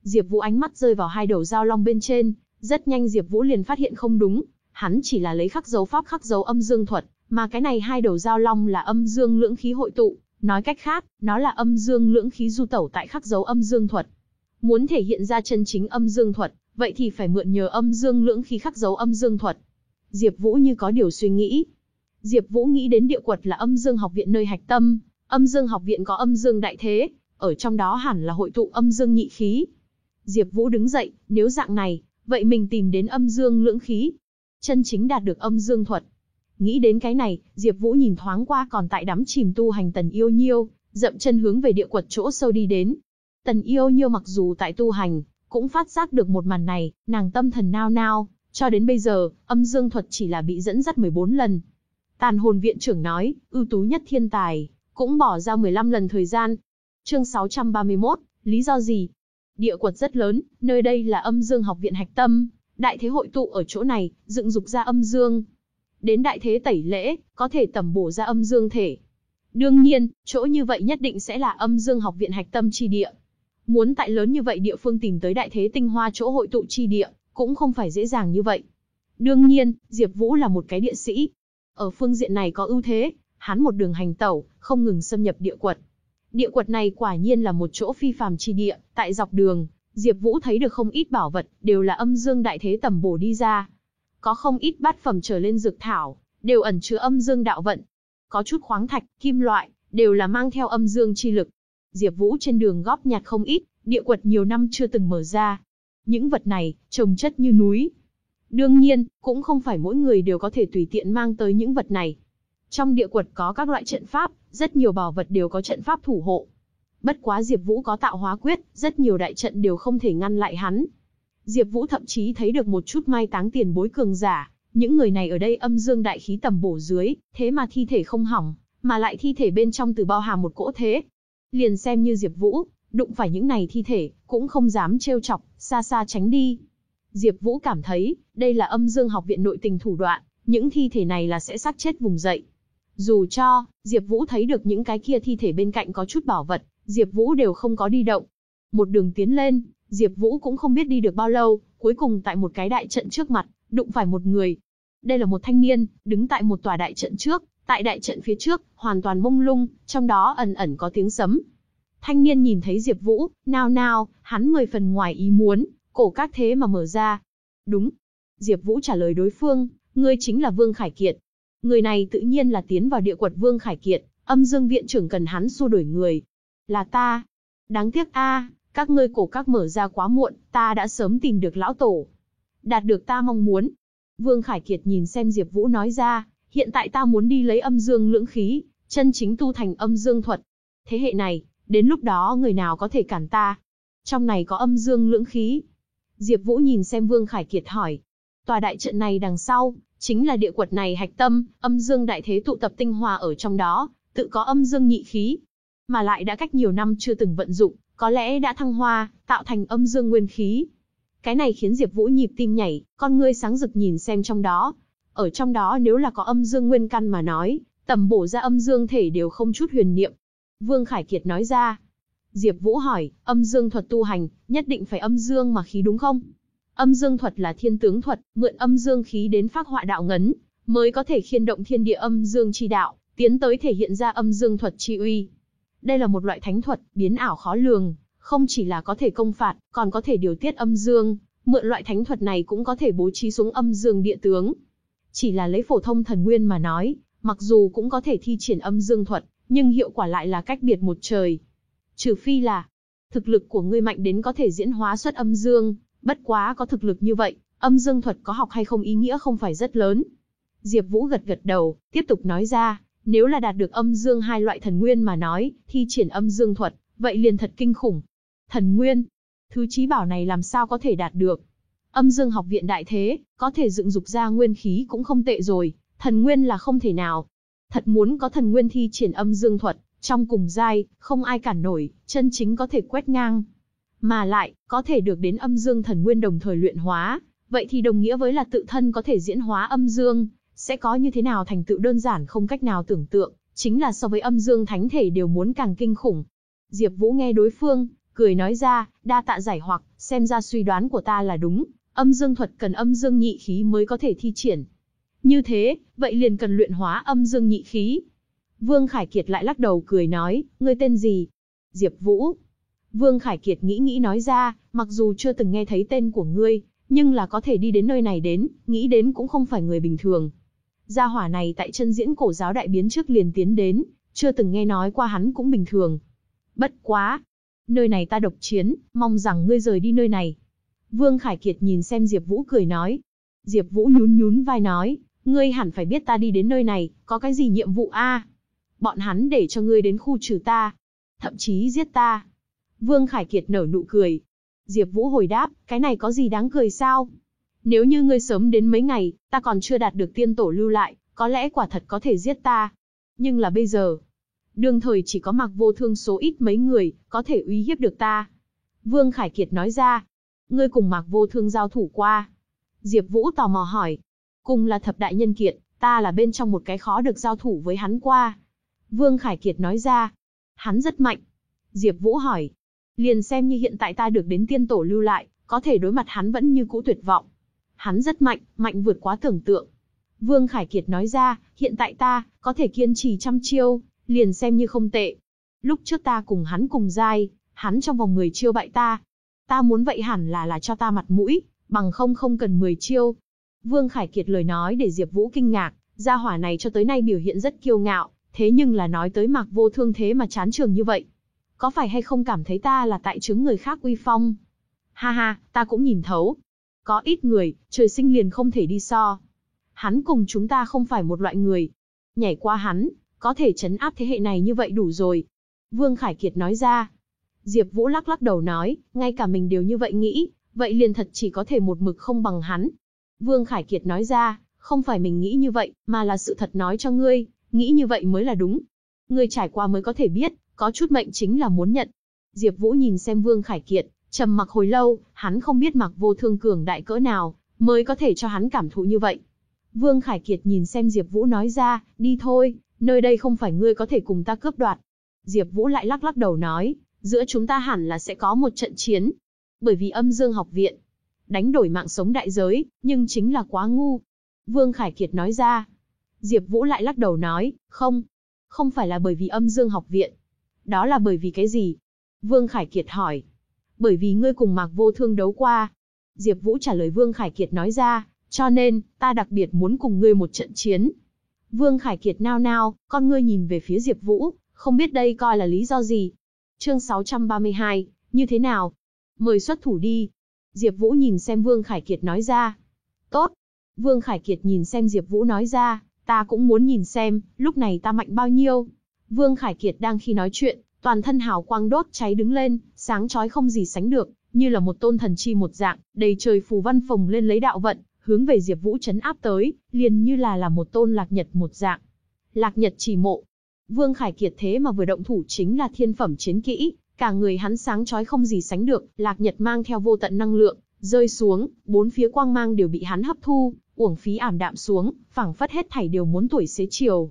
Diệp Vũ ánh mắt rơi vào hai đầu dao long bên trên, rất nhanh Diệp Vũ liền phát hiện không đúng, hắn chỉ là lấy khắc dấu pháp khắc dấu âm dương thuật, mà cái này hai đầu dao long là âm dương lưỡng khí hội tụ, nói cách khác, nó là âm dương lưỡng khí du tẩu tại khắc dấu âm dương thuật. Muốn thể hiện ra chân chính âm dương thuật, vậy thì phải mượn nhờ âm dương lưỡng khí khắc dấu âm dương thuật. Diệp Vũ như có điều suy nghĩ. Diệp Vũ nghĩ đến địa quật là âm dương học viện nơi hạch tâm, âm dương học viện có âm dương đại thế, ở trong đó hẳn là hội tụ âm dương nhị khí. Diệp Vũ đứng dậy, nếu dạng này, vậy mình tìm đến âm dương lưỡng khí, chân chính đạt được âm dương thuật. Nghĩ đến cái này, Diệp Vũ nhìn thoáng qua còn tại đắm chìm tu hành Tần Yêu Nhiêu, dậm chân hướng về địa quật chỗ sâu đi đến. Tần Yêu Nhiêu mặc dù tại tu hành, cũng phát giác được một màn này, nàng tâm thần nao nao, cho đến bây giờ, âm dương thuật chỉ là bị dẫn dắt 14 lần. Tàn hồn viện trưởng nói, ưu tú nhất thiên tài, cũng bỏ ra 15 lần thời gian. Chương 631, lý do gì? Địa quật rất lớn, nơi đây là âm dương học viện hạch tâm, đại thế hội tụ ở chỗ này, dựng dục ra âm dương. Đến đại thế tẩy lễ, có thể tầm bổ ra âm dương thể. Đương nhiên, chỗ như vậy nhất định sẽ là âm dương học viện hạch tâm chi địa. Muốn tại lớn như vậy địa phương tìm tới đại thế tinh hoa chỗ hội tụ chi địa, cũng không phải dễ dàng như vậy. Đương nhiên, Diệp Vũ là một cái địa sĩ. Ở phương diện này có ưu thế, hắn một đường hành tẩu, không ngừng xâm nhập địa quật. Địa quật này quả nhiên là một chỗ phi phàm chi địa, tại dọc đường, Diệp Vũ thấy được không ít bảo vật, đều là âm dương đại thế tầm bổ đi ra. Có không ít bát phẩm trở lên dược thảo, đều ẩn chứa âm dương đạo vận. Có chút khoáng thạch, kim loại, đều là mang theo âm dương chi lực. Diệp Vũ trên đường góp nhặt không ít, địa quật nhiều năm chưa từng mở ra. Những vật này, trồng chất như núi. Đương nhiên, cũng không phải mỗi người đều có thể tùy tiện mang tới những vật này. Trong địa quật có các loại trận pháp, rất nhiều bảo vật đều có trận pháp thủ hộ. Bất quá Diệp Vũ có tạo hóa quyết, rất nhiều đại trận đều không thể ngăn lại hắn. Diệp Vũ thậm chí thấy được một chút mai táng tiền bối cường giả, những người này ở đây âm dương đại khí tầm bổ dưới, thế mà thi thể không hỏng, mà lại thi thể bên trong từ bao hàm một cỗ thế. Liền xem như Diệp Vũ, đụng phải những này thi thể, cũng không dám trêu chọc, xa xa tránh đi. Diệp Vũ cảm thấy, đây là âm dương học viện nội tình thủ đoạn, những thi thể này là sẽ xác chết vùng dậy. Dù cho, Diệp Vũ thấy được những cái kia thi thể bên cạnh có chút bảo vật, Diệp Vũ đều không có đi động. Một đường tiến lên, Diệp Vũ cũng không biết đi được bao lâu, cuối cùng tại một cái đại trận trước mặt, đụng phải một người. Đây là một thanh niên, đứng tại một tòa đại trận trước, tại đại trận phía trước, hoàn toàn mông lung, trong đó ẩn ẩn có tiếng sấm. Thanh niên nhìn thấy Diệp Vũ, nao nao, hắn mười phần ngoài ý muốn, cổ các thế mà mở ra. Đúng. Diệp Vũ trả lời đối phương, ngươi chính là Vương Khải Kiệt. Người này tự nhiên là tiến vào địa quật Vương Khải Kiệt, âm dương viện trưởng cần hắn xua đuổi người. Là ta. Đáng tiếc a, các ngươi cổ các mở ra quá muộn, ta đã sớm tìm được lão tổ. Đạt được ta mong muốn. Vương Khải Kiệt nhìn xem Diệp Vũ nói ra, hiện tại ta muốn đi lấy âm dương lưỡng khí, chân chính tu thành âm dương thuật. Thế hệ này, đến lúc đó người nào có thể cản ta? Trong này có âm dương lưỡng khí. Diệp Vũ nhìn xem Vương Khải Kiệt hỏi. Tòa đại trận này đằng sau, chính là địa quật này hạch tâm, âm dương đại thế tụ tập tinh hoa ở trong đó, tự có âm dương nhị khí, mà lại đã cách nhiều năm chưa từng vận dụng, có lẽ đã thăng hoa, tạo thành âm dương nguyên khí. Cái này khiến Diệp Vũ nhịp tim nhảy, con ngươi sáng rực nhìn xem trong đó. Ở trong đó nếu là có âm dương nguyên căn mà nói, tầm bổ ra âm dương thể đều không chút huyền niệm. Vương Khải Kiệt nói ra. Diệp Vũ hỏi, âm dương thuật tu hành, nhất định phải âm dương mà khí đúng không? Âm dương thuật là thiên tướng thuật, mượn âm dương khí đến phát họa đạo ngấn, mới có thể khiên động thiên địa âm dương chi đạo, tiến tới thể hiện ra âm dương thuật chi uy. Đây là một loại thánh thuật, biến ảo khó lường, không chỉ là có thể công phạt, còn có thể điều tiết âm dương, mượn loại thánh thuật này cũng có thể bố trí xuống âm dương địa tướng. Chỉ là lấy phổ thông thần nguyên mà nói, mặc dù cũng có thể thi triển âm dương thuật, nhưng hiệu quả lại là cách biệt một trời. Trừ phi là, thực lực của ngươi mạnh đến có thể diễn hóa xuất âm dương, bất quá có thực lực như vậy, âm dương thuật có học hay không ý nghĩa không phải rất lớn. Diệp Vũ gật gật đầu, tiếp tục nói ra, nếu là đạt được âm dương hai loại thần nguyên mà nói, thi triển âm dương thuật, vậy liền thật kinh khủng. Thần nguyên, thứ trí bảo này làm sao có thể đạt được? Âm dương học viện đại thế, có thể dựng dục ra nguyên khí cũng không tệ rồi, thần nguyên là không thể nào. Thật muốn có thần nguyên thi triển âm dương thuật, trong cùng giai, không ai cản nổi, chân chính có thể quét ngang. Mà lại, có thể được đến âm dương thần nguyên đồng thời luyện hóa, vậy thì đồng nghĩa với là tự thân có thể diễn hóa âm dương, sẽ có như thế nào thành tựu đơn giản không cách nào tưởng tượng, chính là so với âm dương thánh thể đều muốn càng kinh khủng. Diệp Vũ nghe đối phương, cười nói ra, đa tạ giải hoặc, xem ra suy đoán của ta là đúng, âm dương thuật cần âm dương nhị khí mới có thể thi triển. Như thế, vậy liền cần luyện hóa âm dương nhị khí. Vương Khải Kiệt lại lắc đầu cười nói, ngươi tên gì? Diệp Vũ. Vương Khải Kiệt nghĩ nghĩ nói ra, mặc dù chưa từng nghe thấy tên của ngươi, nhưng là có thể đi đến nơi này đến, nghĩ đến cũng không phải người bình thường. Gia hỏa này tại chân diễn cổ giáo đại biến trước liền tiến đến, chưa từng nghe nói qua hắn cũng bình thường. Bất quá. Nơi này ta độc chiến, mong rằng ngươi rời đi nơi này. Vương Khải Kiệt nhìn xem Diệp Vũ cười nói. Diệp Vũ nhún nhún vai nói, Ngươi hẳn phải biết ta đi đến nơi này, có cái gì nhiệm vụ a? Bọn hắn để cho ngươi đến khu trừ ta. Thậm chí giết ta. Vương Khải Kiệt nở nụ cười. Diệp Vũ hồi đáp, cái này có gì đáng cười sao? Nếu như ngươi sớm đến mấy ngày, ta còn chưa đạt được tiên tổ lưu lại, có lẽ quả thật có thể giết ta. Nhưng là bây giờ, đương thời chỉ có mặc vô thương số ít mấy người, có thể uy hiếp được ta. Vương Khải Kiệt nói ra, ngươi cùng mặc vô thương giao thủ qua. Diệp Vũ tò mò hỏi, cùng là thập đại nhân kiệt, ta là bên trong một cái khó được giao thủ với hắn qua. Vương Khải Kiệt nói ra, hắn rất mạnh. Diệp Vũ hỏi, liền xem như hiện tại ta được đến tiên tổ lưu lại, có thể đối mặt hắn vẫn như cũ tuyệt vọng. Hắn rất mạnh, mạnh vượt quá tưởng tượng. Vương Khải Kiệt nói ra, hiện tại ta, có thể kiên trì trăm chiêu, liền xem như không tệ. Lúc trước ta cùng hắn cùng giai, hắn trong vòng 10 chiêu bại ta. Ta muốn vậy hẳn là là cho ta mặt mũi, bằng không không cần 10 chiêu. Vương Khải Kiệt lời nói để Diệp Vũ kinh ngạc, gia hỏa này cho tới nay biểu hiện rất kiêu ngạo, thế nhưng là nói tới Mạc Vô Thương thế mà chán trường như vậy. Có phải hay không cảm thấy ta là tại chứng người khác uy phong? Ha ha, ta cũng nhìn thấu. Có ít người, trời sinh liền không thể đi so. Hắn cùng chúng ta không phải một loại người. Nhảy qua hắn, có thể chấn áp thế hệ này như vậy đủ rồi. Vương Khải Kiệt nói ra. Diệp Vũ lắc lắc đầu nói, ngay cả mình đều như vậy nghĩ, vậy liền thật chỉ có thể một mực không bằng hắn. Vương Khải Kiệt nói ra, không phải mình nghĩ như vậy, mà là sự thật nói cho ngươi, nghĩ như vậy mới là đúng. Ngươi trải qua mới có thể biết, có chút mệnh chính là muốn nhận. Diệp Vũ nhìn xem Vương Khải Kiệt, trầm mặc hồi lâu, hắn không biết mặc vô thương cường đại cỡ nào, mới có thể cho hắn cảm thụ như vậy. Vương Khải Kiệt nhìn xem Diệp Vũ nói ra, đi thôi, nơi đây không phải ngươi có thể cùng ta cướp đoạt. Diệp Vũ lại lắc lắc đầu nói, giữa chúng ta hẳn là sẽ có một trận chiến. Bởi vì âm dương học viện, đánh đổi mạng sống đại giới, nhưng chính là quá ngu. Vương Khải Kiệt nói ra. Diệp Vũ lại lắc đầu nói, không, không phải là bởi vì âm dương học viện. Đó là bởi vì cái gì? Vương Khải Kiệt hỏi. Bởi vì ngươi cùng Mạc Vô Thương đấu qua. Diệp Vũ trả lời Vương Khải Kiệt nói ra, cho nên, ta đặc biệt muốn cùng ngươi một trận chiến. Vương Khải Kiệt nao nao, con ngươi nhìn về phía Diệp Vũ, không biết đây coi là lý do gì. Chương 632, như thế nào? Mời xuất thủ đi. Diệp Vũ nhìn xem Vương Khải Kiệt nói ra. Tốt. Vương Khải Kiệt nhìn xem Diệp Vũ nói ra, ta cũng muốn nhìn xem, lúc này ta mạnh bao nhiêu. Vương Khải Kiệt đang khi nói chuyện, toàn thân hào quang đốt cháy đứng lên, sáng chói không gì sánh được, như là một tôn thần chi một dạng, đầy trời phù văn phồng lên lấy đạo vận, hướng về Diệp Vũ chấn áp tới, liền như là là một tôn lạc nhật một dạng. Lạc nhật chỉ mộ. Vương Khải Kiệt thế mà vừa động thủ chính là thiên phẩm chiến kỹ, cả người hắn sáng chói không gì sánh được, lạc nhật mang theo vô tận năng lượng, rơi xuống, bốn phía quang mang đều bị hắn hấp thu, uổng phí ảm đạm xuống, phảng phất hết thảy đều muốn tuổi xế chiều.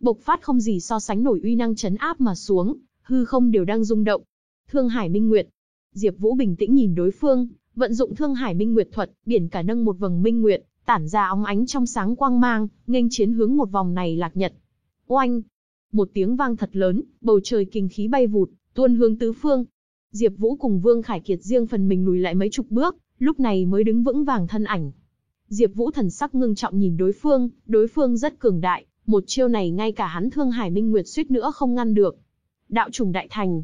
Bộc phát không gì so sánh nổi uy năng chấn áp mà xuống, hư không đều đang rung động. Thương Hải Minh Nguyệt. Diệp Vũ bình tĩnh nhìn đối phương, vận dụng Thương Hải Minh Nguyệt thuật, biển cả nâng một vầng minh nguyệt, tản ra óng ánh trong sáng quang mang, nghênh chiến hướng một vòng này lạc nhật. Oanh! Một tiếng vang thật lớn, bầu trời kinh khí bay vụt, tuôn hướng tứ phương. Diệp Vũ cùng Vương Khải Kiệt riêng phần mình lùi lại mấy chục bước, lúc này mới đứng vững vàng thân ảnh. Diệp Vũ thần sắc ngưng trọng nhìn đối phương, đối phương rất cường đại, một chiêu này ngay cả hắn Thương Hải Minh Nguyệt suýt nữa không ngăn được. Đạo trùng đại thành.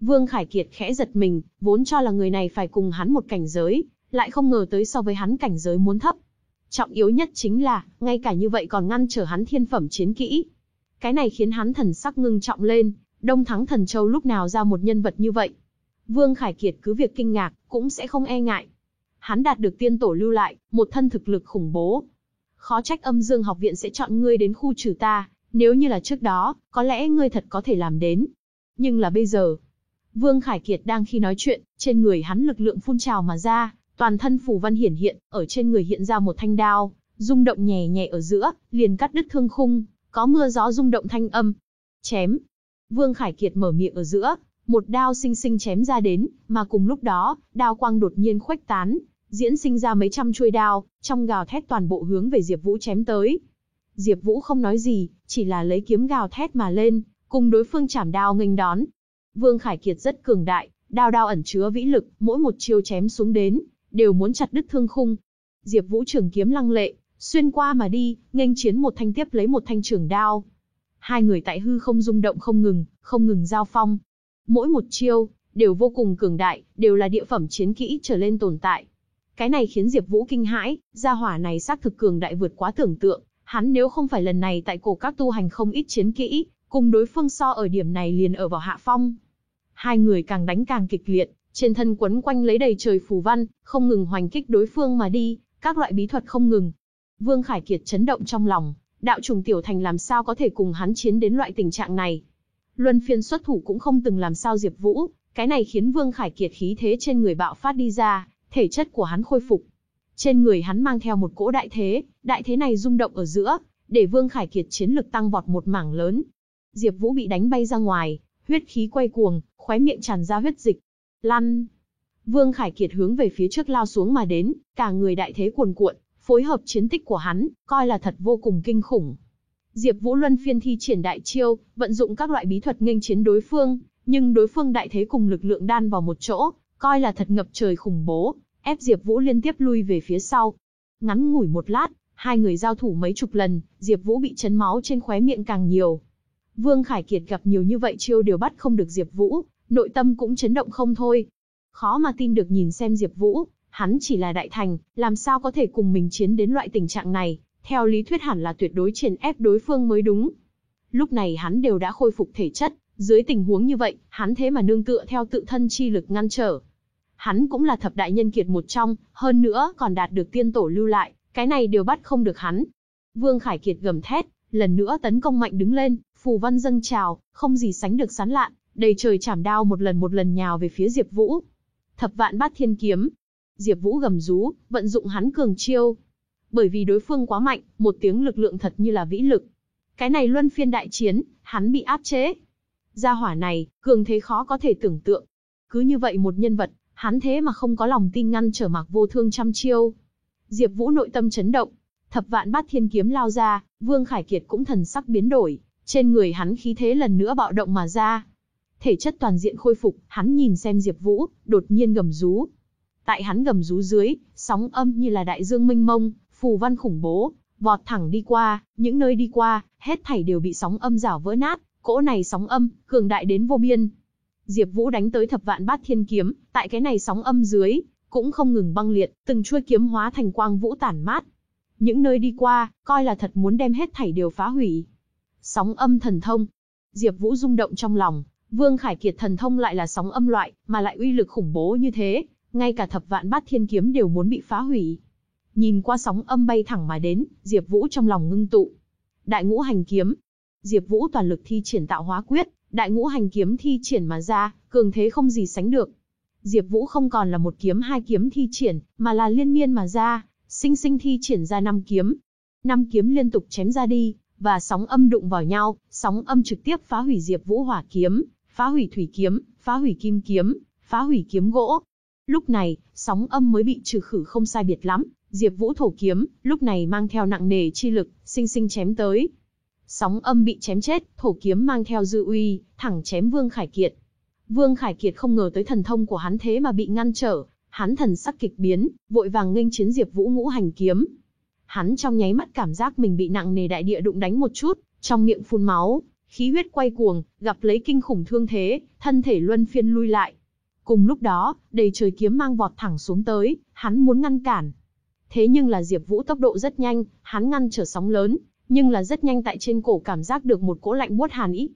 Vương Khải Kiệt khẽ giật mình, vốn cho là người này phải cùng hắn một cảnh giới, lại không ngờ tới so với hắn cảnh giới muốn thấp. Trọng yếu nhất chính là, ngay cả như vậy còn ngăn trở hắn thiên phẩm chiến kỹ. Cái này khiến hắn thần sắc ngưng trọng lên, Đông Thắng Thần Châu lúc nào ra một nhân vật như vậy. Vương Khải Kiệt cứ việc kinh ngạc, cũng sẽ không e ngại. Hắn đạt được tiên tổ lưu lại, một thân thực lực khủng bố. Khó trách âm dương học viện sẽ chọn ngươi đến khu trừ ta, nếu như là trước đó, có lẽ ngươi thật có thể làm đến. Nhưng là bây giờ, Vương Khải Kiệt đang khi nói chuyện, trên người hắn lực lượng phun trào mà ra, toàn thân phù văn hiển hiện, ở trên người hiện ra một thanh đao, rung động nhẹ nhẹ ở giữa, liền cắt đứt thương khung, có mưa gió rung động thanh âm. Chém. Vương Khải Kiệt mở miệng ở giữa, một đao sinh sinh chém ra đến, mà cùng lúc đó, đao quang đột nhiên khuếch tán, diễn sinh ra mấy trăm chuôi đao, trong gào thét toàn bộ hướng về Diệp Vũ chém tới. Diệp Vũ không nói gì, chỉ là lấy kiếm gào thét mà lên, cùng đối phương chảm đao nghênh đón. Vương Khải Kiệt rất cường đại, đao đao ẩn chứa vĩ lực, mỗi một chiêu chém xuống đến, đều muốn chặt đứt thương khung. Diệp Vũ trường kiếm lăng lệ, xuyên qua mà đi, nghênh chiến một thanh tiếp lấy một thanh trường đao. Hai người tại hư không rung động không ngừng, không ngừng giao phong. Mỗi một chiêu đều vô cùng cường đại, đều là địa phẩm chiến kỹ trở lên tồn tại. Cái này khiến Diệp Vũ kinh hãi, gia hỏa này xác thực cường đại vượt quá tưởng tượng, hắn nếu không phải lần này tại cổ các tu hành không ít chiến kỹ, cùng đối phương so ở điểm này liền ở vào hạ phong. Hai người càng đánh càng kịch liệt, trên thân quấn quanh lấy đầy trời phù văn, không ngừng hoành kích đối phương mà đi, các loại bí thuật không ngừng. Vương Khải Kiệt chấn động trong lòng, đạo trùng tiểu thành làm sao có thể cùng hắn chiến đến loại tình trạng này. Luân phiên xuất thủ cũng không từng làm sao Diệp Vũ, cái này khiến Vương Khải Kiệt khí thế trên người bạo phát đi ra, thể chất của hắn khôi phục. Trên người hắn mang theo một cỗ đại thế, đại thế này rung động ở giữa, để Vương Khải Kiệt chiến lực tăng vọt một mảng lớn. Diệp Vũ bị đánh bay ra ngoài, huyết khí quay cuồng, khóe miệng tràn ra huyết dịch. Lăn! Vương Khải Kiệt hướng về phía trước lao xuống mà đến, cả người đại thế cuồn cuộn, phối hợp chiến tích của hắn, coi là thật vô cùng kinh khủng. Diệp Vũ luân phiên thi triển đại chiêu, vận dụng các loại bí thuật nghênh chiến đối phương, nhưng đối phương đại thế cùng lực lượng đan vào một chỗ, coi là thật ngập trời khủng bố, ép Diệp Vũ liên tiếp lui về phía sau. Ngắn ngủi một lát, hai người giao thủ mấy chục lần, Diệp Vũ bị chấn máu trên khóe miệng càng nhiều. Vương Khải Kiệt gặp nhiều như vậy chiêu đều bắt không được Diệp Vũ, nội tâm cũng chấn động không thôi. Khó mà tin được nhìn xem Diệp Vũ, hắn chỉ là đại thành, làm sao có thể cùng mình chiến đến loại tình trạng này, theo lý thuyết hẳn là tuyệt đối triển ép đối phương mới đúng. Lúc này hắn đều đã khôi phục thể chất, dưới tình huống như vậy, hắn thế mà nương tựa theo tự thân chi lực ngăn trở. Hắn cũng là thập đại nhân kiệt một trong, hơn nữa còn đạt được tiên tổ lưu lại, cái này đều bắt không được hắn. Vương Khải Kiệt gầm thét, lần nữa tấn công mạnh đứng lên, phù văn dâng trào, không gì sánh được sán lạn, đầy trời chảm đao một lần một lần nhào về phía Diệp Vũ. Thập vạn bát thiên kiếm. Diệp Vũ gầm rú, vận dụng hắn cường chiêu. Bởi vì đối phương quá mạnh, một tiếng lực lượng thật như là vĩ lực. Cái này luân phiên đại chiến, hắn bị áp chế. Gia hỏa này, cường thế khó có thể tưởng tượng. Cứ như vậy một nhân vật, hắn thế mà không có lòng tin ngăn trở Mạc Vô Thương trăm chiêu. Diệp Vũ nội tâm chấn động, thập vạn bát thiên kiếm lao ra, Vương Khải Kiệt cũng thần sắc biến đổi, trên người hắn khí thế lần nữa bạo động mà ra. Thể chất toàn diện khôi phục, hắn nhìn xem Diệp Vũ, đột nhiên gầm rú. Tại hắn gầm rú dưới, sóng âm như là đại dương mênh mông, phù văn khủng bố, vọt thẳng đi qua, những nơi đi qua, hết thảy đều bị sóng âm rảo vỡ nát, cỗ này sóng âm, cường đại đến vô biên. Diệp Vũ đánh tới thập vạn bát thiên kiếm, tại cái này sóng âm dưới, cũng không ngừng băng liệt, từng chuôi kiếm hóa thành quang vũ tản mát. Những nơi đi qua, coi là thật muốn đem hết thảy đều phá hủy. Sóng âm thần thông. Diệp Vũ rung động trong lòng, Vương Khải Kiệt thần thông lại là sóng âm loại, mà lại uy lực khủng bố như thế, ngay cả thập vạn bát thiên kiếm đều muốn bị phá hủy. Nhìn qua sóng âm bay thẳng mà đến, Diệp Vũ trong lòng ngưng tụ. Đại ngũ hành kiếm. Diệp Vũ toàn lực thi triển tạo hóa quyết, đại ngũ hành kiếm thi triển mà ra, cường thế không gì sánh được. Diệp Vũ không còn là một kiếm hai kiếm thi triển, mà là liên miên mà ra, sinh sinh thi triển ra năm kiếm. Năm kiếm liên tục chém ra đi, và sóng âm đụng vào nhau, sóng âm trực tiếp phá hủy Diệp Vũ hỏa kiếm, phá hủy thủy kiếm, phá hủy kim kiếm, phá hủy kiếm gỗ. Lúc này, sóng âm mới bị trừ khử không sai biệt lắm, Diệp Vũ thổ kiếm, lúc này mang theo nặng nề chi lực, sinh sinh chém tới. Sóng âm bị chém chết, thổ kiếm mang theo dư uy, thẳng chém Vương Khải Kiệt. Vương Khải Kiệt không ngờ tới thần thông của hắn thế mà bị ngăn trở, hắn thần sắc kịch biến, vội vàng nghênh chiến Diệp Vũ ngũ hành kiếm. Hắn trong nháy mắt cảm giác mình bị nặng nề đại địa đụng đánh một chút, trong miệng phun máu, khí huyết quay cuồng, gặp lấy kinh khủng thương thế, thân thể luân phiên lui lại. Cùng lúc đó, đầy trời kiếm mang vọt thẳng xuống tới, hắn muốn ngăn cản. Thế nhưng là Diệp Vũ tốc độ rất nhanh, hắn ngăn trở sóng lớn, nhưng là rất nhanh tại trên cổ cảm giác được một cỗ lạnh buốt hàn ý.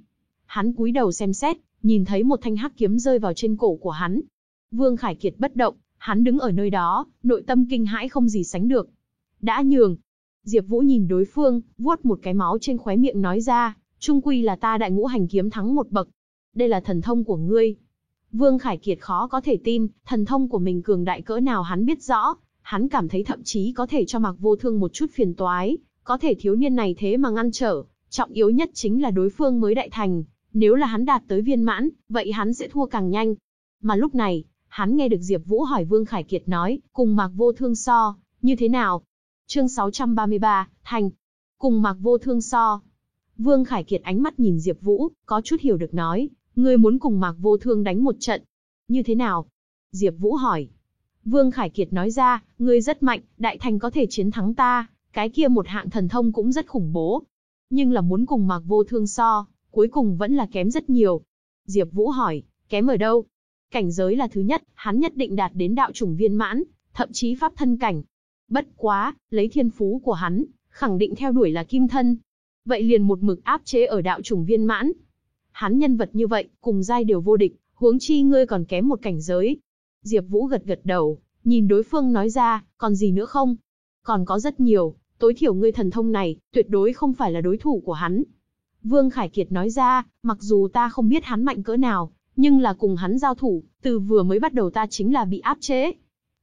Hắn cúi đầu xem xét, nhìn thấy một thanh hắc kiếm rơi vào trên cổ của hắn. Vương Khải Kiệt bất động, hắn đứng ở nơi đó, nội tâm kinh hãi không gì sánh được. Đã nhường. Diệp Vũ nhìn đối phương, vuốt một cái máu trên khóe miệng nói ra, trung quy là ta đại ngũ hành kiếm thắng một bậc. Đây là thần thông của ngươi. Vương Khải Kiệt khó có thể tin, thần thông của mình cường đại cỡ nào hắn biết rõ, hắn cảm thấy thậm chí có thể cho Mạc Vô Thương một chút phiền toái, có thể thiếu niên này thế mà ngăn trở, trọng yếu nhất chính là đối phương mới đại thành, nếu là hắn đạt tới viên mãn, vậy hắn sẽ thua càng nhanh. Mà lúc này, hắn nghe được Diệp Vũ hỏi Vương Khải Kiệt nói, cùng Mạc Vô Thương so, như thế nào? Chương 633, Thành. Cùng Mạc Vô Thương so. Vương Khải Kiệt ánh mắt nhìn Diệp Vũ, có chút hiểu được nói, ngươi muốn cùng Mạc Vô Thương đánh một trận. Như thế nào? Diệp Vũ hỏi. Vương Khải Kiệt nói ra, ngươi rất mạnh, đại thành có thể chiến thắng ta, cái kia một hạng thần thông cũng rất khủng bố. Nhưng là muốn cùng Mạc Vô Thương so, cuối cùng vẫn là kém rất nhiều. Diệp Vũ hỏi, kém ở đâu? Cảnh giới là thứ nhất, hắn nhất định đạt đến đạo chủng viên mãn, thậm chí pháp thân cảnh. Bất quá, lấy thiên phú của hắn, khẳng định theo đuổi là kim thân. Vậy liền một mực áp chế ở đạo trùng viên mãn. Hắn nhân vật như vậy, cùng giai đều vô địch, huống chi ngươi còn kém một cảnh giới. Diệp Vũ gật gật đầu, nhìn đối phương nói ra, còn gì nữa không? Còn có rất nhiều, tối thiểu ngươi thần thông này, tuyệt đối không phải là đối thủ của hắn. Vương Khải Kiệt nói ra, mặc dù ta không biết hắn mạnh cỡ nào, nhưng là cùng hắn giao thủ, từ vừa mới bắt đầu ta chính là bị áp chế.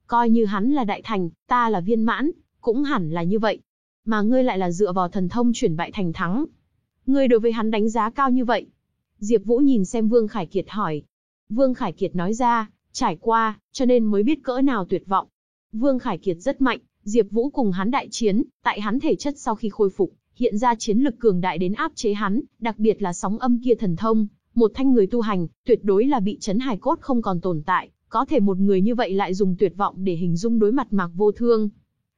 Coi như hắn là đại thành, ta là viên mãn, cũng hẳn là như vậy. Mà ngươi lại là dựa vào thần thông chuyển bại thành thắng. Ngươi đối với hắn đánh giá cao như vậy. Diệp Vũ nhìn xem Vương Khải Kiệt hỏi. Vương Khải Kiệt nói ra, trải qua, cho nên mới biết cỡ nào tuyệt vọng. Vương Khải Kiệt rất mạnh, Diệp Vũ cùng hắn đại chiến, tại hắn thể chất sau khi khôi phục, hiện ra chiến lực cường đại đến áp chế hắn, đặc biệt là sóng âm kia thần thông, một thanh người tu hành, tuyệt đối là bị chấn hài cốt không còn tồn tại, có thể một người như vậy lại dùng tuyệt vọng để hình dung đối mặt Mạc Vô Thương.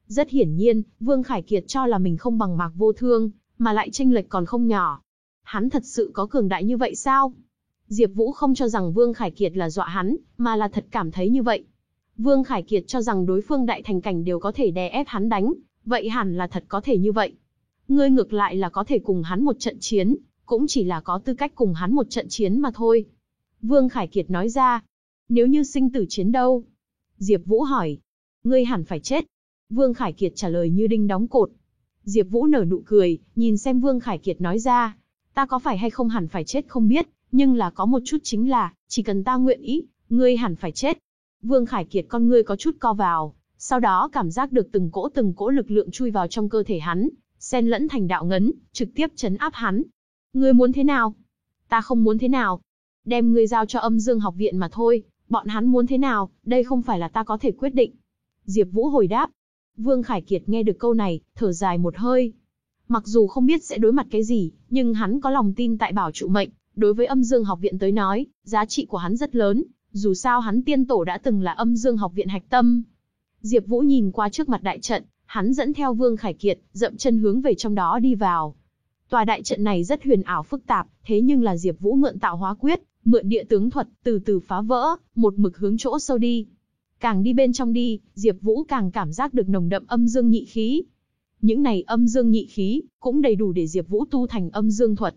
Rất hiển nhiên, Vương Khải Kiệt cho là mình không bằng Mạc Vô Thương, mà lại chênh lệch còn không nhỏ. Hắn thật sự có cường đại như vậy sao? Diệp Vũ không cho rằng Vương Khải Kiệt là dọa hắn, mà là thật cảm thấy như vậy. Vương Khải Kiệt cho rằng đối phương đại thành cảnh đều có thể đè ép hắn đánh, vậy hẳn là thật có thể như vậy. Ngươi ngược lại là có thể cùng hắn một trận chiến, cũng chỉ là có tư cách cùng hắn một trận chiến mà thôi. Vương Khải Kiệt nói ra, nếu như sinh tử chiến đâu? Diệp Vũ hỏi, ngươi hẳn phải chết. Vương Khải Kiệt trả lời như đinh đóng cột. Diệp Vũ nở nụ cười, nhìn xem Vương Khải Kiệt nói ra, ta có phải hay không hẳn phải chết không biết, nhưng là có một chút chính là, chỉ cần ta nguyện ý, ngươi hẳn phải chết. Vương Khải Kiệt con ngươi có chút co vào, sau đó cảm giác được từng cỗ từng cỗ lực lượng chui vào trong cơ thể hắn, xen lẫn thành đạo ngấn, trực tiếp chấn áp hắn. Ngươi muốn thế nào? Ta không muốn thế nào. Đem ngươi giao cho âm dương học viện mà thôi, bọn hắn muốn thế nào, đây không phải là ta có thể quyết định. Diệp Vũ hồi đáp. Vương Khải Kiệt nghe được câu này, thở dài một hơi. Mặc dù không biết sẽ đối mặt cái gì, nhưng hắn có lòng tin tại bảo trụ mệnh, đối với âm dương học viện tới nói, giá trị của hắn rất lớn, dù sao hắn tiên tổ đã từng là âm dương học viện hạch tâm. Diệp Vũ nhìn qua trước mặt đại trận, hắn dẫn theo Vương Khải Kiệt, dậm chân hướng về trong đó đi vào. Tòa đại trận này rất huyền ảo phức tạp, thế nhưng là Diệp Vũ mượn tạo hóa quyết, mượn địa tướng thuật, từ từ phá vỡ, một mực hướng chỗ sâu đi. Càng đi bên trong đi, Diệp Vũ càng cảm giác được nồng đậm âm dương nhị khí. Những này âm dương nhị khí cũng đầy đủ để Diệp Vũ tu thành âm dương thuật.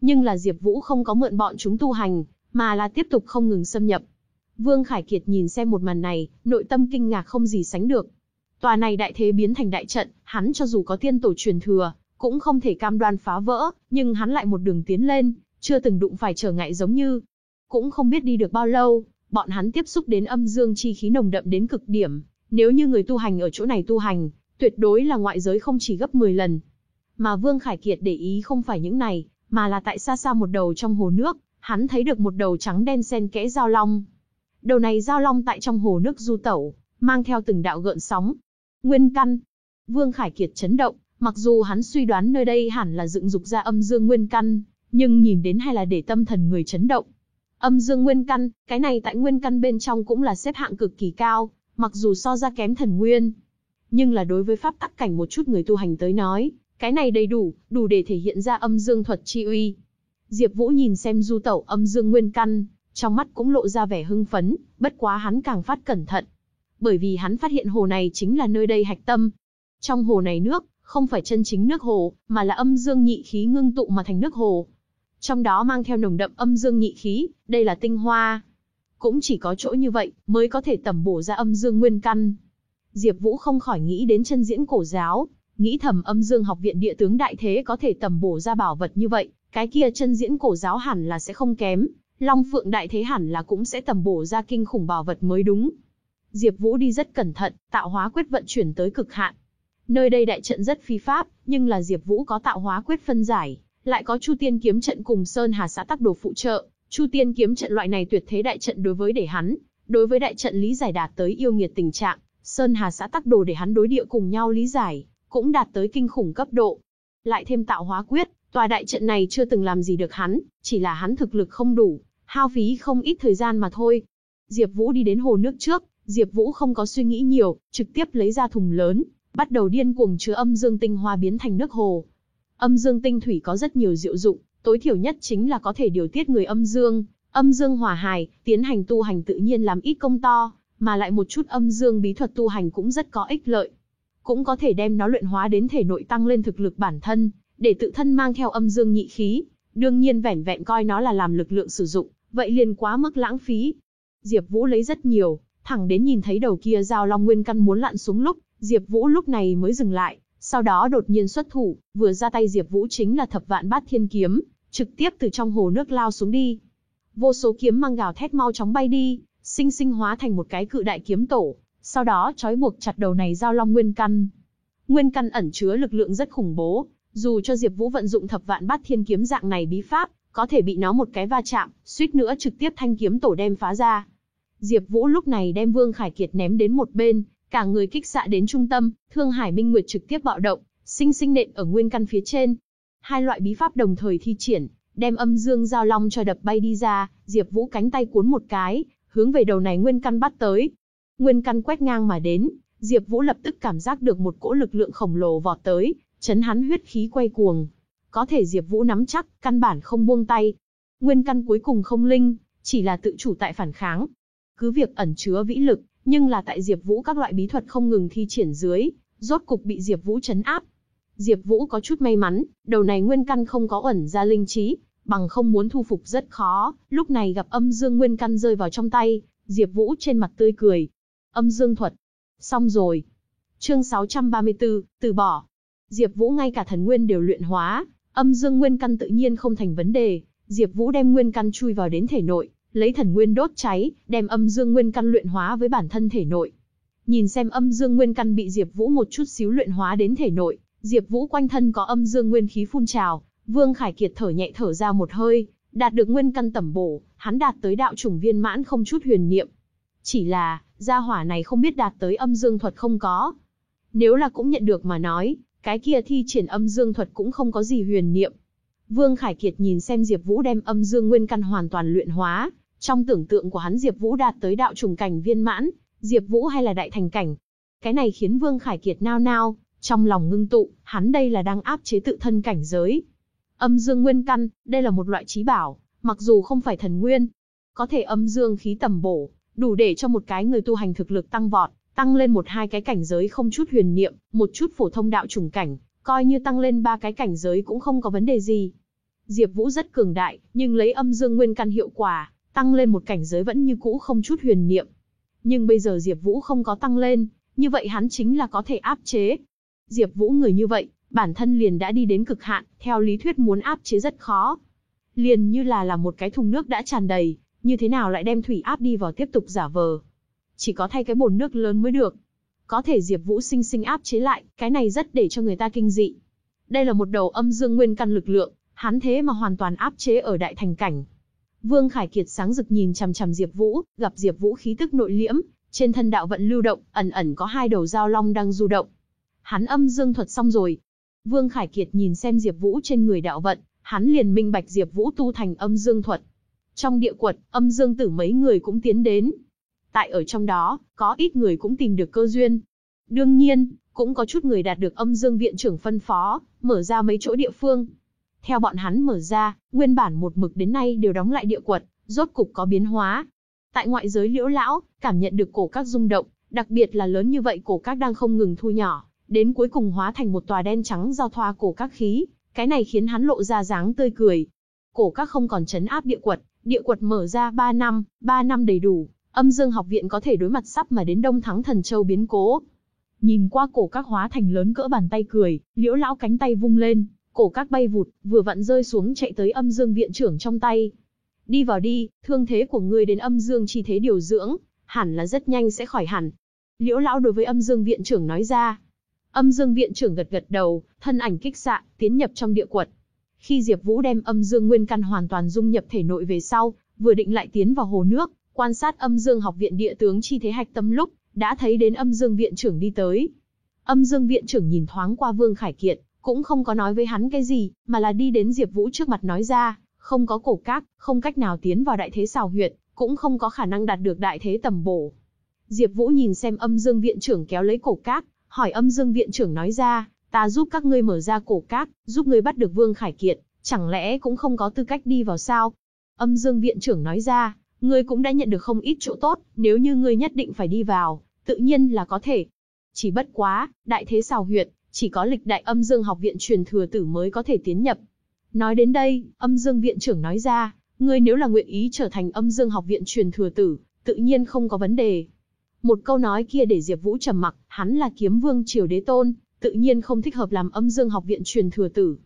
Nhưng là Diệp Vũ không có mượn bọn chúng tu hành, mà là tiếp tục không ngừng xâm nhập. Vương Khải Kiệt nhìn xem một màn này, nội tâm kinh ngạc không gì sánh được. Tòa này đại thế biến thành đại trận, hắn cho dù có tiên tổ truyền thừa, cũng không thể cam đoan phá vỡ, nhưng hắn lại một đường tiến lên, chưa từng đụng phải trở ngại giống như. Cũng không biết đi được bao lâu, bọn hắn tiếp xúc đến âm dương chi khí nồng đậm đến cực điểm, nếu như người tu hành ở chỗ này tu hành, tuyệt đối là ngoại giới không chỉ gấp 10 lần. Mà Vương Khải Kiệt để ý không phải những này, mà là tại xa xa một đầu trong hồ nước, hắn thấy được một đầu trắng đen xen kẽ giao long. Đầu này giao long tại trong hồ nước du tẩu, mang theo từng đạo gợn sóng. Nguyên căn. Vương Khải Kiệt chấn động, mặc dù hắn suy đoán nơi đây hẳn là dựng dục ra âm dương nguyên căn, nhưng nhìn đến hay là để tâm thần người chấn động. Âm dương nguyên căn, cái này tại nguyên căn bên trong cũng là xếp hạng cực kỳ cao, mặc dù so ra kém thần nguyên. Nhưng là đối với pháp tắc cảnh một chút người tu hành tới nói, cái này đầy đủ, đủ để thể hiện ra âm dương thuật chi uy. Diệp Vũ nhìn xem du tẩu âm dương nguyên căn, trong mắt cũng lộ ra vẻ hưng phấn, bất quá hắn càng phát cẩn thận. Bởi vì hắn phát hiện hồ này chính là nơi đây hạch tâm. Trong hồ này nước, không phải chân chính nước hồ, mà là âm dương nhị khí ngưng tụ mà thành nước hồ. Trong đó mang theo nồng đậm âm dương nhị khí, đây là tinh hoa. Cũng chỉ có chỗ như vậy, mới có thể tẩm bổ ra âm dương nguyên căn. Diệp Vũ không khỏi nghĩ đến chân diễn cổ giáo, nghĩ thầm âm dương học viện địa tướng đại thế có thể tầm bổ ra bảo vật như vậy, cái kia chân diễn cổ giáo hẳn là sẽ không kém, Long Phượng đại thế hẳn là cũng sẽ tầm bổ ra kinh khủng bảo vật mới đúng. Diệp Vũ đi rất cẩn thận, tạo hóa quyết vận chuyển tới cực hạn. Nơi đây đại trận rất phi pháp, nhưng là Diệp Vũ có tạo hóa quyết phân giải, lại có Chu Tiên kiếm trận cùng Sơn Hà xã tác đồ phụ trợ, Chu Tiên kiếm trận loại này tuyệt thế đại trận đối với để hắn, đối với đại trận lý giải đạt tới yêu nghiệt tình trạng, Sơn Hà xã tác đồ để hắn đối địa cùng nhau lý giải, cũng đạt tới kinh khủng cấp độ. Lại thêm tạo hóa quyết, tòa đại trận này chưa từng làm gì được hắn, chỉ là hắn thực lực không đủ, hao phí không ít thời gian mà thôi. Diệp Vũ đi đến hồ nước trước, Diệp Vũ không có suy nghĩ nhiều, trực tiếp lấy ra thùng lớn, bắt đầu điên cuồng chứa âm dương tinh hoa biến thành nước hồ. Âm dương tinh thủy có rất nhiều diệu dụng, tối thiểu nhất chính là có thể điều tiết người âm dương, âm dương hòa hài, tiến hành tu hành tự nhiên làm ít công to, mà lại một chút âm dương bí thuật tu hành cũng rất có ích lợi. cũng có thể đem nó luyện hóa đến thể nội tăng lên thực lực bản thân, để tự thân mang theo âm dương nhị khí. Đương nhiên vẻn vẹn coi nó là làm lực lượng sử dụng, vậy liền quá mức lãng phí. Diệp Vũ lấy rất nhiều, thẳng đến nhìn thấy đầu kia giao long nguyên căn muốn lặn xuống lúc, Diệp Vũ lúc này mới dừng lại, sau đó đột nhiên xuất thủ, vừa ra tay Diệp Vũ chính là thập vạn bát thiên kiếm, trực tiếp từ trong hồ nước lao xuống đi. Vô số kiếm mang gào thét mau chóng bay đi, sinh sinh hóa thành một cái cự đại kiếm tổ, sau đó trói buộc chặt đầu này giao long nguyên căn. Nguyên căn ẩn chứa lực lượng rất khủng bố, dù cho Diệp Vũ vận dụng thập vạn bát thiên kiếm dạng này bí pháp, có thể bị nó một cái va chạm, suýt nữa trực tiếp thanh kiếm tổ đem phá ra. Diệp Vũ lúc này đem Vương Khải Kiệt ném đến một bên, cả người kích xạ đến trung tâm, Thương Hải Minh Nguyệt trực tiếp bạo động, sinh sinh nện ở nguyên căn phía trên. Hai loại bí pháp đồng thời thi triển, đem âm dương giao long cho đập bay đi ra, Diệp Vũ cánh tay cuốn một cái, hướng về đầu này nguyên căn bắt tới. Nguyên căn quét ngang mà đến, Diệp Vũ lập tức cảm giác được một cỗ lực lượng khổng lồ vọt tới, chấn hắn huyết khí quay cuồng. Có thể Diệp Vũ nắm chắc, căn bản không buông tay. Nguyên căn cuối cùng không linh, chỉ là tự chủ tại phản kháng. Cứ việc ẩn chứa vĩ lực, nhưng là tại Diệp Vũ các loại bí thuật không ngừng thi triển dưới, rốt cục bị Diệp Vũ chấn áp. Diệp Vũ có chút may mắn, đầu này nguyên căn không có ẩn ra linh trí, bằng không muốn thu phục rất khó, lúc này gặp âm dương nguyên căn rơi vào trong tay, Diệp Vũ trên mặt tươi cười. Âm dương thuật. Xong rồi. Chương 634, từ bỏ. Diệp Vũ ngay cả thần nguyên đều luyện hóa, âm dương nguyên căn tự nhiên không thành vấn đề, Diệp Vũ đem nguyên căn chui vào đến thể nội, lấy thần nguyên đốt cháy, đem âm dương nguyên căn luyện hóa với bản thân thể nội. Nhìn xem âm dương nguyên căn bị Diệp Vũ một chút xíu luyện hóa đến thể nội, Diệp Vũ quanh thân có âm dương nguyên khí phun trào, Vương Khải Kiệt thở nhẹ thở ra một hơi, đạt được nguyên căn tẩm bổ, hắn đạt tới đạo chủng viên mãn không chút huyền niệm. Chỉ là, gia hỏa này không biết đạt tới âm dương thuật không có. Nếu là cũng nhận được mà nói, cái kia thi triển âm dương thuật cũng không có gì huyền niệm. Vương Khải Kiệt nhìn xem Diệp Vũ đem âm dương nguyên căn hoàn toàn luyện hóa, trong tưởng tượng của hắn Diệp Vũ đạt tới đạo trùng cảnh viên mãn, Diệp Vũ hay là đại thành cảnh. Cái này khiến Vương Khải Kiệt nao nao, trong lòng ngưng tụ, hắn đây là đang áp chế tự thân cảnh giới. Âm dương nguyên căn, đây là một loại trí bảo, mặc dù không phải thần nguyên, có thể âm dương khí tầm bổ, đủ để cho một cái người tu hành thực lực tăng vọt, tăng lên một hai cái cảnh giới không chút huyền niệm, một chút phổ thông đạo trùng cảnh, coi như tăng lên ba cái cảnh giới cũng không có vấn đề gì. Diệp Vũ rất cường đại, nhưng lấy âm dương nguyên căn hiệu quả, tăng lên một cảnh giới vẫn như cũ không chút huyền niệm. Nhưng bây giờ Diệp Vũ không có tăng lên, như vậy hắn chính là có thể áp chế. Diệp Vũ người như vậy, bản thân liền đã đi đến cực hạn, theo lý thuyết muốn áp chế rất khó. Liền như là là một cái thùng nước đã tràn đầy, như thế nào lại đem thủy áp đi vào tiếp tục giả vờ. Chỉ có thay cái bồn nước lớn mới được. Có thể Diệp Vũ sinh sinh áp chế lại, cái này rất để cho người ta kinh dị. Đây là một đầu âm dương nguyên căn lực lượng, hắn thế mà hoàn toàn áp chế ở đại thành cảnh. Vương Khải Kiệt sáng rực nhìn chằm chằm Diệp Vũ, gặp Diệp Vũ khí tức nội liễm, trên thân đạo vận lưu động, ẩn ẩn có hai đầu giao long đang du động. Hắn âm dương thuật xong rồi. Vương Khải Kiệt nhìn xem Diệp Vũ trên người đạo vận, hắn liền minh bạch Diệp Vũ tu thành âm dương thuật. Trong địa quật, âm dương tử mấy người cũng tiến đến. Tại ở trong đó, có ít người cũng tìm được cơ duyên. Đương nhiên, cũng có chút người đạt được âm dương viện trưởng phân phó, mở ra mấy chỗ địa phương, theo bọn hắn mở ra, nguyên bản một mực đến nay đều đóng lại địa quật, rốt cục có biến hóa. Tại ngoại giới liễu lão, cảm nhận được cổ các rung động, đặc biệt là lớn như vậy cổ các đang không ngừng thu nhỏ, đến cuối cùng hóa thành một tòa đen trắng giao thoa cổ các khí, cái này khiến hắn lộ ra dáng tươi cười. Cổ các không còn chấn áp địa quật, địa quật mở ra 3 năm, 3 năm đầy đủ, âm dương học viện có thể đối mặt sắp mà đến Đông Thắng Thần Châu biến cố. Nhìn qua cổ các hóa thành lớn cỡ bàn tay cười, liễu lão cánh tay vung lên, cổ các bay vụt, vừa vặn rơi xuống chạy tới âm dương viện trưởng trong tay. Đi vào đi, thương thế của ngươi đến âm dương chi thế điều dưỡng, hẳn là rất nhanh sẽ khỏi hẳn. Liễu lão đối với âm dương viện trưởng nói ra. Âm dương viện trưởng gật gật đầu, thân ảnh kích xạ, tiến nhập trong địa quật. Khi Diệp Vũ đem âm dương nguyên căn hoàn toàn dung nhập thể nội về sau, vừa định lại tiến vào hồ nước, quan sát âm dương học viện địa tướng chi thế hạch tâm lúc, đã thấy đến âm dương viện trưởng đi tới. Âm dương viện trưởng nhìn thoáng qua Vương Khải Kiệt, cũng không có nói với hắn cái gì, mà là đi đến Diệp Vũ trước mặt nói ra, không có cổ các, không cách nào tiến vào đại thế xào huyệt, cũng không có khả năng đạt được đại thế tầm bổ. Diệp Vũ nhìn xem Âm Dương viện trưởng kéo lấy cổ các, hỏi Âm Dương viện trưởng nói ra, ta giúp các ngươi mở ra cổ cát giúp ngươi bắt được Vương Khải Kiệt, chẳng lẽ cũng không có tư cách đi vào sao? Âm Dương viện trưởng nói ra, ngươi cũng đã nhận được không ít chỗ tốt, nếu như ngươi nhất định phải đi vào, tự nhiên là có thể. Chỉ bất quá, đại thế xào huyệt, chỉ có lịch đại âm dương học viện truyền thừa tử mới có thể tiến nhập. Nói đến đây, âm dương viện trưởng nói ra, ngươi nếu là nguyện ý trở thành âm dương học viện truyền thừa tử, tự nhiên không có vấn đề. Một câu nói kia để Diệp Vũ trầm mặc, hắn là kiếm vương triều đế tôn, tự nhiên không thích hợp làm âm dương học viện truyền thừa tử.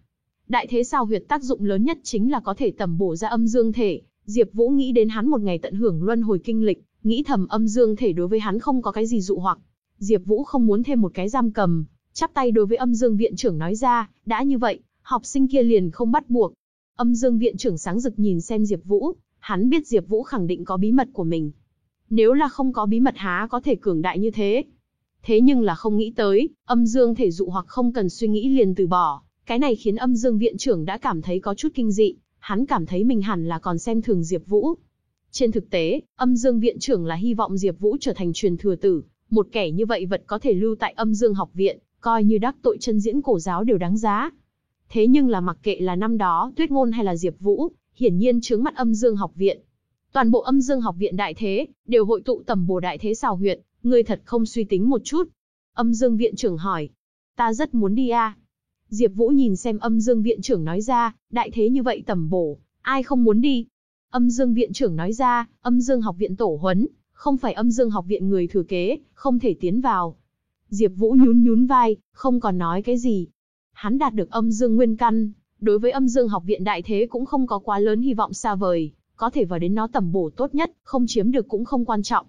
Đại thế sao huyệt tác dụng lớn nhất chính là có thể tầm bổ ra âm dương thể, Diệp Vũ nghĩ đến hắn một ngày tận hưởng luân hồi kinh lịch, nghĩ thầm âm dương thể đối với hắn không có cái gì dụ hoặc. Diệp Vũ không muốn thêm một cái giam cầm, chắp tay đối với âm dương viện trưởng nói ra, đã như vậy, học sinh kia liền không bắt buộc. Âm dương viện trưởng sáng rực nhìn xem Diệp Vũ, hắn biết Diệp Vũ khẳng định có bí mật của mình. Nếu là không có bí mật há có thể cường đại như thế. Thế nhưng là không nghĩ tới, âm dương thể dụ hoặc không cần suy nghĩ liền từ bỏ, cái này khiến âm dương viện trưởng đã cảm thấy có chút kinh dị, hắn cảm thấy mình hẳn là còn xem thường Diệp Vũ. Trên thực tế, âm dương viện trưởng là hy vọng Diệp Vũ trở thành truyền thừa tử, một kẻ như vậy vật có thể lưu tại âm dương học viện, coi như đắc tội chân diễn cổ giáo đều đáng giá. Thế nhưng là mặc kệ là năm đó Tuyết Ngôn hay là Diệp Vũ, hiển nhiên chướng mắt âm dương học viện. Toàn bộ âm dương học viện đại thế, đều hội tụ tầm bồ đại thế xào huyệt, ngươi thật không suy tính một chút. Âm dương viện trưởng hỏi. Ta rất muốn đi a. Diệp Vũ nhìn xem âm dương viện trưởng nói ra, đại thế như vậy tầm bổ, ai không muốn đi. Âm dương viện trưởng nói ra, âm dương học viện tổ huấn, không phải âm dương học viện người thừa kế, không thể tiến vào. Diệp Vũ nhún nhún vai, không còn nói cái gì. Hắn đạt được âm dương nguyên căn, đối với âm dương học viện đại thế cũng không có quá lớn hy vọng xa vời, có thể vào đến nó tầm bổ tốt nhất, không chiếm được cũng không quan trọng.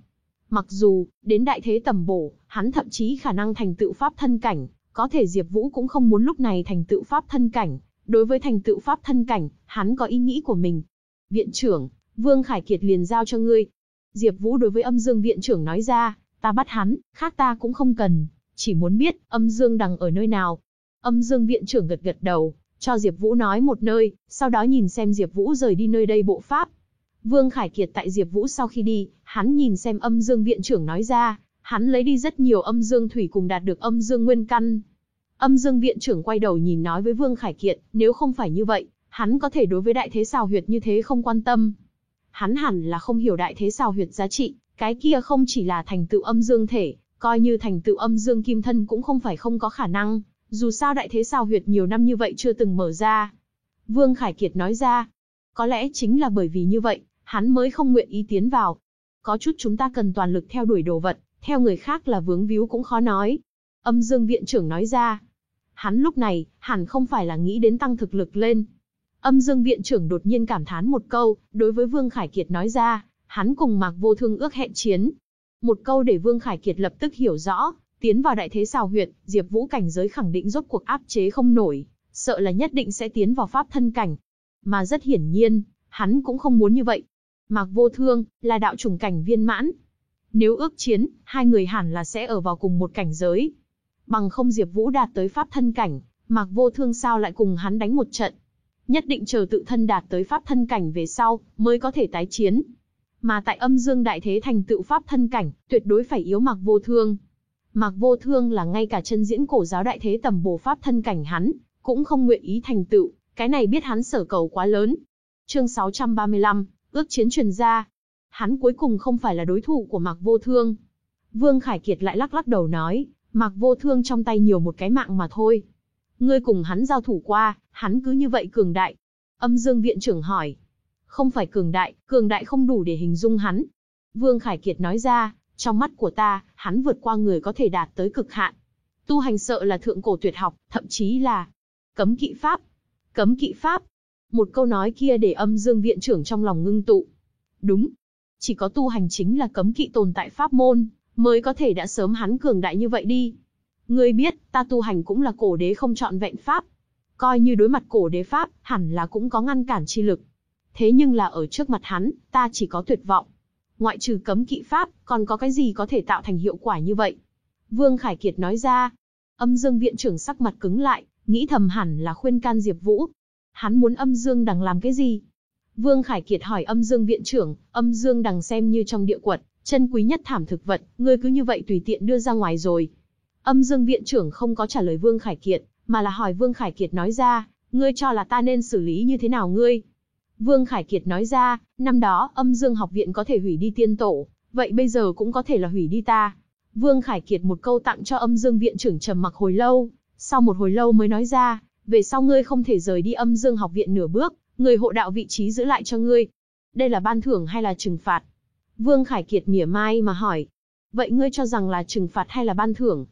Mặc dù, đến đại thế tầm bổ, hắn thậm chí khả năng thành tựu pháp thân cảnh, có thể Diệp Vũ cũng không muốn lúc này thành tựu pháp thân cảnh, đối với thành tựu pháp thân cảnh, hắn có ý nghĩ của mình. Viện trưởng, Vương Khải Kiệt liền giao cho ngươi. Diệp Vũ đối với Âm Dương viện trưởng nói ra, ta bắt hắn, khác ta cũng không cần, chỉ muốn biết Âm Dương đằng ở nơi nào. Âm Dương viện trưởng gật gật đầu, cho Diệp Vũ nói một nơi, sau đó nhìn xem Diệp Vũ rời đi nơi đây bộ pháp. Vương Khải Kiệt tại Diệp Vũ sau khi đi, hắn nhìn xem Âm Dương viện trưởng nói ra, hắn lấy đi rất nhiều âm dương thủy cùng đạt được âm dương nguyên căn. Âm dương viện trưởng quay đầu nhìn nói với Vương Khải Kiệt, nếu không phải như vậy, hắn có thể đối với đại thế xào huyệt như thế không quan tâm. Hắn hẳn là không hiểu đại thế xào huyệt giá trị, cái kia không chỉ là thành tựu âm dương thể, coi như thành tựu âm dương kim thân cũng không phải không có khả năng, dù sao đại thế xào huyệt nhiều năm như vậy chưa từng mở ra. Vương Khải Kiệt nói ra, có lẽ chính là bởi vì như vậy, hắn mới không nguyện ý tiến vào. Có chút chúng ta cần toàn lực theo đuổi đồ vật, theo người khác là vướng víu cũng khó nói. Âm dương viện trưởng nói ra. Hắn lúc này, hẳn không phải là nghĩ đến tăng thực lực lên. Âm dương viện trưởng đột nhiên cảm thán một câu, đối với Vương Khải Kiệt nói ra, hắn cùng Mạc Vô Thương ước hẹn chiến. Một câu để Vương Khải Kiệt lập tức hiểu rõ, tiến vào đại thế xào huyệt, Diệp Vũ cảnh giới khẳng định rốt cuộc áp chế không nổi, sợ là nhất định sẽ tiến vào pháp thân cảnh. Mà rất hiển nhiên, hắn cũng không muốn như vậy. Mạc Vô Thương là đạo trùng cảnh viên mãn, nếu ước chiến, hai người hẳn là sẽ ở vào cùng một cảnh giới. Bằng không Diệp Vũ đạt tới pháp thân cảnh, Mạc Vô Thương sao lại cùng hắn đánh một trận. Nhất định chờ tự thân đạt tới pháp thân cảnh về sau, mới có thể tái chiến. Mà tại âm dương đại thế thành tựu pháp thân cảnh, tuyệt đối phải yếu Mạc Vô Thương. Mạc Vô Thương là ngay cả chân diễn cổ giáo đại thế tầm bổ pháp thân cảnh hắn, cũng không nguyện ý thành tựu, cái này biết hắn sở cầu quá lớn. Chương 635, ước chiến truyền ra, hắn cuối cùng không phải là đối thủ của Mạc Vô Thương. Vương Khải Kiệt lại lắc lắc đầu nói, Mạc Vô Thương trong tay nhiều một cái mạng mà thôi. Ngươi cùng hắn giao thủ qua, hắn cứ như vậy cường đại. Âm Dương Viện trưởng hỏi. Không phải cường đại, cường đại không đủ để hình dung hắn. Vương Khải Kiệt nói ra, trong mắt của ta, hắn vượt qua người có thể đạt tới cực hạn. Tu hành sợ là thượng cổ tuyệt học, thậm chí là cấm kỵ pháp. Cấm kỵ pháp. Một câu nói kia để âm dương viện trưởng trong lòng ngưng tụ. Đúng, chỉ có tu hành chính là cấm kỵ tồn tại pháp môn, mới có thể đã sớm hắn cường đại như vậy đi. Ngươi biết, ta tu hành cũng là cổ đế không chọn vẹn pháp. Coi như đối mặt cổ đế pháp, hẳn là cũng có ngăn cản chi lực. Thế nhưng là ở trước mặt hắn, ta chỉ có tuyệt vọng. Ngoại trừ cấm kỵ pháp, còn có cái gì có thể tạo thành hiệu quả như vậy? Vương Khải Kiệt nói ra. Âm dương viện trưởng sắc mặt cứng lại, nghĩ thầm hẳn là khuyên can Diệp Vũ. Hắn muốn âm dương đằng làm cái gì? Vương Khải Kiệt hỏi âm dương viện trưởng, âm dương đằng xem như trong địa quật, chân quý nhất thảm thực vật, ngươi cứ như vậy tùy tiện đưa ra ngoài rồi. Âm dương viện trưởng không có trả lời Vương Khải Kiệt, mà là hỏi Vương Khải Kiệt nói ra, ngươi cho là ta nên xử lý như thế nào ngươi? Vương Khải Kiệt nói ra, năm đó âm dương học viện có thể hủy đi tiên tổ, vậy bây giờ cũng có thể là hủy đi ta. Vương Khải Kiệt một câu tặng cho âm dương viện trưởng trầm mặc hồi lâu, sau một hồi lâu mới nói ra, về sau ngươi không thể rời đi âm dương học viện nửa bước, người hộ đạo vị trí giữ lại cho ngươi. Đây là ban thưởng hay là trừng phạt? Vương Khải Kiệt mỉa mai mà hỏi. Vậy ngươi cho rằng là trừng phạt hay là ban thưởng?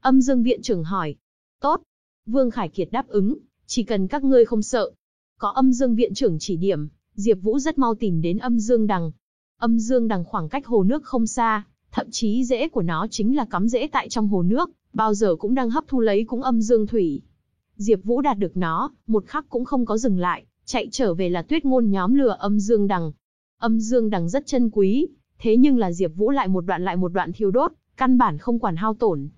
Âm dương viện trưởng hỏi. Tốt. Vương Khải Kiệt đáp ứng, chỉ cần các ngươi không sợ. Có âm dương viện trưởng chỉ điểm, Diệp Vũ rất mau tìm đến âm dương đằng. Âm dương đằng khoảng cách hồ nước không xa, thậm chí rễ của nó chính là cắm rễ tại trong hồ nước, bao giờ cũng đang hấp thu lấy cũng âm dương thủy. Diệp Vũ đạt được nó, một khắc cũng không có dừng lại, chạy trở về là Tuyết ngôn nhóm lửa âm dương đằng. Âm dương đằng rất chân quý, thế nhưng là Diệp Vũ lại một đoạn lại một đoạn thiêu đốt, căn bản không quản hao tổn.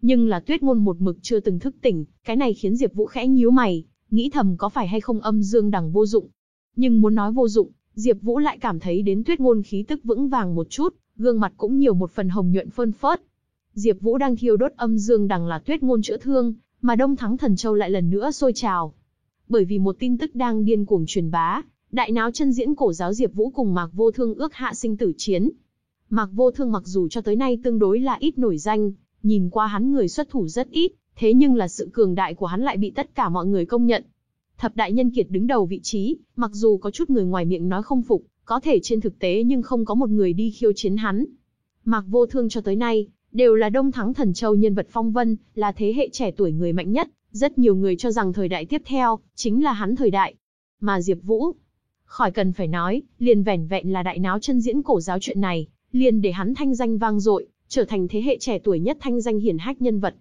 Nhưng là Tuyết ngôn một mực chưa từng thức tỉnh, cái này khiến Diệp Vũ khẽ nhíu mày, nghĩ thầm có phải hay không âm dương đằng vô dụng. Nhưng muốn nói vô dụng, Diệp Vũ lại cảm thấy đến Tuyết ngôn khí tức vững vàng một chút, gương mặt cũng nhiều một phần hồng nhuận phơn phớt. Diệp Vũ đang thiêu đốt âm dương đằng là Tuyết ngôn chữa thương, mà Đông Thắng Thần Châu lại lần nữa sôi trào. Bởi vì một tin tức đang điên cuồng truyền bá, đại náo chân diễn cổ giáo Diệp Vũ cùng Mạc Vô Thương ước hạ sinh tử chiến. Mạc Vô Thương mặc dù cho tới nay tương đối là ít nổi danh, nhìn qua hắn người xuất thủ rất ít, thế nhưng là sự cường đại của hắn lại bị tất cả mọi người công nhận. Thập đại nhân kiệt đứng đầu vị trí, mặc dù có chút người ngoài miệng nói không phục, có thể trên thực tế nhưng không có một người đi khiêu chiến hắn. Mạc Vô Thương cho tới nay, đều là Đông Thắng Thần Châu nhân vật phong vân, là thế hệ trẻ tuổi người mạnh nhất, rất nhiều người cho rằng thời đại tiếp theo, chính là hắn thời đại. Mà Diệp Vũ, khỏi cần phải nói, liền vẻn vẹn là đại náo chân diễn cổ giáo chuyện này, liền để hắn thanh danh vang dội, trở thành thế hệ trẻ tuổi nhất thanh danh hiển hách nhân vật.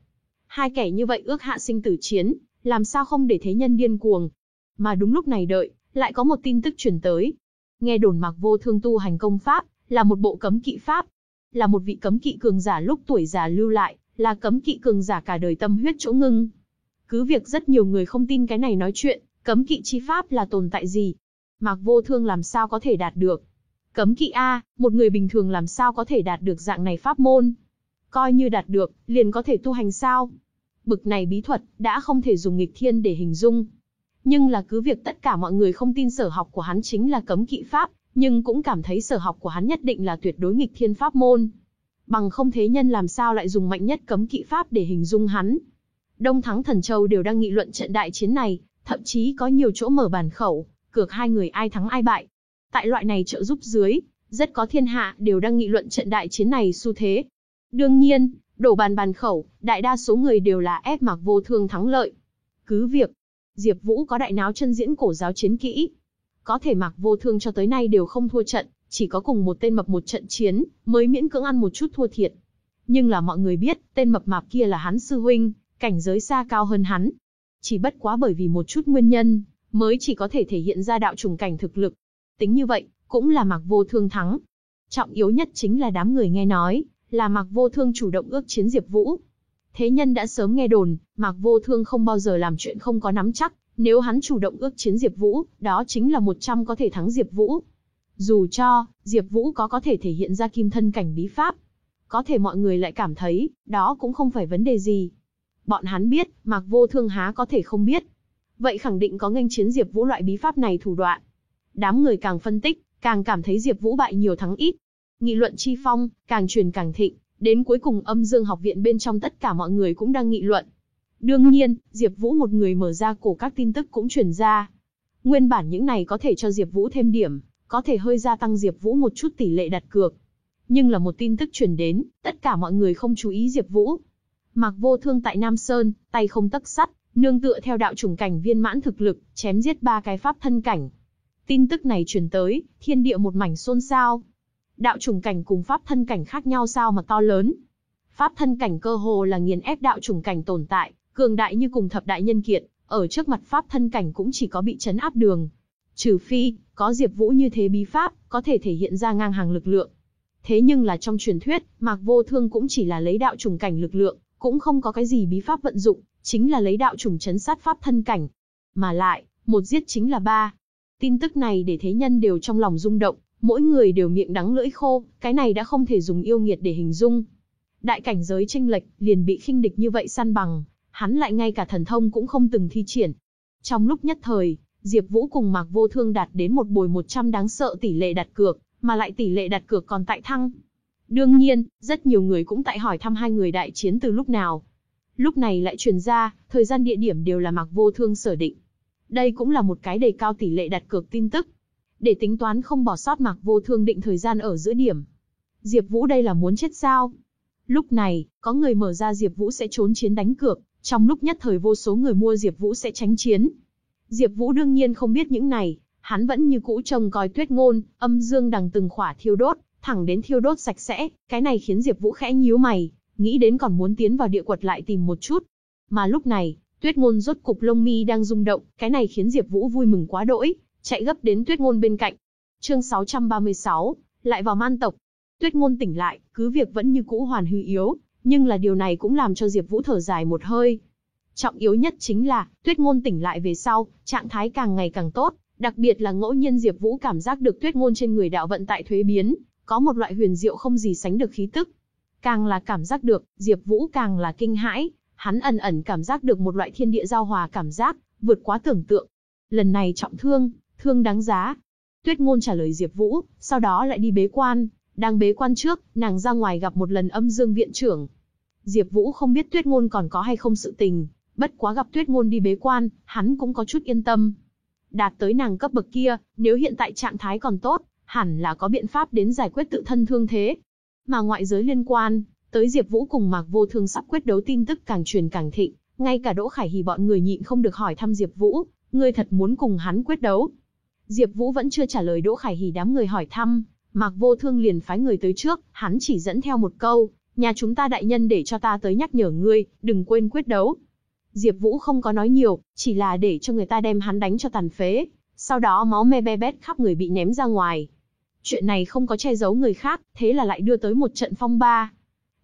Hai kẻ như vậy ước hạ sinh tử chiến, làm sao không để thế nhân điên cuồng. Mà đúng lúc này đợi, lại có một tin tức truyền tới. Nghe đồn Mạc Vô Thương tu hành công pháp, là một bộ cấm kỵ pháp, là một vị cấm kỵ cường giả lúc tuổi già lưu lại, là cấm kỵ cường giả cả đời tâm huyết chỗ ngưng. Cứ việc rất nhiều người không tin cái này nói chuyện, cấm kỵ chi pháp là tồn tại gì? Mạc Vô Thương làm sao có thể đạt được? Cấm kỵ A, một người bình thường làm sao có thể đạt được dạng này pháp môn? Coi như đạt được, liền có thể tu hành sao? Bực này bí thuật, đã không thể dùng nghịch thiên để hình dung. Nhưng là cứ việc tất cả mọi người không tin sở học của hắn chính là cấm kỵ pháp, nhưng cũng cảm thấy sở học của hắn nhất định là tuyệt đối nghịch thiên pháp môn. Bằng không thế nhân làm sao lại dùng mạnh nhất cấm kỵ pháp để hình dung hắn. Đông Thắng Thần Châu đều đang nghị luận trận đại chiến này, thậm chí có nhiều chỗ mở bàn khẩu, cược hai người ai thắng ai bại. Tại loại này trợ giúp dưới, rất có thiên hạ đều đang nghị luận trận đại chiến này xu thế. Đương nhiên, đổ bàn bàn khẩu, đại đa số người đều là ép mặc vô thương thắng lợi. Cứ việc, Diệp Vũ có đại náo chân diễn cổ giáo chiến kỹ, có thể mặc vô thương cho tới nay đều không thua trận, chỉ có cùng một tên mập một trận chiến, mới miễn cưỡng ăn một chút thua thiệt. Nhưng là mọi người biết, tên mập mạp kia là hắn sư huynh, cảnh giới xa cao hơn hắn. Chỉ bất quá bởi vì một chút nguyên nhân, mới chỉ có thể thể hiện ra đạo trùng cảnh thực lực. Tính như vậy, cũng là mặc vô thương thắng. Trọng yếu nhất chính là đám người nghe nói, là mặc vô thương chủ động ước chiến Diệp Vũ. Thế nhân đã sớm nghe đồn, mặc vô thương không bao giờ làm chuyện không có nắm chắc, nếu hắn chủ động ước chiến Diệp Vũ, đó chính là 100 có thể thắng Diệp Vũ. Dù cho, Diệp Vũ có có thể thể hiện ra kim thân cảnh bí pháp, có thể mọi người lại cảm thấy, đó cũng không phải vấn đề gì. Bọn hắn biết, Mạc Vô Thương há có thể không biết. Vậy khẳng định có nghênh chiến Diệp Vũ loại bí pháp này thủ đoạn. Đám người càng phân tích, càng cảm thấy Diệp Vũ bại nhiều thắng ít. Nghị luận chi phong, càng truyền càng thịnh, đến cuối cùng Âm Dương học viện bên trong tất cả mọi người cũng đang nghị luận. Đương nhiên, Diệp Vũ một người mở ra cổ các tin tức cũng truyền ra. Nguyên bản những này có thể cho Diệp Vũ thêm điểm, có thể hơi gia tăng Diệp Vũ một chút tỷ lệ đặt cược. Nhưng là một tin tức truyền đến, tất cả mọi người không chú ý Diệp Vũ. Mạc Vô Thương tại Nam Sơn, tay không tấc sắt, nương tựa theo đạo chủng cảnh viên mãn thực lực, chém giết ba cái pháp thân cảnh. Tin tức này truyền tới, thiên địa một mảnh xôn xao. Đạo chủng cảnh cùng pháp thân cảnh khác nhau sao mà to lớn? Pháp thân cảnh cơ hồ là nghiền ép đạo chủng cảnh tồn tại, cường đại như cùng thập đại nhân kiệt, ở trước mặt pháp thân cảnh cũng chỉ có bị chấn áp đường. Trừ phi, có Diệp Vũ như thế bí pháp, có thể thể hiện ra ngang hàng lực lượng. Thế nhưng là trong truyền thuyết, Mạc Vô Thương cũng chỉ là lấy đạo trùng cảnh lực lượng, cũng không có cái gì bí pháp vận dụng, chính là lấy đạo trùng chấn sát pháp thân cảnh. Mà lại, một giết chính là ba. Tin tức này để thế nhân đều trong lòng rung động, mỗi người đều miệng đắng lưỡi khô, cái này đã không thể dùng yêu nghiệt để hình dung. Đại cảnh giới chênh lệch, liền bị khinh địch như vậy săn bằng, hắn lại ngay cả thần thông cũng không từng thi triển. Trong lúc nhất thời, Diệp Vũ cùng Mạc Vô Thương đạt đến một bồi 100 đáng sợ tỷ lệ đặt cược, mà lại tỷ lệ đặt cược còn tại thăng. Đương nhiên, rất nhiều người cũng tại hỏi thăm hai người đại chiến từ lúc nào. Lúc này lại truyền ra, thời gian địa điểm đều là Mạc Vô Thương sở định. Đây cũng là một cái đề cao tỷ lệ đặt cược tin tức. Để tính toán không bỏ sót Mạc Vô Thương định thời gian ở giữa điểm. Diệp Vũ đây là muốn chết sao? Lúc này, có người mở ra Diệp Vũ sẽ trốn chiến đánh cược, trong lúc nhất thời vô số người mua Diệp Vũ sẽ tránh chiến. Diệp Vũ đương nhiên không biết những này, hắn vẫn như cũ trông coi Tuyết Ngôn, âm dương đằng từng khỏa thiêu đốt, thẳng đến thiêu đốt sạch sẽ, cái này khiến Diệp Vũ khẽ nhíu mày, nghĩ đến còn muốn tiến vào địa quật lại tìm một chút. Mà lúc này, Tuyết Ngôn rốt cục lông mi đang rung động, cái này khiến Diệp Vũ vui mừng quá đỗi, chạy gấp đến Tuyết Ngôn bên cạnh. Chương 636, lại vào man tộc. Tuyết Ngôn tỉnh lại, cứ việc vẫn như cũ hoàn hư yếu, nhưng là điều này cũng làm cho Diệp Vũ thở dài một hơi. Trọng yếu nhất chính là, Tuyết Ngôn tỉnh lại về sau, trạng thái càng ngày càng tốt, đặc biệt là ngẫu nhiên Diệp Vũ cảm giác được Tuyết Ngôn trên người đạo vận tại thuế biến, có một loại huyền diệu không gì sánh được khí tức. Càng là cảm giác được, Diệp Vũ càng là kinh hãi, hắn ẩn ẩn cảm giác được một loại thiên địa giao hòa cảm giác, vượt quá tưởng tượng. Lần này trọng thương, thương đáng giá. Tuyết Ngôn trả lời Diệp Vũ, sau đó lại đi bế quan, đang bế quan trước, nàng ra ngoài gặp một lần Âm Dương viện trưởng. Diệp Vũ không biết Tuyết Ngôn còn có hay không sự tình, bất quá gặp Tuyết Ngôn đi bế quan, hắn cũng có chút yên tâm. Đạt tới nàng cấp bậc kia, nếu hiện tại trạng thái còn tốt, hẳn là có biện pháp đến giải quyết tự thân thương thế. Mà ngoại giới liên quan, tới Diệp Vũ cùng Mạc Vô Thương sắp quyết đấu tin tức càng truyền càng thịnh, ngay cả Đỗ Khải Hỉ bọn người nhịn không được hỏi thăm Diệp Vũ, ngươi thật muốn cùng hắn quyết đấu? Diệp Vũ vẫn chưa trả lời Đỗ Khải Hỉ đám người hỏi thăm, Mạc Vô Thương liền phái người tới trước, hắn chỉ dẫn theo một câu, nhà chúng ta đại nhân để cho ta tới nhắc nhở ngươi, đừng quên quyết đấu. Diệp Vũ không có nói nhiều, chỉ là để cho người ta đem hắn đánh cho tàn phế, sau đó máu me be bét khắp người bị ném ra ngoài. Chuyện này không có che giấu người khác, thế là lại đưa tới một trận phong ba.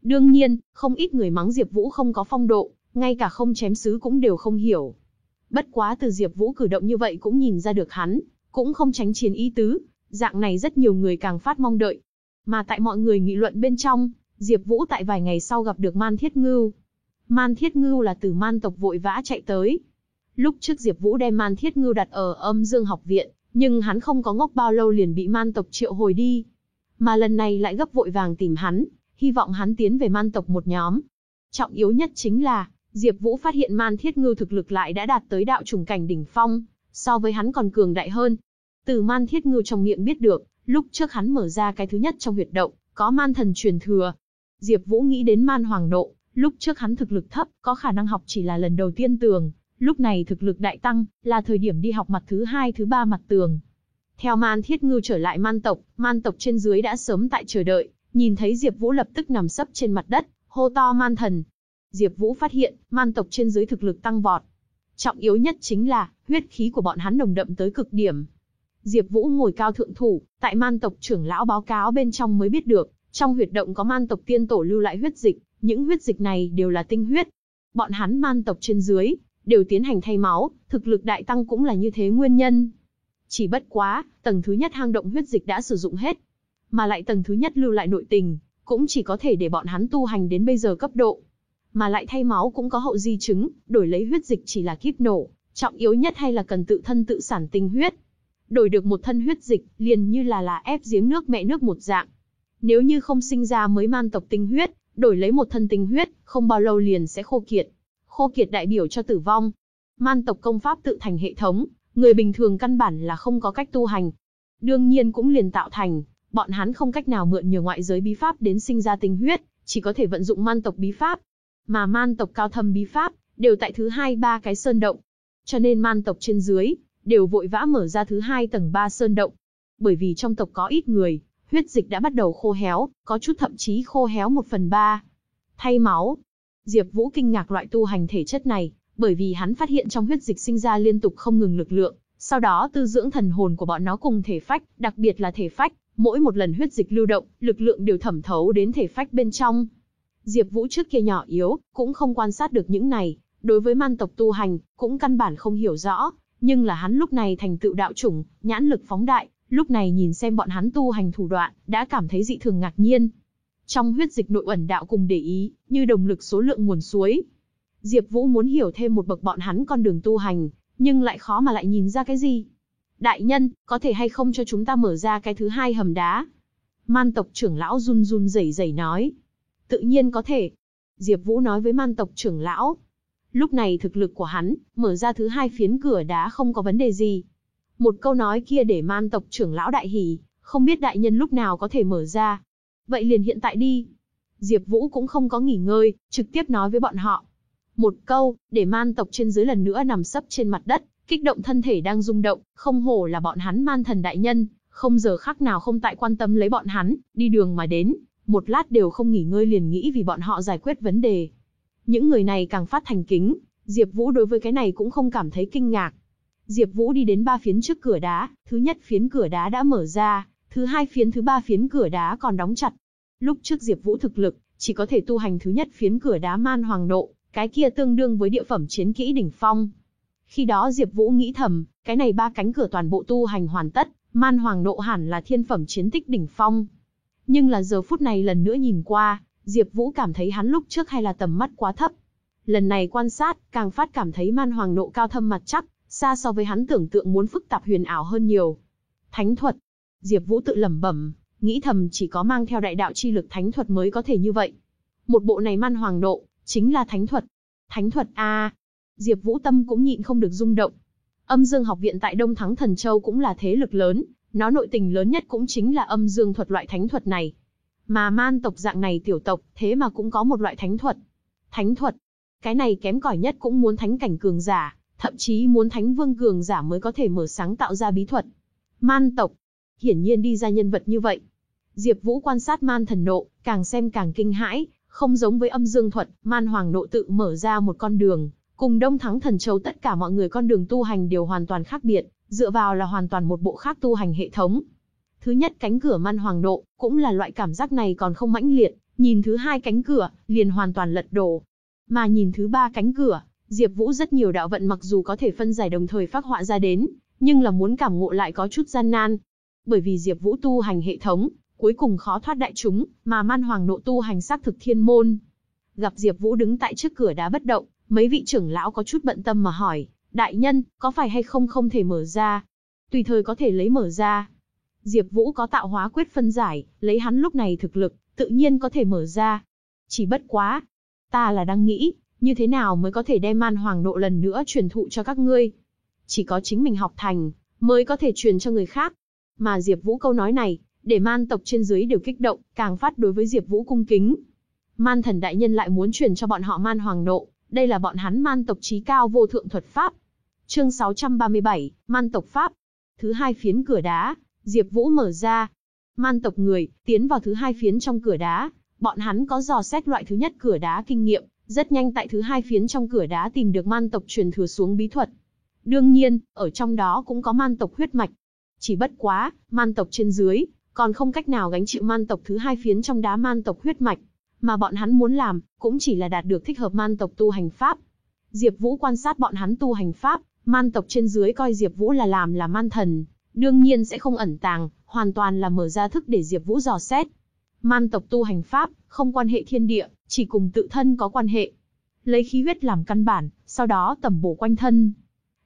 Đương nhiên, không ít người mắng Diệp Vũ không có phong độ, ngay cả không chém sứ cũng đều không hiểu. Bất quá từ Diệp Vũ cử động như vậy cũng nhìn ra được hắn, cũng không tránh chiến ý tứ, dạng này rất nhiều người càng phát mong đợi. Mà tại mọi người nghị luận bên trong, Diệp Vũ tại vài ngày sau gặp được Man Thiết Ngưu. Man Thiết Ngưu là từ man tộc vội vã chạy tới. Lúc trước Diệp Vũ đem Man Thiết Ngưu đặt ở Âm Dương học viện, nhưng hắn không có ngốc bao lâu liền bị man tộc triệu hồi đi. Mà lần này lại gấp vội vàng tìm hắn, hy vọng hắn tiến về man tộc một nhóm. Trọng yếu nhất chính là, Diệp Vũ phát hiện Man Thiết Ngưu thực lực lại đã đạt tới đạo trùng cảnh đỉnh phong, so với hắn còn cường đại hơn. Từ Man Thiết Ngưu trong miệng biết được, lúc trước hắn mở ra cái thứ nhất trong huyệt động, có man thần truyền thừa. Diệp Vũ nghĩ đến Man Hoàng Độ, lúc trước hắn thực lực thấp, có khả năng học chỉ là lần đầu tiên tường, lúc này thực lực đại tăng, là thời điểm đi học mặt thứ hai thứ ba mặt tường. Theo Man Thiết Ngưu trở lại man tộc, man tộc trên dưới đã sớm tại chờ đợi, nhìn thấy Diệp Vũ lập tức nằm sấp trên mặt đất, hô to man thần. Diệp Vũ phát hiện, man tộc trên dưới thực lực tăng vọt. Trọng yếu nhất chính là, huyết khí của bọn hắn nồng đậm tới cực điểm. Diệp Vũ ngồi cao thượng thủ, tại man tộc trưởng lão báo cáo bên trong mới biết được, trong huyệt động có man tộc tiên tổ lưu lại huyết dịch, những huyết dịch này đều là tinh huyết. Bọn hắn man tộc trên dưới đều tiến hành thay máu, thực lực đại tăng cũng là như thế nguyên nhân. Chỉ bất quá, tầng thứ nhất hang động huyết dịch đã sử dụng hết, mà lại tầng thứ nhất lưu lại nội tình, cũng chỉ có thể để bọn hắn tu hành đến bây giờ cấp độ. Mà lại thay máu cũng có hậu di chứng, đổi lấy huyết dịch chỉ là kíp nổ, trọng yếu nhất hay là cần tự thân tự sản tinh huyết. Đổi được một thân huyết dịch, liền như là là ép giếng nước mẹ nước một dạng. Nếu như không sinh ra mới man tộc tinh huyết, đổi lấy một thân tinh huyết, không bao lâu liền sẽ khô kiệt. Khô kiệt đại biểu cho tử vong. Man tộc công pháp tự thành hệ thống, người bình thường căn bản là không có cách tu hành. Đương nhiên cũng liền tạo thành, bọn hắn không cách nào mượn nhờ ngoại giới bí pháp đến sinh ra tinh huyết, chỉ có thể vận dụng man tộc bí pháp. Mà man tộc cao thâm bí pháp, đều tại thứ hai ba cái sơn động. Cho nên man tộc trên dưới, đều vội vã mở ra thứ hai tầng ba sơn động. Bởi vì trong tộc có ít người, huyết dịch đã bắt đầu khô héo, có chút thậm chí khô héo một phần ba. Thay máu, Diệp Vũ kinh ngạc loại tu hành thể chất này, bởi vì hắn phát hiện trong huyết dịch sinh ra liên tục không ngừng lực lượng, sau đó tư dưỡng thần hồn của bọn nó cùng thể phách, đặc biệt là thể phách, mỗi một lần huyết dịch lưu động, lực lượng đều thẩm thấu đến thể phách bên trong. Diệp Vũ trước kia nhỏ yếu, cũng không quan sát được những này, đối với man tộc tu hành, cũng căn bản không hiểu rõ, nhưng là hắn lúc này thành tựu đạo chủng, nhãn lực phóng đại, lúc này nhìn xem bọn hắn tu hành thủ đoạn, đã cảm thấy dị thường ngạc nhiên. Trong huyết dịch nội ẩn đạo cùng để ý, như đồng lực số lượng nguồn suối. Diệp Vũ muốn hiểu thêm một bậc bọn hắn con đường tu hành, nhưng lại khó mà lại nhìn ra cái gì. Đại nhân, có thể hay không cho chúng ta mở ra cái thứ hai hầm đá? Man tộc trưởng lão run run rẩy rẩy nói. Tự nhiên có thể. Diệp Vũ nói với man tộc trưởng lão. Lúc này thực lực của hắn, mở ra thứ hai phiến cửa đá không có vấn đề gì. Một câu nói kia để man tộc trưởng lão đại hỉ, không biết đại nhân lúc nào có thể mở ra. Vậy liền hiện tại đi. Diệp Vũ cũng không có nghỉ ngơi, trực tiếp nói với bọn họ. Một câu, để man tộc trên dưới lần nữa nằm sấp trên mặt đất, kích động thân thể đang rung động, không hổ là bọn hắn man thần đại nhân, không giờ khắc nào không tại quan tâm lấy bọn hắn, đi đường mà đến, một lát đều không nghỉ ngơi liền nghĩ vì bọn họ giải quyết vấn đề. Những người này càng phát thành kính, Diệp Vũ đối với cái này cũng không cảm thấy kinh ngạc. Diệp Vũ đi đến ba phiến trước cửa đá, thứ nhất phiến cửa đá đã mở ra, thứ hai phiến thứ ba phiến cửa đá còn đóng chặt. Lúc trước Diệp Vũ thực lực, chỉ có thể tu hành thứ nhất phiến cửa đá man hoàng độ, cái kia tương đương với địa phẩm chiến kỹ đỉnh phong. Khi đó Diệp Vũ nghĩ thầm, cái này ba cánh cửa toàn bộ tu hành hoàn tất, man hoàng độ hẳn là thiên phẩm chiến tích đỉnh phong. Nhưng là giờ phút này lần nữa nhìn qua, Diệp Vũ cảm thấy hắn lúc trước hay là tầm mắt quá thấp. Lần này quan sát, càng phát cảm thấy man hoàng độ cao thâm mặt chắc, xa so với hắn tưởng tượng muốn phức tạp huyền ảo hơn nhiều. Thánh thuật. Diệp Vũ tự lẩm bẩm, nghĩ thầm chỉ có mang theo đại đạo chi lực thánh thuật mới có thể như vậy. Một bộ này man hoàng độ, chính là thánh thuật. Thánh thuật a. Diệp Vũ tâm cũng nhịn không được rung động. Âm Dương học viện tại Đông Thắng Thần Châu cũng là thế lực lớn, nó nội tình lớn nhất cũng chính là âm dương thuật loại thánh thuật này. Mà man tộc dạng này tiểu tộc, thế mà cũng có một loại thánh thuật. Thánh thuật, cái này kém cỏi nhất cũng muốn thánh cảnh cường giả, thậm chí muốn thánh vương cường giả mới có thể mở sáng tạo ra bí thuật. Man tộc, hiển nhiên đi ra nhân vật như vậy. Diệp Vũ quan sát man thần nộ, càng xem càng kinh hãi, không giống với âm dương thuật, man hoàng nộ tự mở ra một con đường, cùng Đông Thắng Thần Châu tất cả mọi người con đường tu hành đều hoàn toàn khác biệt, dựa vào là hoàn toàn một bộ khác tu hành hệ thống. Thứ nhất cánh cửa man hoàng độ cũng là loại cảm giác này còn không mãnh liệt, nhìn thứ hai cánh cửa, liền hoàn toàn lật đổ. Mà nhìn thứ ba cánh cửa, Diệp Vũ rất nhiều đạo vận mặc dù có thể phân giải đồng thời phát họa ra đến, nhưng là muốn cảm ngộ lại có chút gian nan. Bởi vì Diệp Vũ tu hành hệ thống, cuối cùng khó thoát đại chúng, mà Man Hoàng nộ tu hành xác thực thiên môn. Gặp Diệp Vũ đứng tại trước cửa đá bất động, mấy vị trưởng lão có chút bận tâm mà hỏi, đại nhân, có phải hay không không thể mở ra? Tùy thời có thể lấy mở ra. Diệp Vũ có tạo hóa quyết phân giải, lấy hắn lúc này thực lực, tự nhiên có thể mở ra. Chỉ bất quá, ta là đang nghĩ, như thế nào mới có thể đem Man Hoàng Độ lần nữa truyền thụ cho các ngươi? Chỉ có chính mình học thành, mới có thể truyền cho người khác. Mà Diệp Vũ câu nói này, để man tộc trên dưới đều kích động, càng phát đối với Diệp Vũ cung kính. Man thần đại nhân lại muốn truyền cho bọn họ man hoàng Độ, đây là bọn hắn man tộc trí cao vô thượng thuật pháp. Chương 637, man tộc pháp. Thứ hai phiến cửa đá, Diệp Vũ mở ra. Man tộc người, tiến vào thứ hai phiến trong cửa đá, bọn hắn có dò xét loại thứ nhất cửa đá kinh nghiệm, rất nhanh tại thứ hai phiến trong cửa đá tìm được man tộc truyền thừa xuống bí thuật. Đương nhiên, ở trong đó cũng có man tộc huyết mạch. Chỉ bất quá, man tộc trên dưới, còn không cách nào gánh chịu man tộc thứ hai phiến trong đá man tộc huyết mạch, mà bọn hắn muốn làm, cũng chỉ là đạt được thích hợp man tộc tu hành pháp. Diệp Vũ quan sát bọn hắn tu hành pháp, man tộc trên dưới coi Diệp Vũ là làm là man thần, đương nhiên sẽ không ẩn tàng, hoàn toàn là mở ra thức để Diệp Vũ dò xét. Man tộc tu hành pháp, không quan hệ thiên địa, chỉ cùng tự thân có quan hệ. Lấy khí huyết làm căn bản, sau đó tẩm bổ quanh thân.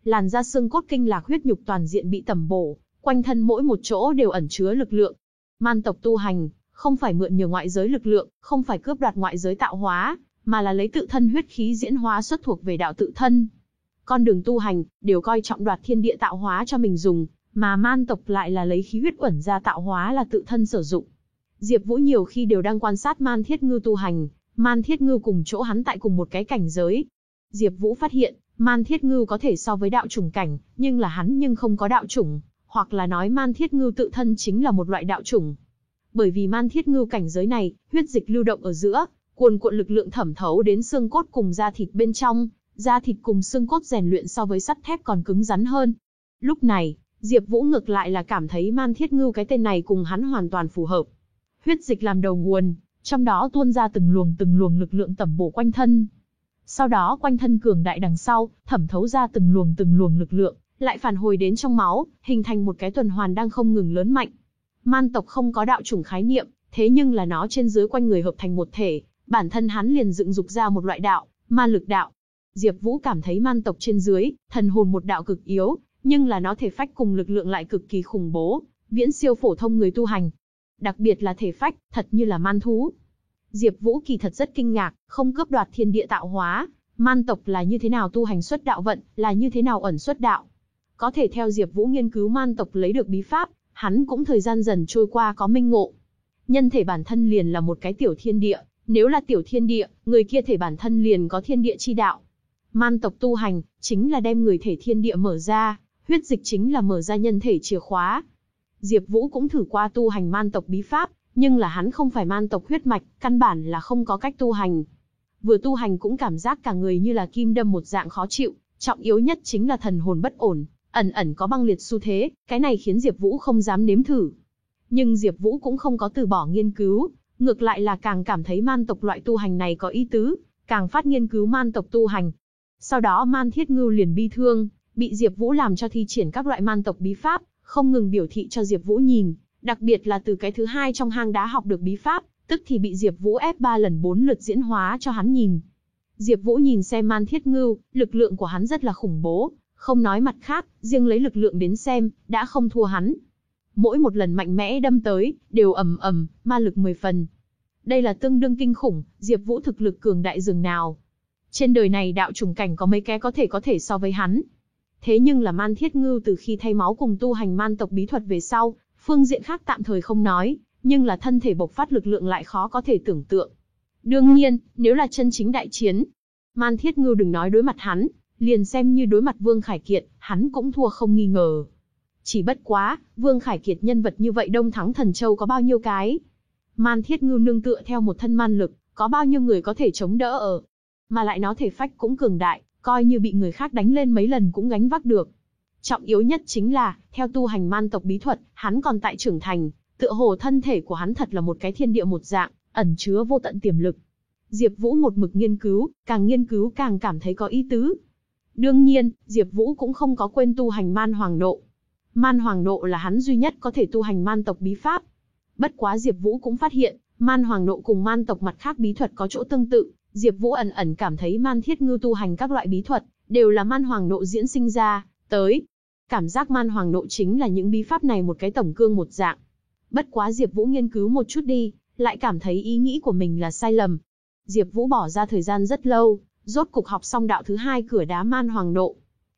Làn da xương cốt kinh lạc huyết nhục toàn diện bị tẩm bổ, quanh thân mỗi một chỗ đều ẩn chứa lực lượng. Man tộc tu hành, không phải mượn nhờ ngoại giới lực lượng, không phải cướp đoạt ngoại giới tạo hóa, mà là lấy tự thân huyết khí diễn hóa xuất thuộc về đạo tự thân. Con đường tu hành, đều coi trọng đoạt thiên địa tạo hóa cho mình dùng, mà man tộc lại là lấy khí huyết uẩn ra tạo hóa là tự thân sử dụng. Diệp Vũ nhiều khi đều đang quan sát Man Thiết Ngư tu hành, Man Thiết Ngư cùng chỗ hắn tại cùng một cái cảnh giới. Diệp Vũ phát hiện, Man Thiết Ngư có thể so với đạo chủng cảnh, nhưng là hắn nhưng không có đạo chủng, hoặc là nói man thiết Ngư tự thân chính là một loại đạo chủng. Bởi vì man thiết Ngư cảnh giới này, huyết dịch lưu động ở giữa, cuồn cuộn lực lượng thẩm thấu đến xương cốt cùng da thịt bên trong, da thịt cùng xương cốt rèn luyện so với sắt thép còn cứng rắn hơn. Lúc này, Diệp Vũ ngược lại là cảm thấy man thiết ngưu cái tên này cùng hắn hoàn toàn phù hợp. Huyết dịch làm đầu nguồn, trong đó tuôn ra từng luồng từng luồng lực lượng tẩm bổ quanh thân. Sau đó quanh thân cường đại đằng sau, thẩm thấu ra từng luồng từng luồng lực lượng, lại phản hồi đến trong máu, hình thành một cái tuần hoàn đang không ngừng lớn mạnh. Man tộc không có đạo chủng khái niệm, thế nhưng là nó trên dưới quanh người hợp thành một thể, bản thân hắn liền dựng dục ra một loại đạo, ma lực đạo. Diệp Vũ cảm thấy man tộc trên dưới, thần hồn một đạo cực yếu, nhưng là nó thể phách cùng lực lượng lại cực kỳ khủng bố, viễn siêu phổ thông người tu hành. đặc biệt là thể phách, thật như là man thú. Diệp Vũ kỳ thật rất kinh ngạc, không cướp đoạt thiên địa tạo hóa, man tộc là như thế nào tu hành xuất đạo vận, là như thế nào ẩn xuất đạo. Có thể theo Diệp Vũ nghiên cứu man tộc lấy được bí pháp, hắn cũng thời gian dần trôi qua có minh ngộ. Nhân thể bản thân liền là một cái tiểu thiên địa, nếu là tiểu thiên địa, người kia thể bản thân liền có thiên địa chi đạo. Man tộc tu hành, chính là đem người thể thiên địa mở ra, huyết dịch chính là mở ra nhân thể chìa khóa. Diệp Vũ cũng thử qua tu hành man tộc bí pháp, nhưng là hắn không phải man tộc huyết mạch, căn bản là không có cách tu hành. Vừa tu hành cũng cảm giác cả người như là kim đâm một dạng khó chịu, trọng yếu nhất chính là thần hồn bất ổn, ẩn ẩn có băng liệt xu thế, cái này khiến Diệp Vũ không dám nếm thử. Nhưng Diệp Vũ cũng không có từ bỏ nghiên cứu, ngược lại là càng cảm thấy man tộc loại tu hành này có ý tứ, càng phát nghiên cứu man tộc tu hành. Sau đó Man Thiết Ngưu liền bi thương, bị Diệp Vũ làm cho thi triển các loại man tộc bí pháp, không ngừng biểu thị cho Diệp Vũ nhìn, đặc biệt là từ cái thứ hai trong hang đá học được bí pháp, tức thì bị Diệp Vũ ép 3 lần 4 lượt diễn hóa cho hắn nhìn. Diệp Vũ nhìn xem Man Thiết Ngưu, lực lượng của hắn rất là khủng bố, không nói mặt khác, riêng lấy lực lượng đến xem, đã không thua hắn. Mỗi một lần mạnh mẽ đâm tới, đều ầm ầm, ma lực 10 phần. Đây là tương đương kinh khủng, Diệp Vũ thực lực cường đại dường nào. Trên đời này đạo trùng cảnh có mấy cái có thể có thể so với hắn. Thế nhưng là Man Thiết Ngưu từ khi thay máu cùng tu hành man tộc bí thuật về sau, phương diện khác tạm thời không nói, nhưng là thân thể bộc phát lực lượng lại khó có thể tưởng tượng. Đương nhiên, nếu là chân chính đại chiến, Man Thiết Ngưu đừng nói đối mặt hắn, liền xem như đối mặt Vương Khải Kiệt, hắn cũng thua không nghi ngờ. Chỉ bất quá, Vương Khải Kiệt nhân vật như vậy đông thắng thần châu có bao nhiêu cái? Man Thiết Ngưu nương tựa theo một thân man lực, có bao nhiêu người có thể chống đỡ ở? Mà lại nó thể phách cũng cường đại, coi như bị người khác đánh lên mấy lần cũng gánh vác được. Trọng yếu nhất chính là, theo tu hành man tộc bí thuật, hắn còn tại trưởng thành, tựa hồ thân thể của hắn thật là một cái thiên địa một dạng, ẩn chứa vô tận tiềm lực. Diệp Vũ một mực nghiên cứu, càng nghiên cứu càng cảm thấy có ý tứ. Đương nhiên, Diệp Vũ cũng không có quên tu hành man hoàng độ. Man hoàng độ là hắn duy nhất có thể tu hành man tộc bí pháp. Bất quá Diệp Vũ cũng phát hiện, man hoàng độ cùng man tộc mặt khác bí thuật có chỗ tương tự, Diệp Vũ ẩn ẩn cảm thấy man thiết ngư tu hành các loại bí thuật, đều là man hoàng Nộ diễn sinh ra, tới. Cảm giác man hoàng Nộ chính là những bí pháp này một cái tổng cương một dạng. Bất quá Diệp Vũ nghiên cứu một chút đi, lại cảm thấy ý nghĩ của mình là sai lầm. Diệp Vũ bỏ ra thời gian rất lâu, rốt cục học xong đạo thứ hai cửa đá man hoàng Nộ.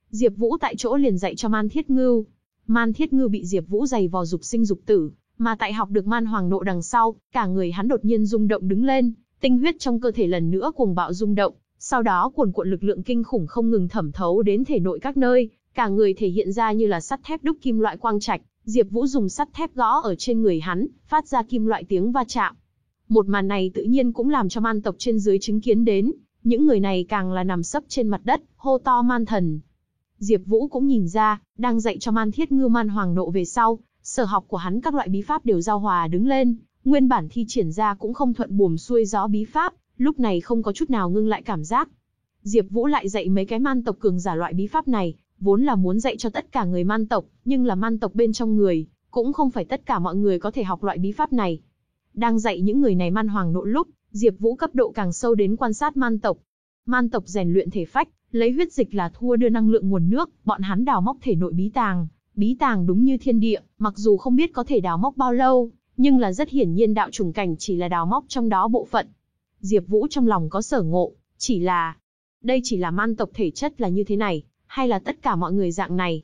Diệp Vũ tại chỗ liền dạy cho Man Thiết Ngưu. Man Thiết Ngưu bị Diệp Vũ giày vò dục sinh dục tử, mà tại học được man hoàng Nộ đằng sau, cả người hắn đột nhiên rung động đứng lên, tinh huyết trong cơ thể lần nữa cuồng bạo rung động, sau đó cuồn cuộn lực lượng kinh khủng không ngừng thẩm thấu đến thể nội các nơi, cả người thể hiện ra như là sắt thép đúc kim loại quang trạch, Diệp Vũ dùng sắt thép gõ ở trên người hắn, phát ra kim loại tiếng va chạm. Một màn này tự nhiên cũng làm cho man tộc trên dưới chứng kiến đến, những người này càng là nằm sấp trên mặt đất, hô to man thần. Diệp Vũ cũng nhìn ra, đang dạy cho man thiết ngư man hoàng nộ về sau, sở học của hắn các loại bí pháp đều giao hòa đứng lên, nguyên bản thi triển ra cũng không thuận buồm xuôi gió bí pháp, lúc này không có chút nào ngưng lại cảm giác. Diệp Vũ lại dạy mấy cái man tộc cường giả loại bí pháp này, vốn là muốn dạy cho tất cả người man tộc, nhưng là man tộc bên trong người, cũng không phải tất cả mọi người có thể học loại bí pháp này. Đang dạy những người này man hoàng nộ lúc, Diệp Vũ cấp độ càng sâu đến quan sát man tộc. Man tộc rèn luyện thể phách, lấy huyết dịch là thua đưa năng lượng nguồn nước, bọn hắn đào móc thể nội bí tàng, bí tàng đúng như thiên địa, mặc dù không biết có thể đào móc bao lâu, nhưng là rất hiển nhiên đạo trùng cảnh chỉ là đào móc trong đó bộ phận. Diệp Vũ trong lòng có sở ngộ, chỉ là đây chỉ là man tộc thể chất là như thế này, hay là tất cả mọi người dạng này.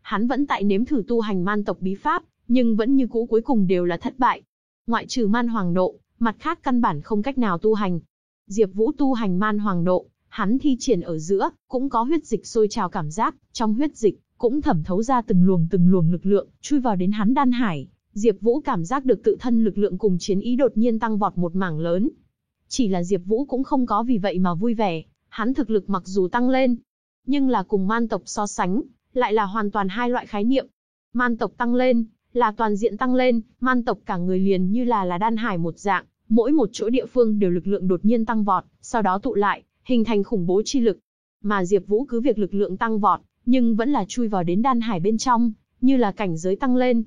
Hắn vẫn tại nếm thử tu hành man tộc bí pháp, nhưng vẫn như cũ cuối cùng đều là thất bại. Ngoại trừ man hoàng độ, mặt khác căn bản không cách nào tu hành. Diệp Vũ tu hành man hoàng độ, hắn thi triển ở giữa, cũng có huyết dịch sôi trào cảm giác, trong huyết dịch cũng thẩm thấu ra từng luồng từng luồng lực lượng, chui vào đến hắn đan hải. Diệp Vũ cảm giác được tự thân lực lượng cùng chiến ý đột nhiên tăng vọt một mảng lớn. Chỉ là Diệp Vũ cũng không có vì vậy mà vui vẻ, hắn thực lực mặc dù tăng lên, nhưng là cùng man tộc so sánh, lại là hoàn toàn hai loại khái niệm. Man tộc tăng lên, là toàn diện tăng lên, man tộc cả người liền như là là đan hải một dạng, mỗi một chỗ địa phương đều lực lượng đột nhiên tăng vọt, sau đó tụ lại, hình thành khủng bố chi lực. Mà Diệp Vũ cứ việc lực lượng tăng vọt, nhưng vẫn là chui vào đến đan hải bên trong, như là cảnh giới tăng lên.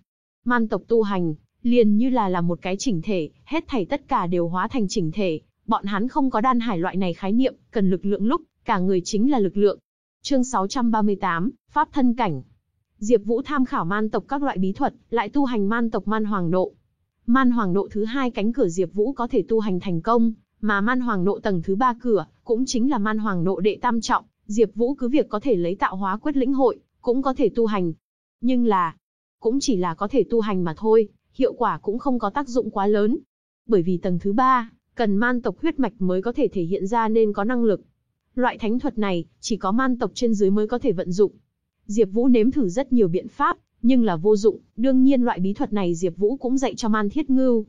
Man tộc tu hành, liền như là là một cái chỉnh thể, hết thảy tất cả đều hóa thành chỉnh thể, bọn hắn không có đan hải loại này khái niệm, cần lực lượng lúc, cả người chính là lực lượng. Chương 638, Pháp thân cảnh. Diệp Vũ tham khảo man tộc các loại bí thuật, lại tu hành man tộc man hoàng độ. Man Hoàng Nộ thứ hai cánh cửa Diệp Vũ có thể tu hành thành công, mà Man Hoàng Nộ tầng thứ ba cửa, cũng chính là Man Hoàng Nộ đệ tam trọng, Diệp Vũ cứ việc có thể lấy tạo hóa quyết lĩnh hội, cũng có thể tu hành. Nhưng là, cũng chỉ là có thể tu hành mà thôi, hiệu quả cũng không có tác dụng quá lớn. Bởi vì tầng thứ ba, cần man tộc huyết mạch mới có thể thể hiện ra nên có năng lực. Loại thánh thuật này, chỉ có man tộc trên dưới mới có thể vận dụng. Diệp Vũ nếm thử rất nhiều biện pháp, nhưng là vô dụng, đương nhiên loại bí thuật này Diệp Vũ cũng dạy cho Man Thiết Ngưu.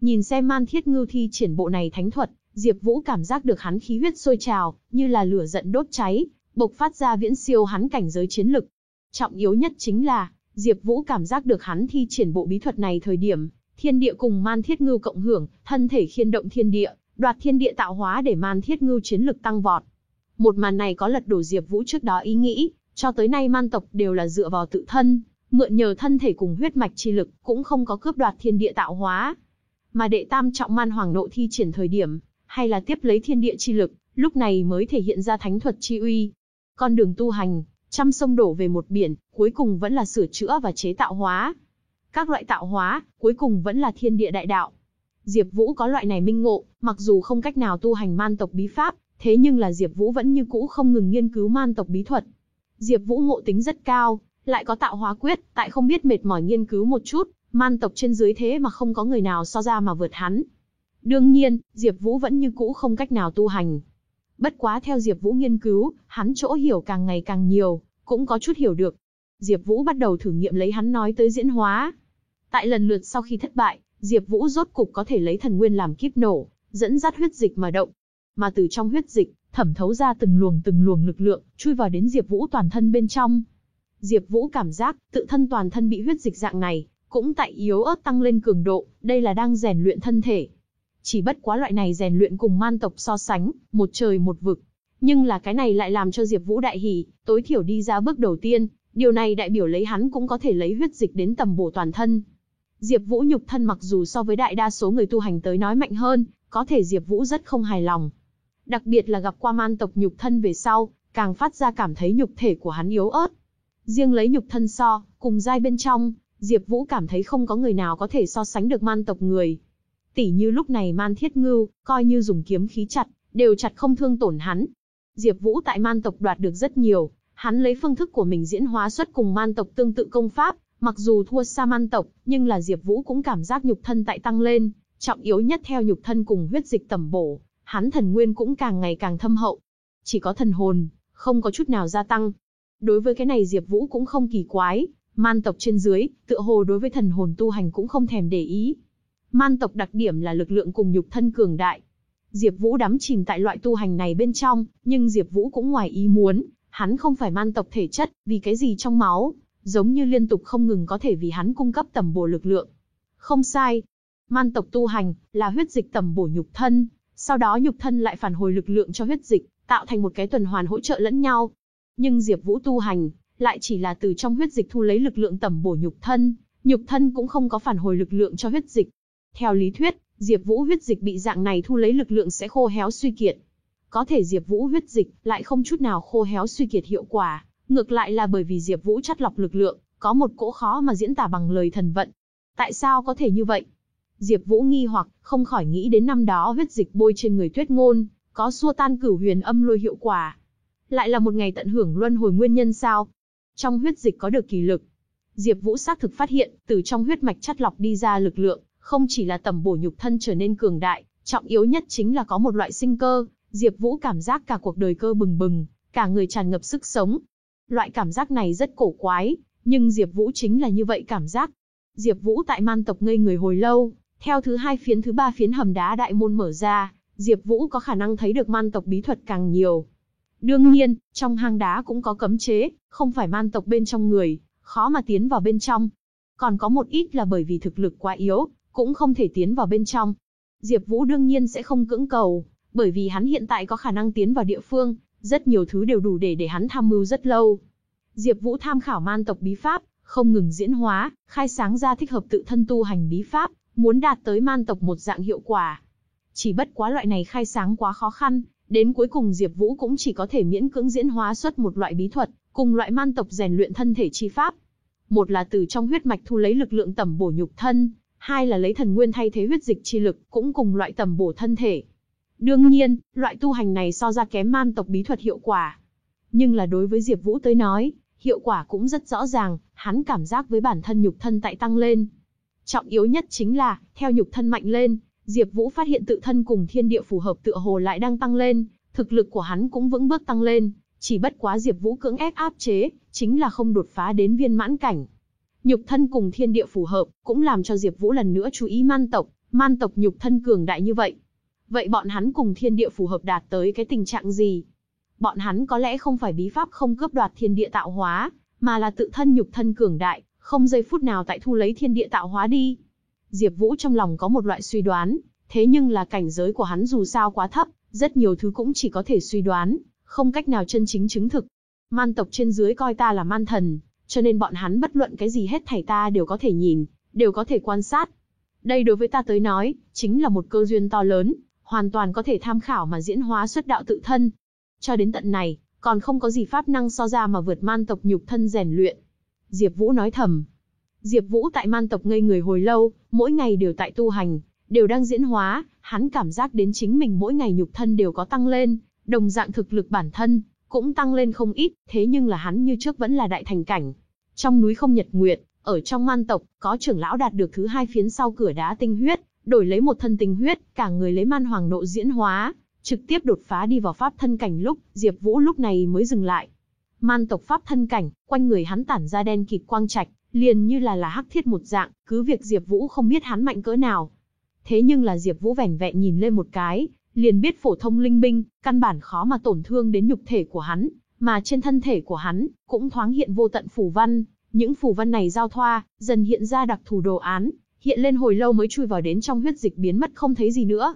Nhìn xem Man Thiết Ngưu thi triển bộ này thánh thuật, Diệp Vũ cảm giác được hắn khí huyết sôi trào, như là lửa giận đốt cháy, bộc phát ra viễn siêu hắn cảnh giới chiến lực. Trọng yếu nhất chính là, Diệp Vũ cảm giác được hắn thi triển bộ bí thuật này thời điểm, thiên địa cùng Man Thiết Ngưu cộng hưởng, thân thể khiên động thiên địa, đoạt thiên địa tạo hóa để Man Thiết Ngưu chiến lực tăng vọt. Một màn này có lật đổ Diệp Vũ trước đó ý nghĩ, cho tới nay man tộc đều là dựa vào tự thân, mượn nhờ thân thể cùng huyết mạch chi lực, cũng không có cướp đoạt thiên địa tạo hóa. Mà đệ tam trọng man hoàng nộ thi triển thời điểm, hay là tiếp lấy thiên địa chi lực, lúc này mới thể hiện ra thánh thuật chi uy. Con đường tu hành, trăm sông đổ về một biển, cuối cùng vẫn là sửa chữa và chế tạo hóa. Các loại tạo hóa, cuối cùng vẫn là thiên địa đại đạo. Diệp Vũ có loại này minh ngộ, mặc dù không cách nào tu hành man tộc bí pháp, thế nhưng là Diệp Vũ vẫn như cũ không ngừng nghiên cứu man tộc bí thuật. Diệp Vũ ngộ tính rất cao, lại có tạo hóa quyết, tại không biết mệt mỏi nghiên cứu một chút, man tộc trên dưới thế mà không có người nào so ra mà vượt hắn. Đương nhiên, Diệp Vũ vẫn như cũ không cách nào tu hành. Bất quá theo Diệp Vũ nghiên cứu, hắn chỗ hiểu càng ngày càng nhiều, cũng có chút hiểu được. Diệp Vũ bắt đầu thử nghiệm lấy hắn nói tới diễn hóa. Tại lần lượt sau khi thất bại, Diệp Vũ rốt cục có thể lấy thần nguyên làm kíp nổ, dẫn dắt huyết dịch mà động. Mà từ trong huyết dịch, thẩm thấu ra từng luồng từng luồng lực lượng, chui vào đến Diệp Vũ toàn thân bên trong. Diệp Vũ cảm giác, tự thân toàn thân bị huyết dịch dạng này, cũng tại yếu ớt tăng lên cường độ, đây là đang rèn luyện thân thể. Chỉ bất quá loại này rèn luyện cùng man tộc so sánh, một trời một vực. Nhưng là cái này lại làm cho Diệp Vũ đại hỉ, tối thiểu đi ra bước đầu tiên, điều này đại biểu lấy hắn cũng có thể lấy huyết dịch đến tầm bổ toàn thân. Diệp Vũ nhục thân mặc dù so với đại đa số người tu hành tới nói mạnh hơn, có thể Diệp Vũ rất không hài lòng. Đặc biệt là gặp qua man tộc nhục thân về sau, càng phát ra cảm thấy nhục thể của hắn yếu ớt. Riêng lấy nhục thân so, cùng giai bên trong, Diệp Vũ cảm thấy không có người nào có thể so sánh được man tộc người. Tỷ như lúc này Man Thiết Ngưu, coi như dùng kiếm khí chặt, đều chặt không thương tổn hắn. Diệp Vũ tại man tộc đoạt được rất nhiều, hắn lấy phương thức của mình diễn hóa xuất cùng man tộc tương tự công pháp, mặc dù thua xa man tộc, nhưng là Diệp Vũ cũng cảm giác nhục thân tại tăng lên, trọng yếu nhất theo nhục thân cùng huyết dịch tầm bổ, hắn thần nguyên cũng càng ngày càng thâm hậu. Chỉ có thần hồn, không có chút nào gia tăng. Đối với cái này Diệp Vũ cũng không kỳ quái, man tộc trên dưới, tựa hồ đối với thần hồn tu hành cũng không thèm để ý. Man tộc đặc điểm là lực lượng cùng nhục thân cường đại. Diệp Vũ đắm chìm tại loại tu hành này bên trong, nhưng Diệp Vũ cũng ngoài ý muốn, hắn không phải man tộc thể chất, vì cái gì trong máu, giống như liên tục không ngừng có thể vì hắn cung cấp tầm bổ lực lượng. Không sai, man tộc tu hành là huyết dịch tầm bổ nhục thân, sau đó nhục thân lại phản hồi lực lượng cho huyết dịch, tạo thành một cái tuần hoàn hỗ trợ lẫn nhau. Nhưng Diệp Vũ tu hành, lại chỉ là từ trong huyết dịch thu lấy lực lượng tầm bổ nhục thân, nhục thân cũng không có phản hồi lực lượng cho huyết dịch. Theo lý thuyết, Diệp Vũ huyết dịch bị dạng này thu lấy lực lượng sẽ khô héo suy kiệt. Có thể Diệp Vũ huyết dịch lại không chút nào khô héo suy kiệt hiệu quả, ngược lại là bởi vì Diệp Vũ chắt lọc lực lượng, có một cỗ khó mà diễn tả bằng lời thần vận. Tại sao có thể như vậy? Diệp Vũ nghi hoặc, không khỏi nghĩ đến năm đó huyết dịch bôi trên người Tuyết Ngôn, có xua tan cửu huyền âm lôi hiệu quả. Lại là một ngày tận hưởng luân hồi nguyên nhân sao? Trong huyết dịch có được kỳ lực. Diệp Vũ xác thực phát hiện, từ trong huyết mạch chất lọc đi ra lực lượng, không chỉ là tầm bổ nhục thân trở nên cường đại, trọng yếu nhất chính là có một loại sinh cơ, Diệp Vũ cảm giác cả cuộc đời cơ bừng bừng, cả người tràn ngập sức sống. Loại cảm giác này rất cổ quái, nhưng Diệp Vũ chính là như vậy cảm giác. Diệp Vũ tại man tộc ngây người hồi lâu, theo thứ hai phiến thứ ba phiến hầm đá đại môn mở ra, Diệp Vũ có khả năng thấy được man tộc bí thuật càng nhiều. Đương nhiên, trong hang đá cũng có cấm chế, không phải man tộc bên trong người, khó mà tiến vào bên trong. Còn có một ít là bởi vì thực lực quá yếu, cũng không thể tiến vào bên trong. Diệp Vũ đương nhiên sẽ không cưỡng cầu, bởi vì hắn hiện tại có khả năng tiến vào địa phương, rất nhiều thứ đều đủ để để hắn tham mưu rất lâu. Diệp Vũ tham khảo man tộc bí pháp, không ngừng diễn hóa, khai sáng ra thích hợp tự thân tu hành bí pháp, muốn đạt tới man tộc một dạng hiệu quả. Chỉ bất quá loại này khai sáng quá khó khăn, đến cuối cùng Diệp Vũ cũng chỉ có thể miễn cưỡng diễn hóa xuất một loại bí thuật, cùng loại man tộc rèn luyện thân thể chi pháp. Một là từ trong huyết mạch thu lấy lực lượng tẩm bổ nhục thân, hai là lấy thần nguyên thay thế huyết dịch chi lực, cũng cùng loại tầm bổ thân thể. Đương nhiên, loại tu hành này so ra kém man tộc bí thuật hiệu quả. Nhưng là đối với Diệp Vũ tới nói, hiệu quả cũng rất rõ ràng, hắn cảm giác với bản thân nhục thân tại tăng lên. Trọng yếu nhất chính là, theo nhục thân mạnh lên, Diệp Vũ phát hiện tự thân cùng thiên địa phù hợp tựa hồ lại đang tăng lên, thực lực của hắn cũng vững bước tăng lên, chỉ bất quá Diệp Vũ cưỡng ép áp chế, chính là không đột phá đến viên mãn cảnh. Nhục thân cùng thiên địa phù hợp, cũng làm cho Diệp Vũ lần nữa chú ý man tộc, man tộc nhục thân cường đại như vậy. Vậy bọn hắn cùng thiên địa phù hợp đạt tới cái tình trạng gì? Bọn hắn có lẽ không phải bí pháp không cướp đoạt thiên địa tạo hóa, mà là tự thân nhục thân cường đại, không giây phút nào tại thu lấy thiên địa tạo hóa đi. Diệp Vũ trong lòng có một loại suy đoán, thế nhưng là cảnh giới của hắn dù sao quá thấp, rất nhiều thứ cũng chỉ có thể suy đoán, không cách nào chân chính chứng thực. Man tộc trên dưới coi ta là man thần, cho nên bọn hắn bất luận cái gì hết thảy ta đều có thể nhìn, đều có thể quan sát. Đây đối với ta tới nói, chính là một cơ duyên to lớn, hoàn toàn có thể tham khảo mà diễn hóa xuất đạo tự thân. Cho đến tận này, còn không có gì pháp năng so ra mà vượt man tộc nhục thân rèn luyện. Diệp Vũ nói thầm. Diệp Vũ tại man tộc ngây người hồi lâu, mỗi ngày đều tại tu hành, đều đang diễn hóa, hắn cảm giác đến chính mình mỗi ngày nhục thân đều có tăng lên, đồng dạng thực lực bản thân cũng tăng lên không ít, thế nhưng là hắn như trước vẫn là đại thành cảnh. Trong núi không nhật nguyệt, ở trong man tộc, có trưởng lão đạt được thứ hai phiến sau cửa đá tinh huyết, đổi lấy một thân tinh huyết, cả người lấy man hoàng nộ diễn hóa, trực tiếp đột phá đi vào pháp thân cảnh lúc, Diệp Vũ lúc này mới dừng lại. Man tộc pháp thân cảnh, quanh người hắn tản ra đen kịt quang trạch, liền như là là hắc thiết một dạng, cứ việc Diệp Vũ không biết hắn mạnh cỡ nào. Thế nhưng là Diệp Vũ vẻn vẹn nhìn lên một cái, liền biết phổ thông linh binh, căn bản khó mà tổn thương đến nhục thể của hắn, mà trên thân thể của hắn cũng thoáng hiện vô tận phù văn, những phù văn này giao thoa, dần hiện ra đặc thù đồ án, hiện lên hồi lâu mới chui vào đến trong huyết dịch biến mất không thấy gì nữa.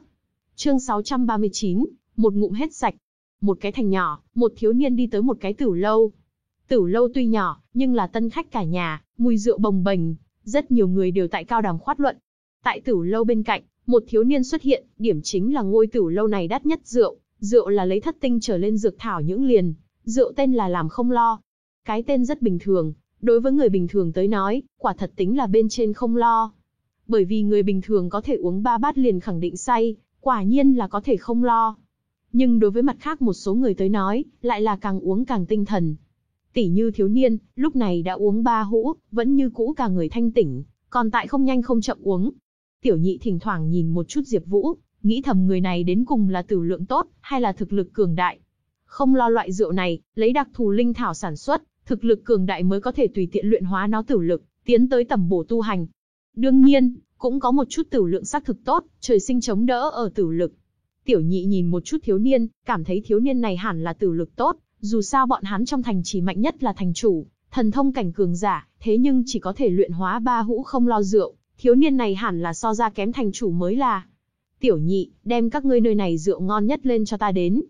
Chương 639, một ngụm hết sạch. Một cái thành nhỏ, một thiếu niên đi tới một cái tử lâu. Tử lâu tuy nhỏ, nhưng là tân khách cả nhà, mùi rượu bồng bềnh, rất nhiều người đều tại cao đàm khoát luận. Tại tử lâu bên cạnh, một thiếu niên xuất hiện, điểm chính là ngôi tử lâu này đắt nhất rượu, rượu là lấy thất tinh trở lên dược thảo những liền, rượu tên là làm không lo. Cái tên rất bình thường, đối với người bình thường tới nói, quả thật tính là bên trên không lo. Bởi vì người bình thường có thể uống ba bát liền khẳng định say, quả nhiên là có thể không lo. Nhưng đối với mặt khác một số người tới nói, lại là càng uống càng tinh thần. Tỷ như thiếu niên, lúc này đã uống ba hũ, vẫn như cũ cả người thanh tỉnh, còn tại không nhanh không chậm uống. Tiểu nhị thỉnh thoảng nhìn một chút Diệp Vũ, nghĩ thầm người này đến cùng là tử lượng tốt, hay là thực lực cường đại. Không lo loại rượu này, lấy đặc thù linh thảo sản xuất, thực lực cường đại mới có thể tùy tiện luyện hóa nó tử lực, tiến tới tầm bổ tu hành. Đương nhiên, cũng có một chút tử lượng xác thực tốt, trời sinh chống đỡ ở tử lực. Tiểu nhị nhìn một chút thiếu niên, cảm thấy thiếu niên này hẳn là tử lực tốt, dù sao bọn hắn trong thành chỉ mạnh nhất là thành chủ, thần thông cảnh cường giả, thế nhưng chỉ có thể luyện hóa ba hũ không lo rượu, thiếu niên này hẳn là so ra kém thành chủ mới là. Tiểu nhị, đem các ngươi nơi này rượu ngon nhất lên cho ta đến.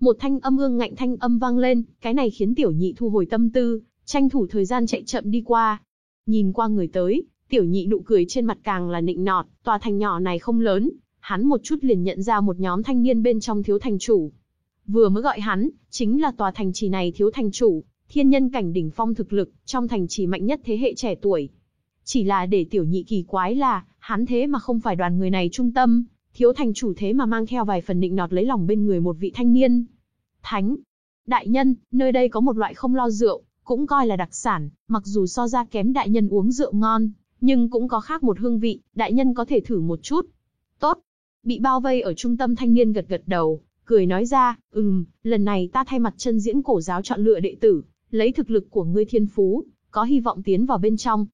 Một thanh âm ương ngạnh thanh âm vang lên, cái này khiến tiểu nhị thu hồi tâm tư, tranh thủ thời gian chạy chậm đi qua. Nhìn qua người tới, tiểu nhị nụ cười trên mặt càng là nịnh nọt, tòa thành nhỏ này không lớn, hắn một chút liền nhận ra một nhóm thanh niên bên trong thiếu thành chủ. Vừa mới gọi hắn, chính là tòa thành trì này thiếu thành chủ, thiên nhân cảnh đỉnh phong thực lực, trong thành trì mạnh nhất thế hệ trẻ tuổi. Chỉ là để tiểu nhị kỳ quái là, hắn thế mà không phải đoàn người này trung tâm, thiếu thành chủ thế mà mang theo vài phần định nọt lấy lòng bên người một vị thanh niên. Thánh, đại nhân, nơi đây có một loại không lo rượu, cũng coi là đặc sản, mặc dù so ra kém đại nhân uống rượu ngon, nhưng cũng có khác một hương vị, đại nhân có thể thử một chút. Tốt. Bị bao vây ở trung tâm thanh niên gật gật đầu, cười nói ra, ừm, lần này ta thay mặt chân diễn cổ giáo chọn lựa đệ tử, lấy thực lực của ngươi thiên phú, có hy vọng tiến vào bên trong.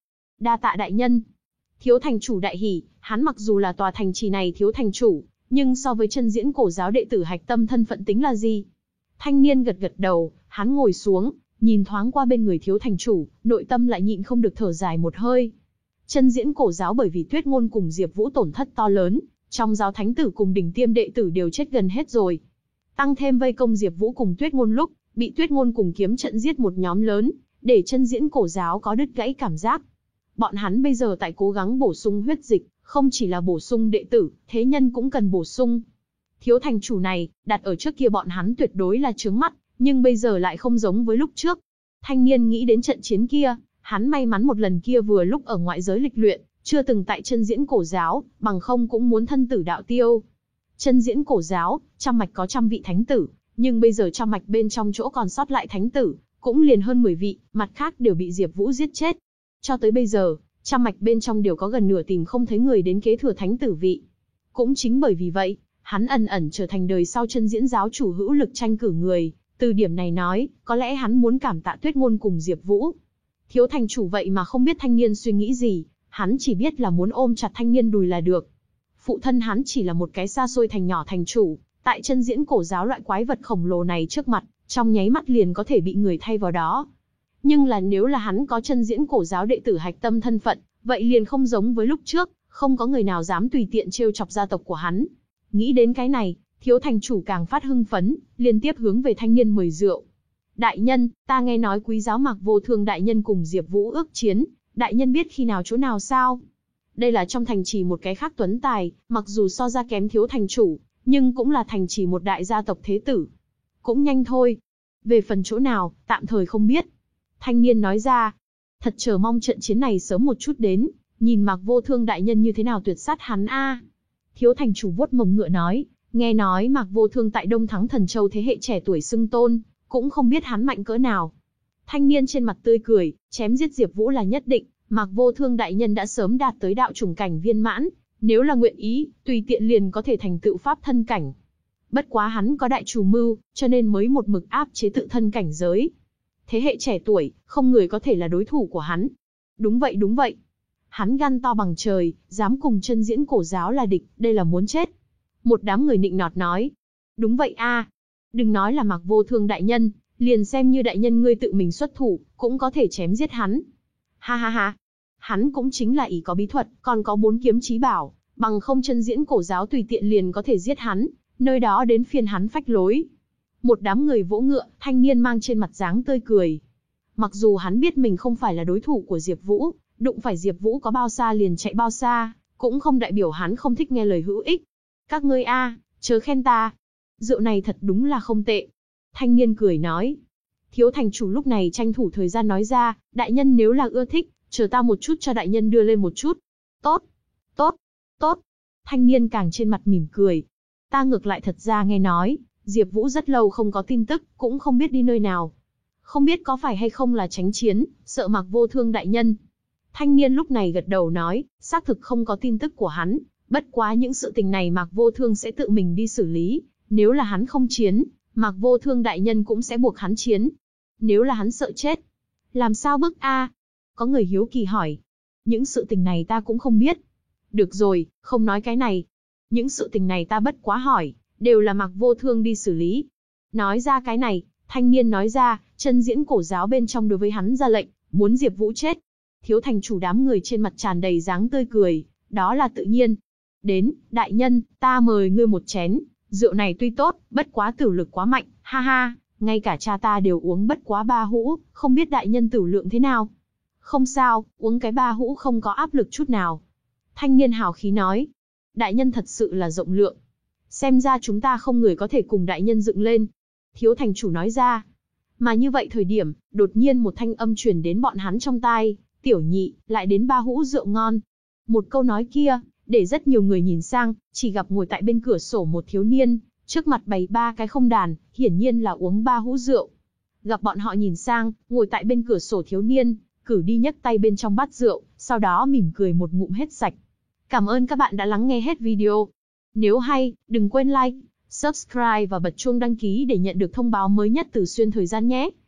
Đa tạ đại nhân. Thiếu thành chủ đại hỉ, hắn mặc dù là tòa thành trì này thiếu thành chủ, nhưng so với chân diễn cổ giáo đệ tử hạch tâm thân phận tính là gì? Thanh niên gật gật đầu, hắn ngồi xuống, nhìn thoáng qua bên người thiếu thành chủ, nội tâm lại nhịn không được thở dài một hơi. Chân diễn cổ giáo bởi vì tuyết ngôn cùng Diệp Vũ tổn thất to lớn, trong giáo thánh tử cùng đỉnh tiêm đệ tử đều chết gần hết rồi. Tăng thêm vây công Diệp Vũ cùng tuyết ngôn lúc, bị tuyết ngôn cùng kiếm trận giết một nhóm lớn, để chân diễn cổ giáo có đứt gãy cảm giác. Bọn hắn bây giờ tại cố gắng bổ sung huyết dịch, không chỉ là bổ sung đệ tử, thế nhân cũng cần bổ sung. Thiếu thành chủ này, đặt ở trước kia bọn hắn tuyệt đối là trướng mắt, nhưng bây giờ lại không giống với lúc trước. Thanh niên nghĩ đến trận chiến kia, hắn may mắn một lần kia vừa lúc ở ngoại giới lịch luyện, chưa từng tại chân diễn cổ giáo, bằng không cũng muốn thân tử đạo tiêu. Chân diễn cổ giáo, trăm mạch có trăm vị thánh tử, nhưng bây giờ trăm mạch bên trong chỗ còn sót lại thánh tử, cũng liền hơn 10 vị, mặt khác đều bị Diệp Vũ giết chết. Cho tới bây giờ, trăm mạch bên trong đều có gần nửa tìm không thấy người đến kế thừa thánh tử vị. Cũng chính bởi vì vậy, hắn ẩn ẩn trở thành đời sau chân diễn giáo chủ hữu lực tranh cử người, từ điểm này nói, có lẽ hắn muốn cảm tạ Tuyết Ngôn cùng Diệp Vũ. Thiếu thành chủ vậy mà không biết thanh niên suy nghĩ gì, hắn chỉ biết là muốn ôm chặt thanh niên đùi là được. Phụ thân hắn chỉ là một cái xa xôi thành nhỏ thành chủ, tại chân diễn cổ giáo loại quái vật khổng lồ này trước mặt, trong nháy mắt liền có thể bị người thay vào đó. Nhưng là nếu là hắn có chân diễn cổ giáo đệ tử hạch tâm thân phận, vậy liền không giống với lúc trước, không có người nào dám tùy tiện trêu chọc gia tộc của hắn. Nghĩ đến cái này, thiếu thành chủ càng phát hưng phấn, liên tiếp hướng về thanh niên mời rượu. Đại nhân, ta nghe nói quý giáo mạc vô thương đại nhân cùng Diệp Vũ ước chiến, đại nhân biết khi nào chỗ nào sao? Đây là trong thành trì một cái khác tuấn tài, mặc dù so ra kém thiếu thành chủ, nhưng cũng là thành trì một đại gia tộc thế tử. Cũng nhanh thôi. Về phần chỗ nào, tạm thời không biết. Thanh niên nói ra, thật chờ mong trận chiến này sớm một chút đến, nhìn mặc vô thương đại nhân như thế nào tuyệt sát hắn a. Thiếu thành chủ vuốt mồng ngựa nói, nghe nói mặc vô thương tại Đông Thắng Thần Châu thế hệ trẻ tuổi xưng tôn, cũng không biết hắn mạnh cỡ nào. Thanh niên trên mặt tươi cười, chém giết Diệp Vũ là nhất định, mặc vô thương đại nhân đã sớm đạt tới đạo trùng cảnh viên mãn, nếu là nguyện ý, tùy tiện liền có thể thành tựu pháp thân cảnh. Bất quá hắn có đại chủ mưu, cho nên mới một mực áp chế tự thân cảnh giới. Thế hệ trẻ tuổi, không người có thể là đối thủ của hắn. Đúng vậy đúng vậy. Hắn gan to bằng trời, dám cùng chân diễn cổ giáo là địch, đây là muốn chết. Một đám người nịnh nọt nói. Đúng vậy a, Đừng nói là mặc vô thương đại nhân, liền xem như đại nhân ngươi tự mình xuất thủ, cũng có thể chém giết hắn. Ha ha ha. Hắn cũng chính là ý có bí thuật, còn có bốn kiếm chí bảo, bằng không chân diễn cổ giáo tùy tiện liền có thể giết hắn, nơi đó đến phiên hắn phách lối. Một đám người vỗ ngựa, thanh niên mang trên mặt dáng tươi cười. Mặc dù hắn biết mình không phải là đối thủ của Diệp Vũ, đụng phải Diệp Vũ có bao xa liền chạy bao xa, cũng không đại biểu hắn không thích nghe lời hữu ích. Các ngươi a, chớ khen ta. Rượu này thật đúng là không tệ. Thanh niên cười nói. Thiếu thành chủ lúc này tranh thủ thời gian nói ra, đại nhân nếu là ưa thích, chờ ta một chút cho đại nhân đưa lên một chút. Tốt, tốt, tốt. Thanh niên càng trên mặt mỉm cười. Ta ngược lại thật ra nghe nói, Diệp Vũ rất lâu không có tin tức, cũng không biết đi nơi nào. Không biết có phải hay không là tránh chiến, sợ mạc vô thương đại nhân. Thanh niên lúc này gật đầu nói, xác thực không có tin tức của hắn, bất quá những sự tình này Mạc Vô Thương sẽ tự mình đi xử lý, nếu là hắn không chiến, Mạc Vô Thương đại nhân cũng sẽ buộc hắn chiến. Nếu là hắn sợ chết, làm sao bức a? Có người hiếu kỳ hỏi. Những sự tình này ta cũng không biết. Được rồi, không nói cái này. Những sự tình này ta bất quá hỏi, đều là Mạc Vô Thương đi xử lý. Nói ra cái này, thanh niên nói ra, chân diễn cổ giáo bên trong đối với hắn ra lệnh, muốn Diệp Vũ chết. Thiếu thành chủ đám người trên mặt tràn đầy dáng tươi cười, đó là tự nhiên. Đến, đại nhân, ta mời ngươi một chén, rượu này tuy tốt, bất quá tử lực quá mạnh, ha ha, ngay cả cha ta đều uống bất quá ba hũ, không biết đại nhân tử lượng thế nào. Không sao, uống cái ba hũ không có áp lực chút nào. Thanh niên hào khí nói, đại nhân thật sự là rộng lượng. Xem ra chúng ta không người có thể cùng đại nhân dựng lên. Thiếu thành chủ nói ra. Mà như vậy thời điểm, đột nhiên một thanh âm truyền đến bọn hắn trong tai, tiểu nhị, lại đến ba hũ rượu ngon. Một câu nói kia, để rất nhiều người nhìn sang, chỉ gặp ngồi tại bên cửa sổ một thiếu niên, trước mặt bày ba cái không đàn, hiển nhiên là uống ba hũ rượu. Gặp bọn họ nhìn sang, ngồi tại bên cửa sổ thiếu niên, cử đi nhấc tay bên trong bát rượu, sau đó mỉm cười một ngụm hết sạch. Cảm ơn các bạn đã lắng nghe hết video. Nếu hay, đừng quên like, subscribe và bật chuông đăng ký để nhận được thông báo mới nhất từ xuyên thời gian nhé.